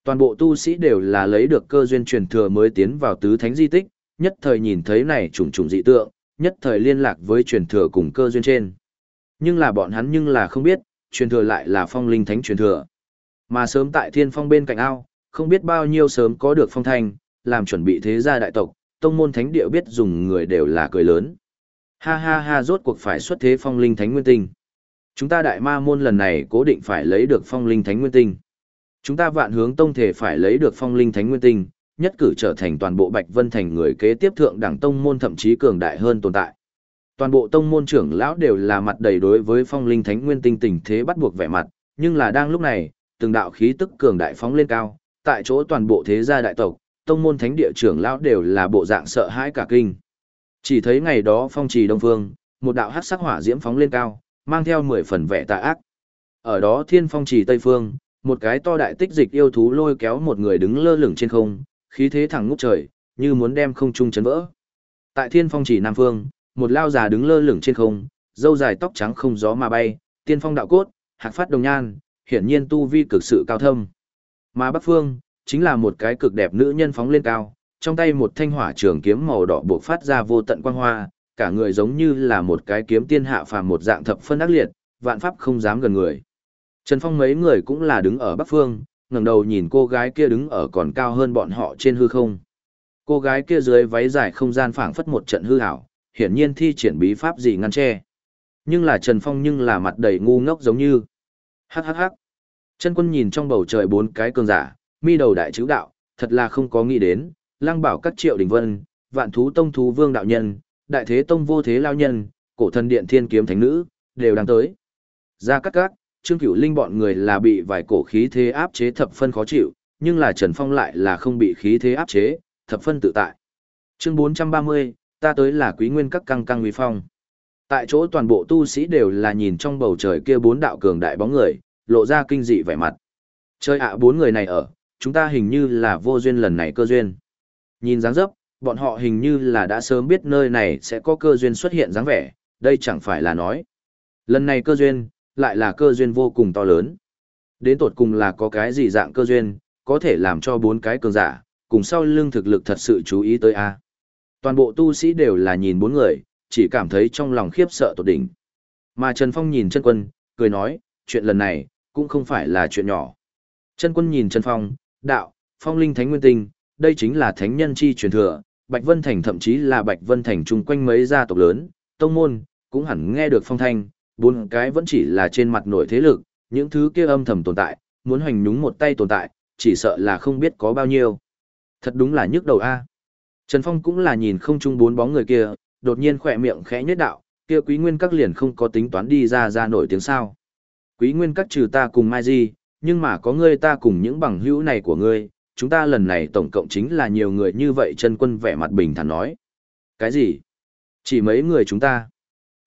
Toàn bộ tu sĩ đều là lấy được cơ duyên truyền thừa mới tiến vào tứ thánh di tích, nhất thời nhìn thấy này trùng trùng dị tượng, nhất thời liên lạc với truyền thừa cùng cơ duyên trên. Nhưng là bọn hắn nhưng là không biết, truyền thừa lại là phong linh thánh truyền thừa. Mà sớm tại thiên phong bên cạnh ao, không biết bao nhiêu sớm có được phong thanh, làm chuẩn bị thế gia đại tộc, tông môn thánh địa biết dùng người đều là cười lớn. Ha ha ha rốt cuộc phải xuất thế phong linh thánh nguyên tinh. Chúng ta đại ma môn lần này cố định phải lấy được phong linh thánh nguyên tinh. Chúng ta vạn hướng tông thể phải lấy được phong linh thánh nguyên tinh, nhất cử trở thành toàn bộ Bạch Vân Thành người kế tiếp thượng đẳng tông môn thậm chí cường đại hơn tồn tại. Toàn bộ tông môn trưởng lão đều là mặt đầy đối với phong linh thánh nguyên tinh tình thế bắt buộc vẻ mặt, nhưng là đang lúc này, từng đạo khí tức cường đại phóng lên cao, tại chỗ toàn bộ thế gia đại tộc, tông môn thánh địa trưởng lão đều là bộ dạng sợ hãi cả kinh. Chỉ thấy ngày đó phong trì đông phương, một đạo hắc sắc hỏa diễm phóng lên cao, mang theo mười phần vẻ tà ác. Ở đó thiên phong trì tây phương, một cái to đại tích dịch yêu thú lôi kéo một người đứng lơ lửng trên không, khí thế thẳng ngút trời, như muốn đem không trung chấn vỡ. Tại thiên phong chỉ nam phương, một lao già đứng lơ lửng trên không, râu dài tóc trắng không gió mà bay, tiên phong đạo cốt, hạc phát đồng nhan, hiển nhiên tu vi cực sự cao thâm. Mà bắc phương, chính là một cái cực đẹp nữ nhân phóng lên cao, trong tay một thanh hỏa trường kiếm màu đỏ buộc phát ra vô tận quang hoa, cả người giống như là một cái kiếm tiên hạ phàm một dạng thập phân ác liệt, vạn pháp không dám gần người. Trần Phong mấy người cũng là đứng ở bắc phương, ngẩng đầu nhìn cô gái kia đứng ở còn cao hơn bọn họ trên hư không. Cô gái kia dưới váy dài không gian phảng phất một trận hư ảo, hiển nhiên thi triển bí pháp gì ngăn che. Nhưng là Trần Phong nhưng là mặt đầy ngu ngốc giống như. Hắc hắc hắc. Chân quân nhìn trong bầu trời bốn cái cường giả, mi đầu đại chữ đạo, thật là không có nghĩ đến, lang bảo các triệu Đình vân, vạn thú tông thú vương đạo nhân, đại thế tông vô thế lao nhân, cổ thần điện thiên kiếm thánh nữ, đều đang tới. Ra cắt cắt, trương cửu linh bọn người là bị vài cổ khí thế áp chế thập phân khó chịu, nhưng là Trần Phong lại là không bị khí thế áp chế, thập phân tự tại. Chương 430, ta tới là quý nguyên các căng căng uy phong. Tại chỗ toàn bộ tu sĩ đều là nhìn trong bầu trời kia bốn đạo cường đại bóng người, lộ ra kinh dị vẻ mặt. Chơi ạ bốn người này ở, chúng ta hình như là vô duyên lần này cơ duyên. Nhìn dáng dấp, bọn họ hình như là đã sớm biết nơi này sẽ có cơ duyên xuất hiện dáng vẻ, đây chẳng phải là nói. Lần này cơ duyên, lại là cơ duyên vô cùng to lớn. Đến tột cùng là có cái gì dạng cơ duyên, có thể làm cho bốn cái cường giả, cùng sau lưng thực lực thật sự chú ý tới a. Toàn bộ tu sĩ đều là nhìn bốn người, chỉ cảm thấy trong lòng khiếp sợ tột đỉnh. Mà Trần Phong nhìn chân quân, cười nói, chuyện lần này, cũng không phải là chuyện nhỏ. Chân quân nhìn Trần Phong, đạo, phong linh thánh nguyên tinh, đây chính là thánh nhân chi truyền thừa, Bạch Vân Thành thậm chí là Bạch Vân Thành chung quanh mấy gia tộc lớn, tông môn, cũng hẳn nghe được phong thanh, bốn cái vẫn chỉ là trên mặt nổi thế lực, những thứ kia âm thầm tồn tại, muốn hoành nhúng một tay tồn tại, chỉ sợ là không biết có bao nhiêu. Thật đúng là nhức đầu a. Trần Phong cũng là nhìn không chung bốn bóng người kia, đột nhiên khỏe miệng khẽ nhất đạo, kia quý nguyên các liền không có tính toán đi ra ra nổi tiếng sao. Quý nguyên các trừ ta cùng Mai Di, nhưng mà có ngươi ta cùng những bằng hữu này của ngươi, chúng ta lần này tổng cộng chính là nhiều người như vậy Trần Quân vẻ mặt bình thản nói. Cái gì? Chỉ mấy người chúng ta.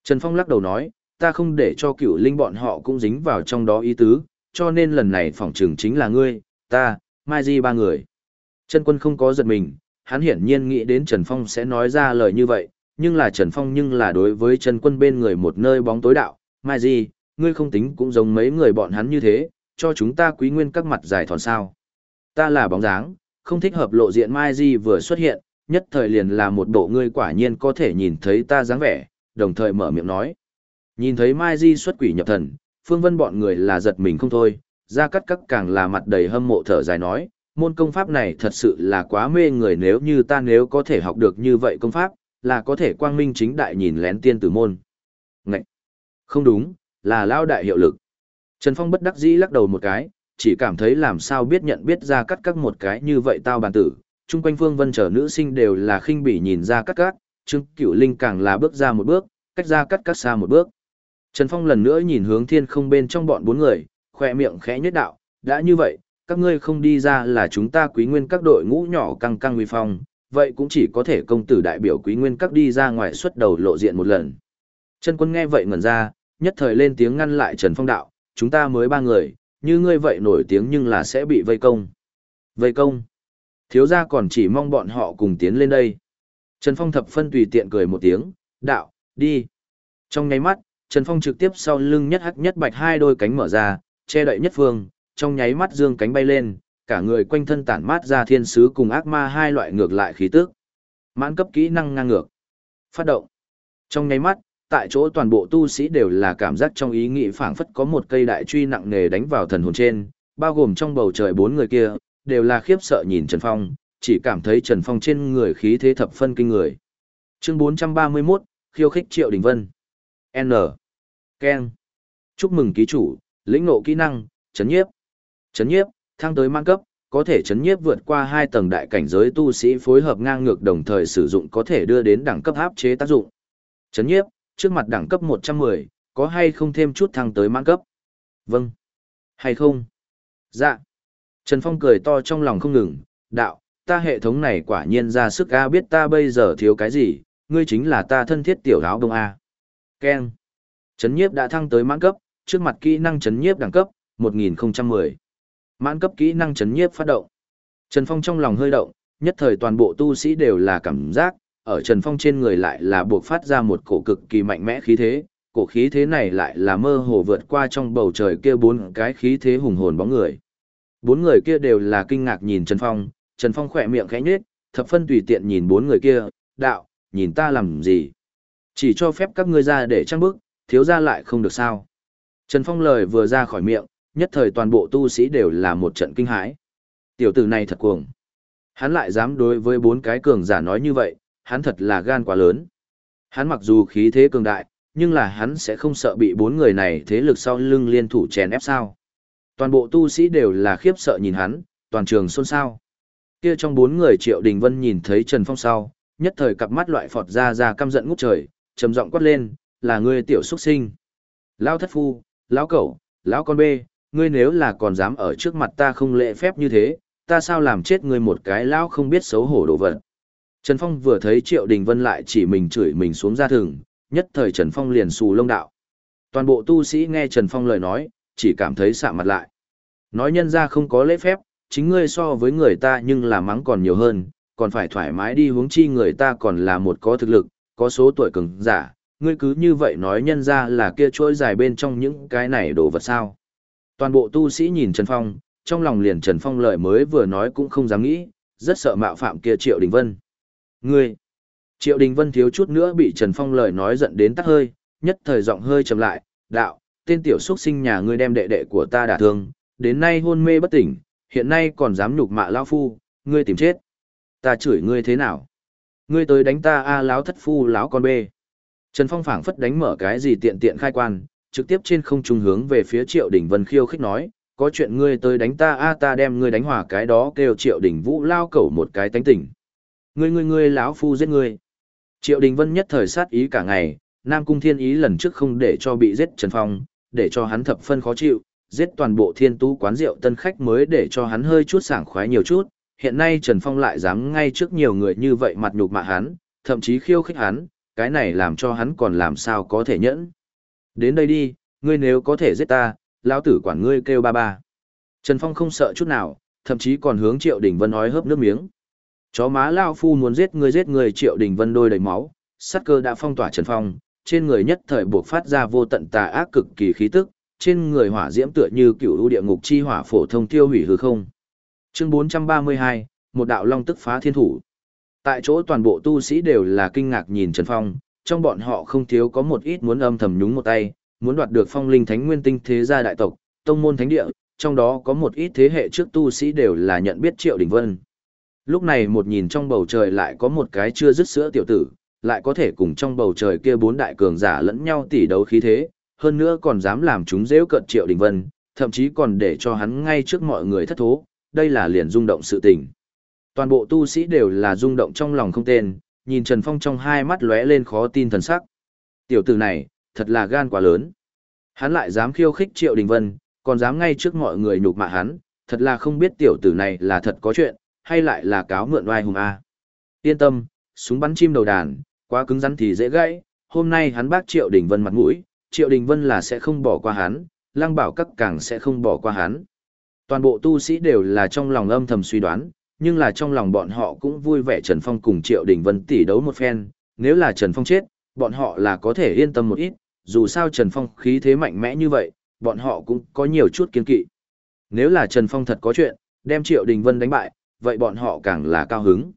Trần Phong lắc đầu nói, ta không để cho cựu linh bọn họ cũng dính vào trong đó ý tứ, cho nên lần này phỏng trừng chính là ngươi, ta, Mai Di ba người. Trần Quân không có giật mình, hắn hiển nhiên nghĩ đến Trần Phong sẽ nói ra lời như vậy, nhưng là Trần Phong nhưng là đối với Trần Quân bên người một nơi bóng tối đạo, Mai Di, ngươi không tính cũng giống mấy người bọn hắn như thế, cho chúng ta quý nguyên các mặt dài thòn sao. Ta là bóng dáng, không thích hợp lộ diện Mai Di vừa xuất hiện, nhất thời liền là một bộ ngươi quả nhiên có thể nhìn thấy ta dáng vẻ, đồng thời mở miệng nói. Nhìn thấy Mai Di xuất quỷ nhập thần, Phương Vân bọn người là giật mình không thôi, ra cắt cắt càng là mặt đầy hâm mộ thở dài nói, môn công pháp này thật sự là quá mê người nếu như ta nếu có thể học được như vậy công pháp, là có thể quang minh chính đại nhìn lén tiên tử môn. Ngậy! Không đúng, là lao đại hiệu lực. Trần Phong bất đắc dĩ lắc đầu một cái, chỉ cảm thấy làm sao biết nhận biết ra cắt cắt một cái như vậy tao bàn tử. Trung quanh phương vân trở nữ sinh đều là khinh bỉ nhìn ra cắt cắt, Trương Cửu Linh càng là bước ra một bước, cách ra cắt cắt xa một bước. Trần Phong lần nữa nhìn hướng thiên không bên trong bọn bốn người, khoe miệng khẽ nhất đạo, đã như vậy, các ngươi không đi ra là chúng ta quý nguyên các đội ngũ nhỏ căng căng uy phong, vậy cũng chỉ có thể công tử đại biểu quý nguyên các đi ra ngoài xuất đầu lộ diện một lần. Trần quân nghe vậy ngẩn ra, nhất thời lên tiếng ngăn lại Trần Phong đạo, chúng ta mới ba người, như ngươi vậy nổi tiếng nhưng là sẽ bị vây công. Vây công? Thiếu gia còn chỉ mong bọn họ cùng tiến lên đây. Trần Phong thập phân tùy tiện cười một tiếng, đạo, đi. Trong nháy mắt, Trần Phong trực tiếp sau lưng nhất hắc nhất bạch hai đôi cánh mở ra, che đậy nhất phương, trong nháy mắt dương cánh bay lên, cả người quanh thân tản mát ra thiên sứ cùng ác ma hai loại ngược lại khí tức. Mãn cấp kỹ năng ngang ngược. Phát động. Trong nháy mắt, tại chỗ toàn bộ tu sĩ đều là cảm giác trong ý nghĩ phảng phất có một cây đại truy nặng nề đánh vào thần hồn trên, bao gồm trong bầu trời bốn người kia, đều là khiếp sợ nhìn Trần Phong, chỉ cảm thấy Trần Phong trên người khí thế thập phân kinh người. Chương 431, khiêu khích Triệu Đình Vân. N. Ken. Chúc mừng ký chủ, lĩnh ngộ kỹ năng, chấn nhiếp. Chấn nhiếp, thăng tới mang cấp, có thể chấn nhiếp vượt qua hai tầng đại cảnh giới tu sĩ phối hợp ngang ngược đồng thời sử dụng có thể đưa đến đẳng cấp áp chế tác dụng. Chấn nhiếp, trước mặt đẳng cấp 110, có hay không thêm chút thăng tới mãn cấp? Vâng. Hay không? Dạ. Trần Phong cười to trong lòng không ngừng, đạo, ta hệ thống này quả nhiên ra sức A biết ta bây giờ thiếu cái gì, ngươi chính là ta thân thiết tiểu áo đông A keng Chấn nhiếp đã thăng tới mãn cấp, trước mặt kỹ năng chấn nhiếp đẳng cấp, 1010. Mãn cấp kỹ năng chấn nhiếp phát động. Trần Phong trong lòng hơi động, nhất thời toàn bộ tu sĩ đều là cảm giác, ở Trần Phong trên người lại là buộc phát ra một cổ cực kỳ mạnh mẽ khí thế, cổ khí thế này lại là mơ hồ vượt qua trong bầu trời kia bốn cái khí thế hùng hồn bóng người. Bốn người kia đều là kinh ngạc nhìn Trần Phong, Trần Phong khỏe miệng khẽ nhếch, thập phân tùy tiện nhìn bốn người kia, đạo, nhìn ta làm gì? Chỉ cho phép các ngươi ra để trang bức, thiếu ra lại không được sao. Trần Phong lời vừa ra khỏi miệng, nhất thời toàn bộ tu sĩ đều là một trận kinh hãi. Tiểu tử này thật cuồng. Hắn lại dám đối với bốn cái cường giả nói như vậy, hắn thật là gan quá lớn. Hắn mặc dù khí thế cường đại, nhưng là hắn sẽ không sợ bị bốn người này thế lực sau lưng liên thủ chèn ép sao. Toàn bộ tu sĩ đều là khiếp sợ nhìn hắn, toàn trường xôn xao. Kia trong bốn người Triệu Đình Vân nhìn thấy Trần Phong sau, nhất thời cặp mắt loại phọt ra ra căm giận ngút trời, trầm giọng quát lên, là ngươi tiểu xuất sinh. Lão thất phu, lão cẩu, lão con bê, ngươi nếu là còn dám ở trước mặt ta không lễ phép như thế, ta sao làm chết ngươi một cái lão không biết xấu hổ đồ vật. Trần Phong vừa thấy Triệu Đình Vân lại chỉ mình chửi mình xuống ra thường, nhất thời Trần Phong liền xù lông đạo. Toàn bộ tu sĩ nghe Trần Phong lời nói, chỉ cảm thấy sạm mặt lại. Nói nhân ra không có lễ phép, chính ngươi so với người ta nhưng là mắng còn nhiều hơn, còn phải thoải mái đi huống chi người ta còn là một có thực lực, có số tuổi cường giả, ngươi cứ như vậy nói nhân ra là kia trôi dài bên trong những cái này đồ vật sao. Toàn bộ tu sĩ nhìn Trần Phong, trong lòng liền Trần Phong lời mới vừa nói cũng không dám nghĩ, rất sợ mạo phạm kia Triệu Đình Vân. Ngươi! Triệu Đình Vân thiếu chút nữa bị Trần Phong lời nói giận đến tắt hơi, nhất thời giọng hơi trầm lại, đạo, tên tiểu xuất sinh nhà ngươi đem đệ đệ của ta đả thương, đến nay hôn mê bất tỉnh, hiện nay còn dám nhục mạ lão phu, ngươi tìm chết. Ta chửi ngươi thế nào? Ngươi tới đánh ta a láo thất phu láo con bê. Trần Phong phảng phất đánh mở cái gì tiện tiện khai quan, trực tiếp trên không trung hướng về phía Triệu Đỉnh Vân khiêu khích nói, có chuyện ngươi tới đánh ta a ta đem ngươi đánh hòa cái đó kêu Triệu Đỉnh Vũ lao cẩu một cái tánh tỉnh. Ngươi ngươi ngươi láo phu giết ngươi. Triệu Đình Vân nhất thời sát ý cả ngày, Nam Cung Thiên Ý lần trước không để cho bị giết Trần Phong, để cho hắn thập phân khó chịu, giết toàn bộ thiên tú quán rượu tân khách mới để cho hắn hơi chút sảng khoái nhiều chút, hiện nay Trần Phong lại dám ngay trước nhiều người như vậy mặt nhục mạ hắn, thậm chí khiêu khích hắn, cái này làm cho hắn còn làm sao có thể nhẫn. Đến đây đi, ngươi nếu có thể giết ta, lão tử quản ngươi kêu ba ba. Trần Phong không sợ chút nào, thậm chí còn hướng Triệu Đình Vân nói hớp nước miếng. Chó má lao phu muốn giết ngươi giết người Triệu Đình Vân đôi đầy máu, sát cơ đã phong tỏa Trần Phong, trên người nhất thời buộc phát ra vô tận tà ác cực kỳ khí tức, trên người hỏa diễm tựa như cựu lũ địa ngục chi hỏa phổ thông tiêu hủy hư không. Chương 432, một đạo long tức phá thiên thủ. Tại chỗ toàn bộ tu sĩ đều là kinh ngạc nhìn Trần Phong, trong bọn họ không thiếu có một ít muốn âm thầm nhúng một tay, muốn đoạt được phong linh thánh nguyên tinh thế gia đại tộc, tông môn thánh địa, trong đó có một ít thế hệ trước tu sĩ đều là nhận biết Triệu Đình Vân. Lúc này một nhìn trong bầu trời lại có một cái chưa dứt sữa tiểu tử, lại có thể cùng trong bầu trời kia bốn đại cường giả lẫn nhau tỉ đấu khí thế, hơn nữa còn dám làm chúng dễ cận Triệu Đình Vân, thậm chí còn để cho hắn ngay trước mọi người thất thố, đây là liền rung động sự tình. Toàn bộ tu sĩ đều là rung động trong lòng không tên, nhìn Trần Phong trong hai mắt lóe lên khó tin thần sắc. Tiểu tử này, thật là gan quá lớn. Hắn lại dám khiêu khích Triệu Đình Vân, còn dám ngay trước mọi người nhục mạ hắn, thật là không biết tiểu tử này là thật có chuyện, hay lại là cáo mượn oai hùng A. Yên tâm, súng bắn chim đầu đàn, quá cứng rắn thì dễ gãy, hôm nay hắn bác Triệu Đình Vân mặt mũi, Triệu Đình Vân là sẽ không bỏ qua hắn, Lăng Bảo Các càng sẽ không bỏ qua hắn. Toàn bộ tu sĩ đều là trong lòng âm thầm suy đoán, nhưng là trong lòng bọn họ cũng vui vẻ Trần Phong cùng Triệu Đình Vân tỷ đấu một phen, nếu là Trần Phong chết, bọn họ là có thể yên tâm một ít, dù sao Trần Phong khí thế mạnh mẽ như vậy, bọn họ cũng có nhiều chút kiên kỵ. Nếu là Trần Phong thật có chuyện, đem Triệu Đình Vân đánh bại, vậy bọn họ càng là cao hứng.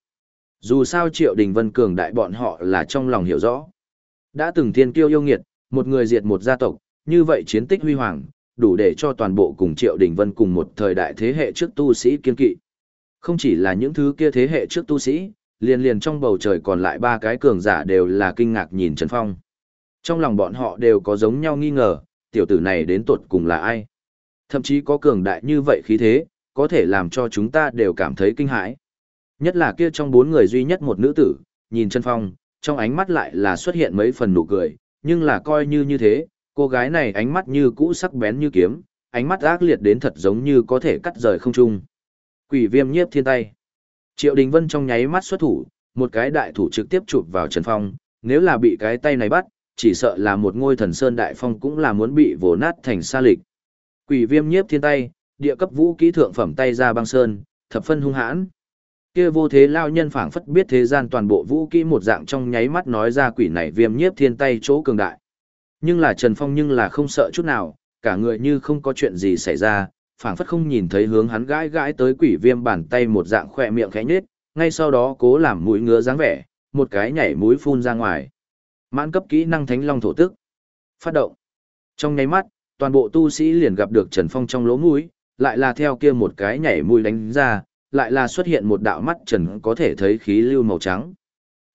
Dù sao Triệu Đình Vân cường đại bọn họ là trong lòng hiểu rõ. Đã từng thiên kiêu yêu nghiệt, một người diệt một gia tộc, như vậy chiến tích huy hoàng, đủ để cho toàn bộ cùng Triệu Đình Vân cùng một thời đại thế hệ trước tu sĩ kiên kỵ. Không chỉ là những thứ kia thế hệ trước tu sĩ, liền liền trong bầu trời còn lại ba cái cường giả đều là kinh ngạc nhìn Trần Phong. Trong lòng bọn họ đều có giống nhau nghi ngờ, tiểu tử này đến tuột cùng là ai? Thậm chí có cường đại như vậy khí thế, có thể làm cho chúng ta đều cảm thấy kinh hãi. Nhất là kia trong bốn người duy nhất một nữ tử, nhìn Trần Phong, trong ánh mắt lại là xuất hiện mấy phần nụ cười, nhưng là coi như như thế, cô gái này ánh mắt như cũ sắc bén như kiếm, ánh mắt ác liệt đến thật giống như có thể cắt rời không trung. Quỷ viêm nhiếp thiên tay. Triệu Đình Vân trong nháy mắt xuất thủ, một cái đại thủ trực tiếp chụp vào Trần Phong, nếu là bị cái tay này bắt, chỉ sợ là một ngôi thần sơn đại phong cũng là muốn bị vồ nát thành sa lịch. Quỷ viêm nhiếp thiên tay, địa cấp vũ kỹ thượng phẩm tay ra băng sơn, thập phân hung hãn. Kia vô thế lao nhân phảng phất biết thế gian toàn bộ vũ kỹ một dạng trong nháy mắt nói ra quỷ này viêm nhiếp thiên tay chỗ cường đại. Nhưng là Trần Phong nhưng là không sợ chút nào, cả người như không có chuyện gì xảy ra, phảng phất không nhìn thấy hướng hắn gãi gãi tới quỷ viêm bàn tay một dạng khỏe miệng khẽ nhếch, ngay sau đó cố làm mũi ngứa dáng vẻ, một cái nhảy mũi phun ra ngoài. Mãn cấp kỹ năng thánh long thổ tức. Phát động. Trong nháy mắt, toàn bộ tu sĩ liền gặp được Trần Phong trong lỗ mũi, lại là theo kia một cái nhảy mũi đánh ra, lại là xuất hiện một đạo mắt trần có thể thấy khí lưu màu trắng.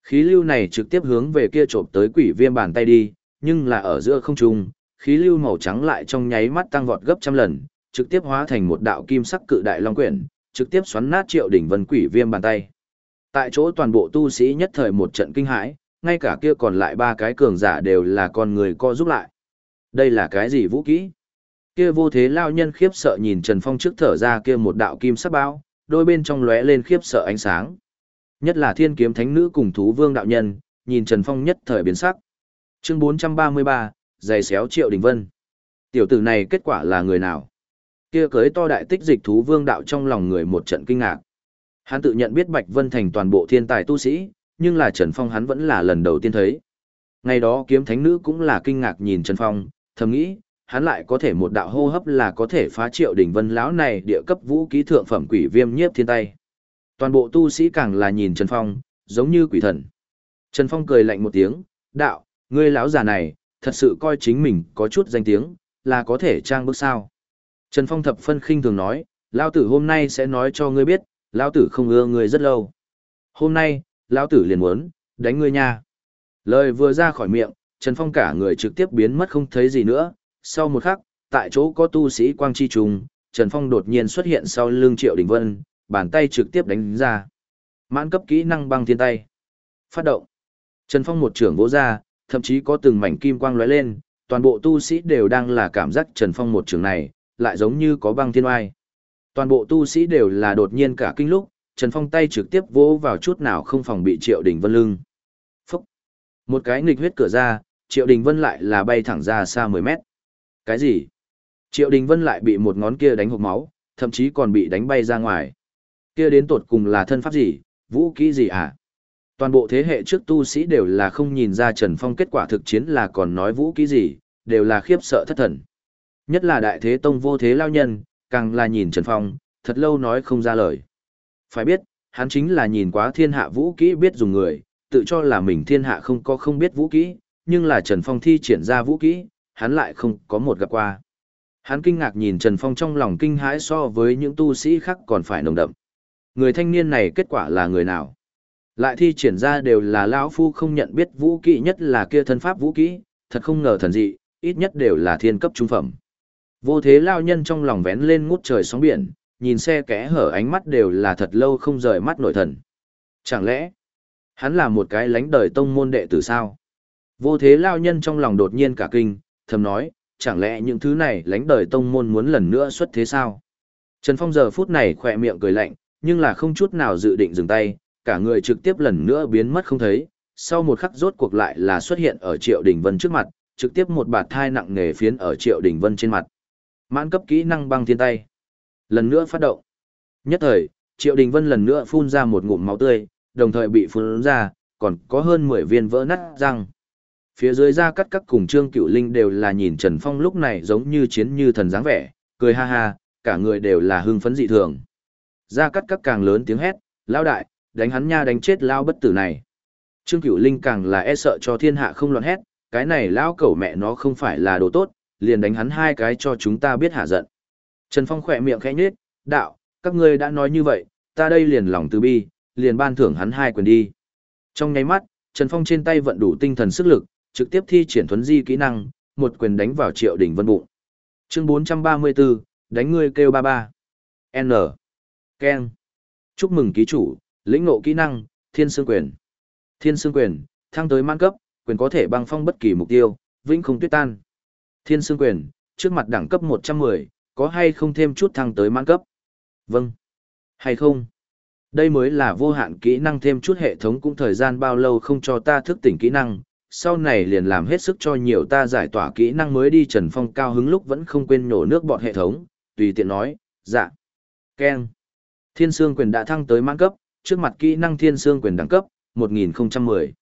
Khí lưu này trực tiếp hướng về kia trộm tới quỷ viêm bàn tay đi, nhưng là ở giữa không trung, khí lưu màu trắng lại trong nháy mắt tăng vọt gấp trăm lần, trực tiếp hóa thành một đạo kim sắc cự đại long quyển, trực tiếp xoắn nát Triệu đỉnh Vân Quỷ Viêm bàn tay. Tại chỗ toàn bộ tu sĩ nhất thời một trận kinh hãi, ngay cả kia còn lại ba cái cường giả đều là con người co giúp lại. Đây là cái gì vũ kỹ? Kia vô thế lao nhân khiếp sợ nhìn Trần Phong trước thở ra kia một đạo kim sắc bao, đôi bên trong lóe lên khiếp sợ ánh sáng. Nhất là thiên kiếm thánh nữ cùng thú vương đạo nhân, nhìn Trần Phong nhất thời biến sắc. Chương 433, giày xéo Triệu Đình Vân. Tiểu tử này kết quả là người nào? Kia cưới to đại tích dịch thú vương đạo trong lòng người một trận kinh ngạc. Hắn tự nhận biết Bạch Vân thành toàn bộ thiên tài tu sĩ, nhưng là Trần Phong hắn vẫn là lần đầu tiên thấy. Ngày đó kiếm thánh nữ cũng là kinh ngạc nhìn Trần Phong, thầm nghĩ, hắn lại có thể một đạo hô hấp là có thể phá triệu đình vân lão này địa cấp vũ ký thượng phẩm quỷ viêm nhiếp thiên tay. Toàn bộ tu sĩ càng là nhìn Trần Phong, giống như quỷ thần. Trần Phong cười lạnh một tiếng, đạo, ngươi lão già này, thật sự coi chính mình có chút danh tiếng, là có thể trang bức sao. Trần Phong thập phân khinh thường nói, Lão tử hôm nay sẽ nói cho ngươi biết, Lão tử không ưa ngươi rất lâu. Hôm nay, Lão tử liền muốn, đánh ngươi nha. Lời vừa ra khỏi miệng, Trần Phong cả người trực tiếp biến mất không thấy gì nữa. Sau một khắc, tại chỗ có tu sĩ quang chi trùng, Trần Phong đột nhiên xuất hiện sau lưng Triệu Đình Vân, bàn tay trực tiếp đánh ra. Mãn cấp kỹ năng băng thiên tay. Phát động. Trần Phong một trưởng vỗ ra, thậm chí có từng mảnh kim quang lóe lên, toàn bộ tu sĩ đều đang là cảm giác Trần Phong một trường này, lại giống như có băng thiên oai. Toàn bộ tu sĩ đều là đột nhiên cả kinh lúc, Trần Phong tay trực tiếp vỗ vào chút nào không phòng bị Triệu Đình Vân lưng. Phúc! Một cái nghịch huyết cửa ra, Triệu Đình Vân lại là bay thẳng ra xa 10 mét. Cái gì? Triệu Đình Vân lại bị một ngón kia đánh hộp máu, thậm chí còn bị đánh bay ra ngoài. Kia đến tột cùng là thân pháp gì, vũ kỹ gì à? Toàn bộ thế hệ trước tu sĩ đều là không nhìn ra Trần Phong kết quả thực chiến là còn nói vũ kỹ gì, đều là khiếp sợ thất thần. Nhất là đại thế tông vô thế lao nhân, càng là nhìn Trần Phong, thật lâu nói không ra lời. Phải biết, hắn chính là nhìn quá thiên hạ vũ kỹ biết dùng người, tự cho là mình thiên hạ không có không biết vũ kỹ, nhưng là Trần Phong thi triển ra vũ kỹ, hắn lại không có một gặp qua. Hắn kinh ngạc nhìn Trần Phong trong lòng kinh hãi so với những tu sĩ khác còn phải nồng đậm. Người thanh niên này kết quả là người nào? Lại thi triển ra đều là lão phu không nhận biết vũ kỹ nhất là kia thân pháp vũ kỹ, thật không ngờ thần dị, ít nhất đều là thiên cấp trung phẩm. Vô thế lao nhân trong lòng vén lên ngút trời sóng biển, nhìn xe kẽ hở ánh mắt đều là thật lâu không rời mắt nội thần. Chẳng lẽ, hắn là một cái lánh đời tông môn đệ tử sao? Vô thế lao nhân trong lòng đột nhiên cả kinh, thầm nói, chẳng lẽ những thứ này lánh đời tông môn muốn lần nữa xuất thế sao? Trần Phong giờ phút này khỏe miệng cười lạnh, nhưng là không chút nào dự định dừng tay, cả người trực tiếp lần nữa biến mất không thấy, sau một khắc rốt cuộc lại là xuất hiện ở Triệu Đình Vân trước mặt, trực tiếp một bạt thai nặng nề phiến ở Triệu Đình Vân trên mặt. Mãn cấp kỹ năng băng thiên tay. Lần nữa phát động. Nhất thời, Triệu Đình Vân lần nữa phun ra một ngụm máu tươi, đồng thời bị phun ra, còn có hơn 10 viên vỡ nát răng. Phía dưới ra cắt các cùng Trương cựu Linh đều là nhìn Trần Phong lúc này giống như chiến như thần dáng vẻ, cười ha ha, cả người đều là hưng phấn dị thường. Ra cắt các càng lớn tiếng hét, lao đại, đánh hắn nha đánh chết lao bất tử này. Trương Cửu Linh càng là e sợ cho thiên hạ không loạn hét, cái này lao cẩu mẹ nó không phải là đồ tốt, liền đánh hắn hai cái cho chúng ta biết hạ giận. Trần Phong khỏe miệng khẽ nhếch, đạo, các ngươi đã nói như vậy, ta đây liền lòng từ bi, liền ban thưởng hắn hai quyền đi. Trong nháy mắt, Trần Phong trên tay vận đủ tinh thần sức lực, trực tiếp thi triển thuấn di kỹ năng, một quyền đánh vào Triệu Đình Vân bụng. Chương 434, đánh ngươi kêu ba ba. N. Ken. Chúc mừng ký chủ, lĩnh ngộ kỹ năng, Thiên Sương Quyền. Thiên Sương Quyền, thăng tới mãn cấp, quyền có thể băng phong bất kỳ mục tiêu, vĩnh không tuyết tan. Thiên Sương Quyền, trước mặt đẳng cấp 110, có hay không thêm chút thăng tới mãn cấp? Vâng. Hay không? Đây mới là vô hạn kỹ năng thêm chút hệ thống cũng thời gian bao lâu không cho ta thức tỉnh kỹ năng, sau này liền làm hết sức cho nhiều ta giải tỏa kỹ năng mới đi Trần Phong cao hứng lúc vẫn không quên nổ nước bọn hệ thống, tùy tiện nói, dạ. keng Thiên Sương quyền đã thăng tới mãn cấp, trước mặt kỹ năng Thiên Sương quyền đẳng cấp, 1010.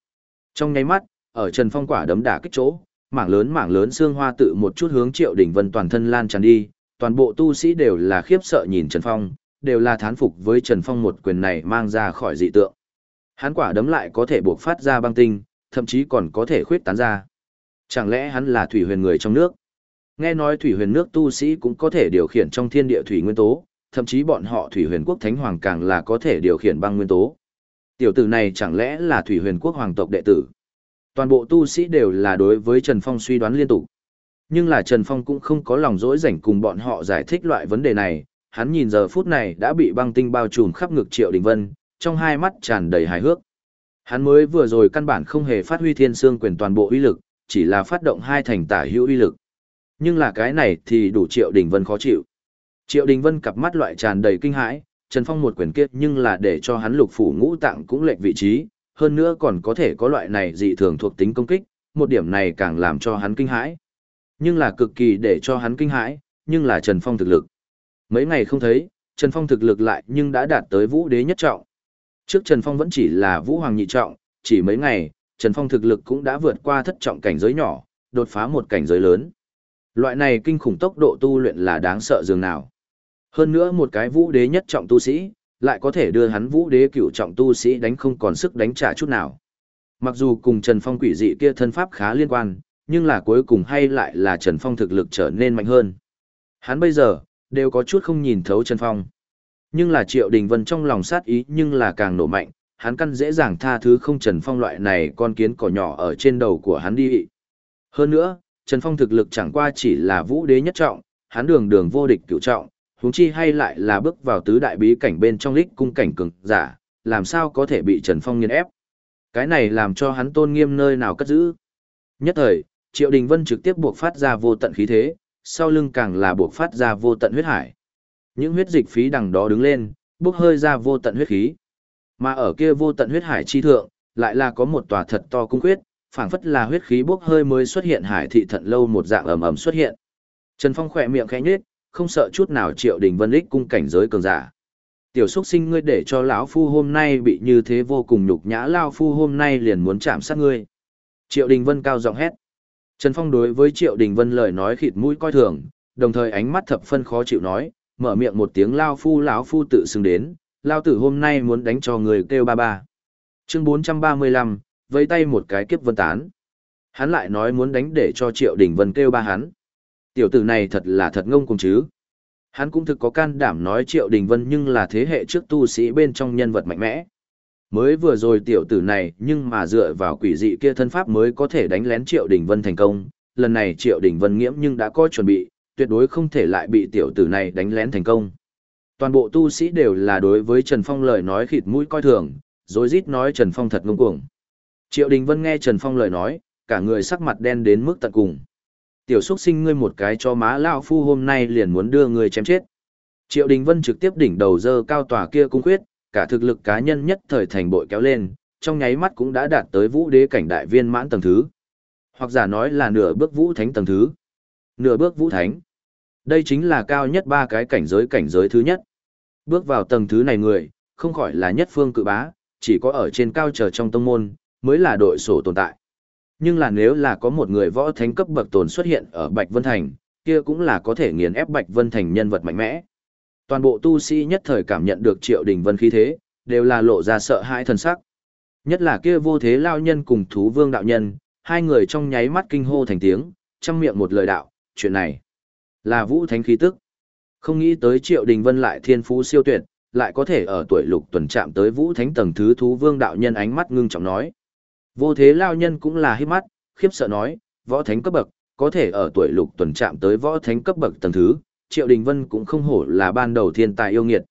Trong nháy mắt, ở Trần Phong quả đấm đả kích chỗ, mảng lớn mảng lớn xương hoa tự một chút hướng Triệu Đỉnh Vân toàn thân lan tràn đi, toàn bộ tu sĩ đều là khiếp sợ nhìn Trần Phong, đều là thán phục với Trần Phong một quyền này mang ra khỏi dị tượng. Hắn quả đấm lại có thể buộc phát ra băng tinh, thậm chí còn có thể khuyết tán ra. Chẳng lẽ hắn là thủy huyền người trong nước? Nghe nói thủy huyền nước tu sĩ cũng có thể điều khiển trong thiên địa thủy nguyên tố, thậm chí bọn họ thủy huyền quốc thánh hoàng càng là có thể điều khiển băng nguyên tố. Tiểu tử này chẳng lẽ là thủy huyền quốc hoàng tộc đệ tử? Toàn bộ tu sĩ đều là đối với Trần Phong suy đoán liên tục. Nhưng là Trần Phong cũng không có lòng dỗi rảnh cùng bọn họ giải thích loại vấn đề này, hắn nhìn giờ phút này đã bị băng tinh bao trùm khắp ngực Triệu Đình Vân, trong hai mắt tràn đầy hài hước. Hắn mới vừa rồi căn bản không hề phát huy thiên xương quyền toàn bộ uy lực, chỉ là phát động hai thành tả hữu uy lực. Nhưng là cái này thì đủ Triệu Đình Vân khó chịu. Triệu Đình Vân cặp mắt loại tràn đầy kinh hãi, Trần Phong một quyền kiếp nhưng là để cho hắn lục phủ ngũ tạng cũng lệch vị trí, hơn nữa còn có thể có loại này dị thường thuộc tính công kích, một điểm này càng làm cho hắn kinh hãi. Nhưng là cực kỳ để cho hắn kinh hãi, nhưng là Trần Phong thực lực. Mấy ngày không thấy, Trần Phong thực lực lại nhưng đã đạt tới vũ đế nhất trọng. Trước Trần Phong vẫn chỉ là vũ hoàng nhị trọng, chỉ mấy ngày, Trần Phong thực lực cũng đã vượt qua thất trọng cảnh giới nhỏ, đột phá một cảnh giới lớn. Loại này kinh khủng tốc độ tu luyện là đáng sợ dường nào. Hơn nữa một cái vũ đế nhất trọng tu sĩ, lại có thể đưa hắn vũ đế cửu trọng tu sĩ đánh không còn sức đánh trả chút nào. Mặc dù cùng Trần Phong quỷ dị kia thân pháp khá liên quan, nhưng là cuối cùng hay lại là Trần Phong thực lực trở nên mạnh hơn. Hắn bây giờ, đều có chút không nhìn thấu Trần Phong. Nhưng là Triệu Đình Vân trong lòng sát ý nhưng là càng nổ mạnh, hắn căn dễ dàng tha thứ không Trần Phong loại này con kiến cỏ nhỏ ở trên đầu của hắn đi. Hơn nữa, Trần Phong thực lực chẳng qua chỉ là vũ đế nhất trọng, hắn đường đường vô địch cửu trọng, huống chi hay lại là bước vào tứ đại bí cảnh bên trong lích cung cảnh cường giả, làm sao có thể bị Trần Phong nghiền ép. Cái này làm cho hắn tôn nghiêm nơi nào cất giữ. Nhất thời, Triệu Đình Vân trực tiếp buộc phát ra vô tận khí thế, sau lưng càng là buộc phát ra vô tận huyết hải. Những huyết dịch phí đằng đó đứng lên, bốc hơi ra vô tận huyết khí. Mà ở kia vô tận huyết hải chi thượng, lại là có một tòa thật to cung huyết, phảng phất là huyết khí bốc hơi mới xuất hiện hải thị thận lâu một dạng ầm ầm xuất hiện. Trần Phong khỏe miệng khẽ nhếch, không sợ chút nào Triệu Đình Vân lích cung cảnh giới cường giả. Tiểu xúc sinh ngươi để cho lão phu hôm nay bị như thế vô cùng nhục nhã lao phu hôm nay liền muốn chạm sát ngươi. Triệu Đình Vân cao giọng hét. Trần Phong đối với Triệu Đình Vân lời nói khịt mũi coi thường, đồng thời ánh mắt thập phân khó chịu nói, mở miệng một tiếng lao phu lão phu tự xưng đến, lao tử hôm nay muốn đánh cho người kêu ba ba. Chương 435, vẫy tay một cái kiếp vân tán. Hắn lại nói muốn đánh để cho Triệu Đình Vân kêu ba hắn. Tiểu tử này thật là thật ngông cùng chứ. Hắn cũng thực có can đảm nói Triệu Đình Vân nhưng là thế hệ trước tu sĩ bên trong nhân vật mạnh mẽ. Mới vừa rồi tiểu tử này nhưng mà dựa vào quỷ dị kia thân pháp mới có thể đánh lén Triệu Đình Vân thành công, lần này Triệu Đình Vân nghiễm nhưng đã có chuẩn bị, tuyệt đối không thể lại bị tiểu tử này đánh lén thành công. Toàn bộ tu sĩ đều là đối với Trần Phong lời nói khịt mũi coi thường, rồi rít nói Trần Phong thật ngông cuồng. Triệu Đình Vân nghe Trần Phong lời nói, cả người sắc mặt đen đến mức tận cùng. Tiểu xuất sinh ngươi một cái cho má lão phu hôm nay liền muốn đưa ngươi chém chết. Triệu Đình Vân trực tiếp đỉnh đầu dơ cao tòa kia cung quyết, cả thực lực cá nhân nhất thời thành bội kéo lên, trong nháy mắt cũng đã đạt tới vũ đế cảnh đại viên mãn tầng thứ. Hoặc giả nói là nửa bước vũ thánh tầng thứ. Nửa bước vũ thánh. Đây chính là cao nhất ba cái cảnh giới cảnh giới thứ nhất. Bước vào tầng thứ này người, không khỏi là nhất phương cự bá, chỉ có ở trên cao trở trong tông môn, mới là đội sổ tồn tại. Nhưng là nếu là có một người võ thánh cấp bậc tồn xuất hiện ở Bạch Vân Thành, kia cũng là có thể nghiền ép Bạch Vân Thành nhân vật mạnh mẽ. Toàn bộ tu sĩ nhất thời cảm nhận được Triệu Đình Vân khí thế, đều là lộ ra sợ hãi thần sắc. Nhất là kia vô thế lao nhân cùng thú vương đạo nhân, hai người trong nháy mắt kinh hô thành tiếng, trong miệng một lời đạo, chuyện này là vũ thánh khí tức. Không nghĩ tới Triệu Đình Vân lại thiên phú siêu tuyệt, lại có thể ở tuổi lục tuần chạm tới vũ thánh tầng thứ thú vương đạo nhân ánh mắt ngưng trọng nói. Vô thế lao nhân cũng là hiếp mắt, khiếp sợ nói, võ thánh cấp bậc, có thể ở tuổi lục tuần chạm tới võ thánh cấp bậc tầng thứ, Triệu Đình Vân cũng không hổ là ban đầu thiên tài yêu nghiệt.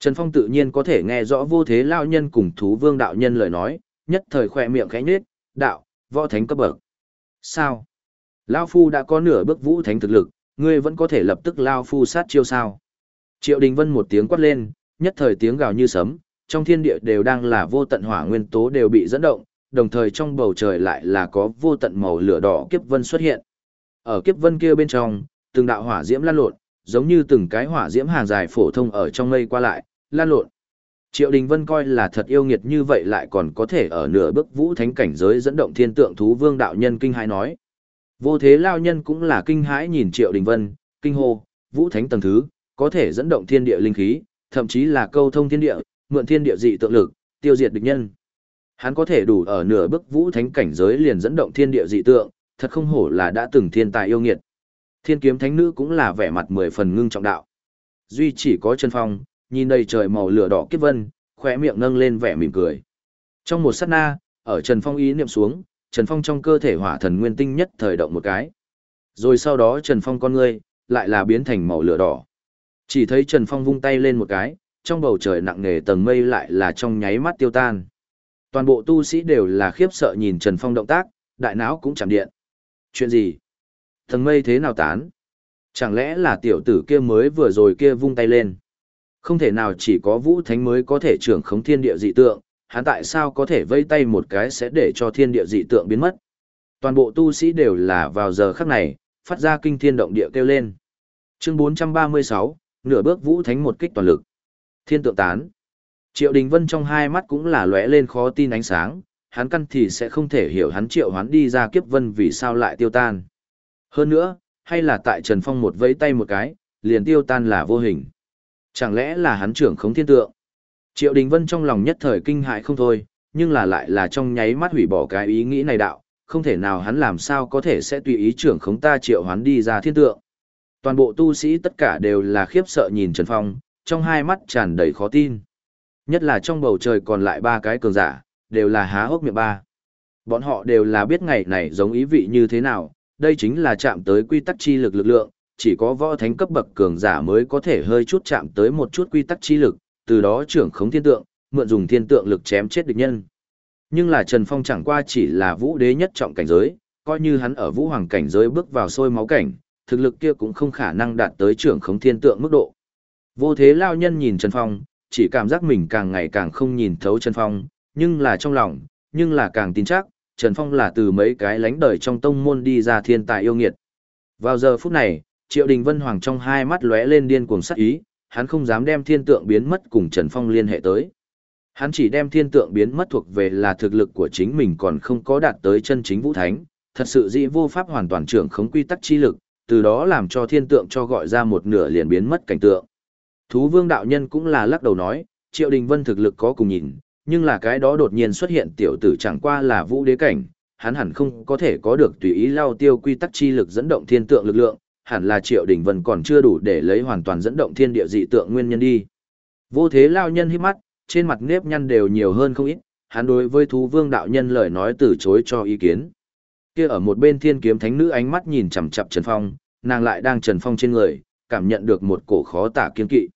Trần Phong tự nhiên có thể nghe rõ vô thế lao nhân cùng thú vương đạo nhân lời nói, nhất thời khỏe miệng khẽ nhếch, đạo, võ thánh cấp bậc. Sao? Lao Phu đã có nửa bước vũ thánh thực lực, ngươi vẫn có thể lập tức Lao Phu sát chiêu sao? Triệu Đình Vân một tiếng quát lên, nhất thời tiếng gào như sấm, trong thiên địa đều đang là vô tận hỏa nguyên tố đều bị dẫn động, đồng thời trong bầu trời lại là có vô tận màu lửa đỏ kiếp vân xuất hiện. Ở kiếp vân kia bên trong, từng đạo hỏa diễm lan lộn, giống như từng cái hỏa diễm hàng dài phổ thông ở trong mây qua lại, lan lộn. Triệu Đình Vân coi là thật yêu nghiệt như vậy lại còn có thể ở nửa bước vũ thánh cảnh giới dẫn động thiên tượng thú vương đạo nhân kinh hãi nói. Vô thế lao nhân cũng là kinh hãi nhìn Triệu Đình Vân, kinh hô, vũ thánh tầng thứ, có thể dẫn động thiên địa linh khí, thậm chí là câu thông thiên địa, mượn thiên địa dị tượng lực, tiêu diệt địch nhân. Hắn có thể đủ ở nửa bước vũ thánh cảnh giới liền dẫn động thiên địa dị tượng, thật không hổ là đã từng thiên tài yêu nghiệt. Thiên kiếm thánh nữ cũng là vẻ mặt mười phần ngưng trọng đạo. Duy chỉ có chân phong, nhìn đầy trời màu lửa đỏ kiếp vân, khỏe miệng nâng lên vẻ mỉm cười. Trong một sát na, ở Trần Phong ý niệm xuống, Trần Phong trong cơ thể hỏa thần nguyên tinh nhất thời động một cái. Rồi sau đó Trần Phong con ngươi, lại là biến thành màu lửa đỏ. Chỉ thấy Trần Phong vung tay lên một cái, trong bầu trời nặng nề tầng mây lại là trong nháy mắt tiêu tan. Toàn bộ tu sĩ đều là khiếp sợ nhìn Trần Phong động tác, đại não cũng chạm điện. Chuyện gì? thần mây thế nào tán? Chẳng lẽ là tiểu tử kia mới vừa rồi kia vung tay lên? Không thể nào chỉ có vũ thánh mới có thể trưởng khống thiên địa dị tượng, hắn tại sao có thể vây tay một cái sẽ để cho thiên địa dị tượng biến mất? Toàn bộ tu sĩ đều là vào giờ khắc này, phát ra kinh thiên động địa kêu lên. Chương 436, nửa bước vũ thánh một kích toàn lực. Thiên tượng tán. Triệu Đình Vân trong hai mắt cũng là lóe lên khó tin ánh sáng, hắn căn thì sẽ không thể hiểu hắn triệu hắn đi ra kiếp vân vì sao lại tiêu tan. Hơn nữa, hay là tại Trần Phong một vẫy tay một cái, liền tiêu tan là vô hình. Chẳng lẽ là hắn trưởng khống thiên tượng? Triệu Đình Vân trong lòng nhất thời kinh hại không thôi, nhưng là lại là trong nháy mắt hủy bỏ cái ý nghĩ này đạo, không thể nào hắn làm sao có thể sẽ tùy ý trưởng khống ta triệu hắn đi ra thiên tượng. Toàn bộ tu sĩ tất cả đều là khiếp sợ nhìn Trần Phong, trong hai mắt tràn đầy khó tin. Nhất là trong bầu trời còn lại ba cái cường giả, đều là há hốc miệng ba. Bọn họ đều là biết ngày này giống ý vị như thế nào, đây chính là chạm tới quy tắc chi lực lực lượng, chỉ có võ thánh cấp bậc cường giả mới có thể hơi chút chạm tới một chút quy tắc chi lực, từ đó trưởng khống thiên tượng, mượn dùng thiên tượng lực chém chết địch nhân. Nhưng là Trần Phong chẳng qua chỉ là vũ đế nhất trọng cảnh giới, coi như hắn ở vũ hoàng cảnh giới bước vào sôi máu cảnh, thực lực kia cũng không khả năng đạt tới trưởng khống thiên tượng mức độ. Vô thế lao nhân nhìn Trần Phong, chỉ cảm giác mình càng ngày càng không nhìn thấu Trần Phong, nhưng là trong lòng, nhưng là càng tin chắc, Trần Phong là từ mấy cái lánh đời trong tông môn đi ra thiên tài yêu nghiệt. Vào giờ phút này, Triệu Đình Vân Hoàng trong hai mắt lóe lên điên cuồng sắc ý, hắn không dám đem thiên tượng biến mất cùng Trần Phong liên hệ tới. Hắn chỉ đem thiên tượng biến mất thuộc về là thực lực của chính mình còn không có đạt tới chân chính vũ thánh, thật sự dĩ vô pháp hoàn toàn trưởng khống quy tắc chi lực, từ đó làm cho thiên tượng cho gọi ra một nửa liền biến mất cảnh tượng. Thú vương đạo nhân cũng là lắc đầu nói, Triệu Đình Vân thực lực có cùng nhìn, nhưng là cái đó đột nhiên xuất hiện tiểu tử chẳng qua là vũ đế cảnh, hắn hẳn không có thể có được tùy ý lao tiêu quy tắc chi lực dẫn động thiên tượng lực lượng, hẳn là Triệu Đình Vân còn chưa đủ để lấy hoàn toàn dẫn động thiên địa dị tượng nguyên nhân đi. Vô thế lao nhân hít mắt, trên mặt nếp nhăn đều nhiều hơn không ít, hắn đối với thú vương đạo nhân lời nói từ chối cho ý kiến. Kia ở một bên thiên kiếm thánh nữ ánh mắt nhìn chằm chằm Trần Phong, nàng lại đang Trần Phong trên người, cảm nhận được một cổ khó tả kiên kỵ.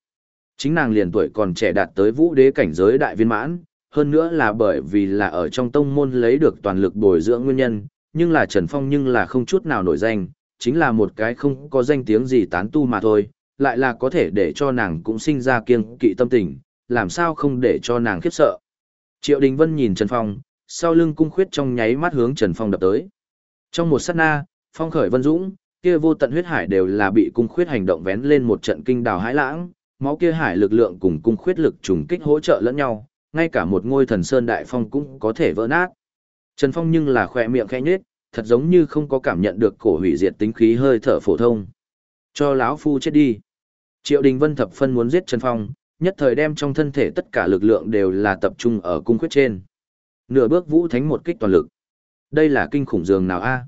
Chính nàng liền tuổi còn trẻ đạt tới vũ đế cảnh giới đại viên mãn, hơn nữa là bởi vì là ở trong tông môn lấy được toàn lực bồi dưỡng nguyên nhân, nhưng là Trần Phong nhưng là không chút nào nổi danh, chính là một cái không có danh tiếng gì tán tu mà thôi, lại là có thể để cho nàng cũng sinh ra kiêng kỵ tâm tình, làm sao không để cho nàng khiếp sợ. Triệu Đình Vân nhìn Trần Phong, sau lưng cung khuyết trong nháy mắt hướng Trần Phong đập tới. Trong một sát na, Phong khởi vân dũng, kia vô tận huyết hải đều là bị cung khuyết hành động vén lên một trận kinh đào hãi lãng, máu kia hải lực lượng cùng cung khuyết lực trùng kích hỗ trợ lẫn nhau, ngay cả một ngôi thần sơn đại phong cũng có thể vỡ nát. Trần Phong nhưng là khỏe miệng khẽ nhếch, thật giống như không có cảm nhận được cổ hủy diệt tính khí hơi thở phổ thông. Cho lão phu chết đi. Triệu Đình Vân thập phân muốn giết Trần Phong, nhất thời đem trong thân thể tất cả lực lượng đều là tập trung ở cung khuyết trên. Nửa bước vũ thánh một kích toàn lực. Đây là kinh khủng dường nào a?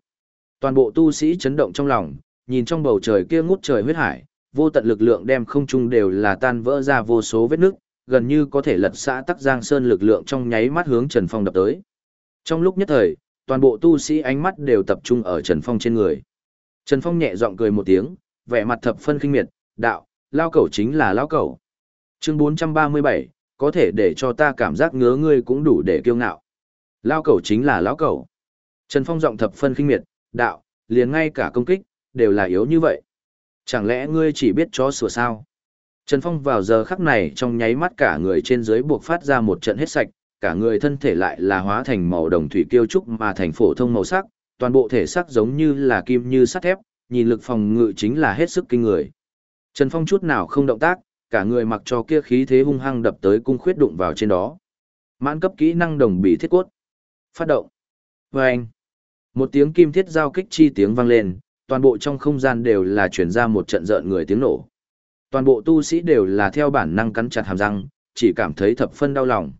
Toàn bộ tu sĩ chấn động trong lòng, nhìn trong bầu trời kia ngút trời huyết hải, vô tận lực lượng đem không trung đều là tan vỡ ra vô số vết nước, gần như có thể lật xã tắc giang sơn lực lượng trong nháy mắt hướng Trần Phong đập tới. Trong lúc nhất thời, toàn bộ tu sĩ ánh mắt đều tập trung ở Trần Phong trên người. Trần Phong nhẹ giọng cười một tiếng, vẻ mặt thập phân kinh miệt, đạo, lao cẩu chính là lao cẩu. Chương 437, có thể để cho ta cảm giác ngứa ngươi cũng đủ để kiêu ngạo. Lao cẩu chính là lao cẩu. Trần Phong giọng thập phân kinh miệt, đạo, liền ngay cả công kích, đều là yếu như vậy. Chẳng lẽ ngươi chỉ biết chó sủa sao? Trần Phong vào giờ khắc này trong nháy mắt cả người trên dưới buộc phát ra một trận hết sạch, cả người thân thể lại là hóa thành màu đồng thủy kiêu trúc mà thành phổ thông màu sắc, toàn bộ thể sắc giống như là kim như sắt thép, nhìn lực phòng ngự chính là hết sức kinh người. Trần Phong chút nào không động tác, cả người mặc cho kia khí thế hung hăng đập tới cung khuyết đụng vào trên đó. Mãn cấp kỹ năng đồng bị thiết cốt. Phát động. Vâng. Một tiếng kim thiết giao kích chi tiếng vang lên, toàn bộ trong không gian đều là chuyển ra một trận rợn người tiếng nổ. Toàn bộ tu sĩ đều là theo bản năng cắn chặt hàm răng, chỉ cảm thấy thập phân đau lòng.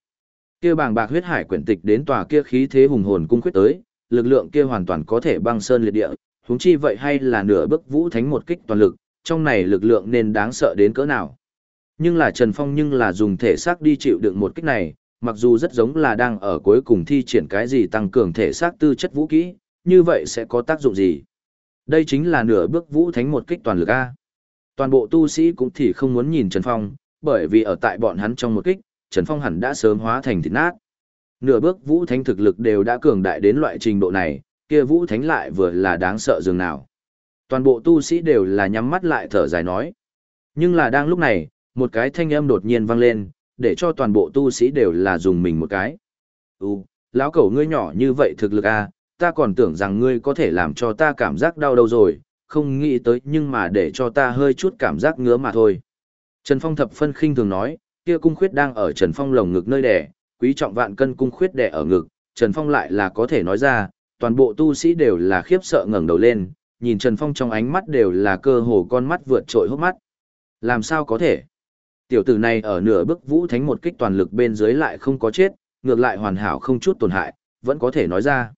Kia bàng bạc huyết hải quyển tịch đến tòa kia khí thế hùng hồn cung quyết tới, lực lượng kia hoàn toàn có thể băng sơn liệt địa, huống chi vậy hay là nửa bước vũ thánh một kích toàn lực, trong này lực lượng nên đáng sợ đến cỡ nào. Nhưng là Trần Phong nhưng là dùng thể xác đi chịu đựng một kích này, mặc dù rất giống là đang ở cuối cùng thi triển cái gì tăng cường thể xác tư chất vũ kỹ, như vậy sẽ có tác dụng gì? Đây chính là nửa bước vũ thánh một kích toàn lực A. Toàn bộ tu sĩ cũng thì không muốn nhìn Trần Phong, bởi vì ở tại bọn hắn trong một kích, Trần Phong hẳn đã sớm hóa thành thịt nát. Nửa bước vũ thánh thực lực đều đã cường đại đến loại trình độ này, kia vũ thánh lại vừa là đáng sợ dường nào. Toàn bộ tu sĩ đều là nhắm mắt lại thở dài nói. Nhưng là đang lúc này, một cái thanh âm đột nhiên vang lên, để cho toàn bộ tu sĩ đều là dùng mình một cái. Ú, lão cẩu ngươi nhỏ như vậy thực lực à, ta còn tưởng rằng ngươi có thể làm cho ta cảm giác đau đâu rồi, không nghĩ tới nhưng mà để cho ta hơi chút cảm giác ngứa mà thôi. Trần Phong thập phân khinh thường nói, kia cung khuyết đang ở Trần Phong lồng ngực nơi đẻ, quý trọng vạn cân cung khuyết đẻ ở ngực, Trần Phong lại là có thể nói ra, toàn bộ tu sĩ đều là khiếp sợ ngẩng đầu lên, nhìn Trần Phong trong ánh mắt đều là cơ hồ con mắt vượt trội hốc mắt. Làm sao có thể? Tiểu tử này ở nửa bức vũ thánh một kích toàn lực bên dưới lại không có chết, ngược lại hoàn hảo không chút tổn hại, vẫn có thể nói ra.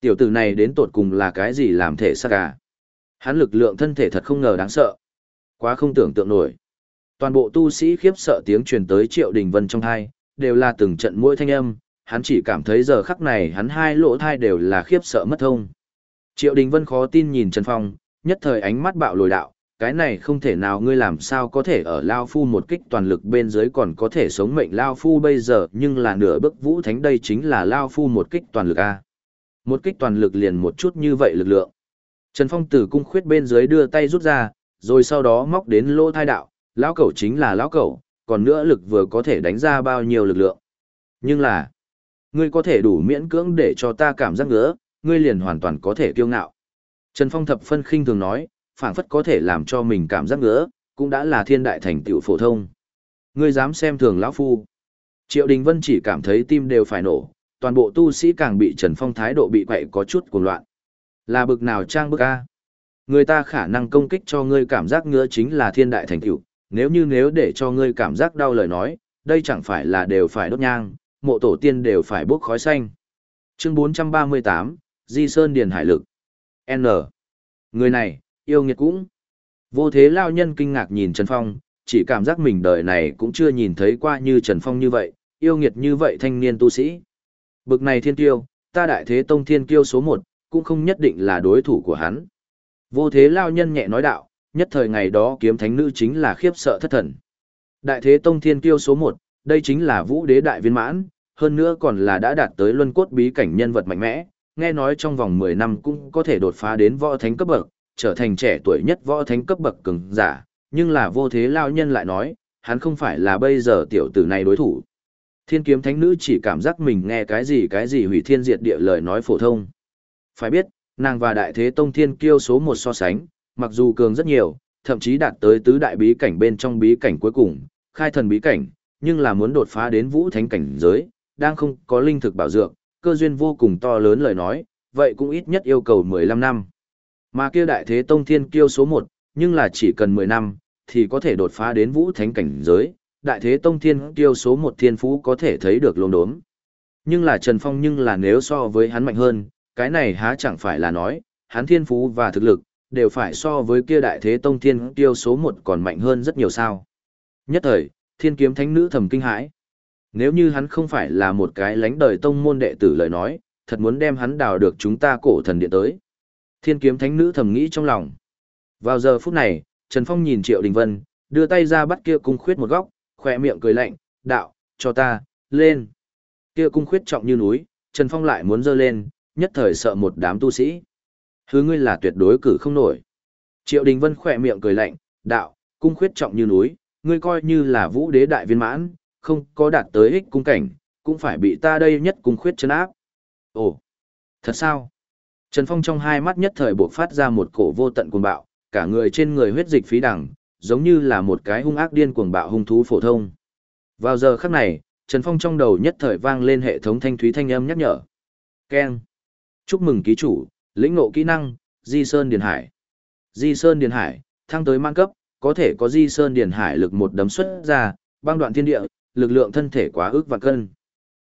Tiểu tử này đến tột cùng là cái gì làm thể xác à? Hắn lực lượng thân thể thật không ngờ đáng sợ. Quá không tưởng tượng nổi. Toàn bộ tu sĩ khiếp sợ tiếng truyền tới Triệu Đình Vân trong hai, đều là từng trận mỗi thanh âm, hắn chỉ cảm thấy giờ khắc này hắn hai lỗ thai đều là khiếp sợ mất thông. Triệu Đình Vân khó tin nhìn Trần Phong, nhất thời ánh mắt bạo lồi đạo, cái này không thể nào ngươi làm sao có thể ở Lao Phu một kích toàn lực bên dưới còn có thể sống mệnh Lao Phu bây giờ nhưng là nửa bước vũ thánh đây chính là Lao Phu một kích toàn lực A. Một kích toàn lực liền một chút như vậy lực lượng. Trần Phong từ cung khuyết bên dưới đưa tay rút ra, rồi sau đó móc đến lỗ thai đạo, lão cẩu chính là lão cẩu, còn nữa lực vừa có thể đánh ra bao nhiêu lực lượng. Nhưng là, ngươi có thể đủ miễn cưỡng để cho ta cảm giác ngứa, ngươi liền hoàn toàn có thể kiêu ngạo. Trần Phong thập phân khinh thường nói, phảng phất có thể làm cho mình cảm giác ngứa, cũng đã là thiên đại thành tựu phổ thông. Ngươi dám xem thường lão phu. Triệu Đình Vân chỉ cảm thấy tim đều phải nổ, toàn bộ tu sĩ càng bị Trần Phong thái độ bị quậy có chút cuồng loạn. Là bực nào trang bức a? Người ta khả năng công kích cho ngươi cảm giác ngứa chính là thiên đại thành tựu, nếu như nếu để cho ngươi cảm giác đau lời nói, đây chẳng phải là đều phải đốt nhang, mộ tổ tiên đều phải bốc khói xanh. Chương 438, Di Sơn Điền Hải Lực. N. Người này, yêu nghiệt cũng. Vô thế lao nhân kinh ngạc nhìn Trần Phong, chỉ cảm giác mình đời này cũng chưa nhìn thấy qua như Trần Phong như vậy, yêu nghiệt như vậy thanh niên tu sĩ. Bực này thiên tiêu, ta đại thế tông thiên kiêu số 1, cũng không nhất định là đối thủ của hắn. Vô thế lao nhân nhẹ nói đạo, nhất thời ngày đó kiếm thánh nữ chính là khiếp sợ thất thần. Đại thế tông thiên kiêu số 1, đây chính là vũ đế đại viên mãn, hơn nữa còn là đã đạt tới luân cốt bí cảnh nhân vật mạnh mẽ, nghe nói trong vòng 10 năm cũng có thể đột phá đến võ thánh cấp bậc, trở thành trẻ tuổi nhất võ thánh cấp bậc cường giả, nhưng là vô thế lao nhân lại nói, hắn không phải là bây giờ tiểu tử này đối thủ. Thiên kiếm thánh nữ chỉ cảm giác mình nghe cái gì cái gì hủy thiên diệt địa lời nói phổ thông. Phải biết, nàng và đại thế tông thiên kiêu số một so sánh, mặc dù cường rất nhiều, thậm chí đạt tới tứ đại bí cảnh bên trong bí cảnh cuối cùng, khai thần bí cảnh, nhưng là muốn đột phá đến vũ thánh cảnh giới, đang không có linh thực bảo dược, cơ duyên vô cùng to lớn lời nói, vậy cũng ít nhất yêu cầu 15 năm. Mà kia đại thế tông thiên kiêu số 1, nhưng là chỉ cần 10 năm, thì có thể đột phá đến vũ thánh cảnh giới, đại thế tông thiên tiêu số một thiên phú có thể thấy được lồn đốm. Nhưng là Trần Phong nhưng là nếu so với hắn mạnh hơn, cái này há chẳng phải là nói, hắn thiên phú và thực lực, đều phải so với kia đại thế tông thiên tiêu số một còn mạnh hơn rất nhiều sao. Nhất thời, Thiên kiếm thánh nữ thầm kinh hãi. Nếu như hắn không phải là một cái lánh đời tông môn đệ tử lời nói, thật muốn đem hắn đào được chúng ta cổ thần điện tới. Thiên kiếm thánh nữ thầm nghĩ trong lòng. Vào giờ phút này, Trần Phong nhìn Triệu Đình Vân, đưa tay ra bắt kia cung khuyết một góc, khoe miệng cười lạnh, đạo, cho ta, lên. Kia cung khuyết trọng như núi, Trần Phong lại muốn dơ lên, nhất thời sợ một đám tu sĩ. Hứ ngươi là tuyệt đối cử không nổi. Triệu Đình Vân khoe miệng cười lạnh, đạo, cung khuyết trọng như núi, ngươi coi như là vũ đế đại viên mãn, không có đạt tới ích cung cảnh, cũng phải bị ta đây nhất cung khuyết chân áp. Ồ, thật sao? Trần Phong trong hai mắt nhất thời bộc phát ra một cổ vô tận cuồng bạo, cả người trên người huyết dịch phí đẳng, giống như là một cái hung ác điên cuồng bạo hung thú phổ thông. Vào giờ khắc này, Trần Phong trong đầu nhất thời vang lên hệ thống thanh thúy thanh âm nhắc nhở. Keng. Chúc mừng ký chủ, lĩnh ngộ kỹ năng, Di Sơn Điền Hải. Di Sơn Điền Hải, thăng tới mang cấp, có thể có Di Sơn Điền Hải lực một đấm xuất ra, băng đoạn thiên địa, lực lượng thân thể quá ước và cân.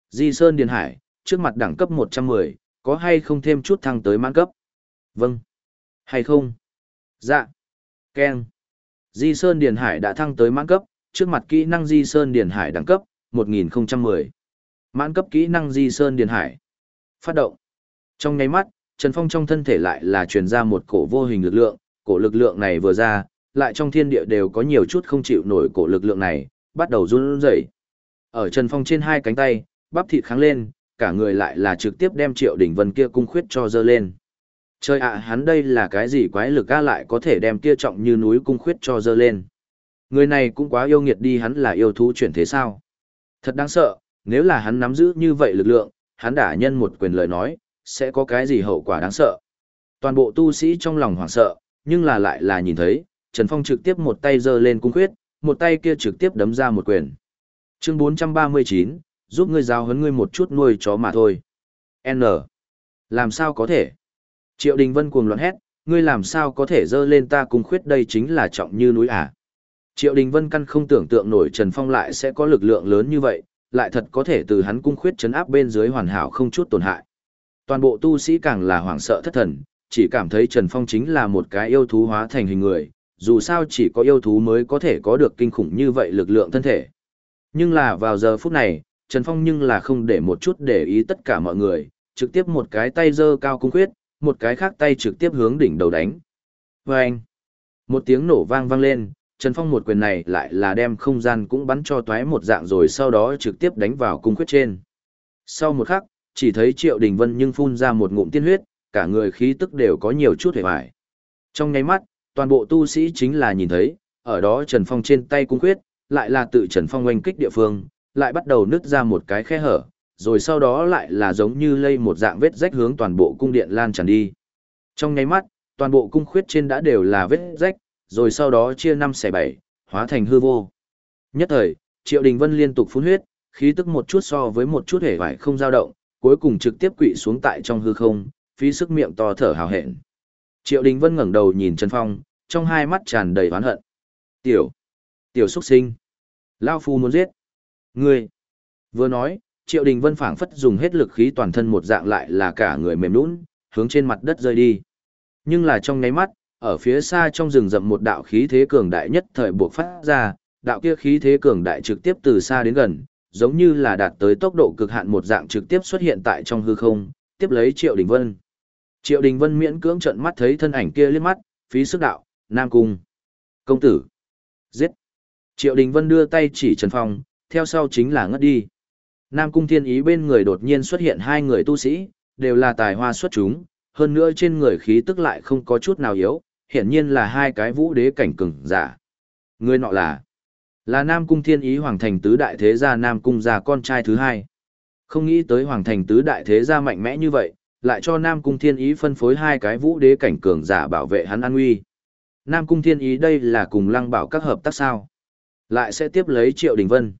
Di Sơn Điền Hải, trước mặt đẳng cấp 110, có hay không thêm chút thăng tới mãn cấp? Vâng. Hay không? Dạ. Ken. Di Sơn Điền Hải đã thăng tới mãn cấp, trước mặt kỹ năng Di Sơn Điền Hải đẳng cấp, 1010. Mãn cấp kỹ năng Di Sơn Điền Hải. Phát động. Trong nháy mắt, Trần Phong trong thân thể lại là truyền ra một cổ vô hình lực lượng, cổ lực lượng này vừa ra, lại trong thiên địa đều có nhiều chút không chịu nổi cổ lực lượng này, bắt đầu run rẩy. Ở Trần Phong trên hai cánh tay, bắp thịt kháng lên, cả người lại là trực tiếp đem Triệu Đỉnh Vân kia cung khuyết cho dơ lên. Trời ạ, hắn đây là cái gì quái lực ga lại có thể đem kia trọng như núi cung khuyết cho dơ lên. Người này cũng quá yêu nghiệt đi hắn là yêu thú chuyển thế sao. Thật đáng sợ, nếu là hắn nắm giữ như vậy lực lượng, hắn đả nhân một quyền lời nói, sẽ có cái gì hậu quả đáng sợ. Toàn bộ tu sĩ trong lòng hoảng sợ, nhưng là lại là nhìn thấy, Trần Phong trực tiếp một tay giơ lên cung khuyết, một tay kia trực tiếp đấm ra một quyền. Chương 439, giúp ngươi giáo huấn ngươi một chút nuôi chó mà thôi. N. Làm sao có thể? Triệu Đình Vân cuồng loạn hét, ngươi làm sao có thể dơ lên ta cung khuyết đây chính là trọng như núi à? Triệu Đình Vân căn không tưởng tượng nổi Trần Phong lại sẽ có lực lượng lớn như vậy, lại thật có thể từ hắn cung khuyết chấn áp bên dưới hoàn hảo không chút tổn hại. Toàn bộ tu sĩ càng là hoảng sợ thất thần, chỉ cảm thấy Trần Phong chính là một cái yêu thú hóa thành hình người, dù sao chỉ có yêu thú mới có thể có được kinh khủng như vậy lực lượng thân thể. Nhưng là vào giờ phút này, Trần Phong nhưng là không để một chút để ý tất cả mọi người, trực tiếp một cái tay giơ cao cung khuyết, một cái khác tay trực tiếp hướng đỉnh đầu đánh. Và anh, một tiếng nổ vang vang lên, Trần Phong một quyền này lại là đem không gian cũng bắn cho toái một dạng rồi sau đó trực tiếp đánh vào cung khuyết trên. Sau một khắc, chỉ thấy Triệu Đình Vân nhưng phun ra một ngụm tiên huyết, cả người khí tức đều có nhiều chút hề hoài. Trong nháy mắt, toàn bộ tu sĩ chính là nhìn thấy, ở đó Trần Phong trên tay cung khuyết, lại là tự Trần Phong oanh kích địa phương, lại bắt đầu nứt ra một cái khe hở, rồi sau đó lại là giống như lây một dạng vết rách hướng toàn bộ cung điện lan tràn đi. Trong nháy mắt, toàn bộ cung khuyết trên đã đều là vết rách, rồi sau đó chia năm xẻ bảy, hóa thành hư vô. Nhất thời, Triệu Đình Vân liên tục phun huyết, khí tức một chút so với một chút hề vải không dao động, cuối cùng trực tiếp quỵ xuống tại trong hư không, phí sức miệng to thở hào hẹn. Triệu Đình Vân ngẩng đầu nhìn Trần Phong, trong hai mắt tràn đầy oán hận. Tiểu, tiểu xuất sinh, Lao Phu muốn giết. Ngươi, vừa nói, Triệu Đình Vân phảng phất dùng hết lực khí toàn thân một dạng lại là cả người mềm nhũn, hướng trên mặt đất rơi đi. Nhưng là trong nháy mắt, ở phía xa trong rừng rậm một đạo khí thế cường đại nhất thời buộc phát ra, đạo kia khí thế cường đại trực tiếp từ xa đến gần, giống như là đạt tới tốc độ cực hạn một dạng trực tiếp xuất hiện tại trong hư không, tiếp lấy Triệu Đình Vân. Triệu Đình Vân miễn cưỡng trợn mắt thấy thân ảnh kia liếc mắt, phí sức đạo, Nam Cung. Công tử. Giết. Triệu Đình Vân đưa tay chỉ Trần Phong, theo sau chính là ngất đi. Nam Cung Thiên Ý bên người đột nhiên xuất hiện hai người tu sĩ, đều là tài hoa xuất chúng, hơn nữa trên người khí tức lại không có chút nào yếu, hiển nhiên là hai cái vũ đế cảnh cường giả. Người nọ là là Nam Cung Thiên Ý Hoàng Thành Tứ Đại Thế Gia Nam Cung gia con trai thứ hai. Không nghĩ tới Hoàng Thành Tứ Đại Thế Gia mạnh mẽ như vậy, lại cho Nam Cung Thiên Ý phân phối hai cái vũ đế cảnh cường giả bảo vệ hắn an nguy. Nam Cung Thiên Ý đây là cùng lăng bảo các hợp tác sao. Lại sẽ tiếp lấy Triệu Đình Vân.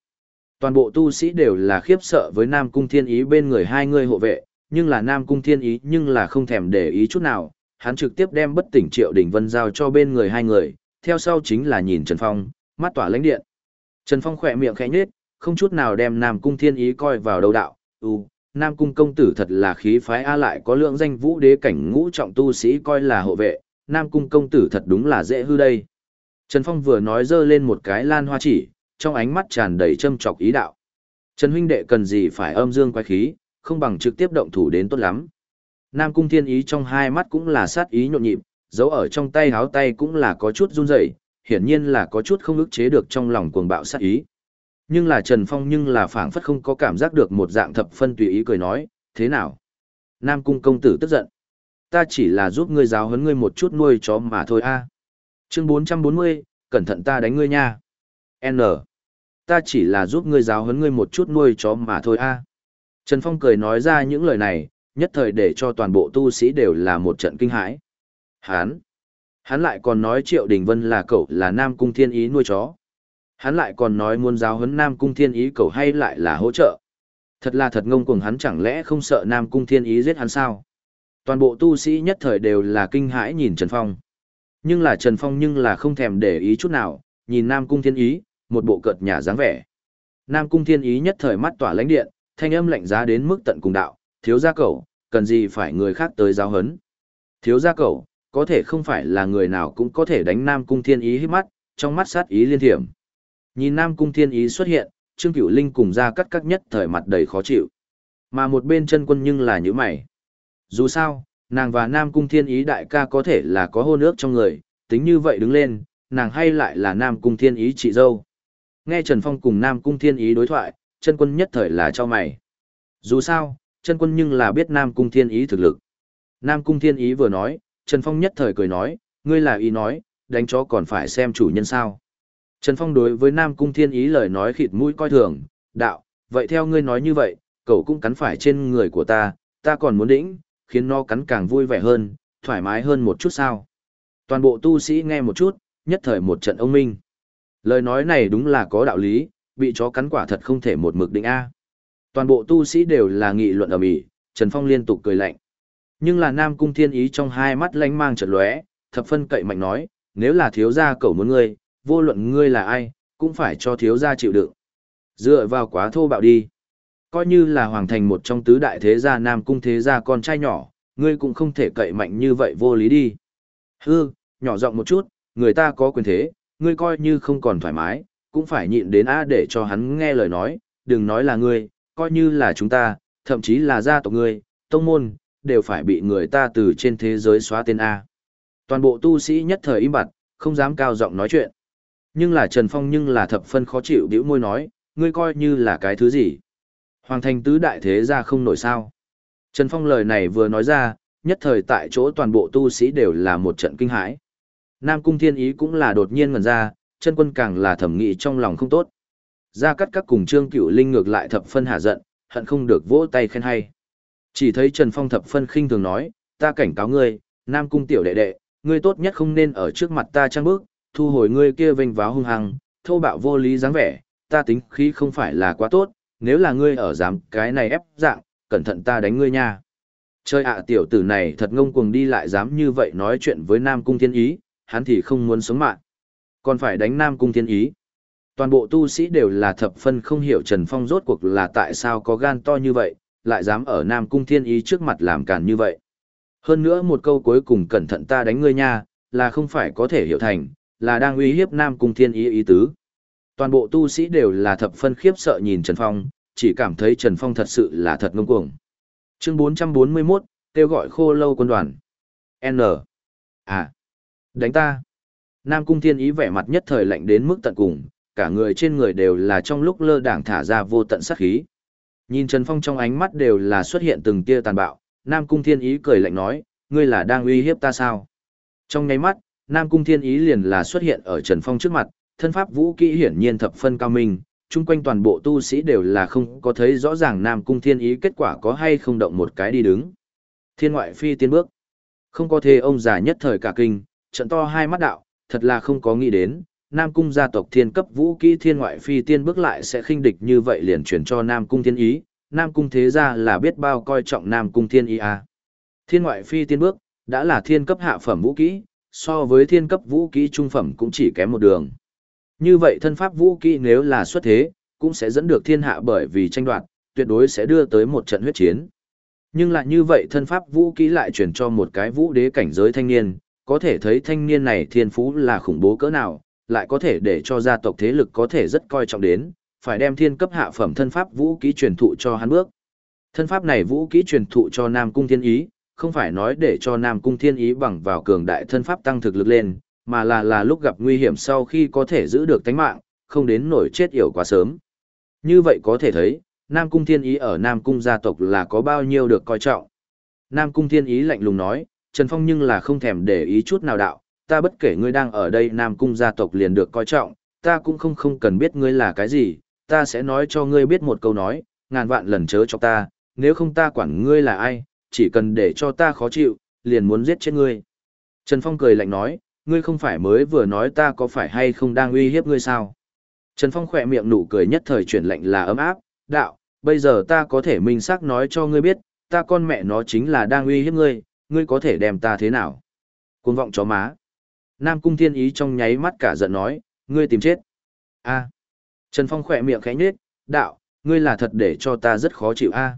Toàn bộ tu sĩ đều là khiếp sợ với Nam Cung Thiên Ý bên người hai người hộ vệ, nhưng là Nam Cung Thiên Ý nhưng là không thèm để ý chút nào, hắn trực tiếp đem bất tỉnh Triệu Đình Vân giao cho bên người hai người, theo sau chính là nhìn Trần Phong, mắt tỏa lãnh điện. Trần Phong khỏe miệng khẽ nhếch, không chút nào đem Nam Cung Thiên Ý coi vào đầu đạo, "Ừ, Nam Cung công tử thật là khí phái a lại có lượng danh vũ đế cảnh ngũ trọng tu sĩ coi là hộ vệ, Nam Cung công tử thật đúng là dễ hư đây." Trần Phong vừa nói dơ lên một cái lan hoa chỉ, trong ánh mắt tràn đầy châm chọc ý đạo. Trần huynh đệ cần gì phải âm dương quái khí, không bằng trực tiếp động thủ đến tốt lắm. Nam cung thiên ý trong hai mắt cũng là sát ý nhộn nhịp, dấu ở trong tay háo tay cũng là có chút run rẩy, hiển nhiên là có chút không ức chế được trong lòng cuồng bạo sát ý. Nhưng là Trần Phong nhưng là phảng phất không có cảm giác được một dạng thập phân tùy ý cười nói, thế nào? Nam cung công tử tức giận. Ta chỉ là giúp ngươi giáo huấn ngươi một chút nuôi chó mà thôi a. Chương 440, cẩn thận ta đánh ngươi nha. N. Ta chỉ là giúp ngươi giáo huấn ngươi một chút nuôi chó mà thôi a. Trần Phong cười nói ra những lời này, nhất thời để cho toàn bộ tu sĩ đều là một trận kinh hãi. Hán! Hắn lại còn nói Triệu Đình Vân là cậu là Nam Cung Thiên Ý nuôi chó. Hắn lại còn nói muốn giáo huấn Nam Cung Thiên Ý cậu hay lại là hỗ trợ. Thật là thật ngông cuồng hắn chẳng lẽ không sợ Nam Cung Thiên Ý giết hắn sao? Toàn bộ tu sĩ nhất thời đều là kinh hãi nhìn Trần Phong. Nhưng là Trần Phong nhưng là không thèm để ý chút nào, nhìn Nam Cung Thiên Ý, một bộ cợt nhà dáng vẻ. Nam Cung Thiên Ý nhất thời mắt tỏa lãnh điện, thanh âm lạnh giá đến mức tận cùng đạo, thiếu gia cậu, cần gì phải người khác tới giáo hấn. Thiếu gia cậu, có thể không phải là người nào cũng có thể đánh Nam Cung Thiên Ý hít mắt, trong mắt sát ý liên thiểm. Nhìn Nam Cung Thiên Ý xuất hiện, Trương Cửu Linh cùng ra cắt cắt nhất thời mặt đầy khó chịu. Mà một bên chân quân nhưng là như mày. Dù sao, nàng và Nam Cung Thiên Ý đại ca có thể là có hôn ước trong người, tính như vậy đứng lên, nàng hay lại là Nam Cung Thiên Ý chị dâu. Nghe Trần Phong cùng Nam Cung Thiên Ý đối thoại, chân quân nhất thời là cho mày. Dù sao, chân quân nhưng là biết Nam Cung Thiên Ý thực lực. Nam Cung Thiên Ý vừa nói, Trần Phong nhất thời cười nói, ngươi là ý nói, đánh chó còn phải xem chủ nhân sao. Trần Phong đối với Nam Cung Thiên Ý lời nói khịt mũi coi thường, đạo, vậy theo ngươi nói như vậy, cậu cũng cắn phải trên người của ta, ta còn muốn đĩnh, khiến nó cắn càng vui vẻ hơn, thoải mái hơn một chút sao. Toàn bộ tu sĩ nghe một chút, nhất thời một trận ông minh. Lời nói này đúng là có đạo lý, bị chó cắn quả thật không thể một mực định A. Toàn bộ tu sĩ đều là nghị luận ở mỹ, Trần Phong liên tục cười lạnh. Nhưng là Nam Cung Thiên Ý trong hai mắt lánh mang chợt lóe, thập phân cậy mạnh nói, nếu là thiếu gia cầu muốn ngươi, vô luận ngươi là ai, cũng phải cho thiếu gia chịu đựng. Dựa vào quá thô bạo đi. Coi như là hoàng thành một trong tứ đại thế gia Nam Cung thế gia con trai nhỏ, ngươi cũng không thể cậy mạnh như vậy vô lý đi. Hư, nhỏ giọng một chút, người ta có quyền thế, ngươi coi như không còn thoải mái, cũng phải nhịn đến a để cho hắn nghe lời nói, đừng nói là ngươi, coi như là chúng ta, thậm chí là gia tộc ngươi, tông môn, đều phải bị người ta từ trên thế giới xóa tên A. Toàn bộ tu sĩ nhất thời im bặt, không dám cao giọng nói chuyện. Nhưng là Trần Phong nhưng là thập phân khó chịu biểu môi nói, ngươi coi như là cái thứ gì. Hoàng thành tứ đại thế ra không nổi sao. Trần Phong lời này vừa nói ra, nhất thời tại chỗ toàn bộ tu sĩ đều là một trận kinh hãi. Nam Cung Thiên Ý cũng là đột nhiên ngần ra, chân quân càng là thẩm nghị trong lòng không tốt. Ra cắt các cùng Trương Cửu Linh ngược lại thập phân hạ giận, hận không được vỗ tay khen hay. Chỉ thấy Trần Phong thập phân khinh thường nói, ta cảnh cáo ngươi, Nam Cung tiểu đệ đệ, ngươi tốt nhất không nên ở trước mặt ta trang bước, thu hồi ngươi kia vênh váo hung hăng, thô bạo vô lý dáng vẻ, ta tính khí không phải là quá tốt, nếu là ngươi ở dám cái này ép dạng, cẩn thận ta đánh ngươi nha. Chơi ạ tiểu tử này thật ngông cuồng đi lại dám như vậy nói chuyện với Nam Cung Thiên Ý, hắn thì không muốn sống mạng. Còn phải đánh Nam Cung Thiên Ý. Toàn bộ tu sĩ đều là thập phân không hiểu Trần Phong rốt cuộc là tại sao có gan to như vậy, lại dám ở Nam Cung Thiên Ý trước mặt làm càn như vậy. Hơn nữa một câu cuối cùng cẩn thận ta đánh ngươi nha, là không phải có thể hiểu thành, là đang uy hiếp Nam Cung Thiên Ý ý tứ. Toàn bộ tu sĩ đều là thập phân khiếp sợ nhìn Trần Phong, chỉ cảm thấy Trần Phong thật sự là thật ngông cuồng. Chương 441, kêu gọi khô lâu quân đoàn. N. À. Đánh ta. Nam Cung Thiên Ý vẻ mặt nhất thời lạnh đến mức tận cùng, cả người trên người đều là trong lúc lơ đảng thả ra vô tận sát khí. Nhìn Trần Phong trong ánh mắt đều là xuất hiện từng tia tàn bạo, Nam Cung Thiên Ý cười lạnh nói, ngươi là đang uy hiếp ta sao? Trong nháy mắt, Nam Cung Thiên Ý liền là xuất hiện ở Trần Phong trước mặt, thân pháp vũ kỹ hiển nhiên thập phân cao minh, chung quanh toàn bộ tu sĩ đều là không có thấy rõ ràng Nam Cung Thiên Ý kết quả có hay không động một cái đi đứng. Thiên ngoại phi tiên bước. Không có thể ông già nhất thời cả kinh, trận to hai mắt đạo, thật là không có nghĩ đến, Nam Cung gia tộc thiên cấp vũ kỹ thiên ngoại phi tiên bước lại sẽ khinh địch như vậy liền chuyển cho Nam Cung thiên ý, Nam Cung thế gia là biết bao coi trọng Nam Cung thiên ý à. Thiên ngoại phi tiên bước, đã là thiên cấp hạ phẩm vũ kỹ, so với thiên cấp vũ kỹ trung phẩm cũng chỉ kém một đường. Như vậy thân pháp vũ kỹ nếu là xuất thế, cũng sẽ dẫn được thiên hạ bởi vì tranh đoạt, tuyệt đối sẽ đưa tới một trận huyết chiến. Nhưng lại như vậy thân pháp vũ kỹ lại chuyển cho một cái vũ đế cảnh giới thanh niên, có thể thấy thanh niên này thiên phú là khủng bố cỡ nào, lại có thể để cho gia tộc thế lực có thể rất coi trọng đến, phải đem thiên cấp hạ phẩm thân pháp vũ kỹ truyền thụ cho hắn bước. Thân pháp này vũ kỹ truyền thụ cho Nam Cung Thiên Ý, không phải nói để cho Nam Cung Thiên Ý bằng vào cường đại thân pháp tăng thực lực lên, mà là là lúc gặp nguy hiểm sau khi có thể giữ được tánh mạng, không đến nổi chết yểu quá sớm. Như vậy có thể thấy, Nam Cung Thiên Ý ở Nam Cung gia tộc là có bao nhiêu được coi trọng. Nam Cung Thiên Ý lạnh lùng nói, Trần Phong nhưng là không thèm để ý chút nào đạo, ta bất kể ngươi đang ở đây Nam Cung gia tộc liền được coi trọng, ta cũng không không cần biết ngươi là cái gì, ta sẽ nói cho ngươi biết một câu nói, ngàn vạn lần chớ cho ta, nếu không ta quản ngươi là ai, chỉ cần để cho ta khó chịu, liền muốn giết chết ngươi. Trần Phong cười lạnh nói, ngươi không phải mới vừa nói ta có phải hay không đang uy hiếp ngươi sao? Trần Phong khỏe miệng nụ cười nhất thời chuyển lạnh là ấm áp, đạo, bây giờ ta có thể minh xác nói cho ngươi biết, ta con mẹ nó chính là đang uy hiếp ngươi, ngươi có thể đem ta thế nào? Cuồng vọng chó má. Nam Cung Thiên Ý trong nháy mắt cả giận nói, ngươi tìm chết. A. Trần Phong khỏe miệng khẽ nhếch, đạo, ngươi là thật để cho ta rất khó chịu a.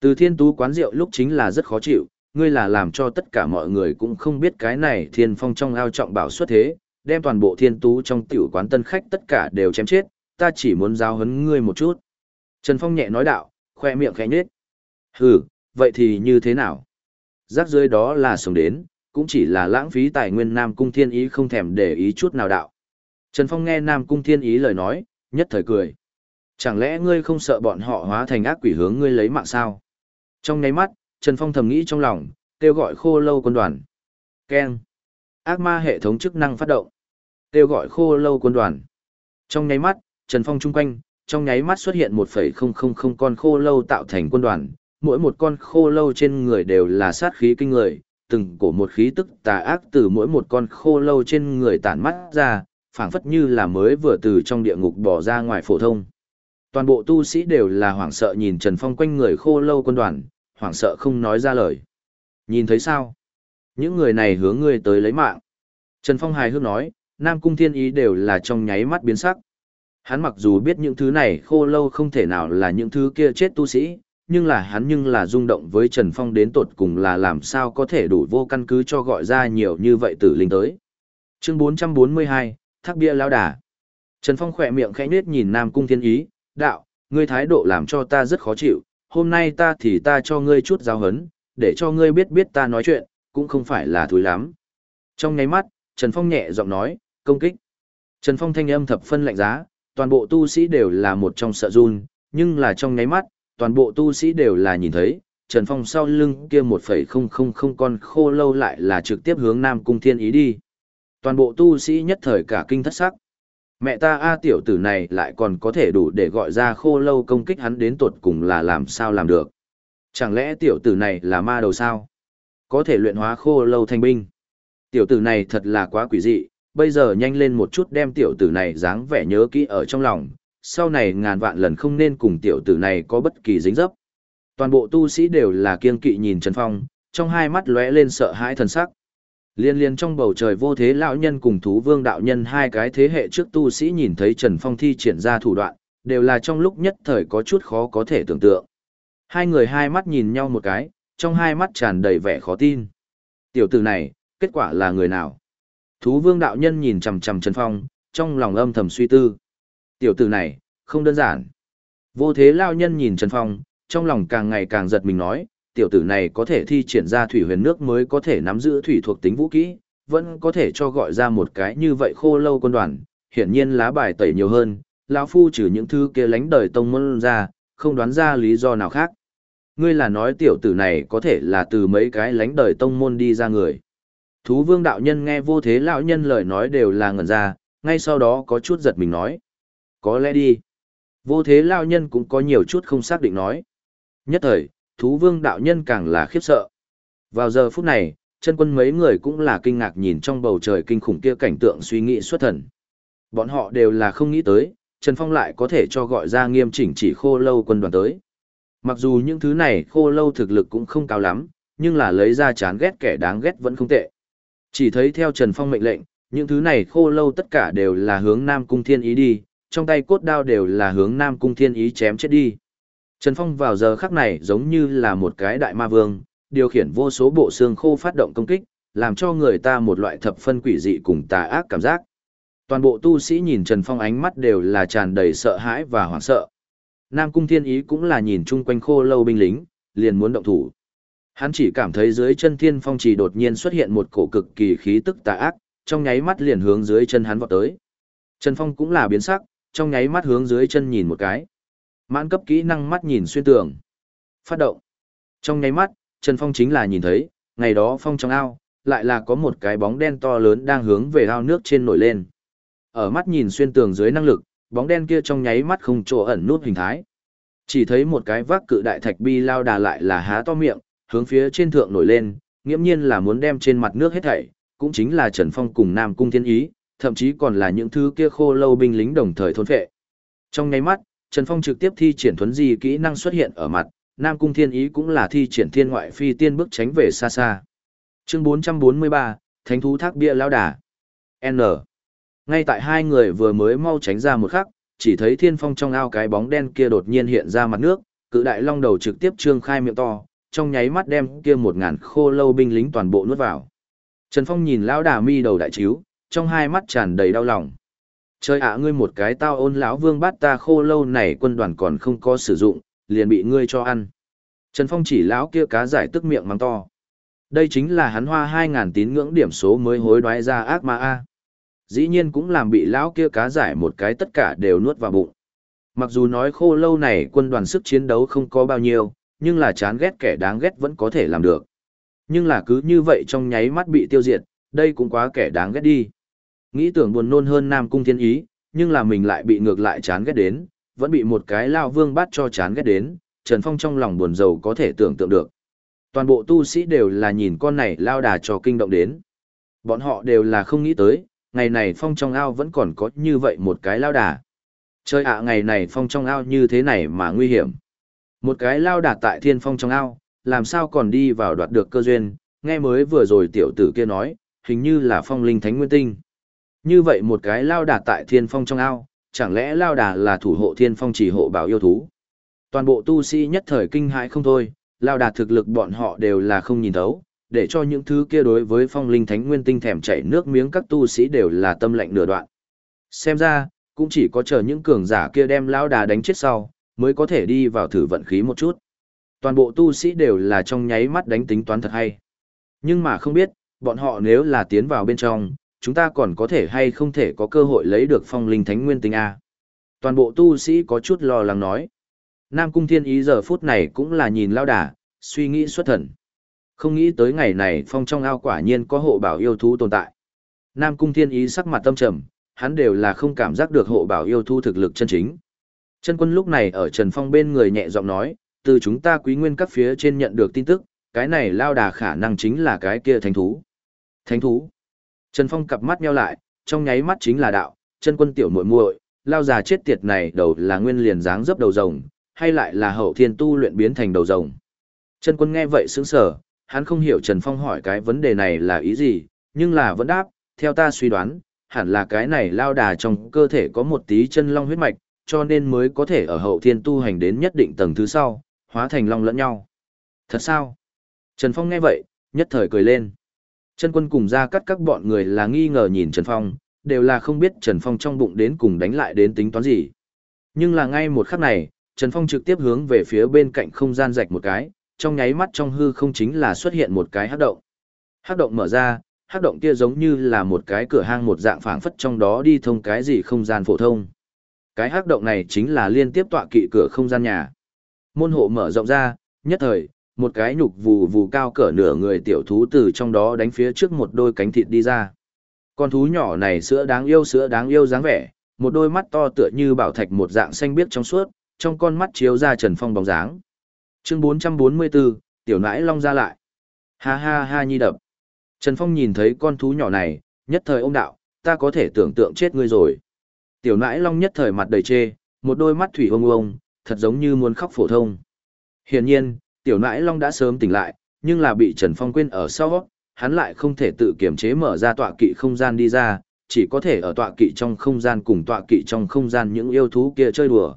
Từ thiên tú quán rượu lúc chính là rất khó chịu, ngươi là làm cho tất cả mọi người cũng không biết cái này thiên phong trong ao trọng bảo xuất thế, đem toàn bộ thiên tú trong tiểu quán tân khách tất cả đều chém chết, ta chỉ muốn giao hấn ngươi một chút. Trần Phong nhẹ nói đạo, khoe miệng khẽ nhếch. Hừ, vậy thì như thế nào? Rác dưới đó là sống đến, cũng chỉ là lãng phí tài nguyên Nam Cung Thiên Ý không thèm để ý chút nào đạo. Trần Phong nghe Nam Cung Thiên Ý lời nói, nhất thời cười. Chẳng lẽ ngươi không sợ bọn họ hóa thành ác quỷ hướng ngươi lấy mạng sao? Trong nháy mắt, Trần Phong thầm nghĩ trong lòng, kêu gọi khô lâu quân đoàn. Ken. Ác ma hệ thống chức năng phát động. Kêu gọi khô lâu quân đoàn. Trong nháy mắt, Trần Phong chung quanh, trong nháy mắt xuất hiện 1,000 con khô lâu tạo thành quân đoàn. Mỗi một con khô lâu trên người đều là sát khí kinh người, từng cổ một khí tức tà ác từ mỗi một con khô lâu trên người tản mắt ra, phảng phất như là mới vừa từ trong địa ngục bỏ ra ngoài phổ thông. Toàn bộ tu sĩ đều là hoảng sợ nhìn Trần Phong quanh người khô lâu quân đoàn, hoảng sợ không nói ra lời. Nhìn thấy sao? Những người này hướng ngươi tới lấy mạng. Trần Phong hài hước nói, Nam Cung Thiên Ý đều là trong nháy mắt biến sắc. Hắn mặc dù biết những thứ này khô lâu không thể nào là những thứ kia chết tu sĩ, nhưng là hắn nhưng là rung động với Trần Phong đến tột cùng là làm sao có thể đủ vô căn cứ cho gọi ra nhiều như vậy tử linh tới. Chương 442, Thác Bia Lao Đà Trần Phong khỏe miệng khẽ nết nhìn Nam Cung Thiên Ý, đạo, ngươi thái độ làm cho ta rất khó chịu, hôm nay ta thì ta cho ngươi chút giáo hấn, để cho ngươi biết biết ta nói chuyện, cũng không phải là thúi lắm. Trong nháy mắt, Trần Phong nhẹ giọng nói, công kích. Trần Phong thanh âm thập phân lạnh giá, toàn bộ tu sĩ đều là một trong sợ run, nhưng là trong nháy mắt, toàn bộ tu sĩ đều là nhìn thấy, Trần Phong sau lưng kia 1,000 con khô lâu lại là trực tiếp hướng Nam Cung Thiên Ý đi. Toàn bộ tu sĩ nhất thời cả kinh thất sắc. Mẹ ta A tiểu tử này lại còn có thể đủ để gọi ra khô lâu công kích hắn đến tuột cùng là làm sao làm được. Chẳng lẽ tiểu tử này là ma đầu sao? Có thể luyện hóa khô lâu thành binh. Tiểu tử này thật là quá quỷ dị, bây giờ nhanh lên một chút đem tiểu tử này dáng vẻ nhớ kỹ ở trong lòng, sau này ngàn vạn lần không nên cùng tiểu tử này có bất kỳ dính dấp. Toàn bộ tu sĩ đều là kiên kỵ nhìn Trần Phong, trong hai mắt lóe lên sợ hãi thần sắc. Liên liên trong bầu trời vô thế lão nhân cùng thú vương đạo nhân hai cái thế hệ trước tu sĩ nhìn thấy Trần Phong thi triển ra thủ đoạn, đều là trong lúc nhất thời có chút khó có thể tưởng tượng. Hai người hai mắt nhìn nhau một cái, trong hai mắt tràn đầy vẻ khó tin. Tiểu tử này, kết quả là người nào? Thú vương đạo nhân nhìn chằm chằm Trần Phong, trong lòng âm thầm suy tư. Tiểu tử này, không đơn giản. Vô thế lao nhân nhìn Trần Phong, trong lòng càng ngày càng giật mình nói, tiểu tử này có thể thi triển ra thủy huyền nước mới có thể nắm giữ thủy thuộc tính vũ kỹ, vẫn có thể cho gọi ra một cái như vậy khô lâu quân đoàn, hiển nhiên lá bài tẩy nhiều hơn, lão phu trừ những thứ kia lánh đời tông môn ra, không đoán ra lý do nào khác. Ngươi là nói tiểu tử này có thể là từ mấy cái lánh đời tông môn đi ra người. Thú vương đạo nhân nghe vô thế lão nhân lời nói đều là ngẩn ra, ngay sau đó có chút giật mình nói. Có lẽ đi. Vô thế lao nhân cũng có nhiều chút không xác định nói. Nhất thời, thú vương đạo nhân càng là khiếp sợ. Vào giờ phút này, chân quân mấy người cũng là kinh ngạc nhìn trong bầu trời kinh khủng kia cảnh tượng suy nghĩ xuất thần. Bọn họ đều là không nghĩ tới, Trần Phong lại có thể cho gọi ra nghiêm chỉnh chỉ khô lâu quân đoàn tới. Mặc dù những thứ này khô lâu thực lực cũng không cao lắm, nhưng là lấy ra chán ghét kẻ đáng ghét vẫn không tệ. Chỉ thấy theo Trần Phong mệnh lệnh, những thứ này khô lâu tất cả đều là hướng Nam Cung Thiên Ý đi, trong tay cốt đao đều là hướng Nam Cung Thiên Ý chém chết đi. Trần Phong vào giờ khắc này giống như là một cái đại ma vương, điều khiển vô số bộ xương khô phát động công kích, làm cho người ta một loại thập phân quỷ dị cùng tà ác cảm giác. Toàn bộ tu sĩ nhìn Trần Phong ánh mắt đều là tràn đầy sợ hãi và hoảng sợ. Nam Cung Thiên Ý cũng là nhìn chung quanh khô lâu binh lính, liền muốn động thủ. Hắn chỉ cảm thấy dưới chân Thiên Phong chỉ đột nhiên xuất hiện một cổ cực kỳ khí tức tà ác, trong nháy mắt liền hướng dưới chân hắn vọt tới. Trần Phong cũng là biến sắc, trong nháy mắt hướng dưới chân nhìn một cái. Mãn cấp kỹ năng mắt nhìn xuyên tường. Phát động. Trong nháy mắt, Trần Phong chính là nhìn thấy, ngày đó phong trong ao, lại là có một cái bóng đen to lớn đang hướng về ao nước trên nổi lên. Ở mắt nhìn xuyên tường dưới năng lực, bóng đen kia trong nháy mắt không chỗ ẩn nút hình thái. Chỉ thấy một cái vác cự đại thạch bi lao đà lại là há to miệng, hướng phía trên thượng nổi lên, nghiễm nhiên là muốn đem trên mặt nước hết thảy, cũng chính là Trần Phong cùng Nam Cung Thiên Ý, thậm chí còn là những thứ kia khô lâu binh lính đồng thời thôn phệ. Trong nháy mắt, Trần Phong trực tiếp thi triển thuấn di kỹ năng xuất hiện ở mặt, Nam Cung Thiên Ý cũng là thi triển thiên ngoại phi tiên bước tránh về xa xa. Chương 443, Thánh thú thác bia lao đà. N. Ngay tại hai người vừa mới mau tránh ra một khắc, chỉ thấy thiên phong trong ao cái bóng đen kia đột nhiên hiện ra mặt nước, cự đại long đầu trực tiếp trương khai miệng to, trong nháy mắt đem kia một ngàn khô lâu binh lính toàn bộ nuốt vào. Trần Phong nhìn lão đà mi đầu đại chiếu, trong hai mắt tràn đầy đau lòng. Trời ạ ngươi một cái tao ôn lão vương bát ta khô lâu này quân đoàn còn không có sử dụng, liền bị ngươi cho ăn. Trần Phong chỉ lão kia cá giải tức miệng mắng to. Đây chính là hắn hoa 2.000 tín ngưỡng điểm số mới hối đoái ra ác ma A. Dĩ nhiên cũng làm bị lão kia cá giải một cái tất cả đều nuốt vào bụng. Mặc dù nói khô lâu này quân đoàn sức chiến đấu không có bao nhiêu, nhưng là chán ghét kẻ đáng ghét vẫn có thể làm được. Nhưng là cứ như vậy trong nháy mắt bị tiêu diệt, đây cũng quá kẻ đáng ghét đi. Nghĩ tưởng buồn nôn hơn Nam Cung Thiên Ý, nhưng là mình lại bị ngược lại chán ghét đến, vẫn bị một cái lao vương bắt cho chán ghét đến, Trần Phong trong lòng buồn rầu có thể tưởng tượng được. Toàn bộ tu sĩ đều là nhìn con này lao đà cho kinh động đến. Bọn họ đều là không nghĩ tới, ngày này phong trong ao vẫn còn có như vậy một cái lao đà. Chơi ạ ngày này phong trong ao như thế này mà nguy hiểm. Một cái lao đà tại thiên phong trong ao, làm sao còn đi vào đoạt được cơ duyên, nghe mới vừa rồi tiểu tử kia nói, hình như là phong linh thánh nguyên tinh. Như vậy một cái lao đà tại thiên phong trong ao, chẳng lẽ lao đà là thủ hộ thiên phong chỉ hộ bảo yêu thú. Toàn bộ tu sĩ nhất thời kinh hãi không thôi, lao đà thực lực bọn họ đều là không nhìn thấu, để cho những thứ kia đối với phong linh thánh nguyên tinh thèm chảy nước miếng các tu sĩ đều là tâm lệnh nửa đoạn. Xem ra, cũng chỉ có chờ những cường giả kia đem lao đà đánh chết sau, mới có thể đi vào thử vận khí một chút. Toàn bộ tu sĩ đều là trong nháy mắt đánh tính toán thật hay. Nhưng mà không biết, bọn họ nếu là tiến vào bên trong, chúng ta còn có thể hay không thể có cơ hội lấy được phong linh thánh nguyên tinh A. Toàn bộ tu sĩ có chút lo lắng nói. Nam Cung Thiên Ý giờ phút này cũng là nhìn lao đà, suy nghĩ xuất thần. Không nghĩ tới ngày này phong trong ao quả nhiên có hộ bảo yêu thú tồn tại. Nam Cung Thiên Ý sắc mặt tâm trầm, hắn đều là không cảm giác được hộ bảo yêu thú thực lực chân chính. Chân quân lúc này ở Trần Phong bên người nhẹ giọng nói, từ chúng ta quý nguyên các phía trên nhận được tin tức, cái này lao đà khả năng chính là cái kia thánh thú. Thánh thú. Trần Phong cặp mắt nheo lại, trong nháy mắt chính là đạo, chân quân tiểu muội muội, lao già chết tiệt này đầu là nguyên liền dáng dấp đầu rồng, hay lại là hậu thiên tu luyện biến thành đầu rồng. Chân quân nghe vậy sững sờ, hắn không hiểu Trần Phong hỏi cái vấn đề này là ý gì, nhưng là vẫn đáp, theo ta suy đoán, hẳn là cái này lao đà trong cơ thể có một tí chân long huyết mạch, cho nên mới có thể ở hậu thiên tu hành đến nhất định tầng thứ sau, hóa thành long lẫn nhau. Thật sao? Trần Phong nghe vậy, nhất thời cười lên. Chân quân cùng ra cắt các bọn người là nghi ngờ nhìn Trần Phong, đều là không biết Trần Phong trong bụng đến cùng đánh lại đến tính toán gì. Nhưng là ngay một khắc này, Trần Phong trực tiếp hướng về phía bên cạnh không gian rạch một cái, trong nháy mắt trong hư không chính là xuất hiện một cái hắc động. Hắc động mở ra, hắc động kia giống như là một cái cửa hang một dạng phảng phất trong đó đi thông cái gì không gian phổ thông. Cái hắc động này chính là liên tiếp tọa kỵ cửa không gian nhà. Môn hộ mở rộng ra, nhất thời, một cái nhục vù vù cao cỡ nửa người tiểu thú từ trong đó đánh phía trước một đôi cánh thịt đi ra. Con thú nhỏ này sữa đáng yêu sữa đáng yêu dáng vẻ, một đôi mắt to tựa như bảo thạch một dạng xanh biếc trong suốt, trong con mắt chiếu ra Trần Phong bóng dáng. Chương 444, tiểu nãi long ra lại. Ha ha ha nhi đập. Trần Phong nhìn thấy con thú nhỏ này, nhất thời ôm đạo, ta có thể tưởng tượng chết ngươi rồi. Tiểu nãi long nhất thời mặt đầy chê, một đôi mắt thủy ông ông, thật giống như muốn khóc phổ thông. Hiển nhiên, tiểu nãi long đã sớm tỉnh lại, nhưng là bị Trần Phong quên ở sau, hắn lại không thể tự kiểm chế mở ra tọa kỵ không gian đi ra, chỉ có thể ở tọa kỵ trong không gian cùng tọa kỵ trong không gian những yêu thú kia chơi đùa.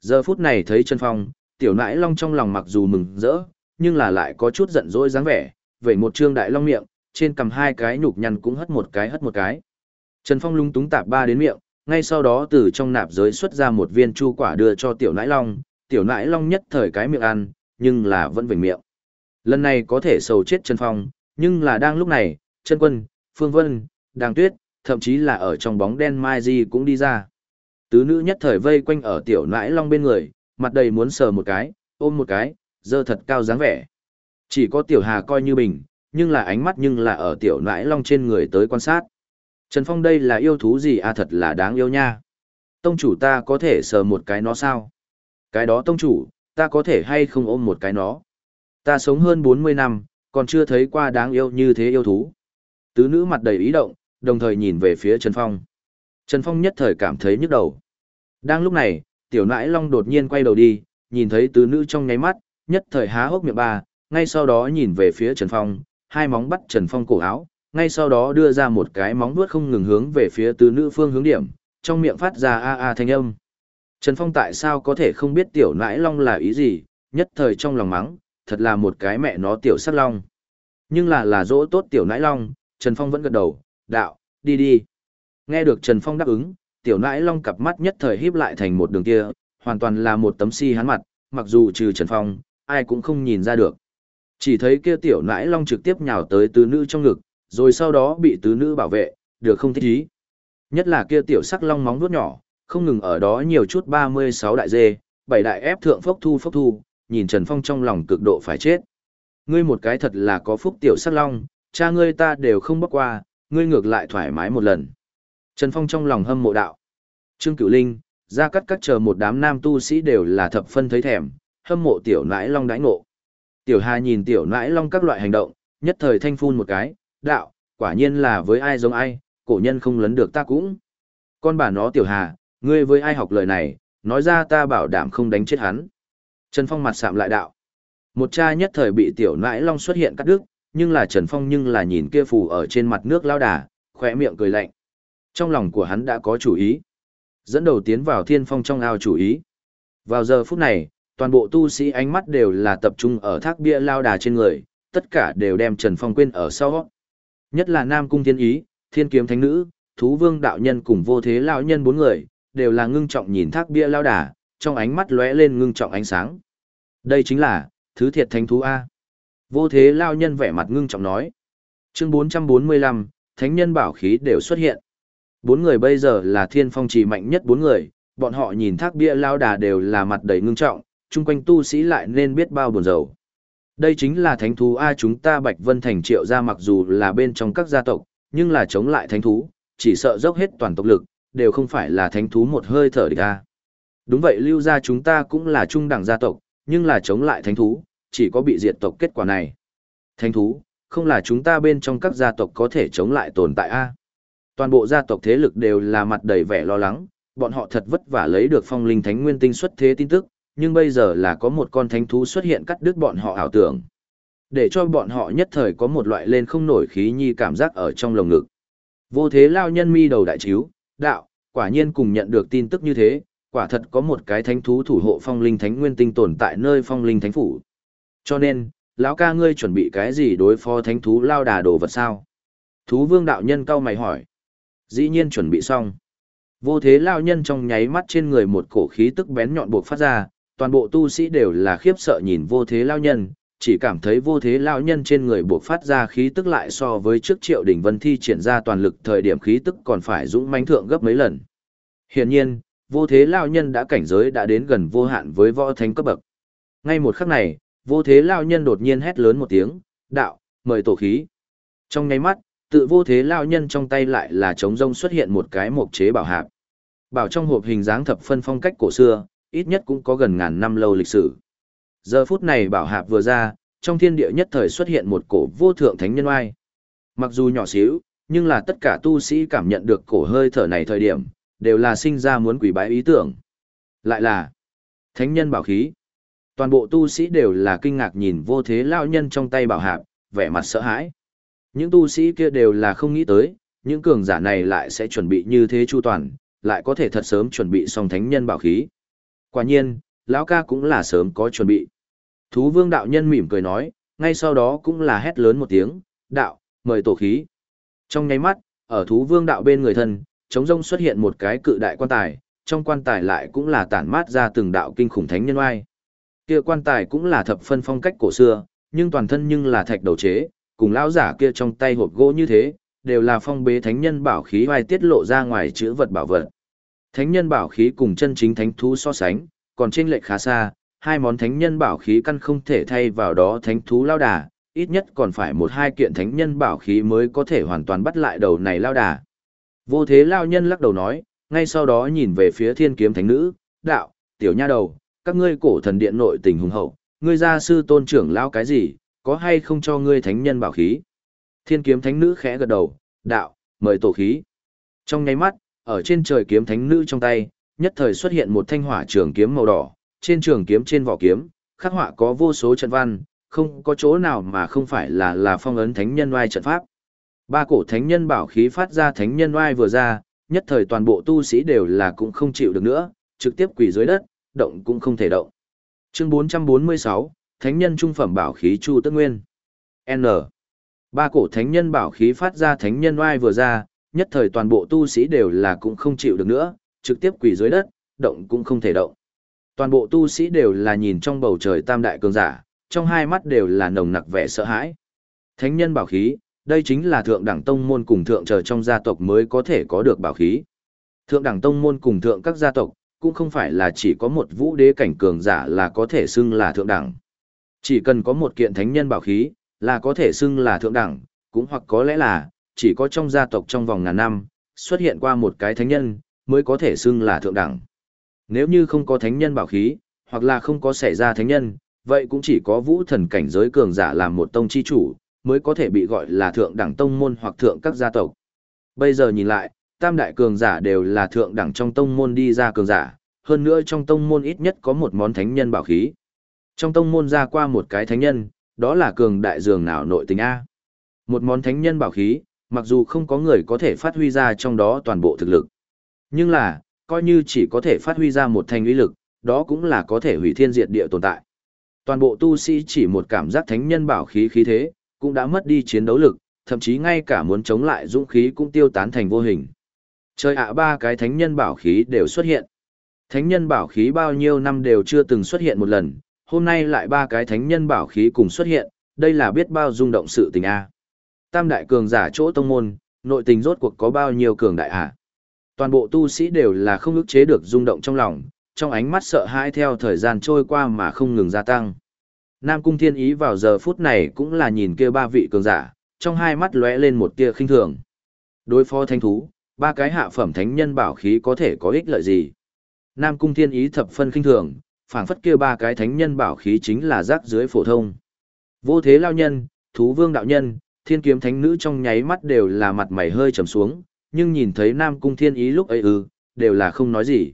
Giờ phút này thấy Trần Phong, tiểu nãi long trong lòng mặc dù mừng rỡ, nhưng là lại có chút giận dỗi dáng vẻ, vậy một trương đại long miệng, trên cầm hai cái nhục nhằn cũng hất một cái hất một cái. Trần Phong lung túng tạp ba đến miệng, ngay sau đó từ trong nạp giới xuất ra một viên chu quả đưa cho tiểu nãi long, tiểu nãi long nhất thời cái miệng ăn, nhưng là vẫn vểnh miệng. Lần này có thể sầu chết Trần Phong, nhưng là đang lúc này, Trần Quân, Phương Vân, Đàng Tuyết, thậm chí là ở trong bóng đen Mai Di cũng đi ra. Tứ nữ nhất thời vây quanh ở tiểu nãi long bên người, mặt đầy muốn sờ một cái, ôm một cái, dơ thật cao dáng vẻ. Chỉ có tiểu hà coi như bình, nhưng là ánh mắt nhưng là ở tiểu nãi long trên người tới quan sát. Trần Phong đây là yêu thú gì à thật là đáng yêu nha. Tông chủ ta có thể sờ một cái nó sao? Cái đó tông chủ, ta có thể hay không ôm một cái nó? Ta sống hơn 40 năm, còn chưa thấy qua đáng yêu như thế yêu thú. Tứ nữ mặt đầy ý động, đồng thời nhìn về phía Trần Phong. Trần Phong nhất thời cảm thấy nhức đầu. Đang lúc này, tiểu nãi long đột nhiên quay đầu đi, nhìn thấy tứ nữ trong nháy mắt, nhất thời há hốc miệng bà, ngay sau đó nhìn về phía Trần Phong, hai móng bắt Trần Phong cổ áo, ngay sau đó đưa ra một cái móng vuốt không ngừng hướng về phía tứ nữ phương hướng điểm, trong miệng phát ra a a thanh âm. Trần Phong tại sao có thể không biết tiểu nãi long là ý gì, nhất thời trong lòng mắng, thật là một cái mẹ nó tiểu sát long. Nhưng là là dỗ tốt tiểu nãi long, Trần Phong vẫn gật đầu, đạo, đi đi. Nghe được Trần Phong đáp ứng, tiểu nãi long cặp mắt nhất thời híp lại thành một đường kia, hoàn toàn là một tấm si hắn mặt, mặc dù trừ Trần Phong, ai cũng không nhìn ra được. Chỉ thấy kia tiểu nãi long trực tiếp nhào tới tứ nữ trong ngực, rồi sau đó bị tứ nữ bảo vệ, được không thích ý. Nhất là kia tiểu sắc long móng vuốt nhỏ, không ngừng ở đó nhiều chút 36 đại dê, bảy đại ép thượng phốc thu phốc thu, nhìn Trần Phong trong lòng cực độ phải chết. Ngươi một cái thật là có phúc tiểu sắc long, cha ngươi ta đều không bóc qua, ngươi ngược lại thoải mái một lần. Trần Phong trong lòng hâm mộ đạo. Trương Cửu Linh, ra cắt cắt chờ một đám nam tu sĩ đều là thập phân thấy thèm, hâm mộ tiểu nãi long đãi ngộ. Tiểu Hà nhìn tiểu nãi long các loại hành động, nhất thời thanh phun một cái, đạo, quả nhiên là với ai giống ai, cổ nhân không lấn được ta cũng. Con bà nó tiểu Hà, ngươi với ai học lời này, nói ra ta bảo đảm không đánh chết hắn. Trần Phong mặt sạm lại đạo. Một cha nhất thời bị tiểu nãi long xuất hiện cắt đứt, nhưng là Trần Phong nhưng là nhìn kia phù ở trên mặt nước lao đà, khỏe miệng cười lạnh. Trong lòng của hắn đã có chủ ý. Dẫn đầu tiến vào thiên phong trong ao chủ ý. Vào giờ phút này, toàn bộ tu sĩ ánh mắt đều là tập trung ở thác bia lao đà trên người, tất cả đều đem Trần Phong quên ở sau. Nhất là Nam Cung Thiên Ý, Thiên Kiếm Thánh Nữ, Thú Vương Đạo Nhân cùng vô thế lão nhân bốn người, đều là ngưng trọng nhìn thác bia lao đà, trong ánh mắt lóe lên ngưng trọng ánh sáng. Đây chính là, thứ thiệt thánh thú A. Vô thế lao nhân vẻ mặt ngưng trọng nói. Chương 445, thánh nhân bảo khí đều xuất hiện. Bốn người bây giờ là thiên phong trì mạnh nhất bốn người, bọn họ nhìn thác bia lao đà đều là mặt đầy ngưng trọng, chung quanh tu sĩ lại nên biết bao buồn rầu. Đây chính là thánh thú A chúng ta Bạch Vân Thành triệu ra mặc dù là bên trong các gia tộc, nhưng là chống lại thánh thú, chỉ sợ dốc hết toàn tộc lực, đều không phải là thánh thú một hơi thở địch ta. Đúng vậy lưu gia chúng ta cũng là trung đẳng gia tộc, nhưng là chống lại thánh thú, chỉ có bị diệt tộc kết quả này. Thánh thú, không là chúng ta bên trong các gia tộc có thể chống lại tồn tại A. Toàn bộ gia tộc thế lực đều là mặt đầy vẻ lo lắng, bọn họ thật vất vả lấy được phong linh thánh nguyên tinh xuất thế tin tức, nhưng bây giờ là có một con thánh thú xuất hiện cắt đứt bọn họ ảo tưởng. Để cho bọn họ nhất thời có một loại lên không nổi khí nhi cảm giác ở trong lồng ngực. Vô thế lao nhân mi đầu đại chiếu, đạo, quả nhiên cùng nhận được tin tức như thế, quả thật có một cái thánh thú thủ hộ phong linh thánh nguyên tinh tồn tại nơi phong linh thánh phủ. Cho nên, lão ca ngươi chuẩn bị cái gì đối phó thánh thú lao đà đồ vật sao? Thú vương đạo nhân cao mày hỏi. Dĩ nhiên chuẩn bị xong. Vô thế lao nhân trong nháy mắt trên người một cổ khí tức bén nhọn buộc phát ra, toàn bộ tu sĩ đều là khiếp sợ nhìn vô thế lao nhân, chỉ cảm thấy vô thế lao nhân trên người buộc phát ra khí tức lại so với trước triệu đỉnh vân thi triển ra toàn lực thời điểm khí tức còn phải dũng mánh thượng gấp mấy lần. Hiển nhiên, vô thế lao nhân đã cảnh giới đã đến gần vô hạn với võ thánh cấp bậc. Ngay một khắc này, vô thế lao nhân đột nhiên hét lớn một tiếng, đạo, mời tổ khí. Trong ngay mắt, tự vô thế lao nhân trong tay lại là trống rông xuất hiện một cái mộc chế bảo hạp. Bảo trong hộp hình dáng thập phân phong cách cổ xưa, ít nhất cũng có gần ngàn năm lâu lịch sử. Giờ phút này bảo hạp vừa ra, trong thiên địa nhất thời xuất hiện một cổ vô thượng thánh nhân oai. Mặc dù nhỏ xíu, nhưng là tất cả tu sĩ cảm nhận được cổ hơi thở này thời điểm, đều là sinh ra muốn quỷ bái ý tưởng. Lại là thánh nhân bảo khí. Toàn bộ tu sĩ đều là kinh ngạc nhìn vô thế lao nhân trong tay bảo hạp, vẻ mặt sợ hãi. Những tu sĩ kia đều là không nghĩ tới, những cường giả này lại sẽ chuẩn bị như thế chu toàn, lại có thể thật sớm chuẩn bị xong thánh nhân bảo khí. Quả nhiên, lão ca cũng là sớm có chuẩn bị. Thú vương đạo nhân mỉm cười nói, ngay sau đó cũng là hét lớn một tiếng, đạo, mời tổ khí. Trong nháy mắt, Ở thú vương đạo bên người thân, trống rông xuất hiện một cái cự đại quan tài, trong quan tài lại cũng là tản mát ra từng đạo kinh khủng thánh nhân oai. Kia quan tài cũng là thập phân phong cách cổ xưa, nhưng toàn thân nhưng là thạch đầu chế, cùng lão giả kia trong tay hộp gỗ như thế, đều là phong bế thánh nhân bảo khí oai tiết lộ ra ngoài chữ vật bảo vật. Thánh nhân bảo khí cùng chân chính thánh thú so sánh, còn trên lệch khá xa, hai món thánh nhân bảo khí căn không thể thay vào đó thánh thú lao đà, ít nhất còn phải một hai kiện thánh nhân bảo khí mới có thể hoàn toàn bắt lại đầu này lao đà. Vô thế lao nhân lắc đầu nói, ngay sau đó nhìn về phía thiên kiếm thánh nữ, đạo, tiểu nha đầu, các ngươi cổ thần điện nội tình hùng hậu, ngươi gia sư tôn trưởng lao cái gì, có hay không cho ngươi thánh nhân bảo khí. Thiên kiếm thánh nữ khẽ gật đầu, đạo, mời tổ khí. Trong nháy mắt, ở trên trời kiếm thánh nữ trong tay, nhất thời xuất hiện một thanh hỏa trường kiếm màu đỏ, trên trường kiếm trên vỏ kiếm, khắc họa có vô số trận văn, không có chỗ nào mà không phải là là phong ấn thánh nhân oai trận pháp. Ba cổ thánh nhân bảo khí phát ra thánh nhân oai vừa ra, nhất thời toàn bộ tu sĩ đều là cũng không chịu được nữa, trực tiếp quỳ dưới đất, động cũng không thể động. Chương 446, Thánh nhân trung phẩm bảo khí Chu Tức Nguyên. N. Ba cổ thánh nhân bảo khí phát ra thánh nhân oai vừa ra, nhất thời toàn bộ tu sĩ đều là cũng không chịu được nữa, trực tiếp quỳ dưới đất, động cũng không thể động. Toàn bộ tu sĩ đều là nhìn trong bầu trời tam đại cường giả, trong hai mắt đều là nồng nặc vẻ sợ hãi. Thánh nhân bảo khí, đây chính là thượng đẳng tông môn cùng thượng trời trong gia tộc mới có thể có được bảo khí. Thượng đẳng tông môn cùng thượng các gia tộc, cũng không phải là chỉ có một vũ đế cảnh cường giả là có thể xưng là thượng đẳng. Chỉ cần có một kiện thánh nhân bảo khí, là có thể xưng là thượng đẳng, cũng hoặc có lẽ là, chỉ có trong gia tộc trong vòng ngàn năm, xuất hiện qua một cái thánh nhân, mới có thể xưng là thượng đẳng. Nếu như không có thánh nhân bảo khí, hoặc là không có xảy ra thánh nhân, vậy cũng chỉ có vũ thần cảnh giới cường giả làm một tông chi chủ, mới có thể bị gọi là thượng đẳng tông môn hoặc thượng các gia tộc. Bây giờ nhìn lại, tam đại cường giả đều là thượng đẳng trong tông môn đi ra cường giả, hơn nữa trong tông môn ít nhất có một món thánh nhân bảo khí. Trong tông môn ra qua một cái thánh nhân, đó là cường đại dường nào nội tình A. Một món thánh nhân bảo khí, mặc dù không có người có thể phát huy ra trong đó toàn bộ thực lực. Nhưng là, coi như chỉ có thể phát huy ra một thanh uy lực, đó cũng là có thể hủy thiên diệt địa tồn tại. Toàn bộ tu sĩ chỉ một cảm giác thánh nhân bảo khí khí thế, cũng đã mất đi chiến đấu lực, thậm chí ngay cả muốn chống lại dũng khí cũng tiêu tán thành vô hình. Trời ạ ba cái thánh nhân bảo khí đều xuất hiện. Thánh nhân bảo khí bao nhiêu năm đều chưa từng xuất hiện một lần, hôm nay lại ba cái thánh nhân bảo khí cùng xuất hiện, đây là biết bao rung động sự tình a. Tam đại cường giả chỗ tông môn, nội tình rốt cuộc có bao nhiêu cường đại à? Toàn bộ tu sĩ đều là không ức chế được rung động trong lòng, trong ánh mắt sợ hãi theo thời gian trôi qua mà không ngừng gia tăng. Nam Cung Thiên Ý vào giờ phút này cũng là nhìn kia ba vị cường giả, trong hai mắt lóe lên một tia khinh thường. Đối phó thánh thú, ba cái hạ phẩm thánh nhân bảo khí có thể có ích lợi gì? Nam Cung Thiên Ý thập phân khinh thường, phảng phất kia ba cái thánh nhân bảo khí chính là rác dưới phổ thông. Vô thế lao nhân, thú vương đạo nhân, thiên kiếm thánh nữ trong nháy mắt đều là mặt mày hơi trầm xuống, nhưng nhìn thấy Nam Cung Thiên Ý lúc ấy ư, đều là không nói gì.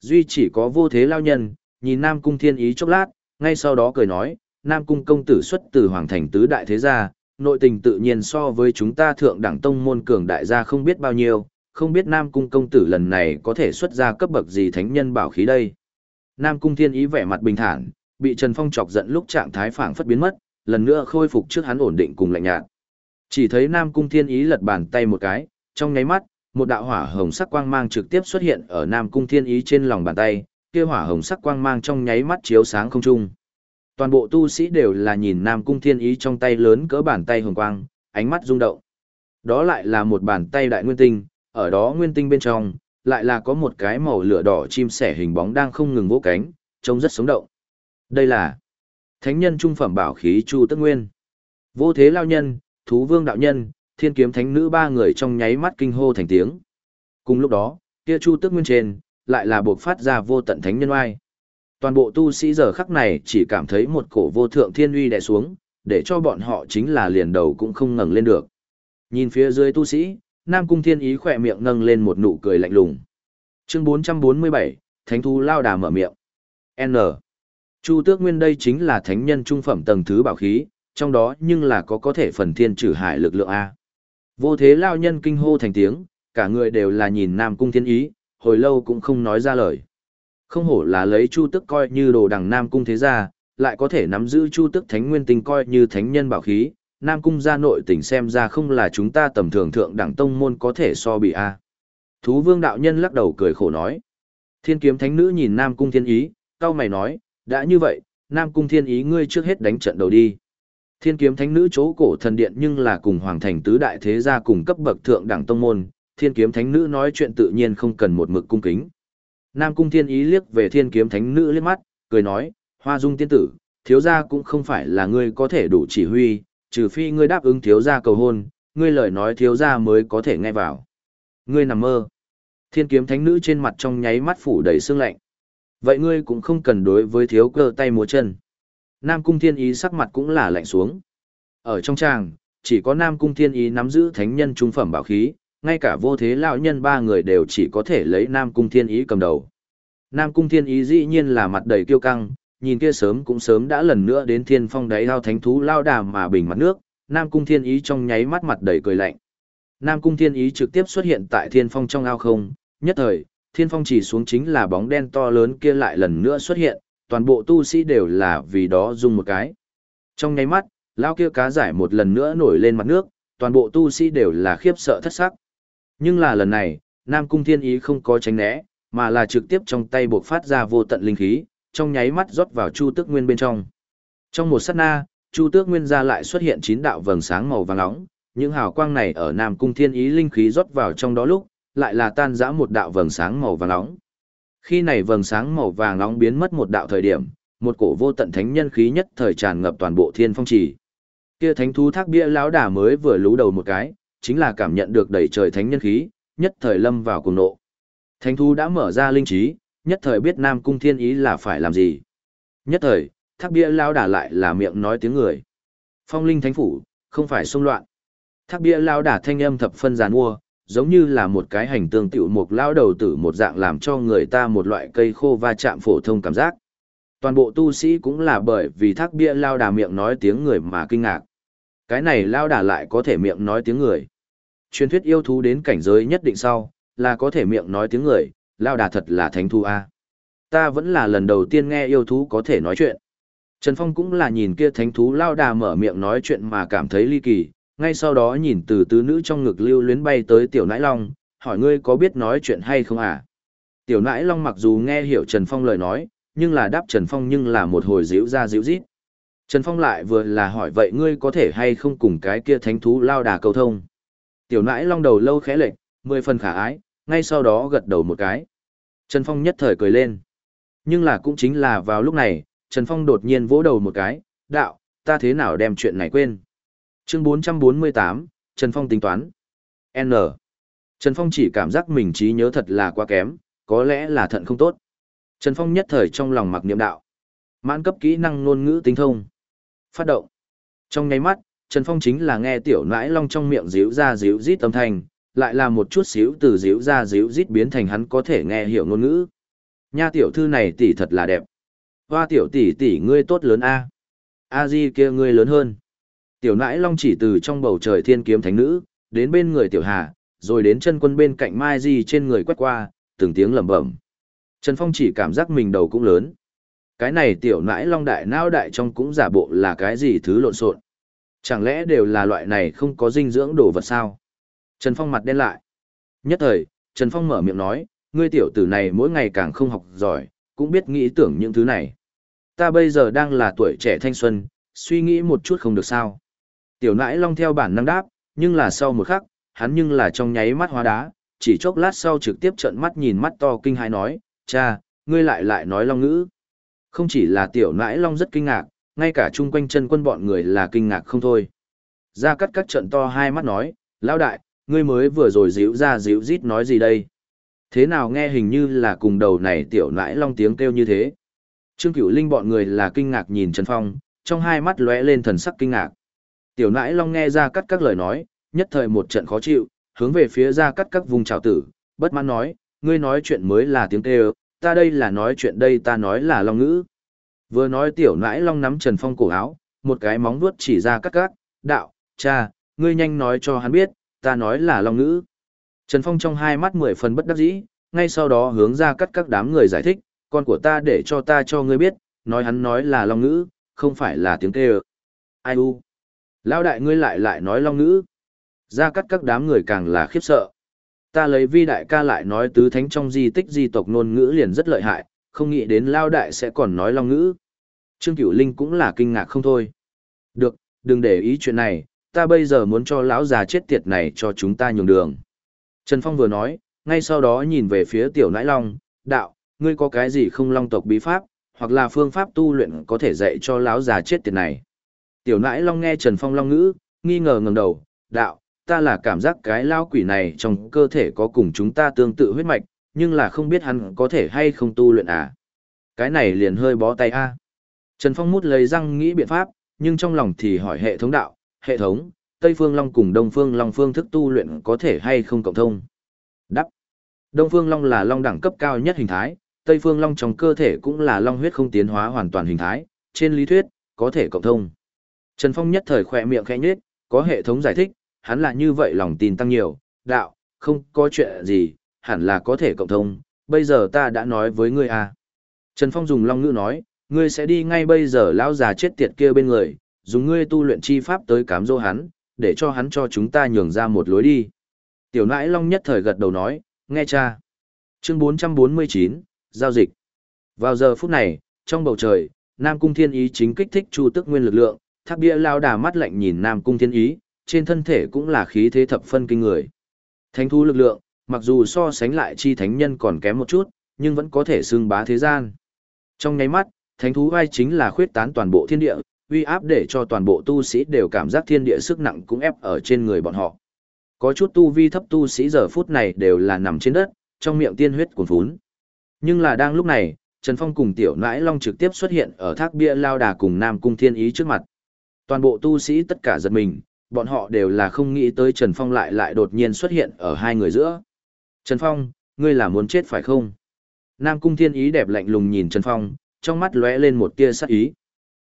Duy chỉ có vô thế lao nhân, nhìn Nam Cung Thiên Ý chốc lát, ngay sau đó cười nói, Nam Cung công tử xuất từ Hoàng Thành Tứ Đại Thế Gia, nội tình tự nhiên so với chúng ta thượng đẳng tông môn cường đại gia không biết bao nhiêu, không biết Nam Cung công tử lần này có thể xuất ra cấp bậc gì thánh nhân bảo khí đây. Nam Cung Thiên Ý vẻ mặt bình thản, bị Trần Phong chọc giận lúc trạng thái phảng phất biến mất, lần nữa khôi phục trước hắn ổn định cùng lạnh nhạt. Chỉ thấy Nam Cung Thiên Ý lật bàn tay một cái, trong nháy mắt, một đạo hỏa hồng sắc quang mang trực tiếp xuất hiện ở Nam Cung Thiên Ý trên lòng bàn tay, kia hỏa hồng sắc quang mang trong nháy mắt chiếu sáng không trung. Toàn bộ tu sĩ đều là nhìn Nam Cung Thiên Ý trong tay lớn cỡ bàn tay hồng quang, ánh mắt rung động. Đó lại là một bàn tay đại nguyên tinh, ở đó nguyên tinh bên trong, lại là có một cái màu lửa đỏ chim sẻ hình bóng đang không ngừng vỗ cánh, trông rất sống động. Đây là Thánh nhân trung phẩm bảo khí Chu Tức Nguyên. Vô thế lao nhân, thú vương đạo nhân, thiên kiếm thánh nữ ba người trong nháy mắt kinh hô thành tiếng. Cùng lúc đó, kia Chu Tước Nguyên trên, lại là buộc phát ra vô tận thánh nhân oai. Toàn bộ tu sĩ giờ khắc này chỉ cảm thấy một cổ vô thượng thiên uy đè xuống, để cho bọn họ chính là liền đầu cũng không ngẩng lên được. Nhìn phía dưới tu sĩ, Nam Cung Thiên Ý khỏe miệng nâng lên một nụ cười lạnh lùng. Chương 447, Thánh thú lao đà mở miệng. N. Chu Tước Nguyên đây chính là thánh nhân trung phẩm tầng thứ bảo khí, trong đó nhưng là có có thể phần thiên trừ hải lực lượng A. Vô thế lao nhân kinh hô thành tiếng, cả người đều là nhìn Nam Cung Thiên Ý, hồi lâu cũng không nói ra lời. Không hổ là lấy Chu Tức coi như đồ đằng Nam Cung thế gia, lại có thể nắm giữ Chu Tức Thánh Nguyên Tinh coi như thánh nhân bảo khí, Nam Cung gia nội tình xem ra không là chúng ta tầm thường thượng đẳng tông môn có thể so bị a. Thú vương đạo nhân lắc đầu cười khổ nói. Thiên kiếm thánh nữ nhìn Nam Cung thiên ý, cao mày nói, đã như vậy, Nam Cung thiên ý ngươi trước hết đánh trận đầu đi. Thiên kiếm thánh nữ chỗ cổ thần điện nhưng là cùng hoàng thành tứ đại thế gia cùng cấp bậc thượng đẳng tông môn, thiên kiếm thánh nữ nói chuyện tự nhiên không cần một mực cung kính. Nam cung thiên ý liếc về thiên kiếm thánh nữ liếc mắt, cười nói, hoa dung tiên tử, thiếu gia cũng không phải là ngươi có thể đủ chỉ huy, trừ phi ngươi đáp ứng thiếu gia cầu hôn, ngươi lời nói thiếu gia mới có thể nghe vào. Ngươi nằm mơ. Thiên kiếm thánh nữ trên mặt trong nháy mắt phủ đầy sương lạnh. Vậy ngươi cũng không cần đối với thiếu cơ tay múa chân. Nam cung thiên ý sắc mặt cũng là lạnh xuống. Ở trong tràng, chỉ có Nam cung thiên ý nắm giữ thánh nhân trung phẩm bảo khí, ngay cả vô thế lão nhân ba người đều chỉ có thể lấy Nam cung thiên ý cầm đầu. Nam cung thiên ý dĩ nhiên là mặt đầy kiêu căng, nhìn kia sớm cũng sớm đã lần nữa đến thiên phong đáy lao thánh thú lao đà mà bình mặt nước, Nam cung thiên ý trong nháy mắt mặt đầy cười lạnh. Nam cung thiên ý trực tiếp xuất hiện tại thiên phong trong ao không, nhất thời, thiên phong chỉ xuống chính là bóng đen to lớn kia lại lần nữa xuất hiện, toàn bộ tu sĩ đều là vì đó dùng một cái. Trong nháy mắt, lao kia cá giải một lần nữa nổi lên mặt nước, toàn bộ tu sĩ đều là khiếp sợ thất sắc. Nhưng là lần này, Nam Cung Thiên Ý không có tránh né, mà là trực tiếp trong tay buộc phát ra vô tận linh khí, trong nháy mắt rót vào Chu Tước Nguyên bên trong. Trong một sát na, Chu Tước Nguyên ra lại xuất hiện chín đạo vầng sáng màu vàng nóng, những hào quang này ở Nam Cung Thiên Ý linh khí rót vào trong đó lúc, lại là tan rã một đạo vầng sáng màu vàng nóng. Khi này vầng sáng màu vàng nóng biến mất một đạo thời điểm, một cổ vô tận thánh nhân khí nhất thời tràn ngập toàn bộ thiên phong trì. Kia thánh thú thác bia lão đà mới vừa lú đầu một cái, chính là cảm nhận được đầy trời thánh nhân khí, nhất thời lâm vào cuồng nộ. Thánh thú đã mở ra linh trí, nhất thời biết Nam Cung Thiên Ý là phải làm gì. Nhất thời, thác bia lão đà lại là miệng nói tiếng người. Phong linh thánh phủ, không phải xung loạn. Thác bia lão đà thanh âm thập phân giàn mua, giống như là một cái hành tương tiểu một lão đầu tử một dạng làm cho người ta một loại cây khô va chạm phổ thông cảm giác. Toàn bộ tu sĩ cũng là bởi vì thác bia lao đà miệng nói tiếng người mà kinh ngạc. Cái này lao đà lại có thể miệng nói tiếng người. Truyền thuyết yêu thú đến cảnh giới nhất định sau, là có thể miệng nói tiếng người, lao đà thật là thánh thu a. Ta vẫn là lần đầu tiên nghe yêu thú có thể nói chuyện. Trần Phong cũng là nhìn kia thánh thú lao đà mở miệng nói chuyện mà cảm thấy ly kỳ, ngay sau đó nhìn từ tứ nữ trong ngực lưu luyến bay tới tiểu nãi long, hỏi ngươi có biết nói chuyện hay không à? Tiểu nãi long mặc dù nghe hiểu Trần Phong lời nói, nhưng là đáp Trần Phong nhưng là một hồi díu ra díu rít. Trần Phong lại vừa là hỏi vậy ngươi có thể hay không cùng cái kia thánh thú lao đà cầu thông. Tiểu nãi long đầu lâu khẽ lệch, mười phần khả ái, ngay sau đó gật đầu một cái. Trần Phong nhất thời cười lên. Nhưng là cũng chính là vào lúc này, Trần Phong đột nhiên vỗ đầu một cái, đạo, ta thế nào đem chuyện này quên. Chương 448, Trần Phong tính toán. N. Trần Phong chỉ cảm giác mình trí nhớ thật là quá kém, có lẽ là thận không tốt. Trần Phong nhất thời trong lòng mặc niệm đạo. Mãn cấp kỹ năng ngôn ngữ tinh thông. Phát động. Trong nháy mắt, Trần Phong chính là nghe tiểu nãi long trong miệng díu ra díu rít âm thanh, lại là một chút xíu từ díu ra díu rít biến thành hắn có thể nghe hiểu ngôn ngữ. Nha tiểu thư này tỷ thật là đẹp. Hoa tiểu tỷ tỷ ngươi tốt lớn a. A Di kia ngươi lớn hơn. Tiểu nãi long chỉ từ trong bầu trời thiên kiếm thánh nữ, đến bên người tiểu hà, rồi đến chân quân bên cạnh Mai Di trên người quét qua, từng tiếng lẩm bẩm. Trần Phong chỉ cảm giác mình đầu cũng lớn. Cái này tiểu nãi long đại nao đại trong cũng giả bộ là cái gì thứ lộn xộn. Chẳng lẽ đều là loại này không có dinh dưỡng đồ vật sao? Trần Phong mặt đen lại. Nhất thời, Trần Phong mở miệng nói, ngươi tiểu tử này mỗi ngày càng không học giỏi, cũng biết nghĩ tưởng những thứ này. Ta bây giờ đang là tuổi trẻ thanh xuân, suy nghĩ một chút không được sao. Tiểu nãi long theo bản năng đáp, nhưng là sau một khắc, hắn nhưng là trong nháy mắt hóa đá, chỉ chốc lát sau trực tiếp trợn mắt nhìn mắt to kinh hãi nói, cha, ngươi lại lại nói long ngữ. Không chỉ là tiểu nãi long rất kinh ngạc, ngay cả chung quanh chân quân bọn người là kinh ngạc không thôi. Ra cắt các trận to hai mắt nói, lão đại, ngươi mới vừa rồi díu ra díu rít nói gì đây? Thế nào nghe hình như là cùng đầu này tiểu nãi long tiếng kêu như thế? Trương Cửu Linh bọn người là kinh ngạc nhìn Trần Phong, trong hai mắt lóe lên thần sắc kinh ngạc. Tiểu nãi long nghe ra cắt các lời nói, nhất thời một trận khó chịu, hướng về phía ra cắt các vùng trào tử, bất mãn nói, ngươi nói chuyện mới là tiếng kêu, ta đây là nói chuyện đây ta nói là long ngữ. Vừa nói tiểu nãi long nắm Trần Phong cổ áo, một cái móng vuốt chỉ ra cắt cắt, đạo, cha, ngươi nhanh nói cho hắn biết, ta nói là long ngữ. Trần Phong trong hai mắt mười phần bất đắc dĩ, ngay sau đó hướng ra cắt các đám người giải thích, con của ta để cho ta cho ngươi biết, nói hắn nói là long ngữ, không phải là tiếng kêu. Ai u? Lão đại ngươi lại lại nói long ngữ. Ra cắt các đám người càng là khiếp sợ. Ta lấy vi đại ca lại nói tứ thánh trong di tích di tộc ngôn ngữ liền rất lợi hại, không nghĩ đến lao đại sẽ còn nói long ngữ. Trương Cửu Linh cũng là kinh ngạc không thôi. Được, đừng để ý chuyện này, ta bây giờ muốn cho lão già chết tiệt này cho chúng ta nhường đường. Trần Phong vừa nói, ngay sau đó nhìn về phía tiểu nãi long, đạo, ngươi có cái gì không long tộc bí pháp, hoặc là phương pháp tu luyện có thể dạy cho lão già chết tiệt này. Tiểu nãi long nghe Trần Phong long ngữ, nghi ngờ ngẩng đầu, đạo, ta là cảm giác cái lao quỷ này trong cơ thể có cùng chúng ta tương tự huyết mạch, nhưng là không biết hắn có thể hay không tu luyện à. Cái này liền hơi bó tay a. Trần Phong mút lấy răng nghĩ biện pháp, nhưng trong lòng thì hỏi hệ thống đạo, hệ thống, Tây Phương Long cùng Đông Phương Long phương thức tu luyện có thể hay không cộng thông. Đắp. Đông Phương Long là long đẳng cấp cao nhất hình thái, Tây Phương Long trong cơ thể cũng là long huyết không tiến hóa hoàn toàn hình thái, trên lý thuyết, có thể cộng thông. Trần Phong nhất thời khỏe miệng khẽ nhếch, có hệ thống giải thích, hắn là như vậy lòng tin tăng nhiều, đạo, không có chuyện gì, hẳn là có thể cộng thông, bây giờ ta đã nói với ngươi à. Trần Phong dùng long ngữ nói, ngươi sẽ đi ngay bây giờ lão già chết tiệt kia bên người, dùng ngươi tu luyện chi pháp tới cám dỗ hắn, để cho hắn cho chúng ta nhường ra một lối đi. Tiểu nãi long nhất thời gật đầu nói, nghe cha. Chương 449, Giao dịch. Vào giờ phút này, trong bầu trời, Nam Cung Thiên Ý chính kích thích chu tức nguyên lực lượng, tháp bia lao đà mắt lạnh nhìn Nam Cung Thiên Ý, trên thân thể cũng là khí thế thập phân kinh người. Thánh thú lực lượng, mặc dù so sánh lại chi thánh nhân còn kém một chút, nhưng vẫn có thể xưng bá thế gian. Trong nháy mắt, thánh thú vai chính là khuyết tán toàn bộ thiên địa, uy áp để cho toàn bộ tu sĩ đều cảm giác thiên địa sức nặng cũng ép ở trên người bọn họ. Có chút tu vi thấp tu sĩ giờ phút này đều là nằm trên đất, trong miệng tiên huyết cuồn phún. Nhưng là đang lúc này, Trần Phong cùng Tiểu Nãi Long trực tiếp xuất hiện ở thác bia lao đà cùng Nam Cung Thiên Ý trước mặt. Toàn bộ tu sĩ tất cả giật mình, bọn họ đều là không nghĩ tới Trần Phong lại lại đột nhiên xuất hiện ở hai người giữa. Trần Phong, ngươi là muốn chết phải không? Nam Cung Thiên Ý đẹp lạnh lùng nhìn Trần Phong, trong mắt lóe lên một tia sắc ý.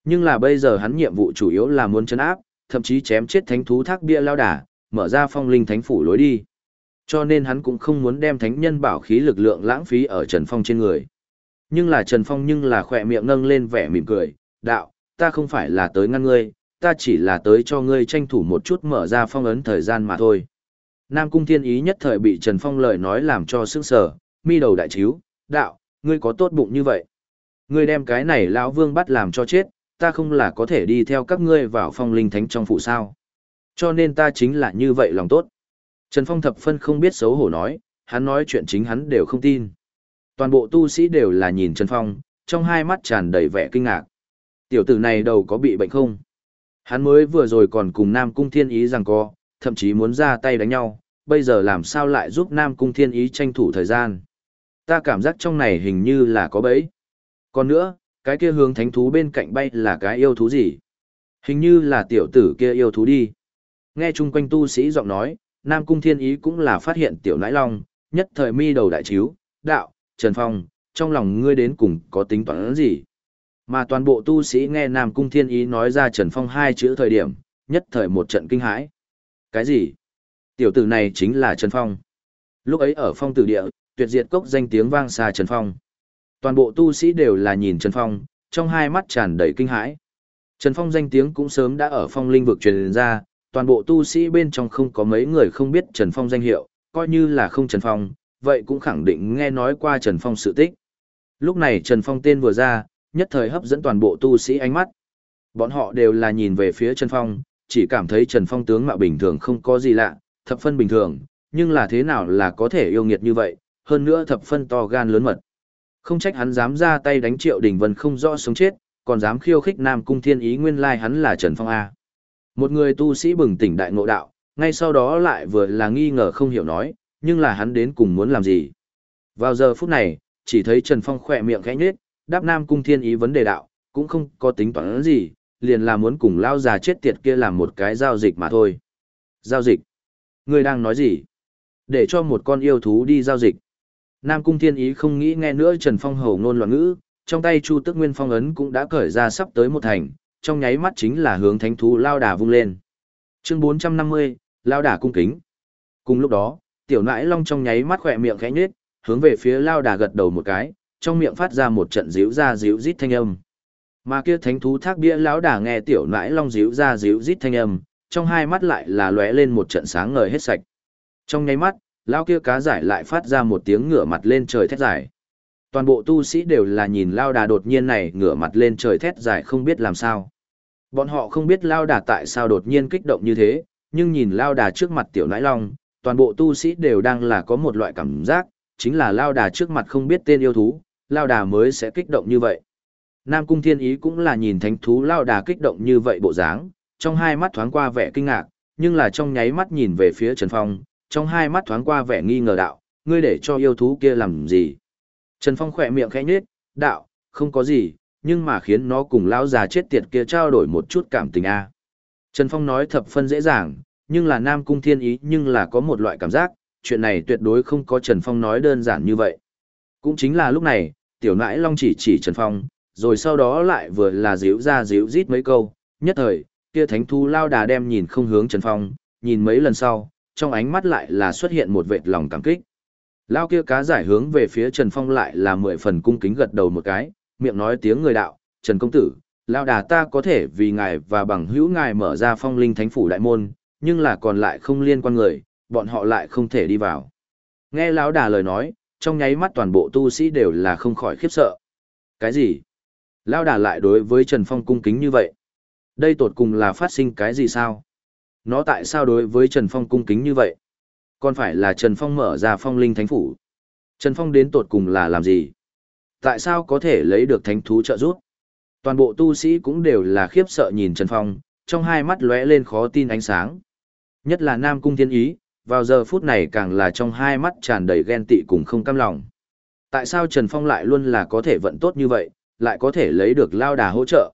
Nhưng là bây giờ hắn nhiệm vụ chủ yếu là muốn chấn áp, thậm chí chém chết thánh thú thác bia lao đà, mở ra phong linh thánh phủ lối đi. Cho nên hắn cũng không muốn đem thánh nhân bảo khí lực lượng lãng phí ở Trần Phong trên người. Nhưng là Trần Phong nhưng là khỏe miệng nâng lên vẻ mỉm cười, đạo, ta không phải là tới ngăn ngươi, ta chỉ là tới cho ngươi tranh thủ một chút mở ra phong ấn thời gian mà thôi. Nam Cung Thiên Ý nhất thời bị Trần Phong lời nói làm cho sững sờ, mi đầu đại chiếu, đạo, ngươi có tốt bụng như vậy. Ngươi đem cái này lão vương bắt làm cho chết, ta không là có thể đi theo các ngươi vào phong linh thánh trong phụ sao. Cho nên ta chính là như vậy lòng tốt. Trần Phong thập phân không biết xấu hổ nói, hắn nói chuyện chính hắn đều không tin. Toàn bộ tu sĩ đều là nhìn Trần Phong, trong hai mắt tràn đầy vẻ kinh ngạc. Tiểu tử này đầu có bị bệnh không? Hắn mới vừa rồi còn cùng Nam Cung Thiên Ý rằng co, thậm chí muốn ra tay đánh nhau, bây giờ làm sao lại giúp Nam Cung Thiên Ý tranh thủ thời gian. Ta cảm giác trong này hình như là có bẫy. Còn nữa, cái kia hướng thánh thú bên cạnh bay là cái yêu thú gì? Hình như là tiểu tử kia yêu thú đi. Nghe chung quanh tu sĩ giọng nói, Nam Cung Thiên Ý cũng là phát hiện tiểu nãi long, nhất thời mi đầu đại chiếu, đạo, Trần Phong, trong lòng ngươi đến cùng có tính toán gì? Mà toàn bộ tu sĩ nghe Nam Cung Thiên Ý nói ra Trần Phong hai chữ thời điểm, nhất thời một trận kinh hãi. Cái gì? Tiểu tử này chính là Trần Phong. Lúc ấy ở phong tử địa, tuyệt diệt cốc danh tiếng vang xa Trần Phong. Toàn bộ tu sĩ đều là nhìn Trần Phong, trong hai mắt tràn đầy kinh hãi. Trần Phong danh tiếng cũng sớm đã ở phong linh vực truyền ra, toàn bộ tu sĩ bên trong không có mấy người không biết Trần Phong danh hiệu, coi như là không Trần Phong, vậy cũng khẳng định nghe nói qua Trần Phong sự tích. Lúc này Trần Phong tên vừa ra, nhất thời hấp dẫn toàn bộ tu sĩ ánh mắt. Bọn họ đều là nhìn về phía Trần Phong, chỉ cảm thấy Trần Phong tướng mạo bình thường không có gì lạ, thập phân bình thường, nhưng là thế nào là có thể yêu nghiệt như vậy, hơn nữa thập phân to gan lớn mật. Không trách hắn dám ra tay đánh Triệu Đình Vân không rõ sống chết, còn dám khiêu khích Nam Cung Thiên Ý nguyên lai hắn là Trần Phong A. Một người tu sĩ bừng tỉnh đại ngộ đạo, ngay sau đó lại vừa là nghi ngờ không hiểu nói, nhưng là hắn đến cùng muốn làm gì. Vào giờ phút này, chỉ thấy Trần Phong khỏe miệng khẽ nhếch, đáp Nam Cung Thiên Ý vấn đề đạo, cũng không có tính toán gì, liền là muốn cùng lao già chết tiệt kia làm một cái giao dịch mà thôi. Giao dịch? Người đang nói gì? Để cho một con yêu thú đi giao dịch. Nam Cung Thiên Ý không nghĩ nghe nữa Trần Phong hầu ngôn loạn ngữ, trong tay Chu Tức Nguyên Phong ấn cũng đã cởi ra sắp tới một thành, trong nháy mắt chính là hướng thánh thú lao đà vung lên. Chương 450, lao đà cung kính. Cùng lúc đó, tiểu nãi long trong nháy mắt khỏe miệng khẽ nhếch, hướng về phía lao đà gật đầu một cái, trong miệng phát ra một trận díu ra díu rít thanh âm. Mà kia thánh thú thác bia lão đà nghe tiểu nãi long díu ra díu rít thanh âm, trong hai mắt lại là lóe lên một trận sáng ngời hết sạch. Trong nháy mắt, lão kia cá giải lại phát ra một tiếng ngửa mặt lên trời thét giải. Toàn bộ tu sĩ đều là nhìn lao đà đột nhiên này ngửa mặt lên trời thét giải không biết làm sao. Bọn họ không biết lao đà tại sao đột nhiên kích động như thế, nhưng nhìn lao đà trước mặt tiểu nãi long, toàn bộ tu sĩ đều đang là có một loại cảm giác, chính là lao đà trước mặt không biết tên yêu thú, lao đà mới sẽ kích động như vậy. Nam Cung Thiên Ý cũng là nhìn thánh thú lao đà kích động như vậy bộ dáng, trong hai mắt thoáng qua vẻ kinh ngạc, nhưng là trong nháy mắt nhìn về phía Trần Phong, trong hai mắt thoáng qua vẻ nghi ngờ đạo, ngươi để cho yêu thú kia làm gì? Trần Phong khỏe miệng khẽ nhếch, đạo, không có gì, nhưng mà khiến nó cùng lao già chết tiệt kia trao đổi một chút cảm tình a. Trần Phong nói thập phân dễ dàng, nhưng là Nam Cung Thiên Ý nhưng là có một loại cảm giác, chuyện này tuyệt đối không có Trần Phong nói đơn giản như vậy. Cũng chính là lúc này, tiểu nãi long chỉ chỉ Trần Phong, rồi sau đó lại vừa là díu ra díu rít mấy câu, nhất thời, kia thánh thú lao đà đem nhìn không hướng Trần Phong, nhìn mấy lần sau, trong ánh mắt lại là xuất hiện một vệt lòng cảm kích. Lao kia cá giải hướng về phía Trần Phong lại là mười phần cung kính gật đầu một cái, miệng nói tiếng người đạo, Trần Công Tử, Lao đà ta có thể vì ngài và bằng hữu ngài mở ra phong linh thánh phủ đại môn, nhưng là còn lại không liên quan người, bọn họ lại không thể đi vào. Nghe lão đà lời nói, trong nháy mắt toàn bộ tu sĩ đều là không khỏi khiếp sợ. Cái gì? Lão đà lại đối với Trần Phong cung kính như vậy. Đây tột cùng là phát sinh cái gì sao? Nó tại sao đối với Trần Phong cung kính như vậy? Còn phải là Trần Phong mở ra phong linh thánh phủ. Trần Phong đến tột cùng là làm gì? Tại sao có thể lấy được thánh thú trợ giúp? Toàn bộ tu sĩ cũng đều là khiếp sợ nhìn Trần Phong, trong hai mắt lóe lên khó tin ánh sáng. Nhất là Nam Cung Thiên Ý, vào giờ phút này càng là trong hai mắt tràn đầy ghen tị cùng không cam lòng. Tại sao Trần Phong lại luôn là có thể vận tốt như vậy, lại có thể lấy được lao đà hỗ trợ?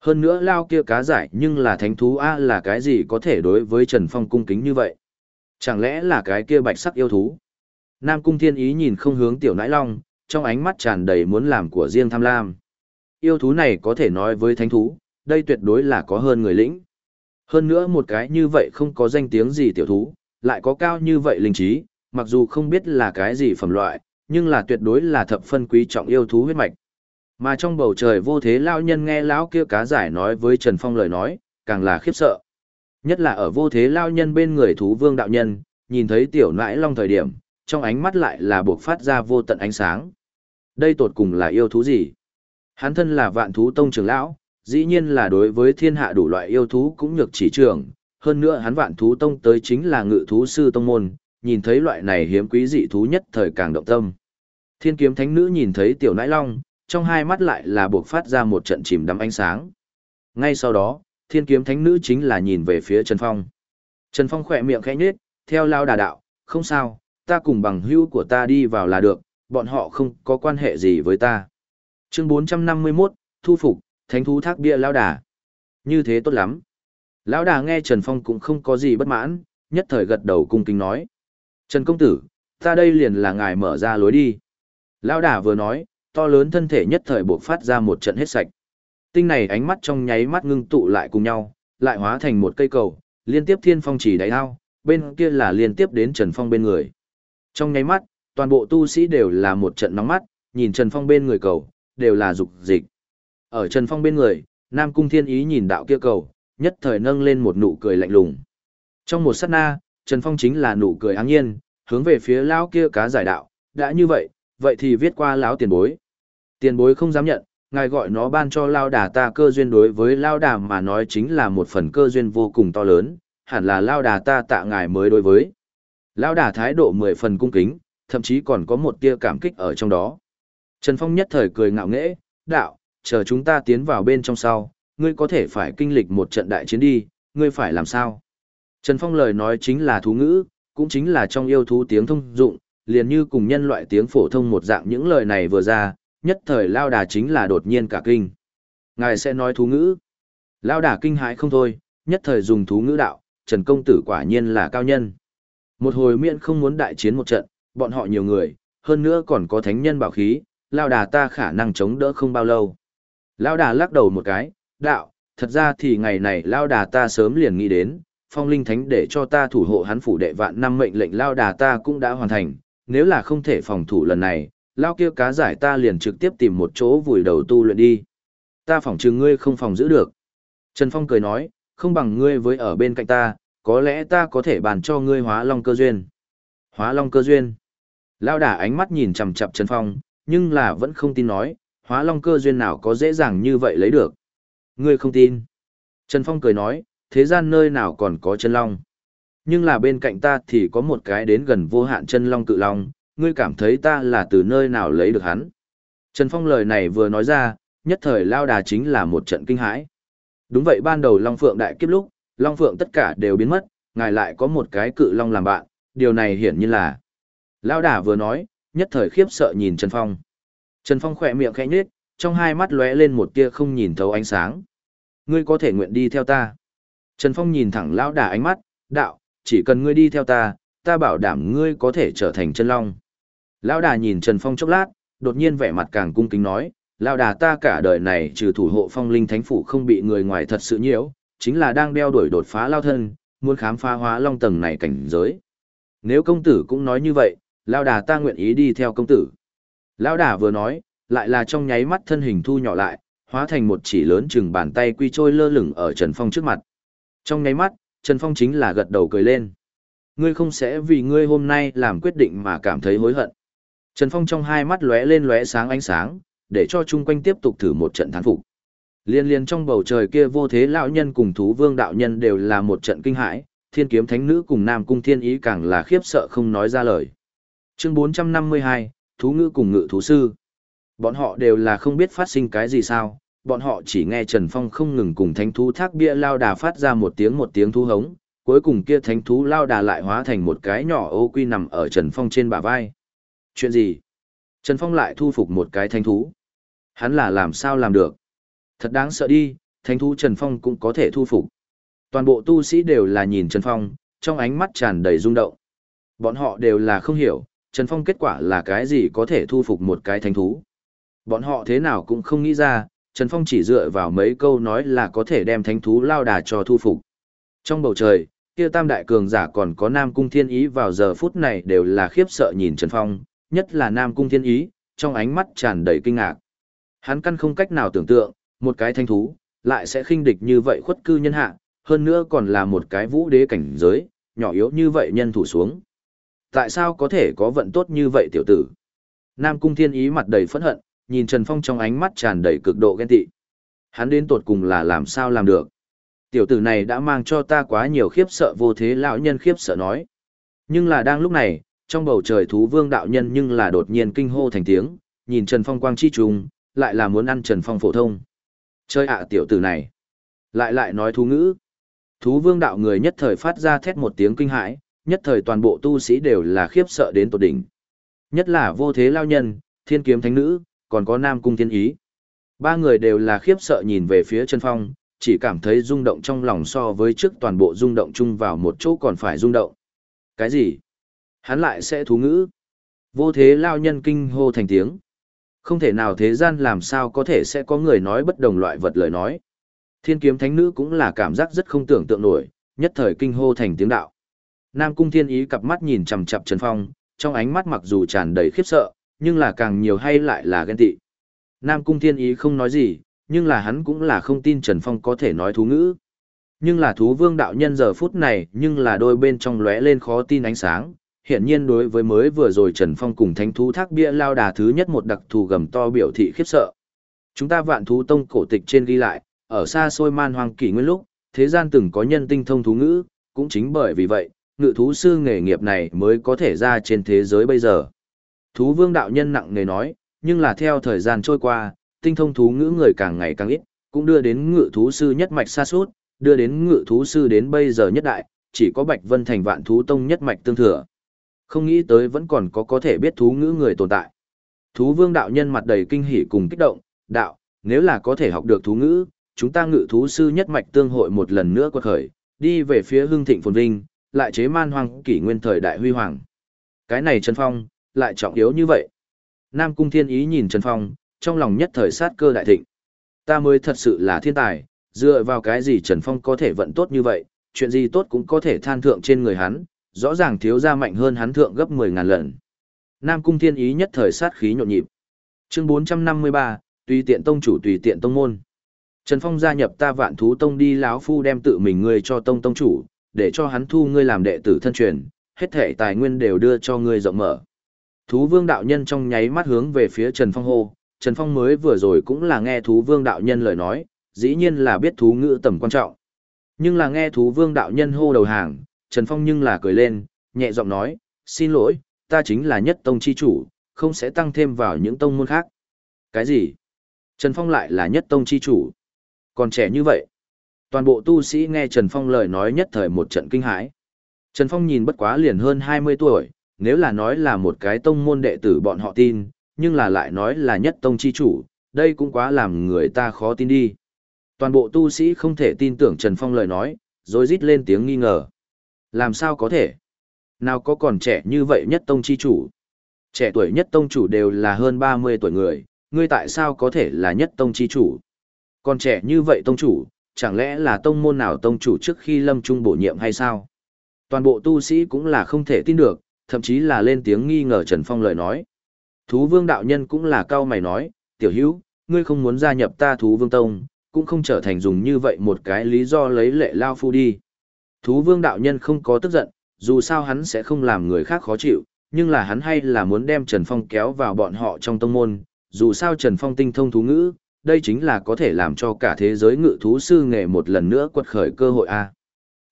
Hơn nữa lao kia cá giải nhưng là thánh thú A là cái gì có thể đối với Trần Phong cung kính như vậy? Chẳng lẽ là cái kia bạch sắc yêu thú? Nam Cung Thiên Ý nhìn không hướng tiểu nãi long, trong ánh mắt tràn đầy muốn làm của riêng tham lam. Yêu thú này có thể nói với thánh thú, đây tuyệt đối là có hơn người lĩnh. Hơn nữa một cái như vậy không có danh tiếng gì tiểu thú, lại có cao như vậy linh trí, mặc dù không biết là cái gì phẩm loại, nhưng là tuyệt đối là thập phân quý trọng yêu thú huyết mạch. Mà trong bầu trời vô thế lao nhân nghe lão kia cá giải nói với Trần Phong lời nói, càng là khiếp sợ. Nhất là ở vô thế lao nhân bên người thú vương đạo nhân, nhìn thấy tiểu nãi long thời điểm, trong ánh mắt lại là buộc phát ra vô tận ánh sáng. Đây tột cùng là yêu thú gì? Hắn thân là vạn thú tông trưởng lão, dĩ nhiên là đối với thiên hạ đủ loại yêu thú cũng nhược chỉ trường, hơn nữa hắn vạn thú tông tới chính là ngự thú sư tông môn, nhìn thấy loại này hiếm quý dị thú nhất thời càng động tâm. Thiên kiếm thánh nữ nhìn thấy tiểu nãi long, trong hai mắt lại là buộc phát ra một trận chìm đắm ánh sáng. Ngay sau đó, thiên kiếm thánh nữ chính là nhìn về phía Trần Phong. Trần Phong khỏe miệng khẽ nhếch, theo lao đà đạo, không sao, ta cùng bằng hữu của ta đi vào là được, bọn họ không có quan hệ gì với ta. Chương 451, thu phục, thánh thú thác bia lao đà. Như thế tốt lắm. Lão đà nghe Trần Phong cũng không có gì bất mãn, nhất thời gật đầu cung kính nói. Trần công tử, ta đây liền là ngài mở ra lối đi. Lão đà vừa nói, to lớn thân thể nhất thời bộc phát ra một trận hết sạch. Tinh này ánh mắt trong nháy mắt ngưng tụ lại cùng nhau, lại hóa thành một cây cầu, liên tiếp thiên phong chỉ đáy ao, bên kia là liên tiếp đến Trần Phong bên người. Trong nháy mắt, toàn bộ tu sĩ đều là một trận nóng mắt, nhìn Trần Phong bên người cầu, đều là dục dịch. Ở Trần Phong bên người, Nam Cung Thiên Ý nhìn đạo kia cầu, nhất thời nâng lên một nụ cười lạnh lùng. Trong một sát na, Trần Phong chính là nụ cười áng nhiên, hướng về phía lão kia cá giải đạo, đã như vậy, vậy thì viết qua lão tiền bối. Tiền bối không dám nhận, ngài gọi nó ban cho lao đà ta cơ duyên đối với lao đà mà nói chính là một phần cơ duyên vô cùng to lớn, hẳn là lao đà ta tạ ngài mới đối với. Lao đà thái độ mười phần cung kính, thậm chí còn có một tia cảm kích ở trong đó. Trần Phong nhất thời cười ngạo nghễ, đạo, chờ chúng ta tiến vào bên trong sau, ngươi có thể phải kinh lịch một trận đại chiến đi, ngươi phải làm sao? Trần Phong lời nói chính là thú ngữ, cũng chính là trong yêu thú tiếng thông dụng, liền như cùng nhân loại tiếng phổ thông một dạng những lời này vừa ra, nhất thời lao đà chính là đột nhiên cả kinh. Ngài sẽ nói thú ngữ. Lao đà kinh hãi không thôi, nhất thời dùng thú ngữ đạo, Trần Công Tử quả nhiên là cao nhân. Một hồi miễn không muốn đại chiến một trận, bọn họ nhiều người, hơn nữa còn có thánh nhân bảo khí, lao đà ta khả năng chống đỡ không bao lâu. Lao đà lắc đầu một cái, đạo, thật ra thì ngày này lao đà ta sớm liền nghĩ đến, phong linh thánh để cho ta thủ hộ hắn phủ đệ vạn năm mệnh lệnh lao đà ta cũng đã hoàn thành, nếu là không thể phòng thủ lần này, lao kia cá giải ta liền trực tiếp tìm một chỗ vùi đầu tu luyện đi. Ta phòng trừ ngươi không phòng giữ được. Trần Phong cười nói, không bằng ngươi với ở bên cạnh ta, có lẽ ta có thể bàn cho ngươi hóa long cơ duyên. Hóa long cơ duyên. Lao đà ánh mắt nhìn chằm chằm Trần Phong, nhưng là vẫn không tin nói, hóa long cơ duyên nào có dễ dàng như vậy lấy được. Ngươi không tin. Trần Phong cười nói, thế gian nơi nào còn có chân long. Nhưng là bên cạnh ta thì có một cái đến gần vô hạn chân long cự long, ngươi cảm thấy ta là từ nơi nào lấy được hắn. Trần Phong lời này vừa nói ra, nhất thời lao đà chính là một trận kinh hãi. Đúng vậy ban đầu Long Phượng đại kiếp lúc, Long Phượng tất cả đều biến mất, ngài lại có một cái cự long làm bạn, điều này hiển nhiên là. Lao đà vừa nói, nhất thời khiếp sợ nhìn Trần Phong. Trần Phong khỏe miệng khẽ nhếch, trong hai mắt lóe lên một tia không nhìn thấu ánh sáng. Ngươi có thể nguyện đi theo ta. Trần Phong nhìn thẳng lão đà ánh mắt, đạo, chỉ cần ngươi đi theo ta, ta bảo đảm ngươi có thể trở thành chân long. Lão đà nhìn Trần Phong chốc lát, đột nhiên vẻ mặt càng cung kính nói, lão đà ta cả đời này trừ thủ hộ phong linh thánh phủ không bị người ngoài thật sự nhiễu, chính là đang đeo đuổi đột phá lao thân, muốn khám phá hóa long tầng này cảnh giới. Nếu công tử cũng nói như vậy, lão đà ta nguyện ý đi theo công tử. Lão đà vừa nói, lại là trong nháy mắt thân hình thu nhỏ lại, hóa thành một chỉ lớn chừng bàn tay quy trôi lơ lửng ở Trần Phong trước mặt. Trong nháy mắt, Trần Phong chính là gật đầu cười lên. Ngươi không sẽ vì ngươi hôm nay làm quyết định mà cảm thấy hối hận. Trần Phong trong hai mắt lóe lên lóe sáng ánh sáng, để cho chung quanh tiếp tục thử một trận thắng phục. Liên liên trong bầu trời kia vô thế lão nhân cùng thú vương đạo nhân đều là một trận kinh hãi, thiên kiếm thánh nữ cùng nam cung thiên ý càng là khiếp sợ không nói ra lời. Chương 452, thú ngữ cùng ngự thú sư. Bọn họ đều là không biết phát sinh cái gì sao, bọn họ chỉ nghe Trần Phong không ngừng cùng thánh thú thác bia lao đà phát ra một tiếng một tiếng thú hống, cuối cùng kia thánh thú lao đà lại hóa thành một cái nhỏ ô quy nằm ở Trần Phong trên bả vai. Chuyện gì? Trần Phong lại thu phục một cái thánh thú. Hắn là làm sao làm được? Thật đáng sợ đi, thánh thú Trần Phong cũng có thể thu phục. Toàn bộ tu sĩ đều là nhìn Trần Phong, trong ánh mắt tràn đầy rung động. Bọn họ đều là không hiểu, Trần Phong kết quả là cái gì có thể thu phục một cái thánh thú. Bọn họ thế nào cũng không nghĩ ra, Trần Phong chỉ dựa vào mấy câu nói là có thể đem thánh thú lao đà cho thu phục. Trong bầu trời, kia tam đại cường giả còn có Nam Cung Thiên Ý vào giờ phút này đều là khiếp sợ nhìn Trần Phong, nhất là Nam Cung Thiên Ý, trong ánh mắt tràn đầy kinh ngạc. Hắn căn không cách nào tưởng tượng, một cái thánh thú, lại sẽ khinh địch như vậy khuất cư nhân hạ, hơn nữa còn là một cái vũ đế cảnh giới, nhỏ yếu như vậy nhân thủ xuống. Tại sao có thể có vận tốt như vậy tiểu tử? Nam Cung Thiên Ý mặt đầy phẫn hận, nhìn Trần Phong trong ánh mắt tràn đầy cực độ ghen tị. Hắn đến tột cùng là làm sao làm được. Tiểu tử này đã mang cho ta quá nhiều khiếp sợ vô thế lão nhân khiếp sợ nói. Nhưng là đang lúc này, trong bầu trời thú vương đạo nhân nhưng là đột nhiên kinh hô thành tiếng, nhìn Trần Phong quang chi trùng, lại là muốn ăn Trần Phong phổ thông. Chơi ạ tiểu tử này. Lại lại nói thú ngữ. Thú vương đạo người nhất thời phát ra thét một tiếng kinh hãi, nhất thời toàn bộ tu sĩ đều là khiếp sợ đến tột đỉnh. Nhất là vô thế lao nhân, thiên kiếm thánh nữ, còn có Nam Cung Thiên Ý. Ba người đều là khiếp sợ nhìn về phía Trần Phong, chỉ cảm thấy rung động trong lòng so với trước toàn bộ rung động chung vào một chỗ còn phải rung động. Cái gì? Hắn lại sẽ thú ngữ. Vô thế lao nhân kinh hô thành tiếng. Không thể nào thế gian làm sao có thể sẽ có người nói bất đồng loại vật lời nói. Thiên kiếm thánh nữ cũng là cảm giác rất không tưởng tượng nổi, nhất thời kinh hô thành tiếng đạo. Nam cung thiên ý cặp mắt nhìn chằm chằm Trần Phong, trong ánh mắt mặc dù tràn đầy khiếp sợ, nhưng là càng nhiều hay lại là ghen tị. Nam Cung Thiên Ý không nói gì, nhưng là hắn cũng là không tin Trần Phong có thể nói thú ngữ. Nhưng là thú vương đạo nhân giờ phút này nhưng là đôi bên trong lóe lên khó tin ánh sáng. Hiện nhiên đối với mới vừa rồi Trần Phong cùng thánh thú thác bia lao đà thứ nhất một đặc thù gầm to biểu thị khiếp sợ. Chúng ta vạn thú tông cổ tịch trên ghi lại, ở xa xôi man hoang kỷ nguyên lúc, thế gian từng có nhân tinh thông thú ngữ, cũng chính bởi vì vậy, ngự thú sư nghề nghiệp này mới có thể ra trên thế giới bây giờ. Thú vương đạo nhân nặng nề nói, nhưng là theo thời gian trôi qua, tinh thông thú ngữ người càng ngày càng ít, cũng đưa đến ngự thú sư nhất mạch xa suốt, đưa đến ngự thú sư đến bây giờ nhất đại, chỉ có Bạch Vân Thành vạn thú tông nhất mạch tương thừa. Không nghĩ tới vẫn còn có có thể biết thú ngữ người tồn tại. Thú vương đạo nhân mặt đầy kinh hỉ cùng kích động, đạo, nếu là có thể học được thú ngữ, chúng ta ngự thú sư nhất mạch tương hội một lần nữa quật khởi, đi về phía hương thịnh phồn vinh, lại chế man hoang kỷ nguyên thời đại huy hoàng. Cái này Trần Phong, lại trọng yếu như vậy. Nam Cung Thiên Ý nhìn Trần Phong, trong lòng nhất thời sát cơ đại thịnh. Ta mới thật sự là thiên tài, dựa vào cái gì Trần Phong có thể vận tốt như vậy, chuyện gì tốt cũng có thể than thượng trên người hắn, rõ ràng thiếu gia mạnh hơn hắn thượng gấp 10.000 lần. Nam Cung Thiên Ý nhất thời sát khí nhộn nhịp. Chương 453, tùy tiện tông chủ tùy tiện tông môn. Trần Phong gia nhập ta vạn thú tông đi láo phu đem tự mình ngươi cho tông tông chủ, để cho hắn thu ngươi làm đệ tử thân truyền, hết thể tài nguyên đều đưa cho ngươi rộng mở. Thú vương đạo nhân trong nháy mắt hướng về phía Trần Phong hô, Trần Phong mới vừa rồi cũng là nghe thú vương đạo nhân lời nói, dĩ nhiên là biết thú ngữ tầm quan trọng. Nhưng là nghe thú vương đạo nhân hô đầu hàng, Trần Phong nhưng là cười lên, nhẹ giọng nói, xin lỗi, ta chính là nhất tông chi chủ, không sẽ tăng thêm vào những tông môn khác. Cái gì? Trần Phong lại là nhất tông chi chủ. Còn trẻ như vậy. Toàn bộ tu sĩ nghe Trần Phong lời nói nhất thời một trận kinh hãi. Trần Phong nhìn bất quá liền hơn 20 tuổi, nếu là nói là một cái tông môn đệ tử bọn họ tin, nhưng là lại nói là nhất tông chi chủ, đây cũng quá làm người ta khó tin đi. Toàn bộ tu sĩ không thể tin tưởng Trần Phong lời nói, rồi rít lên tiếng nghi ngờ. Làm sao có thể? Nào có còn trẻ như vậy nhất tông chi chủ? Trẻ tuổi nhất tông chủ đều là hơn 30 tuổi người, ngươi tại sao có thể là nhất tông chi chủ? Còn trẻ như vậy tông chủ, chẳng lẽ là tông môn nào tông chủ trước khi lâm trung bổ nhiệm hay sao? Toàn bộ tu sĩ cũng là không thể tin được, thậm chí là lên tiếng nghi ngờ Trần Phong lời nói. Thú vương đạo nhân cũng là cao mày nói, tiểu hữu, ngươi không muốn gia nhập ta thú vương tông, cũng không trở thành dùng như vậy một cái lý do lấy lệ lao phu đi. Thú vương đạo nhân không có tức giận, dù sao hắn sẽ không làm người khác khó chịu, nhưng là hắn hay là muốn đem Trần Phong kéo vào bọn họ trong tông môn, dù sao Trần Phong tinh thông thú ngữ, đây chính là có thể làm cho cả thế giới ngự thú sư nghề một lần nữa quật khởi cơ hội a.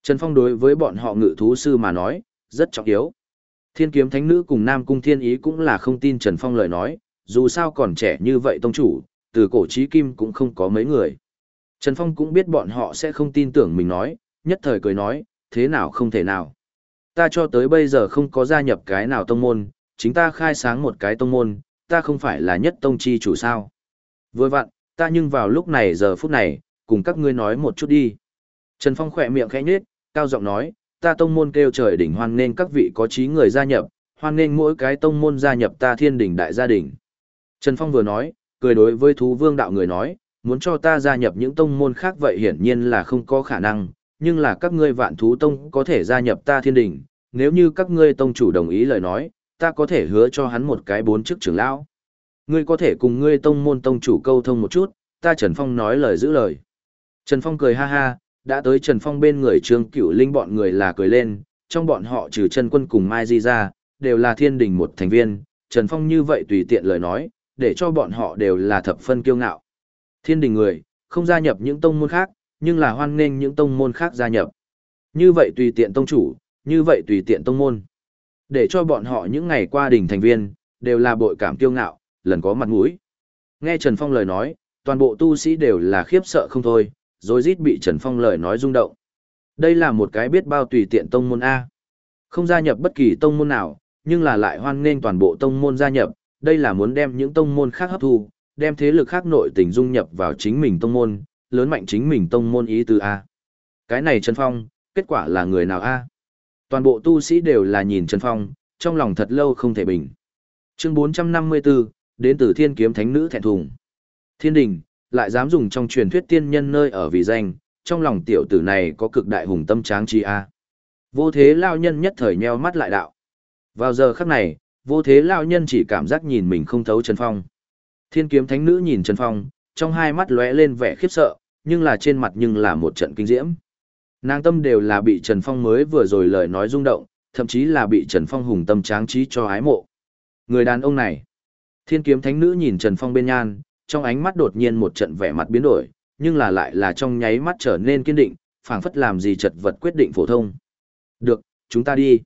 Trần Phong đối với bọn họ ngự thú sư mà nói, rất trọng yếu. Thiên kiếm thánh nữ cùng Nam Cung Thiên Ý cũng là không tin Trần Phong lời nói, dù sao còn trẻ như vậy tông chủ, từ cổ chí kim cũng không có mấy người. Trần Phong cũng biết bọn họ sẽ không tin tưởng mình nói, nhất thời cười nói, thế nào không thể nào. Ta cho tới bây giờ không có gia nhập cái nào tông môn, chính ta khai sáng một cái tông môn, ta không phải là nhất tông chi chủ sao. Vừa vặn, ta nhưng vào lúc này giờ phút này, cùng các ngươi nói một chút đi. Trần Phong khỏe miệng khẽ nhếch, cao giọng nói, ta tông môn kêu trời đỉnh hoan nên các vị có trí người gia nhập, hoan nên mỗi cái tông môn gia nhập ta thiên đỉnh đại gia đình. Trần Phong vừa nói, cười đối với thú vương đạo người nói, muốn cho ta gia nhập những tông môn khác vậy hiển nhiên là không có khả năng, nhưng là các ngươi vạn thú tông có thể gia nhập ta thiên đỉnh, nếu như các ngươi tông chủ đồng ý lời nói, ta có thể hứa cho hắn một cái bốn chức trưởng lão. Ngươi có thể cùng ngươi tông môn tông chủ câu thông một chút, ta Trần Phong nói lời giữ lời. Trần Phong cười ha ha, đã tới Trần Phong bên người Trương Cửu Linh bọn người là cười lên, trong bọn họ trừ Trần Quân cùng Mai Di ra, đều là thiên đình một thành viên, Trần Phong như vậy tùy tiện lời nói, để cho bọn họ đều là thập phân kiêu ngạo. Thiên đình người, không gia nhập những tông môn khác, nhưng là hoan nghênh những tông môn khác gia nhập. Như vậy tùy tiện tông chủ, như vậy tùy tiện tông môn. Để cho bọn họ những ngày qua đỉnh thành viên, đều là bội cảm kiêu ngạo, lần có mặt mũi. Nghe Trần Phong lời nói, toàn bộ tu sĩ đều là khiếp sợ không thôi, rồi rít bị Trần Phong lời nói rung động. Đây là một cái biết bao tùy tiện tông môn A. Không gia nhập bất kỳ tông môn nào, nhưng là lại hoan nghênh toàn bộ tông môn gia nhập, đây là muốn đem những tông môn khác hấp thu, đem thế lực khác nội tình dung nhập vào chính mình tông môn, lớn mạnh chính mình tông môn ý tứ A. Cái này Trần Phong, kết quả là người nào A? Toàn bộ tu sĩ đều là nhìn Trần Phong, trong lòng thật lâu không thể bình. Chương 454, đến từ thiên kiếm thánh nữ thẹn thùng. Thiên đình, lại dám dùng trong truyền thuyết tiên nhân nơi ở vì danh, trong lòng tiểu tử này có cực đại hùng tâm tráng trí a. Vô thế lao nhân nhất thời nheo mắt lại đạo. Vào giờ khắc này, vô thế lao nhân chỉ cảm giác nhìn mình không thấu Trần Phong. Thiên kiếm thánh nữ nhìn Trần Phong, trong hai mắt lóe lên vẻ khiếp sợ, nhưng là trên mặt nhưng là một trận kinh diễm. Nàng tâm đều là bị Trần Phong mới vừa rồi lời nói rung động, thậm chí là bị Trần Phong hùng tâm tráng trí cho ái mộ. Người đàn ông này, thiên kiếm thánh nữ nhìn Trần Phong bên nhan, trong ánh mắt đột nhiên một trận vẻ mặt biến đổi, nhưng là lại là trong nháy mắt trở nên kiên định, phảng phất làm gì chật vật quyết định phổ thông. Được, chúng ta đi.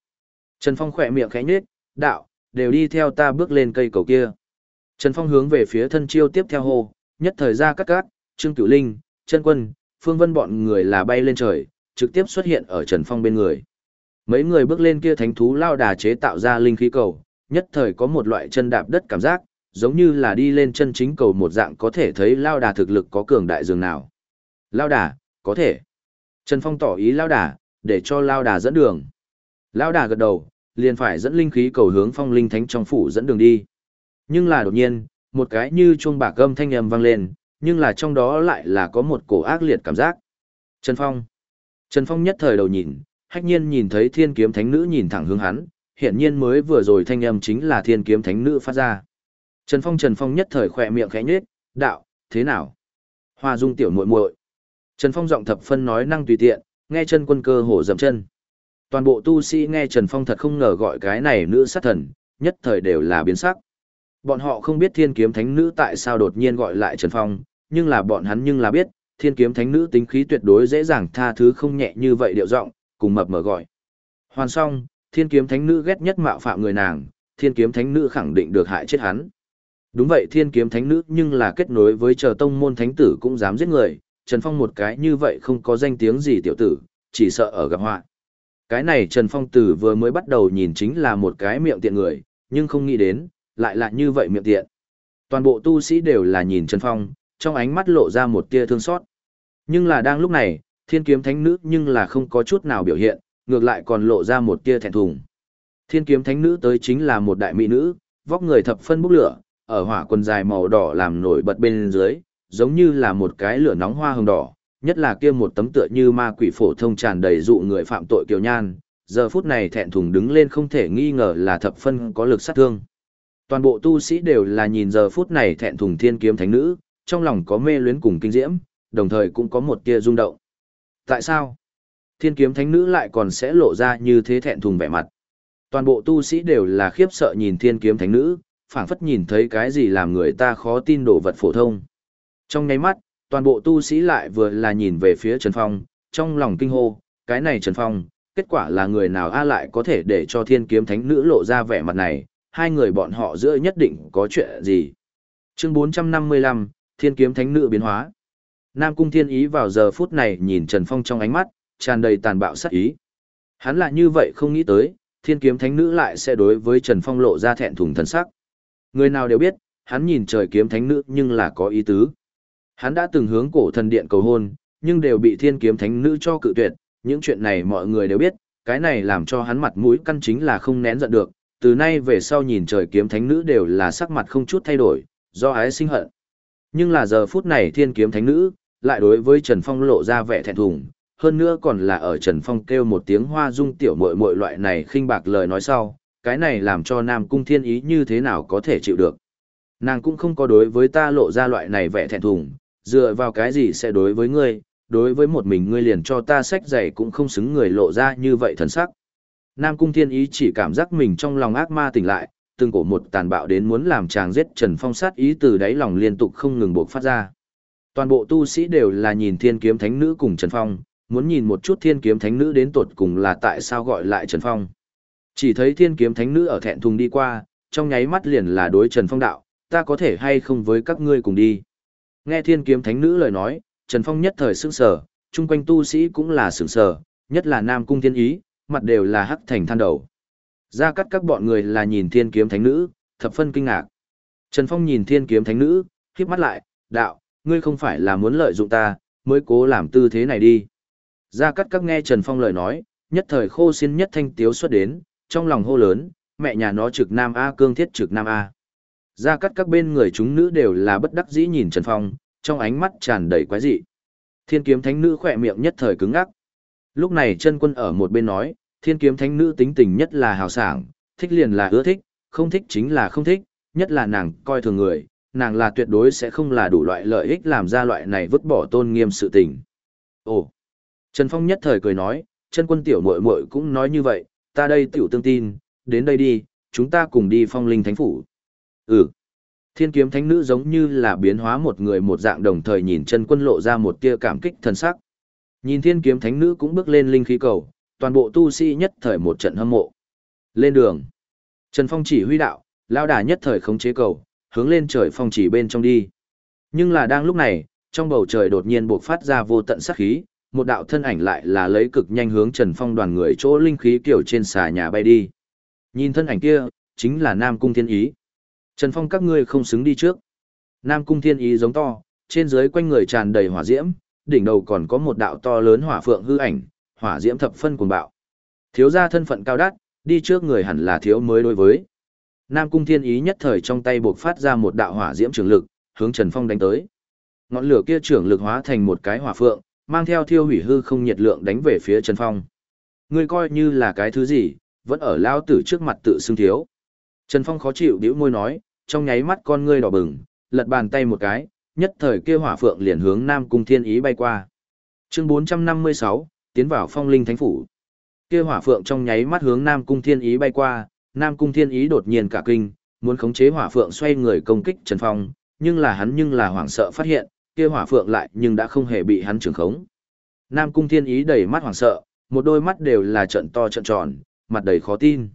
Trần Phong khỏe miệng khẽ nhếch, đạo, đều đi theo ta bước lên cây cầu kia. Trần Phong hướng về phía thân chiêu tiếp theo hô, nhất thời ra các cát, Trương Cửu Linh, Trân Quân, Phương Vân bọn người là bay lên trời, trực tiếp xuất hiện ở Trần Phong bên người. Mấy người bước lên kia thánh thú lao đà chế tạo ra linh khí cầu, nhất thời có một loại chân đạp đất cảm giác, giống như là đi lên chân chính cầu một dạng có thể thấy lao đà thực lực có cường đại dường nào. Lao đà, có thể. Trần Phong tỏ ý lao đà, để cho lao đà dẫn đường. Lao đà gật đầu, liền phải dẫn linh khí cầu hướng phong linh thánh trong phủ dẫn đường đi. Nhưng là đột nhiên, một cái như chuông bạc gâm thanh âm vang lên, nhưng là trong đó lại là có một cổ ác liệt cảm giác. Trần Phong. Trần Phong nhất thời đầu nhìn, hách nhiên nhìn thấy thiên kiếm thánh nữ nhìn thẳng hướng hắn, hiện nhiên mới vừa rồi thanh âm chính là thiên kiếm thánh nữ phát ra. Trần Phong Trần Phong nhất thời khỏe miệng khẽ nhếch, đạo, thế nào? Hoa Dung tiểu muội muội. Trần Phong giọng thập phân nói năng tùy tiện, nghe chân quân cơ hổ dậm chân. Toàn bộ tu sĩ nghe Trần Phong thật không ngờ gọi cái này nữ sát thần, nhất thời đều là biến sắc. Bọn họ không biết thiên kiếm thánh nữ tại sao đột nhiên gọi lại Trần Phong, nhưng là bọn hắn nhưng là biết, thiên kiếm thánh nữ tính khí tuyệt đối dễ dàng tha thứ không nhẹ như vậy điệu giọng, cùng mập mở gọi. Hoàn xong, thiên kiếm thánh nữ ghét nhất mạo phạm người nàng, thiên kiếm thánh nữ khẳng định được hại chết hắn. Đúng vậy thiên kiếm thánh nữ nhưng là kết nối với chờ tông môn thánh tử cũng dám giết người, Trần Phong một cái như vậy không có danh tiếng gì tiểu tử, chỉ sợ ở gặp họa. Cái này Trần Phong tử vừa mới bắt đầu nhìn chính là một cái miệng tiện người, nhưng không nghĩ đến, lại là như vậy miệng tiện. Toàn bộ tu sĩ đều là nhìn Trần Phong, trong ánh mắt lộ ra một tia thương xót. Nhưng là đang lúc này, thiên kiếm thánh nữ nhưng là không có chút nào biểu hiện, ngược lại còn lộ ra một tia thẹn thùng. Thiên kiếm thánh nữ tới chính là một đại mỹ nữ, vóc người thập phân bốc lửa, ở hỏa quần dài màu đỏ làm nổi bật bên dưới, giống như là một cái lửa nóng hoa hồng đỏ, nhất là kia một tấm tựa như ma quỷ phổ thông tràn đầy dụ người phạm tội kiều nhan, giờ phút này thẹn thùng đứng lên không thể nghi ngờ là thập phân có lực sát thương. Toàn bộ tu sĩ đều là nhìn giờ phút này thẹn thùng thiên kiếm thánh nữ, trong lòng có mê luyến cùng kinh diễm, đồng thời cũng có một tia rung động. Tại sao? Thiên kiếm thánh nữ lại còn sẽ lộ ra như thế thẹn thùng vẻ mặt. Toàn bộ tu sĩ đều là khiếp sợ nhìn thiên kiếm thánh nữ, phảng phất nhìn thấy cái gì làm người ta khó tin đồ vật phổ thông. Trong nháy mắt, toàn bộ tu sĩ lại vừa là nhìn về phía Trần Phong, trong lòng kinh hô, cái này Trần Phong, kết quả là người nào a lại có thể để cho thiên kiếm thánh nữ lộ ra vẻ mặt này, hai người bọn họ giữa nhất định có chuyện gì. Chương 455, Thiên kiếm thánh nữ biến hóa. Nam Cung Thiên Ý vào giờ phút này nhìn Trần Phong trong ánh mắt, tràn đầy tàn bạo sát ý. Hắn là như vậy không nghĩ tới, Thiên kiếm thánh nữ lại sẽ đối với Trần Phong lộ ra thẹn thùng thần sắc. Người nào đều biết, hắn nhìn trời kiếm thánh nữ nhưng là có ý tứ. Hắn đã từng hướng cổ thần điện cầu hôn, nhưng đều bị thiên kiếm thánh nữ cho cự tuyệt, những chuyện này mọi người đều biết, cái này làm cho hắn mặt mũi căn chính là không nén giận được, từ nay về sau nhìn trời kiếm thánh nữ đều là sắc mặt không chút thay đổi, do ái sinh hận. Nhưng là giờ phút này thiên kiếm thánh nữ, lại đối với Trần Phong lộ ra vẻ thẹn thùng, hơn nữa còn là ở Trần Phong kêu một tiếng hoa dung tiểu muội muội loại này khinh bạc lời nói sau, cái này làm cho Nam Cung Thiên Ý như thế nào có thể chịu được. Nàng cũng không có đối với ta lộ ra loại này vẻ thẹn thùng, dựa vào cái gì sẽ đối với ngươi, đối với một mình ngươi liền cho ta sách giày cũng không xứng người lộ ra như vậy thần sắc. Nam Cung Thiên Ý chỉ cảm giác mình trong lòng ác ma tỉnh lại, từng cổ một tàn bạo đến muốn làm chàng giết Trần Phong sát ý từ đáy lòng liên tục không ngừng buộc phát ra. Toàn bộ tu sĩ đều là nhìn thiên kiếm thánh nữ cùng Trần Phong, muốn nhìn một chút thiên kiếm thánh nữ đến tột cùng là tại sao gọi lại Trần Phong. Chỉ thấy thiên kiếm thánh nữ ở thẹn thùng đi qua, trong nháy mắt liền là đối Trần Phong đạo, ta có thể hay không với các ngươi cùng đi. Nghe thiên kiếm thánh nữ lời nói, Trần Phong nhất thời sững sờ, chung quanh tu sĩ cũng là sững sờ, nhất là Nam Cung Thiên Ý, mặt đều là hắc thành than đầu. Ra cắt các bọn người là nhìn thiên kiếm thánh nữ, thập phân kinh ngạc. Trần Phong nhìn thiên kiếm thánh nữ, khiếp mắt lại, đạo, ngươi không phải là muốn lợi dụng ta, mới cố làm tư thế này đi. Ra cắt các nghe Trần Phong lời nói, nhất thời khô xin nhất thanh tiếu xuất đến, trong lòng hô lớn, mẹ nhà nó trực nam A cương thiết trực nam A. Ra cắt các bên người chúng nữ đều là bất đắc dĩ nhìn Trần Phong, trong ánh mắt tràn đầy quái dị. Thiên kiếm thánh nữ khỏe miệng nhất thời cứng ngắc. Lúc này chân quân ở một bên nói, thiên kiếm thánh nữ tính tình nhất là hào sảng, thích liền là ưa thích, không thích chính là không thích, nhất là nàng coi thường người, nàng là tuyệt đối sẽ không là đủ loại lợi ích làm ra loại này vứt bỏ tôn nghiêm sự tình. Ồ! Trần Phong nhất thời cười nói, chân quân tiểu muội muội cũng nói như vậy, ta đây tiểu tương tin, đến đây đi, chúng ta cùng đi phong linh thánh phủ. Ừ. Thiên kiếm thánh nữ giống như là biến hóa một người một dạng đồng thời nhìn chân quân lộ ra một tia cảm kích thần sắc. Nhìn thiên kiếm thánh nữ cũng bước lên linh khí cầu, toàn bộ tu sĩ nhất thời một trận hâm mộ. Lên đường. Trần Phong chỉ huy đạo, lao đà nhất thời khống chế cầu, hướng lên trời phong chỉ bên trong đi. Nhưng là đang lúc này, trong bầu trời đột nhiên bộc phát ra vô tận sát khí, một đạo thân ảnh lại là lấy cực nhanh hướng Trần Phong đoàn người chỗ linh khí kiểu trên xà nhà bay đi. Nhìn thân ảnh kia, chính là Nam Cung Thiên Ý. Trần Phong các ngươi không xứng đi trước. Nam Cung Thiên Ý giống to, trên dưới quanh người tràn đầy hỏa diễm, đỉnh đầu còn có một đạo to lớn hỏa phượng hư ảnh, hỏa diễm thập phân cuồng bạo. Thiếu gia thân phận cao đắt, đi trước người hẳn là thiếu mới đối với. Nam Cung Thiên Ý nhất thời trong tay buộc phát ra một đạo hỏa diễm trường lực, hướng Trần Phong đánh tới. Ngọn lửa kia trường lực hóa thành một cái hỏa phượng, mang theo thiêu hủy hư không nhiệt lượng đánh về phía Trần Phong. Ngươi coi như là cái thứ gì, vẫn ở lao tử trước mặt tự xưng thiếu. Trần Phong khó chịu điếu môi nói, trong nháy mắt con ngươi đỏ bừng, lật bàn tay một cái, nhất thời kia hỏa phượng liền hướng Nam Cung Thiên Ý bay qua. Chương 456, tiến vào phong linh thánh phủ. Kia hỏa phượng trong nháy mắt hướng Nam Cung Thiên Ý bay qua, Nam Cung Thiên Ý đột nhiên cả kinh, muốn khống chế hỏa phượng xoay người công kích Trần Phong, nhưng là hắn nhưng là hoảng sợ phát hiện, kia hỏa phượng lại nhưng đã không hề bị hắn trường khống. Nam Cung Thiên Ý đầy mắt hoảng sợ, một đôi mắt đều là trận to trận tròn, mặt đầy khó tin.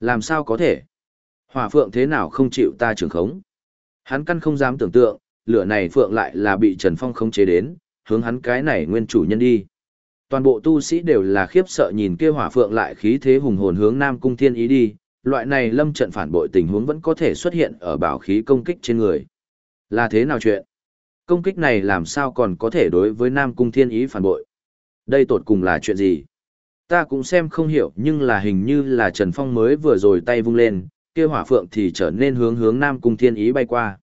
Làm sao có thể? Hỏa phượng thế nào không chịu ta trường khống? Hắn căn không dám tưởng tượng, lửa này phượng lại là bị Trần Phong khống chế đến, hướng hắn cái này nguyên chủ nhân đi. Toàn bộ tu sĩ đều là khiếp sợ nhìn kia hỏa phượng lại khí thế hùng hồn hướng Nam Cung Thiên Ý đi, loại này lâm trận phản bội tình huống vẫn có thể xuất hiện ở bảo khí công kích trên người. Là thế nào chuyện? Công kích này làm sao còn có thể đối với Nam Cung Thiên Ý phản bội? Đây tột cùng là chuyện gì? Ta cũng xem không hiểu nhưng là hình như là Trần Phong mới vừa rồi tay vung lên, kia hỏa phượng thì trở nên hướng hướng Nam Cung Thiên Ý bay qua.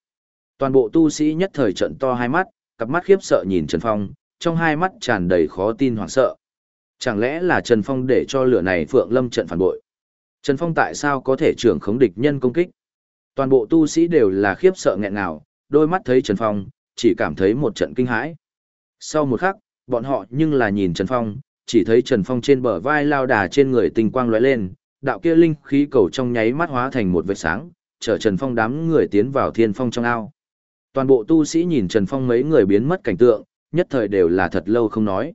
Toàn bộ tu sĩ nhất thời trận to hai mắt, cặp mắt khiếp sợ nhìn Trần Phong, trong hai mắt tràn đầy khó tin hoảng sợ. Chẳng lẽ là Trần Phong để cho lửa này Phượng Lâm trận phản bội? Trần Phong tại sao có thể trưởng khống địch nhân công kích? Toàn bộ tu sĩ đều là khiếp sợ nghẹn ngào, đôi mắt thấy Trần Phong, chỉ cảm thấy một trận kinh hãi. Sau một khắc, bọn họ nhưng là nhìn Trần Phong, chỉ thấy Trần Phong trên bờ vai lao đà trên người tình quang lóe lên, đạo kia linh khí cầu trong nháy mắt hóa thành một vệt sáng, chở Trần Phong đám người tiến vào thiên phong trong ao. Toàn bộ tu sĩ nhìn Trần Phong mấy người biến mất cảnh tượng, nhất thời đều là thật lâu không nói.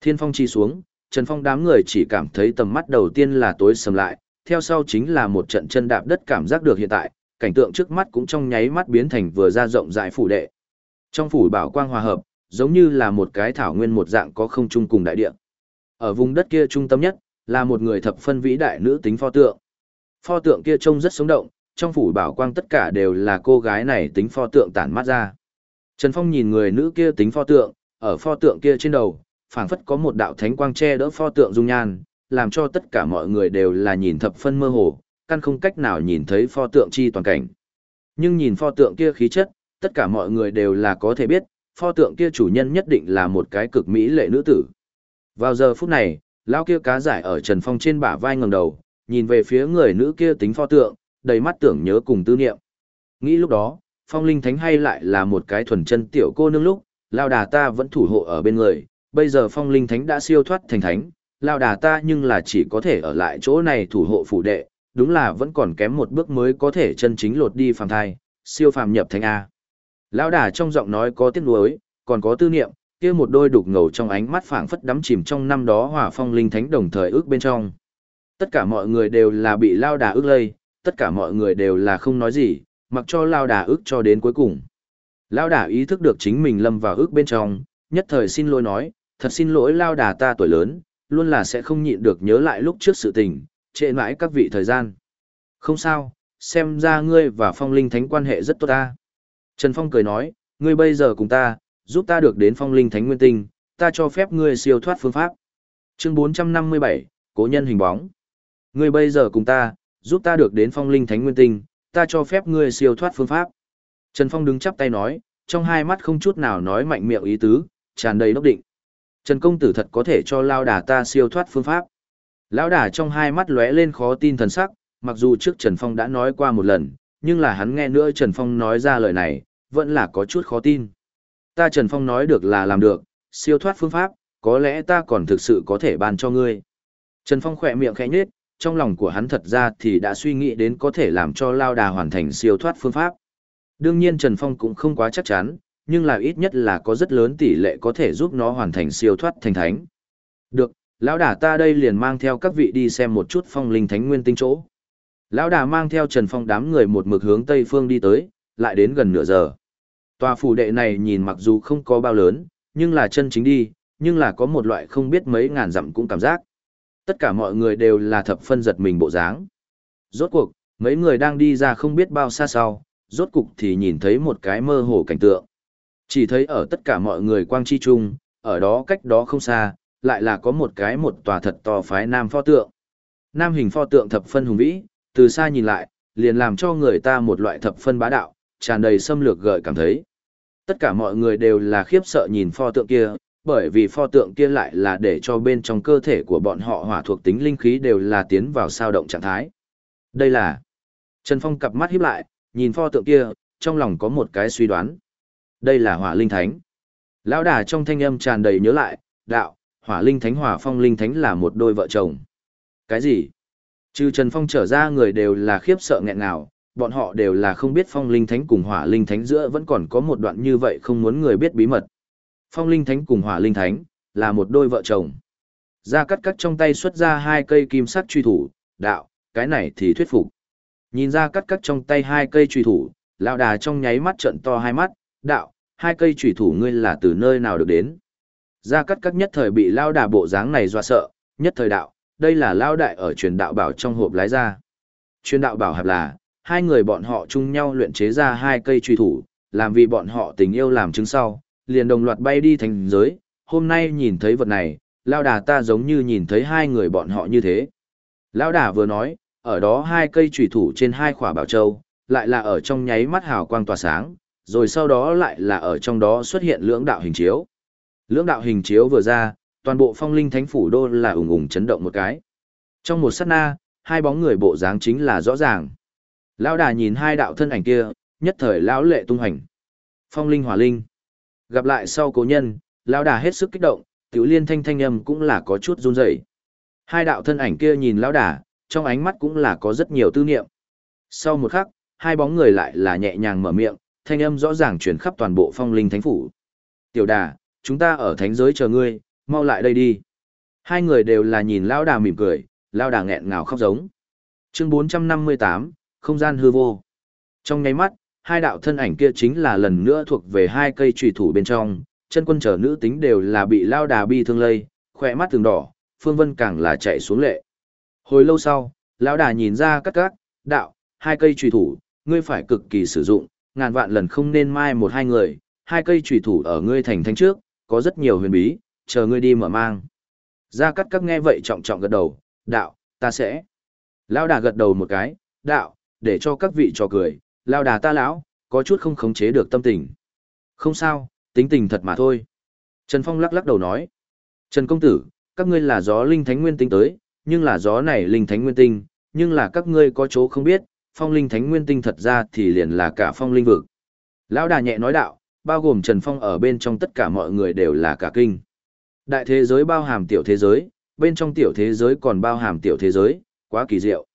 Thiên phong chi xuống, Trần Phong đám người chỉ cảm thấy tầm mắt đầu tiên là tối sầm lại, theo sau chính là một trận chân đạp đất cảm giác được hiện tại, cảnh tượng trước mắt cũng trong nháy mắt biến thành vừa ra rộng rãi phủ đệ. Trong phủ bảo quang hòa hợp, giống như là một cái thảo nguyên một dạng có không chung cùng đại địa. Ở vùng đất kia trung tâm nhất, là một người thập phân vĩ đại nữ tính pho tượng. Pho tượng kia trông rất sống động, trong phủ bảo quang tất cả đều là cô gái này tính pho tượng tản mát ra. Trần Phong nhìn người nữ kia tính pho tượng, ở pho tượng kia trên đầu, phảng phất có một đạo thánh quang che đỡ pho tượng dung nhan, làm cho tất cả mọi người đều là nhìn thập phân mơ hồ, căn không cách nào nhìn thấy pho tượng chi toàn cảnh. Nhưng nhìn pho tượng kia khí chất, tất cả mọi người đều là có thể biết, pho tượng kia chủ nhân nhất định là một cái cực mỹ lệ nữ tử. Vào giờ phút này, lão kia cá giải ở Trần Phong trên bả vai ngẩng đầu, nhìn về phía người nữ kia tính pho tượng, đầy mắt tưởng nhớ cùng tư niệm. Nghĩ lúc đó, Phong Linh Thánh hay lại là một cái thuần chân tiểu cô nương lúc, lao đà ta vẫn thủ hộ ở bên người, bây giờ Phong Linh Thánh đã siêu thoát thành thánh, lao đà ta nhưng là chỉ có thể ở lại chỗ này thủ hộ phủ đệ, đúng là vẫn còn kém một bước mới có thể chân chính lột đi phàm thai, siêu phàm nhập thánh A. Lão đà trong giọng nói có tiếc nuối, còn có tư niệm, kia một đôi đục ngầu trong ánh mắt phảng phất đắm chìm trong năm đó hỏa phong linh thánh đồng thời ước bên trong. Tất cả mọi người đều là bị lao đà ước lây, tất cả mọi người đều là không nói gì, mặc cho lao đà ước cho đến cuối cùng. Lao đà ý thức được chính mình lâm vào ước bên trong, nhất thời xin lỗi nói, thật xin lỗi lao đà ta tuổi lớn, luôn là sẽ không nhịn được nhớ lại lúc trước sự tình, trễ mãi các vị thời gian. Không sao, xem ra ngươi và phong linh thánh quan hệ rất tốt ta. Trần Phong cười nói, ngươi bây giờ cùng ta, giúp ta được đến phong linh thánh nguyên tinh, ta cho phép ngươi siêu thoát phương pháp. Chương 457, Cố nhân hình bóng. Ngươi bây giờ cùng ta, giúp ta được đến phong linh thánh nguyên tinh, ta cho phép ngươi siêu thoát phương pháp. Trần Phong đứng chắp tay nói, trong hai mắt không chút nào nói mạnh miệng ý tứ, tràn đầy đốc định. Trần công tử thật có thể cho lao đà ta siêu thoát phương pháp. Lão đà trong hai mắt lóe lên khó tin thần sắc, mặc dù trước Trần Phong đã nói qua một lần, nhưng là hắn nghe nữa Trần Phong nói ra lời này, vẫn là có chút khó tin. Ta Trần Phong nói được là làm được, siêu thoát phương pháp, có lẽ ta còn thực sự có thể ban cho ngươi. Trần Phong khỏe miệng khẽ nhếch, trong lòng của hắn thật ra thì đã suy nghĩ đến có thể làm cho Lao Đà hoàn thành siêu thoát phương pháp. Đương nhiên Trần Phong cũng không quá chắc chắn, nhưng là ít nhất là có rất lớn tỷ lệ có thể giúp nó hoàn thành siêu thoát thành thánh. Được, lão đà ta đây liền mang theo các vị đi xem một chút phong linh thánh nguyên tinh chỗ. Lão đà mang theo Trần Phong đám người một mực hướng tây phương đi tới, lại đến gần nửa giờ. Tòa phủ đệ này nhìn mặc dù không có bao lớn, nhưng là chân chính đi, nhưng là có một loại không biết mấy ngàn dặm cũng cảm giác. Tất cả mọi người đều là thập phân giật mình bộ dáng. Rốt cuộc, mấy người đang đi ra không biết bao xa sau, rốt cục thì nhìn thấy một cái mơ hồ cảnh tượng. Chỉ thấy ở tất cả mọi người quang chi chung, ở đó cách đó không xa, lại là có một cái một tòa thật to phái nam pho tượng. Nam hình pho tượng thập phân hùng vĩ, từ xa nhìn lại, liền làm cho người ta một loại thập phân bá đạo, tràn đầy xâm lược gợi cảm thấy. Tất cả mọi người đều là khiếp sợ nhìn pho tượng kia, bởi vì pho tượng kia lại là để cho bên trong cơ thể của bọn họ hỏa thuộc tính linh khí đều là tiến vào sao động trạng thái. Đây là... Trần Phong cặp mắt híp lại, nhìn pho tượng kia, trong lòng có một cái suy đoán. Đây là hỏa linh thánh. Lão đà trong thanh âm tràn đầy nhớ lại, đạo, hỏa linh thánh hỏa phong linh thánh là một đôi vợ chồng. Cái gì? Trừ Trần Phong trở ra người đều là khiếp sợ nghẹn ngào, bọn họ đều là không biết phong linh thánh cùng hỏa linh thánh giữa vẫn còn có một đoạn như vậy không muốn người biết bí mật. Phong linh thánh cùng hỏa linh thánh, là một đôi vợ chồng. gia cắt cắt trong tay xuất ra hai cây kim sắc truy thủ, đạo, cái này thì thuyết phục. Nhìn ra cắt cắt trong tay hai cây truy thủ, lão đà trong nháy mắt trận to hai mắt, đạo, hai cây truy thủ ngươi là từ nơi nào được đến. Ra cắt cắt nhất thời bị lão đà bộ dáng này dọa sợ, nhất thời đạo, đây là lão đại ở truyền đạo bảo trong hộp lái ra. Truyền đạo bảo hạp là, hai người bọn họ chung nhau luyện chế ra hai cây truy thủ, làm vì bọn họ tình yêu làm chứng sau, liền đồng loạt bay đi thành giới, hôm nay nhìn thấy vật này, lao đà ta giống như nhìn thấy hai người bọn họ như thế. Lao đà vừa nói, ở đó hai cây trùy thủ trên hai khỏa bảo châu, lại là ở trong nháy mắt hào quang tỏa sáng, rồi sau đó lại là ở trong đó xuất hiện lưỡng đạo hình chiếu. Lưỡng đạo hình chiếu vừa ra, toàn bộ phong linh thánh phủ đô là ủng ủng chấn động một cái. Trong một sát na, hai bóng người bộ dáng chính là rõ ràng. Lão đà nhìn hai đạo thân ảnh kia, nhất thời lão lệ tung hành. Phong linh hỏa linh. Gặp lại sau cố nhân, lão đà hết sức kích động, tiểu liên thanh thanh âm cũng là có chút run rẩy. Hai đạo thân ảnh kia nhìn lão đà, trong ánh mắt cũng là có rất nhiều tư niệm. Sau một khắc, hai bóng người lại là nhẹ nhàng mở miệng, thanh âm rõ ràng truyền khắp toàn bộ phong linh thánh phủ. Tiểu đà, chúng ta ở thánh giới chờ ngươi, mau lại đây đi. Hai người đều là nhìn lão đà mỉm cười, lão đà nghẹn ngào khóc giống. Chương 458, không gian hư vô. Trong nháy mắt, hai đạo thân ảnh kia chính là lần nữa thuộc về hai cây trùy thủ bên trong, chân quân trở nữ tính đều là bị lao đà bi thương lây, khỏe mắt từng đỏ, phương vân càng là chạy xuống lệ. Hồi lâu sau, lão đà nhìn ra cắt cắt, đạo, hai cây trùy thủ, ngươi phải cực kỳ sử dụng, ngàn vạn lần không nên mai một hai người, hai cây trùy thủ ở ngươi thành thánh trước, có rất nhiều huyền bí, chờ ngươi đi mở mang. Gia cắt cắt nghe vậy trọng trọng gật đầu, đạo, ta sẽ. Lão đà gật đầu một cái, đạo, để cho các vị trò cười, lao đà ta lão, có chút không khống chế được tâm tình. Không sao, tính tình thật mà thôi. Trần Phong lắc lắc đầu nói. Trần Công Tử, các ngươi là gió linh thánh nguyên tinh tới, nhưng là gió này linh thánh nguyên tinh, nhưng là các ngươi có chỗ không biết, phong linh thánh nguyên tinh thật ra thì liền là cả phong linh vực. Lão đà nhẹ nói đạo, bao gồm Trần Phong ở bên trong tất cả mọi người đều là cả kinh. Đại thế giới bao hàm tiểu thế giới, bên trong tiểu thế giới còn bao hàm tiểu thế giới, quá kỳ diệu.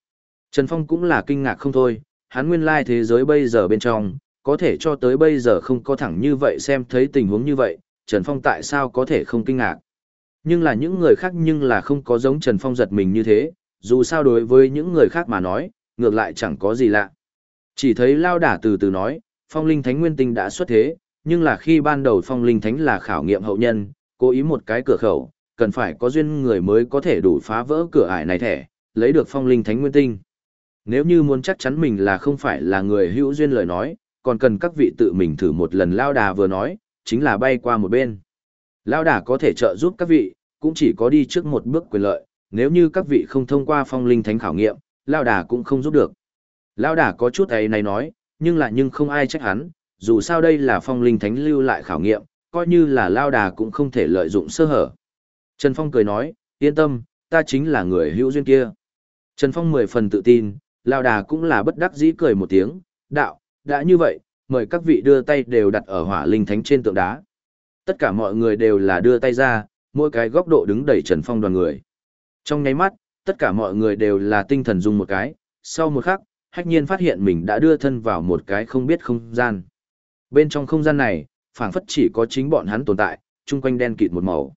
Trần Phong cũng là kinh ngạc không thôi, hắn nguyên lai thế giới bây giờ bên trong, có thể cho tới bây giờ không có thẳng như vậy xem thấy tình huống như vậy, Trần Phong tại sao có thể không kinh ngạc. Nhưng là những người khác nhưng là không có giống Trần Phong giật mình như thế, dù sao đối với những người khác mà nói, ngược lại chẳng có gì lạ. Chỉ thấy Lao Đả từ từ nói, Phong Linh Thánh Nguyên Tinh đã xuất thế, nhưng là khi ban đầu Phong Linh Thánh là khảo nghiệm hậu nhân, cố ý một cái cửa khẩu, cần phải có duyên người mới có thể đủ phá vỡ cửa ải này thẻ, lấy được Phong Linh Thánh Nguyên Tinh. Nếu như muốn chắc chắn mình là không phải là người hữu duyên lời nói, còn cần các vị tự mình thử một lần lao đà vừa nói, chính là bay qua một bên. Lao đà có thể trợ giúp các vị, cũng chỉ có đi trước một bước quyền lợi, nếu như các vị không thông qua phong linh thánh khảo nghiệm, lao đà cũng không giúp được. Lao đà có chút ấy này nói, nhưng lại nhưng không ai trách hắn, dù sao đây là phong linh thánh lưu lại khảo nghiệm, coi như là lao đà cũng không thể lợi dụng sơ hở. Trần Phong cười nói, yên tâm, ta chính là người hữu duyên kia. Trần Phong mười phần tự tin, Lao đà cũng là bất đắc dĩ cười một tiếng, đạo, đã như vậy, mời các vị đưa tay đều đặt ở hỏa linh thánh trên tượng đá. Tất cả mọi người đều là đưa tay ra, mỗi cái góc độ đứng đẩy Trần Phong đoàn người. Trong nháy mắt, tất cả mọi người đều là tinh thần dùng một cái, sau một khắc, hách nhiên phát hiện mình đã đưa thân vào một cái không biết không gian. Bên trong không gian này, phảng phất chỉ có chính bọn hắn tồn tại, chung quanh đen kịt một màu.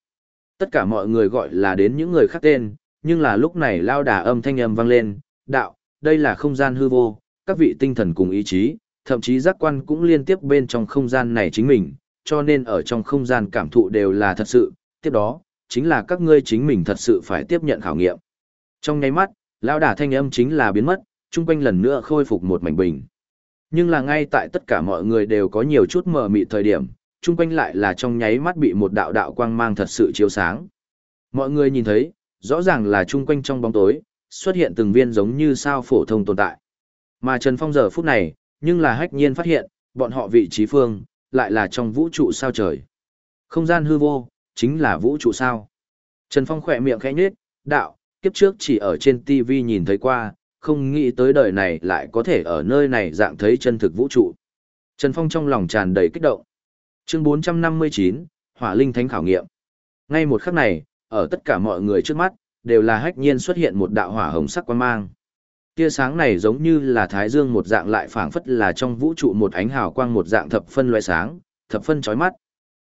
Tất cả mọi người gọi là đến những người khác tên, nhưng là lúc này lao đà âm thanh âm vang lên, đạo, đây là không gian hư vô, các vị tinh thần cùng ý chí, thậm chí giác quan cũng liên tiếp bên trong không gian này chính mình, cho nên ở trong không gian cảm thụ đều là thật sự, tiếp đó, chính là các ngươi chính mình thật sự phải tiếp nhận khảo nghiệm. Trong nháy mắt, lão đả thanh âm chính là biến mất, chung quanh lần nữa khôi phục một mảnh bình. Nhưng là ngay tại tất cả mọi người đều có nhiều chút mờ mị thời điểm, chung quanh lại là trong nháy mắt bị một đạo đạo quang mang thật sự chiếu sáng. Mọi người nhìn thấy, rõ ràng là chung quanh trong bóng tối, xuất hiện từng viên giống như sao phổ thông tồn tại. Mà Trần Phong giờ phút này, nhưng là hách nhiên phát hiện, bọn họ vị trí phương, lại là trong vũ trụ sao trời. Không gian hư vô, chính là vũ trụ sao. Trần Phong khỏe miệng khẽ nhếch, đạo, kiếp trước chỉ ở trên TV nhìn thấy qua, không nghĩ tới đời này lại có thể ở nơi này dạng thấy chân thực vũ trụ. Trần Phong trong lòng tràn đầy kích động. Chương 459, Hỏa Linh Thánh khảo nghiệm. Ngay một khắc này, ở tất cả mọi người trước mắt, đều là hách nhiên xuất hiện một đạo hỏa hồng sắc quang mang. Tia sáng này giống như là thái dương một dạng lại phảng phất là trong vũ trụ một ánh hào quang một dạng thập phân loại sáng, thập phân chói mắt.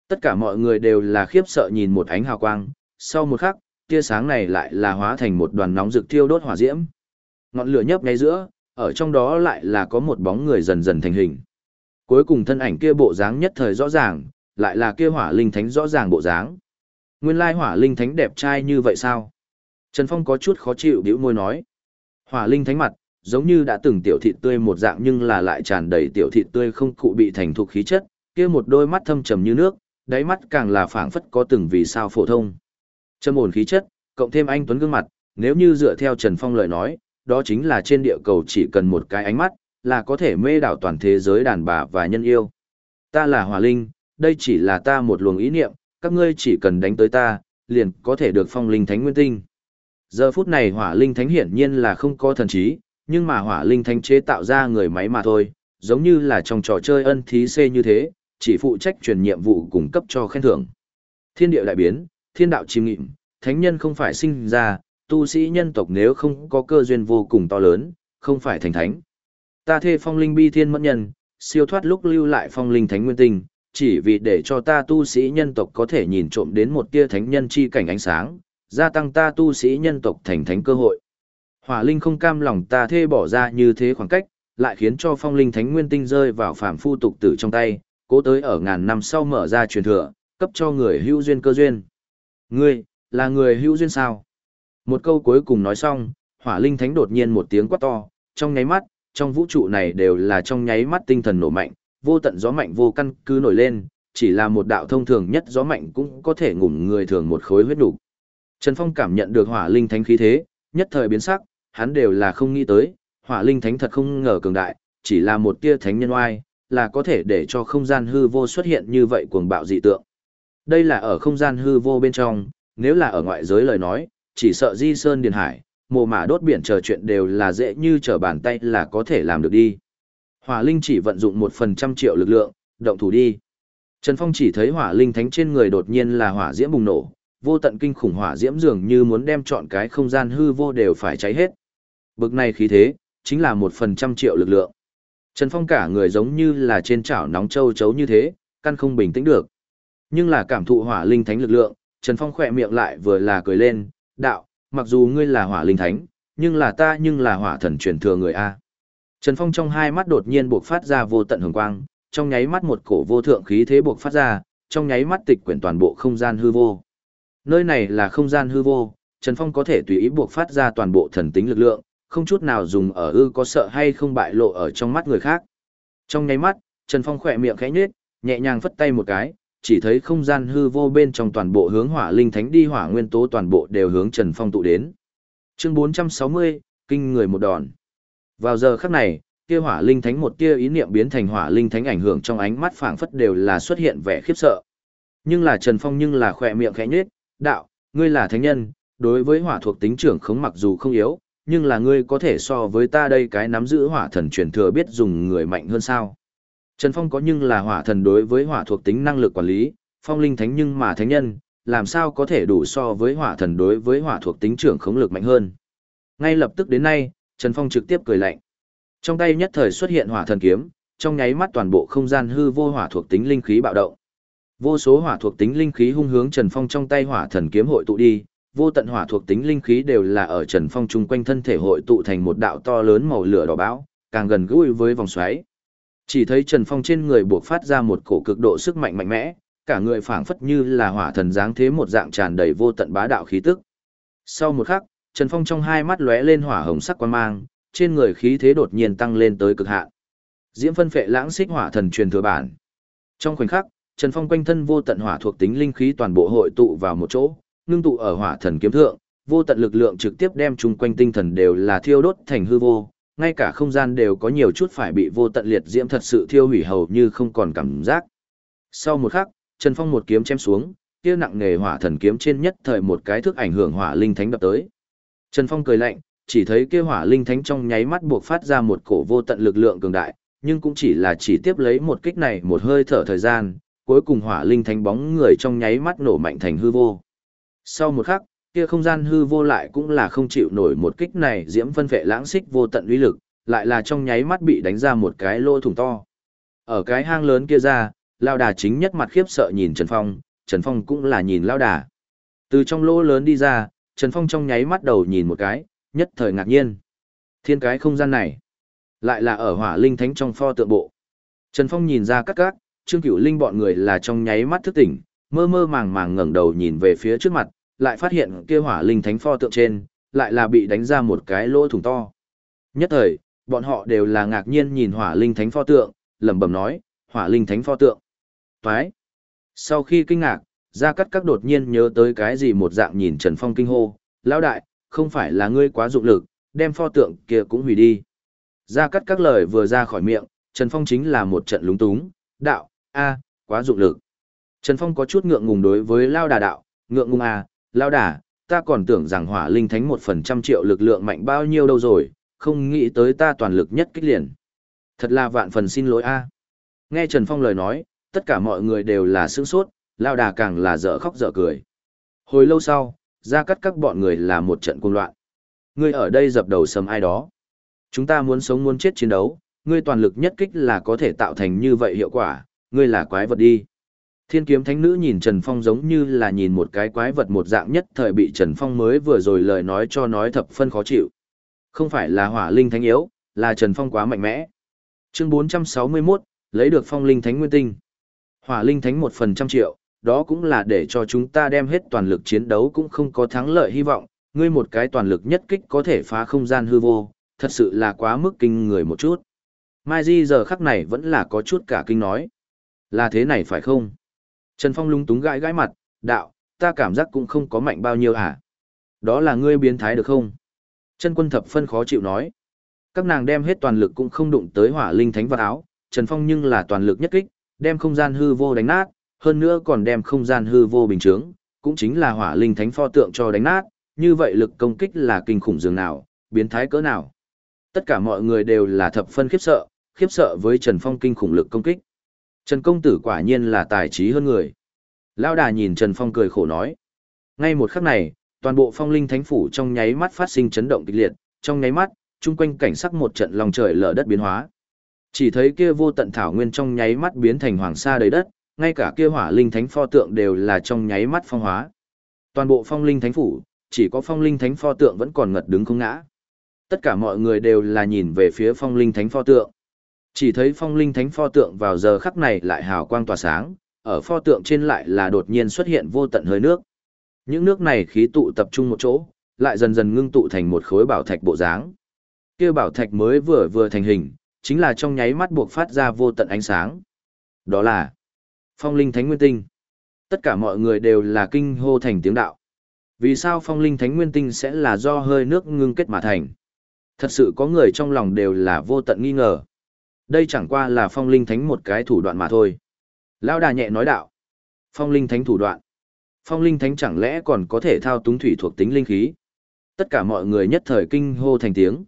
Tất cả mọi người đều là khiếp sợ nhìn một ánh hào quang, sau một khắc, tia sáng này lại là hóa thành một đoàn nóng rực thiêu đốt hỏa diễm. Ngọn lửa nhấp ngay giữa, ở trong đó lại là có một bóng người dần dần thành hình. Cuối cùng thân ảnh kia bộ dáng nhất thời rõ ràng, lại là kia hỏa linh thánh rõ ràng bộ dáng. Nguyên lai hỏa linh thánh đẹp trai như vậy sao? Trần Phong có chút khó chịu bĩu môi nói. Hỏa linh thánh mặt, giống như đã từng tiểu thịt tươi một dạng nhưng là lại tràn đầy tiểu thịt tươi không cụ bị thành thục khí chất, kia một đôi mắt thâm trầm như nước, đáy mắt càng là phảng phất có từng vì sao phổ thông. Trầm ổn khí chất, cộng thêm anh tuấn gương mặt, nếu như dựa theo Trần Phong lời nói, đó chính là trên địa cầu chỉ cần một cái ánh mắt, là có thể mê đảo toàn thế giới đàn bà và nhân yêu. Ta là Hỏa Linh, đây chỉ là ta một luồng ý niệm, các ngươi chỉ cần đánh tới ta, liền có thể được phong linh thánh nguyên tinh. Giờ phút này hỏa linh thánh hiển nhiên là không có thần trí, nhưng mà hỏa linh thánh chế tạo ra người máy mà thôi, giống như là trong trò chơi ân thí C như thế, chỉ phụ trách truyền nhiệm vụ cung cấp cho khen thưởng. Thiên địa đại biến, thiên đạo chìm nghịm, thánh nhân không phải sinh ra, tu sĩ nhân tộc nếu không có cơ duyên vô cùng to lớn, không phải thành thánh. Ta thê phong linh bi thiên mẫn nhân, siêu thoát lúc lưu lại phong linh thánh nguyên tinh, chỉ vì để cho ta tu sĩ nhân tộc có thể nhìn trộm đến một tia thánh nhân chi cảnh ánh sáng, gia tăng ta tu sĩ nhân tộc thành thánh cơ hội. Hỏa linh không cam lòng ta thê bỏ ra như thế khoảng cách, lại khiến cho phong linh thánh nguyên tinh rơi vào phàm phu tục tử trong tay, cố tới ở ngàn năm sau mở ra truyền thừa, cấp cho người hữu duyên cơ duyên. Ngươi, là người hữu duyên sao? Một câu cuối cùng nói xong, hỏa linh thánh đột nhiên một tiếng quát to, trong nháy mắt, trong vũ trụ này đều là trong nháy mắt tinh thần nổ mạnh, vô tận gió mạnh vô căn cứ nổi lên, chỉ là một đạo thông thường nhất gió mạnh cũng có thể ngủm người thường một khối huyết đủ. Trần Phong cảm nhận được hỏa linh thánh khí thế, nhất thời biến sắc, hắn đều là không nghĩ tới, hỏa linh thánh thật không ngờ cường đại, chỉ là một tia thánh nhân oai, là có thể để cho không gian hư vô xuất hiện như vậy cuồng bạo dị tượng. Đây là ở không gian hư vô bên trong, nếu là ở ngoại giới lời nói, chỉ sợ di sơn điền hải, mồ mả đốt biển chờ chuyện đều là dễ như trở bàn tay là có thể làm được đi. Hỏa linh chỉ vận dụng một phần trăm triệu lực lượng, động thủ đi. Trần Phong chỉ thấy hỏa linh thánh trên người đột nhiên là hỏa diễm bùng nổ, vô tận kinh khủng hỏa diễm dường như muốn đem chọn cái không gian hư vô đều phải cháy hết. Bực này khí thế, chính là một phần trăm triệu lực lượng. Trần Phong cả người giống như là trên chảo nóng châu chấu như thế, căn không bình tĩnh được. Nhưng là cảm thụ hỏa linh thánh lực lượng, Trần Phong khỏe miệng lại vừa là cười lên, đạo, mặc dù ngươi là hỏa linh thánh, nhưng là ta nhưng là hỏa thần truyền thừa người A. Trần Phong trong hai mắt đột nhiên buộc phát ra vô tận hồng quang, trong nháy mắt một cổ vô thượng khí thế buộc phát ra, trong nháy mắt tịch quyển toàn bộ không gian hư vô. Nơi này là không gian hư vô, Trần Phong có thể tùy ý buộc phát ra toàn bộ thần tính lực lượng, không chút nào dùng ở ư có sợ hay không bại lộ ở trong mắt người khác. Trong nháy mắt, Trần Phong khỏe miệng khẽ nhếch, nhẹ nhàng phất tay một cái, chỉ thấy không gian hư vô bên trong toàn bộ hướng hỏa linh thánh đi hỏa nguyên tố toàn bộ đều hướng Trần Phong tụ đến. Chương 460, kinh người một đòn. Vào giờ khắc này, kia hỏa linh thánh một tia ý niệm biến thành hỏa linh thánh ảnh hưởng trong ánh mắt phảng phất đều là xuất hiện vẻ khiếp sợ. Nhưng là Trần Phong nhưng là khỏe miệng khẽ nhếch, đạo, ngươi là thánh nhân, đối với hỏa thuộc tính trưởng khống mặc dù không yếu, nhưng là ngươi có thể so với ta đây cái nắm giữ hỏa thần truyền thừa biết dùng người mạnh hơn sao. Trần Phong có nhưng là hỏa thần đối với hỏa thuộc tính năng lực quản lý, phong linh thánh nhưng mà thánh nhân, làm sao có thể đủ so với hỏa thần đối với hỏa thuộc tính trưởng khống lực mạnh hơn. Ngay lập tức đến nay, Trần Phong trực tiếp cười lạnh. Trong tay nhất thời xuất hiện hỏa thần kiếm, trong nháy mắt toàn bộ không gian hư vô hỏa thuộc tính linh khí bạo động. Vô số hỏa thuộc tính linh khí hung hướng Trần Phong trong tay hỏa thần kiếm hội tụ đi, vô tận hỏa thuộc tính linh khí đều là ở Trần Phong chung quanh thân thể hội tụ thành một đạo to lớn màu lửa đỏ bão, càng gần gũi với vòng xoáy. Chỉ thấy Trần Phong trên người buộc phát ra một cổ cực độ sức mạnh mạnh mẽ, cả người phảng phất như là hỏa thần dáng thế một dạng tràn đầy vô tận bá đạo khí tức. Sau một khắc, Trần Phong trong hai mắt lóe lên hỏa hồng sắc quan mang, trên người khí thế đột nhiên tăng lên tới cực hạn. Diễm phân phệ lãng xích hỏa thần truyền thừa bản. Trong khoảnh khắc, Trần Phong quanh thân vô tận hỏa thuộc tính linh khí toàn bộ hội tụ vào một chỗ, ngưng tụ ở hỏa thần kiếm thượng, vô tận lực lượng trực tiếp đem chung quanh tinh thần đều là thiêu đốt thành hư vô, ngay cả không gian đều có nhiều chút phải bị vô tận liệt diễm thật sự thiêu hủy hầu như không còn cảm giác. Sau một khắc, Trần Phong một kiếm chém xuống, kia nặng nghề hỏa thần kiếm trên nhất thời một cái thước ảnh hưởng hỏa linh thánh đập tới. Trần Phong cười lạnh, chỉ thấy kia hỏa linh thánh trong nháy mắt buộc phát ra một cổ vô tận lực lượng cường đại, nhưng cũng chỉ là chỉ tiếp lấy một kích này một hơi thở thời gian, cuối cùng hỏa linh thánh bóng người trong nháy mắt nổ mạnh thành hư vô. Sau một khắc, kia không gian hư vô lại cũng là không chịu nổi một kích này diễm phân vệ lãng xích vô tận uy lực, lại là trong nháy mắt bị đánh ra một cái lỗ thủng to. Ở cái hang lớn kia ra, Lao Đà chính nhất mặt khiếp sợ nhìn Trần Phong, Trần Phong cũng là nhìn Lao Đà. Từ trong lỗ lớn đi ra, Trần Phong trong nháy mắt đầu nhìn một cái, nhất thời ngạc nhiên. Thiên cái không gian này, lại là ở hỏa linh thánh trong pho tượng bộ. Trần Phong nhìn ra các các, Trương Cửu Linh bọn người là trong nháy mắt thức tỉnh, mơ mơ màng màng ngẩng đầu nhìn về phía trước mặt, lại phát hiện kia hỏa linh thánh pho tượng trên, lại là bị đánh ra một cái lỗ thủng to. Nhất thời, bọn họ đều là ngạc nhiên nhìn hỏa linh thánh pho tượng, lẩm bẩm nói, hỏa linh thánh pho tượng. Toái. Sau khi kinh ngạc, Gia Cát Các đột nhiên nhớ tới cái gì một dạng nhìn Trần Phong kinh hô, lão đại, không phải là ngươi quá dụng lực, đem pho tượng kia cũng hủy đi. Gia Cát Các lời vừa ra khỏi miệng, Trần Phong chính là một trận lúng túng, đạo, a, quá dụng lực. Trần Phong có chút ngượng ngùng đối với Lao Đà đạo, ngượng ngùng à, Lao Đà, ta còn tưởng rằng hỏa linh thánh một phần trăm triệu lực lượng mạnh bao nhiêu đâu rồi, không nghĩ tới ta toàn lực nhất kích liền. Thật là vạn phần xin lỗi a. Nghe Trần Phong lời nói, tất cả mọi người đều là sướng sốt, Lao Đà càng là dở khóc dở cười. Hồi lâu sau, ra cắt các bọn người là một trận cuồng loạn. Ngươi ở đây dập đầu sầm ai đó. Chúng ta muốn sống muốn chết chiến đấu, ngươi toàn lực nhất kích là có thể tạo thành như vậy hiệu quả, ngươi là quái vật đi. Thiên kiếm thánh nữ nhìn Trần Phong giống như là nhìn một cái quái vật một dạng nhất thời bị Trần Phong mới vừa rồi lời nói cho nói thập phân khó chịu. Không phải là hỏa linh thánh yếu, là Trần Phong quá mạnh mẽ. Chương 461, lấy được phong linh thánh nguyên tinh. Hỏa linh thánh một phần trăm triệu, đó cũng là để cho chúng ta đem hết toàn lực chiến đấu cũng không có thắng lợi hy vọng, ngươi một cái toàn lực nhất kích có thể phá không gian hư vô, thật sự là quá mức kinh người một chút. Mai Di giờ khắc này vẫn là có chút cả kinh nói. Là thế này phải không? Trần Phong lung túng gãi gãi mặt, đạo, ta cảm giác cũng không có mạnh bao nhiêu hả? Đó là ngươi biến thái được không? Chân quân thập phân khó chịu nói. Các nàng đem hết toàn lực cũng không đụng tới hỏa linh thánh vật áo, Trần Phong nhưng là toàn lực nhất kích, đem không gian hư vô đánh nát, hơn nữa còn đem không gian hư vô bình chướng, cũng chính là hỏa linh thánh pho tượng cho đánh nát, như vậy lực công kích là kinh khủng dường nào, biến thái cỡ nào. Tất cả mọi người đều là thập phân khiếp sợ, khiếp sợ với Trần Phong kinh khủng lực công kích. Trần công tử quả nhiên là tài trí hơn người. Lão đà nhìn Trần Phong cười khổ nói. Ngay một khắc này, toàn bộ phong linh thánh phủ trong nháy mắt phát sinh chấn động kịch liệt, trong nháy mắt, chung quanh cảnh sắc một trận lòng trời lở đất biến hóa. Chỉ thấy kia vô tận thảo nguyên trong nháy mắt biến thành hoàng sa đầy đất, ngay cả kia hỏa linh thánh pho tượng đều là trong nháy mắt phong hóa. Toàn bộ phong linh thánh phủ, chỉ có phong linh thánh pho tượng vẫn còn ngật đứng không ngã. Tất cả mọi người đều là nhìn về phía phong linh thánh pho tượng. Chỉ thấy phong linh thánh pho tượng vào giờ khắc này lại hào quang tỏa sáng, ở pho tượng trên lại là đột nhiên xuất hiện vô tận hơi nước. Những nước này khí tụ tập trung một chỗ, lại dần dần ngưng tụ thành một khối bảo thạch bộ dáng. Kia bảo thạch mới vừa vừa thành hình, chính là trong nháy mắt buộc phát ra vô tận ánh sáng. Đó là Phong Linh Thánh Nguyên Tinh. Tất cả mọi người đều là kinh hô thành tiếng đạo. Vì sao Phong Linh Thánh Nguyên Tinh sẽ là do hơi nước ngưng kết mà thành? Thật sự có người trong lòng đều là vô tận nghi ngờ. Đây chẳng qua là Phong Linh Thánh một cái thủ đoạn mà thôi. Lão đà nhẹ nói đạo. Phong Linh Thánh thủ đoạn. Phong Linh Thánh chẳng lẽ còn có thể thao túng thủy thuộc tính linh khí? Tất cả mọi người nhất thời kinh hô thành tiếng.